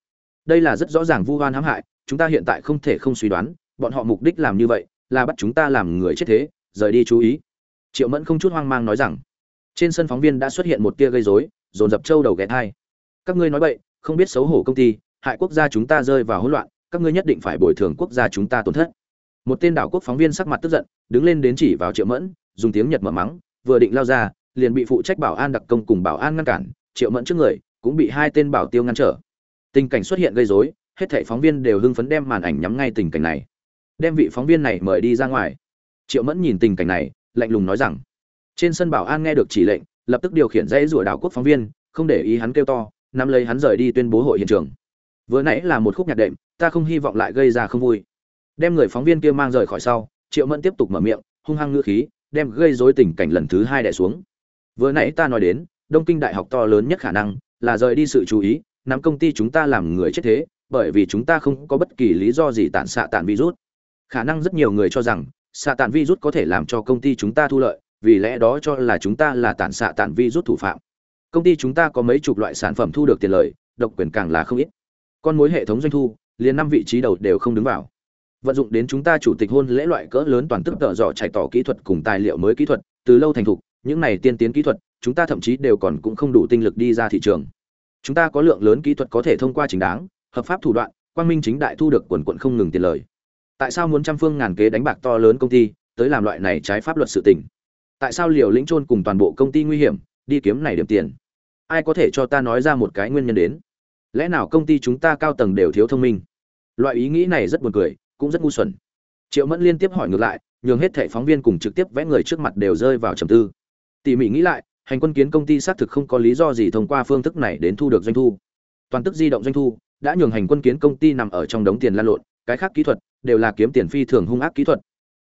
Đây là rất rõ ràng vu oan hãm hại, chúng ta hiện tại không thể không suy đoán bọn họ mục đích làm như vậy là bắt chúng ta làm người chết thế, rời đi chú ý. Triệu mẫn không chút hoang mang nói rằng. Trên sân phóng viên đã xuất hiện một tia gây rối, dồn dập trâu đầu ghé thai. Các ngươi nói vậy không biết xấu hổ công ty, hại quốc gia chúng ta rơi vào hỗn loạn, các ngươi nhất định phải bồi thường quốc gia chúng ta tổn thất. Một tên đảo quốc phóng viên sắc mặt tức giận, đứng lên đến chỉ vào triệu mẫn, dùng tiếng nhật mở mắng, vừa định lao ra, liền bị phụ trách bảo an đặc công cùng bảo an ngăn cản, triệu mẫn trước người cũng bị hai tên bảo tiêu ngăn trở. Tình cảnh xuất hiện gây rối, hết thảy phóng viên đều hưng phấn đem màn ảnh nhắm ngay tình cảnh này đem vị phóng viên này mời đi ra ngoài. Triệu mẫn nhìn tình cảnh này, lạnh lùng nói rằng, trên sân bảo an nghe được chỉ lệnh, lập tức điều khiển dãy rủa đảo quốc phóng viên, không để ý hắn kêu to, nắm lấy hắn rời đi tuyên bố hội hiện trường. Vừa nãy là một khúc nhạc đệm, ta không hy vọng lại gây ra không vui. Đem người phóng viên kia mang rời khỏi sau, triệu mẫn tiếp tục mở miệng, hung hăng ngữ khí, đem gây dối tình cảnh lần thứ hai đẻ xuống. Vừa nãy ta nói đến, đông kinh đại học to lớn nhất khả năng là rời đi sự chú ý, nắm công ty chúng ta làm người chết thế, bởi vì chúng ta không có bất kỳ lý do gì tản xạ tản virus khả năng rất nhiều người cho rằng, xạ tản virus có thể làm cho công ty chúng ta thu lợi, vì lẽ đó cho là chúng ta là tản xạ tản virus thủ phạm. Công ty chúng ta có mấy chục loại sản phẩm thu được tiền lời, độc quyền càng là không ít. Con mối hệ thống doanh thu, liền năm vị trí đầu đều không đứng vào. Vận dụng đến chúng ta chủ tịch hôn lễ loại cỡ lớn toàn tức tợ dọ chạy tỏ kỹ thuật cùng tài liệu mới kỹ thuật, từ lâu thành thục, những này tiên tiến kỹ thuật, chúng ta thậm chí đều còn cũng không đủ tinh lực đi ra thị trường. Chúng ta có lượng lớn kỹ thuật có thể thông qua chính đáng, hợp pháp thủ đoạn, quang minh chính đại thu được quần quận không ngừng tiền lời tại sao muốn trăm phương ngàn kế đánh bạc to lớn công ty, tới làm loại này trái pháp luật sự tình? Tại sao liều lĩnh trôn cùng toàn bộ công ty nguy hiểm, đi kiếm này điểm tiền? Ai có thể cho ta nói ra một cái nguyên nhân đến? Lẽ nào công ty chúng ta cao tầng đều thiếu thông minh? Loại ý nghĩ này rất buồn cười, cũng rất ngu xuẩn. Triệu mẫn liên tiếp hỏi ngược lại, nhường hết thẻ phóng viên cùng trực tiếp vẽ người trước mặt đều rơi vào trầm tư. Tỉ mỉ nghĩ lại, hành quân kiến công ty xác thực không có lý do gì thông qua phương thức này đến thu được doanh thu. Toàn tức di động doanh thu, đã nhường hành quân kiến công ty nằm ở trong đống tiền lan lộn, cái khác kỹ thuật đều là kiếm tiền phi thường hung ác kỹ thuật.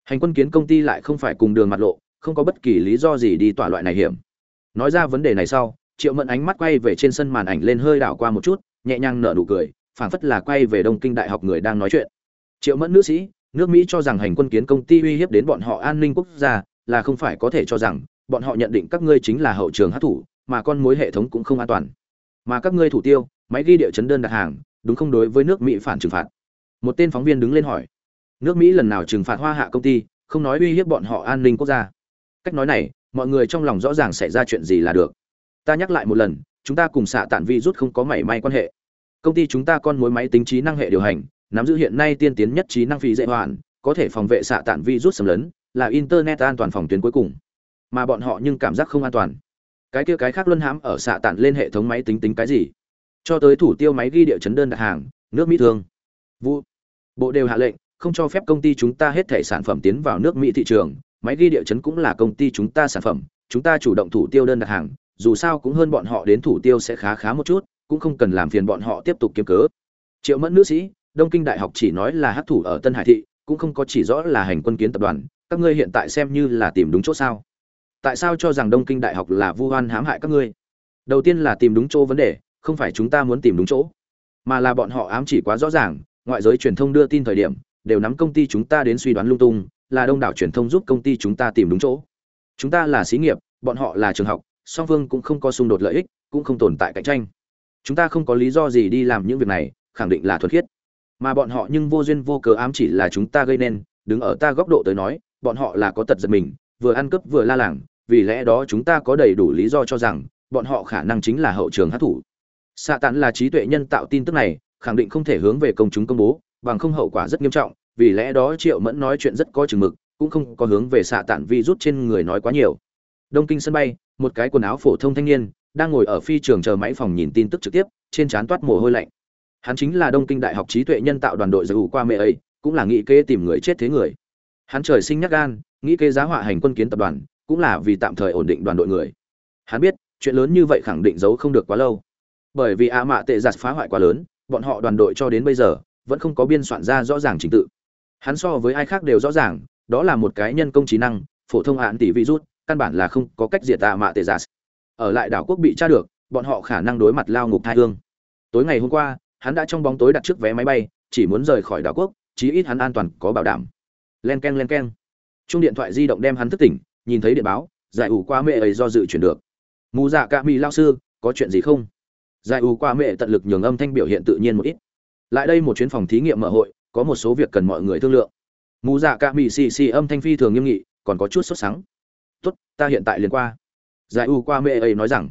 Hành quân kiến công ty lại không phải cùng đường mặt lộ, không có bất kỳ lý do gì đi tỏa loại này hiểm. Nói ra vấn đề này sau, triệu mẫn ánh mắt quay về trên sân màn ảnh lên hơi đảo qua một chút, nhẹ nhàng nở nụ cười, phảng phất là quay về đông kinh đại học người đang nói chuyện. Triệu mẫn nữ sĩ, nước mỹ cho rằng hành quân kiến công ty uy hiếp đến bọn họ an ninh quốc gia, là không phải có thể cho rằng, bọn họ nhận định các ngươi chính là hậu trường hát thủ, mà con mối hệ thống cũng không an toàn. Mà các ngươi thủ tiêu, máy ghi địa chấn đơn đặt hàng, đúng không đối với nước mỹ phản trừng phạt một tên phóng viên đứng lên hỏi, nước mỹ lần nào trừng phạt hoa hạ công ty, không nói uy hiếp bọn họ an ninh quốc gia? Cách nói này, mọi người trong lòng rõ ràng xảy ra chuyện gì là được. Ta nhắc lại một lần, chúng ta cùng xạ tản vi rút không có mảy may quan hệ. Công ty chúng ta con mối máy tính trí năng hệ điều hành, nắm giữ hiện nay tiên tiến nhất trí năng phi dễ hoàn có thể phòng vệ xạ tản vi rút xâm lấn, là internet an toàn phòng tuyến cuối cùng. Mà bọn họ nhưng cảm giác không an toàn. Cái kia cái khác luân hãm ở xạ tản lên hệ thống máy tính tính cái gì? Cho tới thủ tiêu máy ghi địa chấn đơn đặt hàng, nước mỹ thương. Vụ bộ đều hạ lệnh, không cho phép công ty chúng ta hết thể sản phẩm tiến vào nước mỹ thị trường. Máy ghi địa chấn cũng là công ty chúng ta sản phẩm, chúng ta chủ động thủ tiêu đơn đặt hàng, dù sao cũng hơn bọn họ đến thủ tiêu sẽ khá khá một chút, cũng không cần làm phiền bọn họ tiếp tục kiếm cớ. Triệu mẫn nữ sĩ, đông kinh đại học chỉ nói là hát thủ ở tân hải thị, cũng không có chỉ rõ là hành quân kiến tập đoàn, các ngươi hiện tại xem như là tìm đúng chỗ sao? Tại sao cho rằng đông kinh đại học là vu oan hãm hại các ngươi? Đầu tiên là tìm đúng chỗ vấn đề, không phải chúng ta muốn tìm đúng chỗ, mà là bọn họ ám chỉ quá rõ ràng ngoại giới truyền thông đưa tin thời điểm, đều nắm công ty chúng ta đến suy đoán lung tung, là đông đảo truyền thông giúp công ty chúng ta tìm đúng chỗ. Chúng ta là xí nghiệp, bọn họ là trường học, song phương cũng không có xung đột lợi ích, cũng không tồn tại cạnh tranh. Chúng ta không có lý do gì đi làm những việc này, khẳng định là thuật khiết. Mà bọn họ nhưng vô duyên vô cớ ám chỉ là chúng ta gây nên, đứng ở ta góc độ tới nói, bọn họ là có tật giật mình, vừa ăn cướp vừa la làng, vì lẽ đó chúng ta có đầy đủ lý do cho rằng, bọn họ khả năng chính là hậu trường hát thủ. Xạ tàn là trí tuệ nhân tạo tin tức này khẳng định không thể hướng về công chúng công bố, bằng không hậu quả rất nghiêm trọng, vì lẽ đó triệu mẫn nói chuyện rất có chừng mực, cũng không có hướng về xạ tản vi rút trên người nói quá nhiều. Đông kinh sân bay, một cái quần áo phổ thông thanh niên, đang ngồi ở phi trường chờ máy phòng nhìn tin tức trực tiếp, trên trán toát mồ hôi lạnh. Hắn chính là đông kinh đại học trí tuệ nhân tạo đoàn đội giải ủ qua mẹ ấy cũng là nghĩ kế tìm người chết thế người. Hắn trời sinh nhắc gan nghĩ kế giá họa hành quân kiến tập đoàn, cũng là vì tạm thời ổn định đoàn đội người. Hắn biết, chuyện lớn như vậy khẳng định giấu không được quá lâu. Bởi vì a mạ tệ giặt phá hoại quá lớn bọn họ đoàn đội cho đến bây giờ, vẫn không có biên soạn ra rõ ràng trình tự. Hắn so với ai khác đều rõ ràng, đó là một cái nhân công trí năng, phổ thông hạn tỷ virus căn bản là không có cách diệt tạ mạ tệ giả. ở lại đảo quốc bị tra được, bọn họ khả năng đối mặt lao ngục thai hương. Tối ngày hôm qua, hắn đã trong bóng tối đặt trước vé máy bay, chỉ muốn rời khỏi đảo quốc, chí ít hắn an toàn có bảo đảm. Len k e n len k e n chung điện thoại di động đem hắn thức tỉnh, nhìn thấy điện báo, giải ủ qua mẹ ấy do dự chuyển được. Mù dạ ca mỹ lao sư, có chuyện gì không? Giải u qua mẹ tận lực nhường âm thanh biểu hiện tự nhiên một ít. Lại đây một chuyến phòng thí nghiệm mở hội, có một số việc cần mọi người thương lượng. Mù dạ cả mỹ xì xì âm thanh phi thường nghiêm nghị, còn có chút sốt sắng. Tốt, ta hiện tại liền qua. Giải u qua mẹ ấy nói rằng.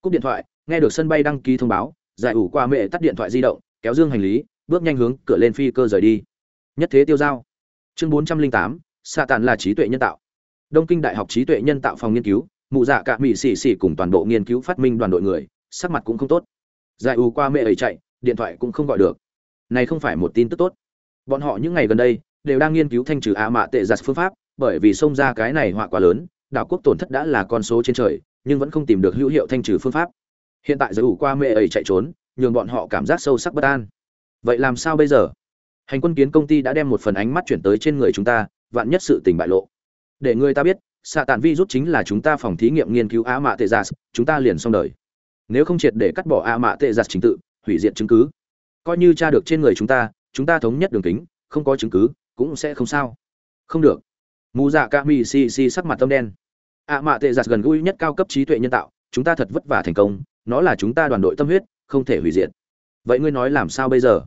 Cúp điện thoại, nghe được sân bay đăng ký thông báo, giải u qua mẹ tắt điện thoại di động, kéo dương hành lý, bước nhanh hướng cửa lên phi cơ rời đi. Nhất thế tiêu giao. Chương bốn trăm linh tám xạ tàn là trí tuệ nhân tạo. Đông kinh đại học trí tuệ nhân tạo phòng nghiên cứu mụ dạ cả mỹ xì xì cùng toàn bộ nghiên cứu phát minh đoàn đội người sắc mặt cũng không tốt. Giải u qua mẹ ấy chạy, điện thoại cũng không gọi được. Này không phải một tin tức tốt. Bọn họ những ngày gần đây, đều đang nghiên cứu thanh trừ ạ mạ tệ giặt phương pháp, bởi vì xông ra cái này họa quá lớn, đảo quốc tổn thất đã là con số trên trời, nhưng vẫn không tìm được hữu hiệu thanh trừ phương pháp. Hiện tại giải ủ qua mẹ ấy chạy trốn, nhường bọn họ cảm giác sâu sắc bất an. Vậy làm sao bây giờ? Hành quân kiến công ty đã đem một phần ánh mắt chuyển tới trên người chúng ta, vạn nhất sự tình bại lộ. Để người ta biết, xạ tàn vi rút chính là chúng ta phòng thí nghiệm nghiên cứu á mạ tệ gia chúng ta liền xong đời nếu không triệt để cắt bỏ a mạ tệ giặt chính tự, hủy diệt chứng cứ. Coi như tra được trên người chúng ta chúng ta thống nhất đường kính, không có chứng cứ, cũng sẽ không sao. Không được. Mù dạ ca mi si si sắc mặt tâm đen. A mạ tệ giặt gần gũi nhất cao cấp trí tuệ nhân tạo, chúng ta thật vất vả thành công, nó là chúng ta đoàn đội tâm huyết, không thể hủy diệt. Vậy ngươi nói làm sao bây giờ?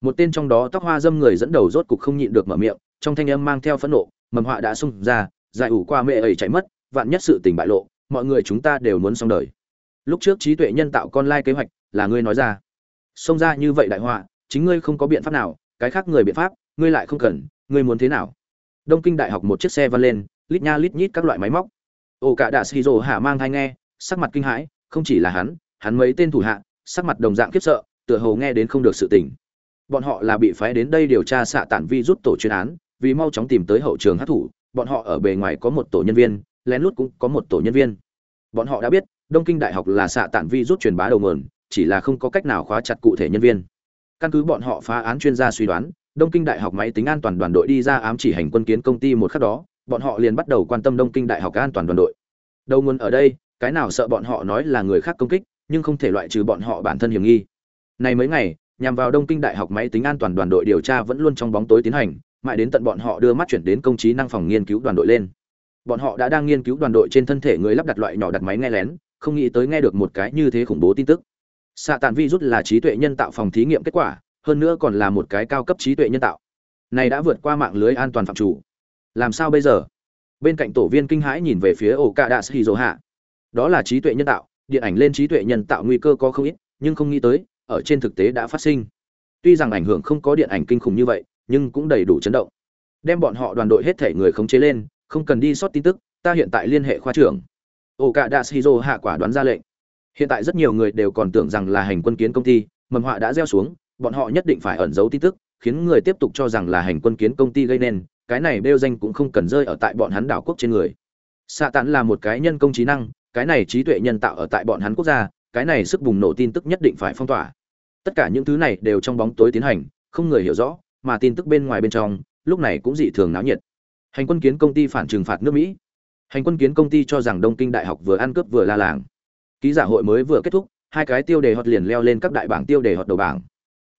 Một tên trong đó tóc hoa dâm người dẫn đầu rốt cục không nhịn được mở miệng, trong thanh âm mang theo phẫn nộ, mầm họa đã xung ra, giải ủ qua mẹ ấy chạy mất, vạn nhất sự tình bại lộ, mọi người chúng ta đều muốn xong đời lúc trước trí tuệ nhân tạo con lai kế hoạch, là ngươi nói ra. Xông ra như vậy đại họa, chính ngươi không có biện pháp nào, cái khác người biện pháp, ngươi lại không cần, ngươi muốn thế nào? Đông kinh đại học một chiếc xe văng lên, lít nha lít nhít các loại máy móc. Ồ cả đạ xì rồ hạ mang thai nghe, sắc mặt kinh hãi, không chỉ là hắn hắn mấy tên thủ hạ, sắc mặt đồng dạng khiếp sợ, tựa hồ nghe đến không được sự tình. Bọn họ là bị phái đến đây điều tra xạ tản vi rút tổ chuyên án, vì mau chóng tìm tới hậu trường hát thủ bọn họ ở bề ngoài có một tổ nhân viên, lén lút cũng có một tổ nhân viên. Bọn họ đã biết đông kinh đại học là xạ tản vi rút truyền bá đầu nguồn, chỉ là không có cách nào khóa chặt cụ thể nhân viên. Căn cứ bọn họ phá án chuyên gia suy đoán, đông kinh đại học máy tính an toàn đoàn đội đi ra ám chỉ hành quân kiến công ty một khắc đó, bọn họ liền bắt đầu quan tâm đông kinh đại học an toàn đoàn đội. Đầu nguồn ở đây, cái nào sợ bọn họ nói là người khác công kích, nhưng không thể loại trừ bọn họ bản thân hiểm nghi. Này mấy ngày, nhằm vào đông kinh đại học máy tính an toàn đoàn đội điều tra vẫn luôn trong bóng tối tiến hành, mãi đến tận bọn họ đưa mắt chuyển đến công trí năng phòng nghiên cứu đoàn đội lên. Bọn họ đã đang nghiên cứu đoàn đội trên thân thể người lắp đặt loại nhỏ đặt máy nghe lén không nghĩ tới nghe được một cái như thế khủng bố tin tức. Xạ tàn virus là trí tuệ nhân tạo phòng thí nghiệm kết quả, hơn nữa còn là một cái cao cấp trí tuệ nhân tạo. Này đã vượt qua mạng lưới an toàn phạm chủ. Làm sao bây giờ? Bên cạnh tổ viên kinh hãi nhìn về phía ổ cạ đạ sĩ dỗ hạ đó là trí tuệ nhân tạo, điện ảnh lên trí tuệ nhân tạo nguy cơ có không ít, nhưng không nghĩ tới, ở trên thực tế đã phát sinh. Tuy rằng ảnh hưởng không có điện ảnh kinh khủng như vậy, nhưng cũng đầy đủ chấn động. Đem bọn họ đoàn đội hết thể người khống chế lên, không cần đi sót tin tức, ta hiện tại liên hệ khoa trưởng ổ cả đạ shizu hạ quả đoán ra lệnh. Hiện tại rất nhiều người đều còn tưởng rằng là hành quân kiến công ty, mầm họa đã gieo xuống, bọn họ nhất định phải ẩn giấu tin tức, khiến người tiếp tục cho rằng là hành quân kiến công ty gây nên, cái này đeo danh cũng không cần rơi ở tại bọn hắn đảo quốc trên người. Xạ tán là một cái nhân công trí năng, cái này trí tuệ nhân tạo ở tại bọn hắn quốc gia, cái này sức bùng nổ tin tức nhất định phải phong tỏa. Tất cả những thứ này đều trong bóng tối tiến hành, không người hiểu rõ, mà tin tức bên ngoài bên trong, lúc này cũng dị thường náo nhiệt. Hành quân kiến công ty phản trừng phạt nước mỹ hành quân kiến công ty cho rằng đông kinh đại học vừa ăn cướp vừa la làng. Ký giả hội mới vừa kết thúc, hai cái tiêu đề hot liền leo lên các đại bảng tiêu đề hot đầu bảng.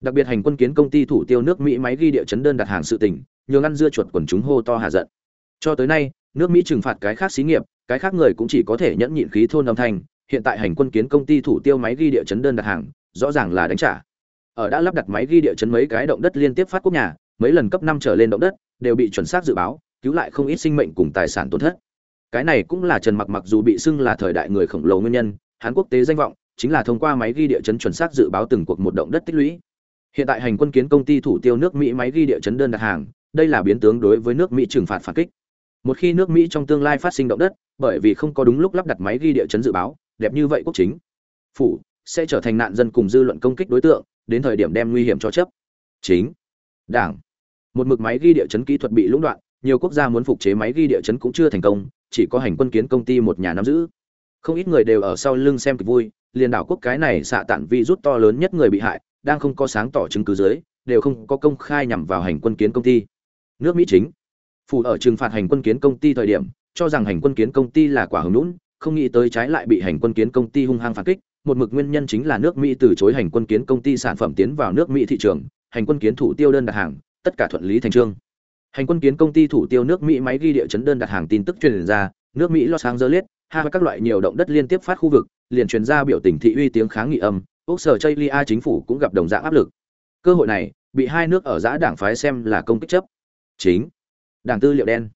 Đặc biệt hành quân kiến công ty thủ tiêu nước mỹ máy ghi địa chấn đơn đặt hàng sự tình, nhường ăn dưa chuột quần chúng hô to hạ giận. Cho tới nay, nước mỹ trừng phạt cái khác xí nghiệp, cái khác người cũng chỉ có thể nhẫn nhịn khí thôn âm thanh, hiện tại hành quân kiến công ty thủ tiêu máy ghi địa chấn đơn đặt hàng, rõ ràng là đánh trả. Ở đã lắp đặt máy ghi địa chấn mấy cái động đất liên tiếp phát quốc nhà, mấy lần cấp năm trở lên động đất, đều bị chuẩn xác dự báo, cứu lại không ít sinh mệnh cùng tài sản tổn thất cái này cũng là trần mặc mặc dù bị xưng là thời đại người khổng lồ nguyên nhân, hán quốc tế danh vọng chính là thông qua máy ghi địa chấn chuẩn xác dự báo từng cuộc một động đất tích lũy. Hiện tại hành quân kiến công ty thủ tiêu nước mỹ máy ghi địa chấn đơn đặt hàng, đây là biến tướng đối với nước mỹ trừng phạt phản kích. Một khi nước mỹ trong tương lai phát sinh động đất, bởi vì không có đúng lúc lắp đặt máy ghi địa chấn dự báo, đẹp như vậy quốc chính, phủ sẽ trở thành nạn dân cùng dư luận công kích đối tượng, đến thời điểm đem nguy hiểm cho chấp. Chính, đảng. Một mực máy ghi địa chấn kỹ thuật bị lũng đoạn, nhiều quốc gia muốn phục chế máy ghi địa chấn cũng chưa thành công chỉ có hành quân kiến công ty một nhà nắm giữ. Không ít người đều ở sau lưng xem kịch vui, liền đảo quốc cái này xạ tản vi rút to lớn nhất người bị hại, đang không có sáng tỏ chứng cứ dưới, đều không có công khai nhằm vào hành quân kiến công ty. Nước mỹ chính phủ ở trừng phạt hành quân kiến công ty thời điểm, cho rằng hành quân kiến công ty là quả hứng lũn không nghĩ tới trái lại bị hành quân kiến công ty hung hăng phản kích. Một mực nguyên nhân chính là nước mỹ từ chối hành quân kiến công ty sản phẩm tiến vào nước mỹ thị trường, hành quân kiến thủ tiêu đơn đặt hàng, tất cả thuận lý thành trương hành quân kiến công ty thủ tiêu nước mỹ máy ghi địa chấn đơn đặt hàng tin tức truyền ra, nước mỹ los angeles hai các loại nhiều động đất liên tiếp phát khu vực, liền truyền ra biểu tình thị uy tiếng kháng nghị âm, úc sở chây chính phủ cũng gặp đồng dạng áp lực. Cơ hội này, bị hai nước ở giã đảng phái xem là công kích chấp. Chính, đảng tư liệu đen.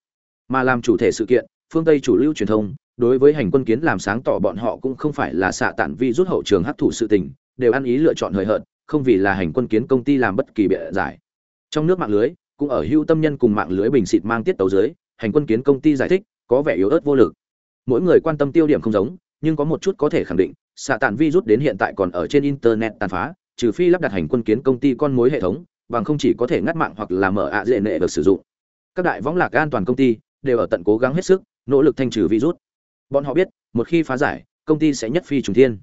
Mà làm chủ thể sự kiện, phương tây chủ lưu truyền thông, đối với hành quân kiến làm sáng tỏ bọn họ cũng không phải là xạ tản vi rút hậu trường hấp thụ sự tình, đều ăn ý lựa chọn hời hợt, không vì là hành quân kiến công ty làm bất kỳ bịa giải. Trong nước mạng lưới cũng ở hưu tâm nhân cùng mạng lưới bình xịt mang tiết tấu dưới, hành quân kiến công ty giải thích, có vẻ yếu ớt vô lực. Mỗi người quan tâm tiêu điểm không giống, nhưng có một chút có thể khẳng định, xạ tản vi rút đến hiện tại còn ở trên internet tàn phá, trừ phi lắp đặt hành quân kiến công ty con mối hệ thống, bằng không chỉ có thể ngắt mạng hoặc là mở ạ dễ nệ được sử dụng. Các đại võng lạc an toàn công ty đều ở tận cố gắng hết sức, nỗ lực thanh trừ virus bọn họ biết, một khi phá giải, công ty sẽ nhất phi trùng thiên.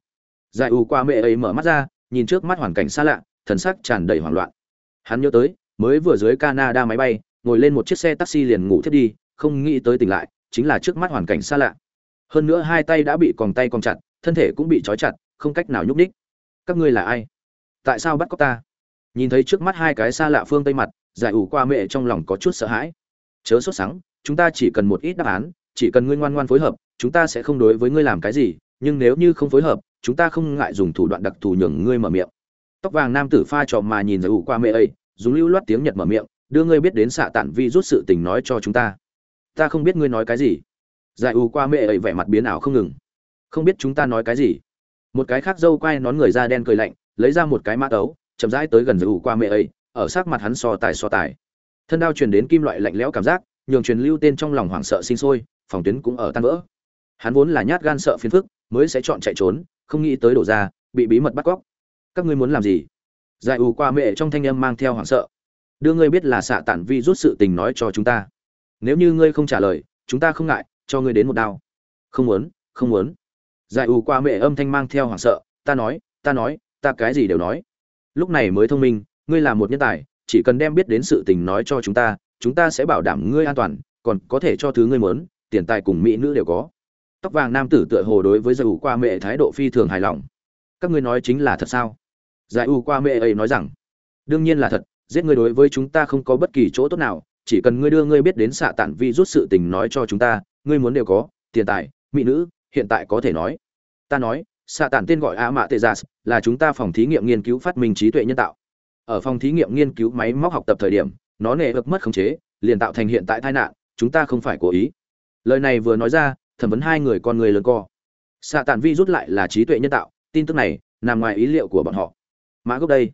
Giải u qua mẹ ấy mở mắt ra, nhìn trước mắt hoàn cảnh xa lạ, thần sắc tràn đầy hoảng loạn. Hắn nhớ tới mới vừa dưới canada máy bay, ngồi lên một chiếc xe taxi liền ngủ thiết đi, không nghĩ tới tỉnh lại, chính là trước mắt hoàn cảnh xa lạ. Hơn nữa hai tay đã bị còng tay còng chặt, thân thể cũng bị trói chặt, không cách nào nhúc nhích. các ngươi là ai? Tại sao bắt cóc ta? Nhìn thấy trước mắt hai cái xa lạ phương tây mặt, giải ủ qua mẹ trong lòng có chút sợ hãi. Chớ sốt sắng, chúng ta chỉ cần một ít đáp án, chỉ cần ngươi ngoan ngoan phối hợp, chúng ta sẽ không đối với ngươi làm cái gì, nhưng nếu như không phối hợp, chúng ta không ngại dùng thủ đoạn đặc thù nhường ngươi mở miệng. Tóc vàng nam tử pha trò mà nhìn giải ủ qua mẹ ấy dùng lưu loát tiếng nhật mở miệng, đưa ngươi biết đến xạ tản vi rút sự tình nói cho chúng ta. Ta không biết ngươi nói cái gì. Giải u qua mẹ ấy vẻ mặt biến ảo không ngừng. Không biết chúng ta nói cái gì. Một cái khác dâu quay nón người da đen cười lạnh, lấy ra một cái mã tấu, chậm rãi tới gần giải u qua mẹ ấy, ở sát mặt hắn so tài so tài. Thân đao truyền đến kim loại lạnh lẽo cảm giác, nhường truyền lưu tên trong lòng hoảng sợ sinh sôi, phòng tuyến cũng ở tan vỡ. Hắn vốn là nhát gan sợ phiền phức, mới sẽ chọn chạy trốn, không nghĩ tới đổ ra, bị bí mật bắt cóc. Các ngươi muốn làm gì? Giải ủ qua mẹ trong thanh âm mang theo hoảng sợ. Đưa ngươi biết là xạ tản vi rút sự tình nói cho chúng ta. Nếu như ngươi không trả lời, chúng ta không ngại, cho ngươi đến một đao. Không muốn không muốn. Giải ủ qua mẹ âm thanh mang theo hoảng sợ, ta nói ta nói, ta cái gì đều nói. Lúc này mới thông minh, ngươi là một nhân tài, chỉ cần đem biết đến sự tình nói cho chúng ta chúng ta sẽ bảo đảm ngươi an toàn, còn có thể cho thứ ngươi muốn, tiền tài cùng mỹ nữ đều có. Tóc vàng nam tử tựa hồ đối với giải ủ qua mẹ thái độ phi thường hài lòng. Các ngươi nói chính là thật sao? Giải u qua mẹ ấy nói rằng, đương nhiên là thật, giết ngươi đối với chúng ta không có bất kỳ chỗ tốt nào, chỉ cần ngươi đưa ngươi biết đến xạ tản vi rút sự tình nói cho chúng ta, ngươi muốn đều có, tiền tài, mỹ nữ, hiện tại có thể nói. Ta nói, xạ tản tên gọi a mạ tê gia dạ là chúng ta phòng thí nghiệm nghiên cứu phát minh trí tuệ nhân tạo. Ở phòng thí nghiệm nghiên cứu máy móc học tập thời điểm, nó nệ ực mất khống chế, liền tạo thành hiện tại tai nạn, chúng ta không phải cố ý. Lời này vừa nói ra, thẩm vấn hai người con người lớn co. Xạ tản vi rút lại là trí tuệ nhân tạo, tin tức này nằm ngoài ý liệu của bọn họ mã gốc đây.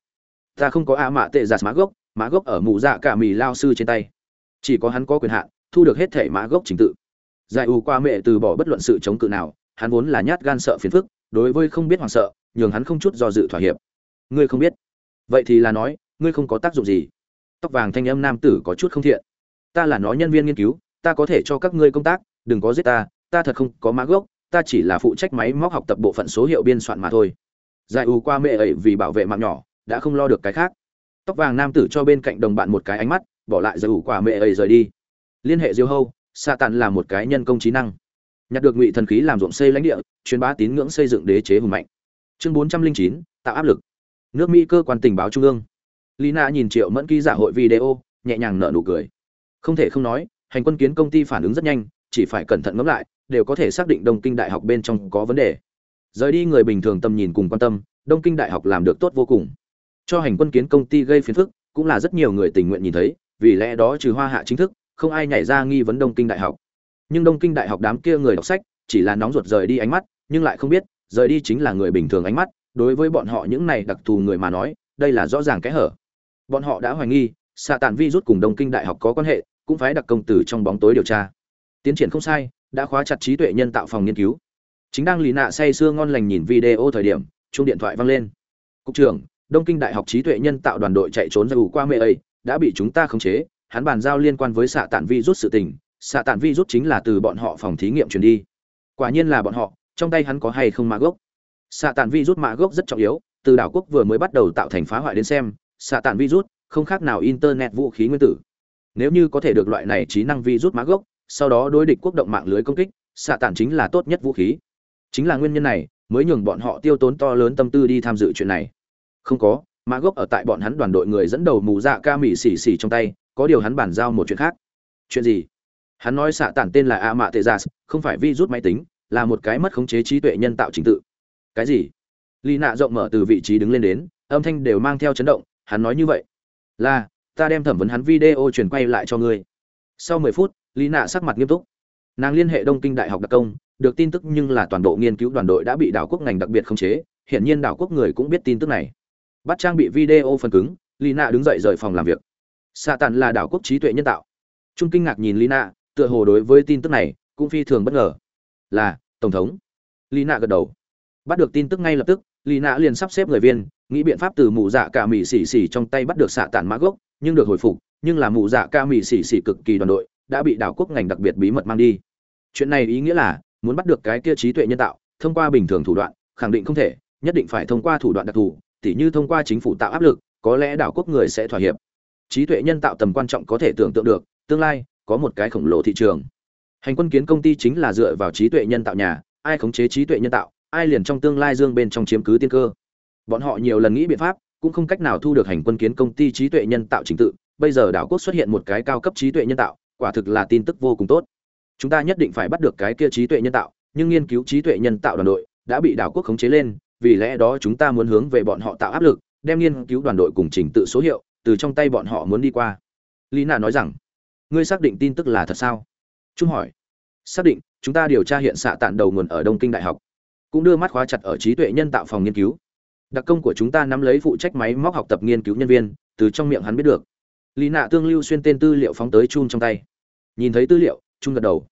Ta không có a mạ tệ giạt mã gốc mã gốc ở mù dạ cả mì lao sư trên tay. Chỉ có hắn có quyền hạn, thu được hết thể mã gốc trình tự. Giải u qua mẹ từ bỏ bất luận sự chống cự nào, hắn vốn là nhát gan sợ phiền phức, đối với không biết hoảng sợ, nhường hắn không chút do dự thỏa hiệp. Ngươi không biết. Vậy thì là nói, ngươi không có tác dụng gì. Tóc vàng thanh âm nam tử có chút không thiện. Ta là nói nhân viên nghiên cứu, ta có thể cho các ngươi công tác, đừng có giết ta ta thật không có mã gốc, ta chỉ là phụ trách máy móc học tập bộ phận số hiệu biên soạn mà thôi giải u qua mẹ ấy vì bảo vệ mạng nhỏ, đã không lo được cái khác. Tóc vàng nam tử cho bên cạnh đồng bạn một cái ánh mắt, bỏ lại giải ủ qua mẹ ấy rời đi. Liên hệ diêu hâu, sa tàn là một cái nhân công trí năng. Nhặt được ngụy thần khí làm ruộng xây lãnh địa, truyền bá tín ngưỡng xây dựng đế chế hùng mạnh. Chương bốn trăm linh chín, tạo áp lực. Nước mỹ cơ quan tình báo trung ương. Lina nhìn triệu mẫn ký giả hội video, nhẹ nhàng nở nụ cười. Không thể không nói, hành quân kiến công ty phản ứng rất nhanh, chỉ phải cẩn thận ngẫm lại, đều có thể xác định đông kinh đại học bên trong có vấn đề rời đi người bình thường tầm nhìn cùng quan tâm, đông kinh đại học làm được tốt vô cùng. Cho hành quân kiến công ty gây phiền phức, cũng là rất nhiều người tình nguyện nhìn thấy, vì lẽ đó trừ hoa hạ chính thức, không ai nhảy ra nghi vấn đông kinh đại học. Nhưng đông kinh đại học đám kia người đọc sách, chỉ là nóng ruột rời đi ánh mắt, nhưng lại không biết, rời đi chính là người bình thường ánh mắt, đối với bọn họ những này đặc thù người mà nói, đây là rõ ràng kẽ hở. Bọn họ đã hoài nghi xạ tàn vi rút cùng đông kinh đại học có quan hệ, cũng phải đặc công tử trong bóng tối điều tra. Tiến triển không sai, đã khóa chặt trí tuệ nhân tạo phòng nghiên cứu chính đang lì nạ say sưa ngon lành nhìn video thời điểm chung điện thoại vang lên. Cục trưởng, đông kinh đại học trí tuệ nhân tạo đoàn đội chạy trốn ra ủ qua mê ấy đã bị chúng ta khống chế, hắn bàn giao liên quan với xạ tản vi rút sự tình, xạ tản vi rút chính là từ bọn họ phòng thí nghiệm truyền đi. Quả nhiên là bọn họ, trong tay hắn có hay không mã gốc? Xạ tản vi rút mã gốc rất trọng yếu, từ đảo quốc vừa mới bắt đầu tạo thành phá hoại đến xem, xạ tản vi rút không khác nào internet vũ khí nguyên tử. Nếu như có thể được loại này trí năng vi rút mã gốc, sau đó đối địch quốc động mạng lưới công kích, xạ tản chính là tốt nhất vũ khí chính là nguyên nhân này, mới nhường bọn họ tiêu tốn to lớn tâm tư đi tham dự chuyện này. Không có, mã gốc ở tại bọn hắn đoàn đội người dẫn đầu mù dạ ca mỹ xì xì trong tay, có điều hắn bàn giao một chuyện khác. Chuyện gì? Hắn nói xạ tản tên là a mạ tê gia không phải vi rút máy tính, là một cái mất khống chế trí tuệ nhân tạo trình tự. Cái gì? Lì nạ rộng mở từ vị trí đứng lên đến, âm thanh đều mang theo chấn động, hắn nói như vậy. Là, ta đem thẩm vấn hắn video truyền quay lại cho ngươi. Sau mười phút, lý nạ sắc mặt nghiêm túc. Nàng liên hệ đông kinh đại học đặc công được tin tức nhưng là toàn bộ nghiên cứu đoàn đội đã bị đảo quốc ngành đặc biệt khống chế, hiển nhiên đảo quốc người cũng biết tin tức này. Bắt trang bị video phần cứng lina đứng dậy rời phòng làm việc. Xạ tàn là đảo quốc trí tuệ nhân tạo. Trung kinh ngạc nhìn lina tựa hồ đối với tin tức này cũng phi thường bất ngờ. Là, tổng thống. Lina gật đầu. Bắt được tin tức ngay lập tức lina liền sắp xếp người viên, nghĩ biện pháp từ mụ dạ cả mỹ xỉ xỉ trong tay bắt được xạ tàn mã gốc, nhưng được hồi phục, nhưng là mụ dạ ca mỹ xỉ xỉ cực kỳ đoàn đội, đã bị đảo quốc ngành đặc biệt bí mật mang đi. Chuyện này ý nghĩa là muốn bắt được cái kia trí tuệ nhân tạo, thông qua bình thường thủ đoạn, khẳng định không thể, nhất định phải thông qua thủ đoạn đặc thù, tỉ như thông qua chính phủ tạo áp lực, có lẽ đảo quốc người sẽ thỏa hiệp. Trí tuệ nhân tạo tầm quan trọng có thể tưởng tượng được, tương lai, có một cái khổng lồ thị trường. Hành quân kiến công ty chính là dựa vào trí tuệ nhân tạo nhà, ai khống chế trí tuệ nhân tạo, ai liền trong tương lai dương bên trong chiếm cứ tiên cơ. Bọn họ nhiều lần nghĩ biện pháp, cũng không cách nào thu được hành quân kiến công ty trí tuệ nhân tạo trình tự, bây giờ đảo quốc xuất hiện một cái cao cấp trí tuệ nhân tạo, quả thực là tin tức vô cùng tốt chúng ta nhất định phải bắt được cái kia trí tuệ nhân tạo, nhưng nghiên cứu trí tuệ nhân tạo đoàn đội đã bị đảo quốc khống chế lên, vì lẽ đó chúng ta muốn hướng về bọn họ tạo áp lực, đem nghiên cứu đoàn đội cùng trình tự số hiệu từ trong tay bọn họ muốn đi qua. Lý nạ nói rằng, ngươi xác định tin tức là thật sao? Trung hỏi. Xác định, chúng ta điều tra hiện xạ tạn đầu nguồn ở đông kinh đại học, cũng đưa mắt khóa chặt ở trí tuệ nhân tạo phòng nghiên cứu. Đặc công của chúng ta nắm lấy phụ trách máy móc học tập nghiên cứu nhân viên, từ trong miệng hắn biết được. Lý nạ tương lưu xuyên tên tư liệu phóng tới chun trong tay. Nhìn thấy tư liệu trung gật đầu.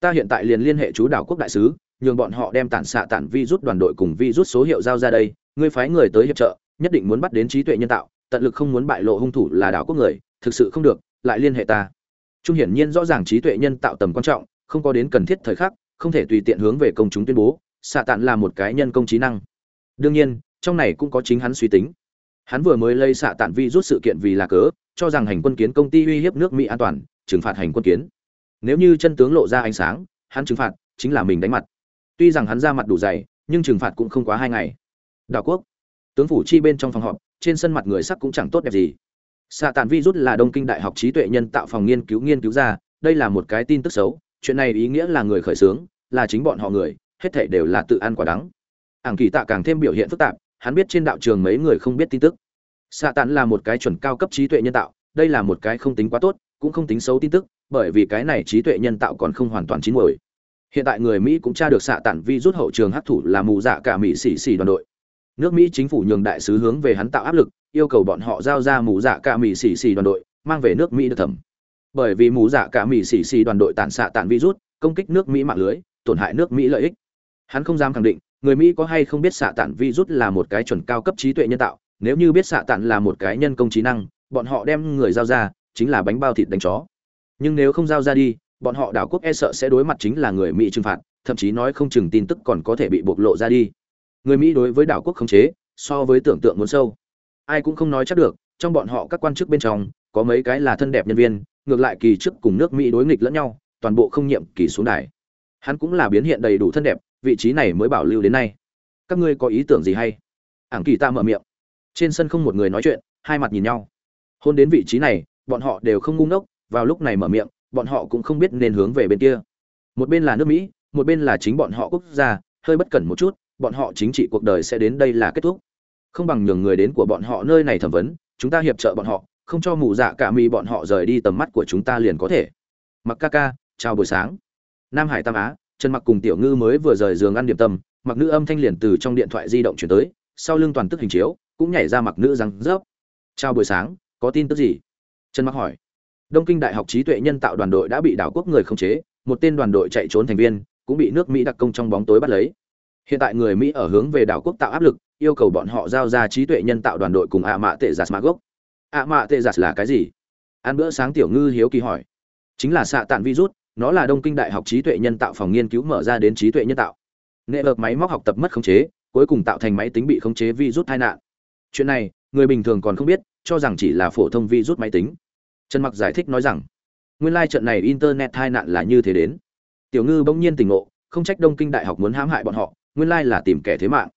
Ta hiện tại liền liên hệ chú đảo quốc đại sứ, nhường bọn họ đem tản xạ tản vi rút đoàn đội cùng vi rút số hiệu giao ra đây. Ngươi phái người tới hiệp trợ, nhất định muốn bắt đến trí tuệ nhân tạo, tận lực không muốn bại lộ hung thủ là đảo quốc người, thực sự không được, lại liên hệ ta. Trung hiển nhiên rõ ràng trí tuệ nhân tạo tầm quan trọng, không có đến cần thiết thời khắc, không thể tùy tiện hướng về công chúng tuyên bố, xạ tản là một cái nhân công trí năng. Đương nhiên, trong này cũng có chính hắn suy tính. Hắn vừa mới lây xạ tản vi rút sự kiện vì là cớ, cho rằng hành quân kiến công ty uy hiếp nước mỹ an toàn, trừng phạt hành quân kiến nếu như chân tướng lộ ra ánh sáng, hắn trừng phạt chính là mình đánh mặt. Tuy rằng hắn ra mặt đủ dày, nhưng trừng phạt cũng không quá hai ngày. Đảo quốc, tướng phủ chi bên trong phòng họp, trên sân mặt người sắc cũng chẳng tốt đẹp gì. Xạ tàn virus là đông kinh đại học trí tuệ nhân tạo phòng nghiên cứu nghiên cứu ra, đây là một cái tin tức xấu, chuyện này ý nghĩa là người khởi xướng, là chính bọn họ người, hết thể đều là tự ăn quả đắng. Ảng kỳ tạ càng thêm biểu hiện phức tạp, hắn biết trên đạo trường mấy người không biết tin tức. Xạ tàn là một cái chuẩn cao cấp trí tuệ nhân tạo, đây là một cái không tính quá tốt cũng không tính xấu tin tức, bởi vì cái này trí tuệ nhân tạo còn không hoàn toàn chín muồi. Hiện tại người mỹ cũng tra được xạ tản vi rút hậu trường hấp thủ là mù dạ cả mỹ xỉ xỉ đoàn đội. Nước mỹ chính phủ nhường đại sứ hướng về hắn tạo áp lực, yêu cầu bọn họ giao ra mù dạ cả mỹ xỉ xỉ đoàn đội, mang về nước mỹ được thẩm. Bởi vì mù dạ cả mỹ xỉ xỉ đoàn đội tàn xạ tản virus công kích nước mỹ mạng lưới, tổn hại nước mỹ lợi ích. Hắn không dám khẳng định, người mỹ có hay không biết xạ tản virus là một cái chuẩn cao cấp trí tuệ nhân tạo, nếu như biết xạ tản là một cái nhân công trí năng, bọn họ đem người giao ra chính là bánh bao thịt đánh chó. Nhưng nếu không giao ra đi, bọn họ đảo quốc e sợ sẽ đối mặt chính là người mỹ trừng phạt, thậm chí nói không chừng tin tức còn có thể bị bộc lộ ra đi. Người mỹ đối với đảo quốc khống chế, so với tưởng tượng muốn sâu. Ai cũng không nói chắc được, trong bọn họ các quan chức bên trong, có mấy cái là thân đẹp nhân viên, ngược lại kỳ trước cùng nước mỹ đối nghịch lẫn nhau, toàn bộ không nhiệm kỳ xuống đài. Hắn cũng là biến hiện đầy đủ thân đẹp, vị trí này mới bảo lưu đến nay. Các ngươi có ý tưởng gì hay? Ảng kỳ ta mở miệng. Trên sân không một người nói chuyện, hai mặt nhìn nhau. Hôn đến vị trí này bọn họ đều không ngu ngốc, vào lúc này mở miệng, bọn họ cũng không biết nên hướng về bên kia. Một bên là nước mỹ, một bên là chính bọn họ quốc gia, hơi bất cẩn một chút, bọn họ chính trị cuộc đời sẽ đến đây là kết thúc. Không bằng nhường người đến của bọn họ nơi này thẩm vấn, chúng ta hiệp trợ bọn họ, không cho mù dạ cả mì bọn họ rời đi tầm mắt của chúng ta liền có thể. Mặc ca ca, chào buổi sáng. Nam hải tam á, trần mặc cùng tiểu ngư mới vừa rời giường ăn điểm tâm, mặc nữ âm thanh liền từ trong điện thoại di động chuyển tới, sau lưng toàn tức hình chiếu, cũng nhảy ra mặc nữ răng rớp. Chào buổi sáng, có tin tức gì? Trần mặc hỏi, đông kinh đại học trí tuệ nhân tạo đoàn đội đã bị đảo quốc người khống chế, một tên đoàn đội chạy trốn thành viên cũng bị nước mỹ đặc công trong bóng tối bắt lấy. Hiện tại người mỹ ở hướng về đảo quốc tạo áp lực, yêu cầu bọn họ giao ra trí tuệ nhân tạo đoàn đội cùng ạ mạ tệ giặt mã gốc. Ạ mạ tệ giặt là cái gì? Ăn bữa sáng tiểu ngư hiếu kỳ hỏi. Chính là xạ tản virus, nó là đông kinh đại học trí tuệ nhân tạo phòng nghiên cứu mở ra đến trí tuệ nhân tạo. Nghệ vực máy móc học tập mất khống chế, cuối cùng tạo thành máy tính bị khống chế virus tai nạn. Chuyện này, người bình thường còn không biết cho rằng chỉ là phổ thông virus máy tính. Trần mặc giải thích nói rằng, nguyên lai trận này internet tai nạn là như thế đến. Tiểu ngư bỗng nhiên tỉnh ngộ, không trách đông kinh đại học muốn hãm hại bọn họ, nguyên lai là tìm kẻ thế mạng.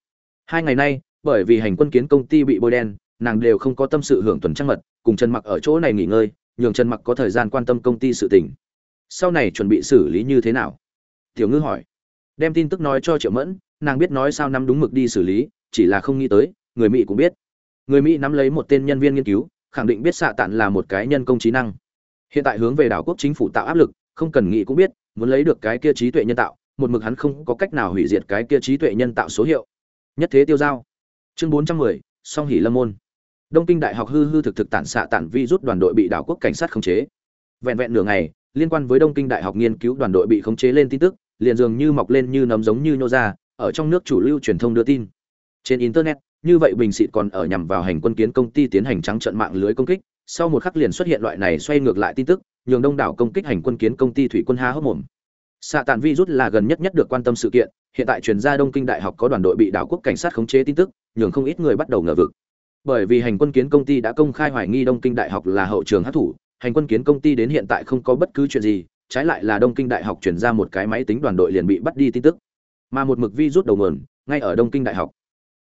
Hai ngày nay, bởi vì hành quân kiến công ty bị bôi đen, nàng đều không có tâm sự hưởng tuần trăng mật, cùng trần mặc ở chỗ này nghỉ ngơi, nhường trần mặc có thời gian quan tâm công ty sự tình. Sau này chuẩn bị xử lý như thế nào? Tiểu ngư hỏi. Đem tin tức nói cho triệu mẫn, nàng biết nói sao nắm đúng mực đi xử lý, chỉ là không nghĩ tới, người mỹ cũng biết người mỹ nắm lấy một tên nhân viên nghiên cứu, khẳng định biết xạ Tản là một cái nhân công trí năng. Hiện tại hướng về đảo quốc chính phủ tạo áp lực, không cần nghĩ cũng biết, muốn lấy được cái kia trí tuệ nhân tạo, một mực hắn không có cách nào hủy diệt cái kia trí tuệ nhân tạo số hiệu. Nhất thế tiêu giao. Chương bốn trăm mười, song hỉ lâm môn. Đông kinh đại học hư hư thực thực tản xạ tản vi rút đoàn đội bị đảo quốc cảnh sát khống chế. Vẹn vẹn nửa ngày, liên quan với đông kinh đại học nghiên cứu đoàn đội bị khống chế lên tin tức, liền dường như mọc lên như nấm giống như nhô ra, ở trong nước chủ lưu truyền thông đưa tin. Trên internet như vậy bình xịt còn ở nhằm vào hành quân kiến công ty tiến hành trắng trận mạng lưới công kích, sau một khắc liền xuất hiện loại này xoay ngược lại tin tức, nhường đông đảo công kích hành quân kiến công ty thủy quân há hốc mồm. Xạ tàn virus là gần nhất nhất được quan tâm sự kiện, hiện tại truyền ra đông kinh đại học có đoàn đội bị đảo quốc cảnh sát khống chế tin tức, nhường không ít người bắt đầu ngờ vực. Bởi vì hành quân kiến công ty đã công khai hoài nghi đông kinh đại học là hậu trường hát thủ hành quân kiến công ty đến hiện tại không có bất cứ chuyện gì, trái lại là đông kinh đại học chuyển ra một cái máy tính đoàn đội liền bị bắt đi tin tức. Mà một mực vi rút đầu nguồn, ngay ở đông kinh đại học.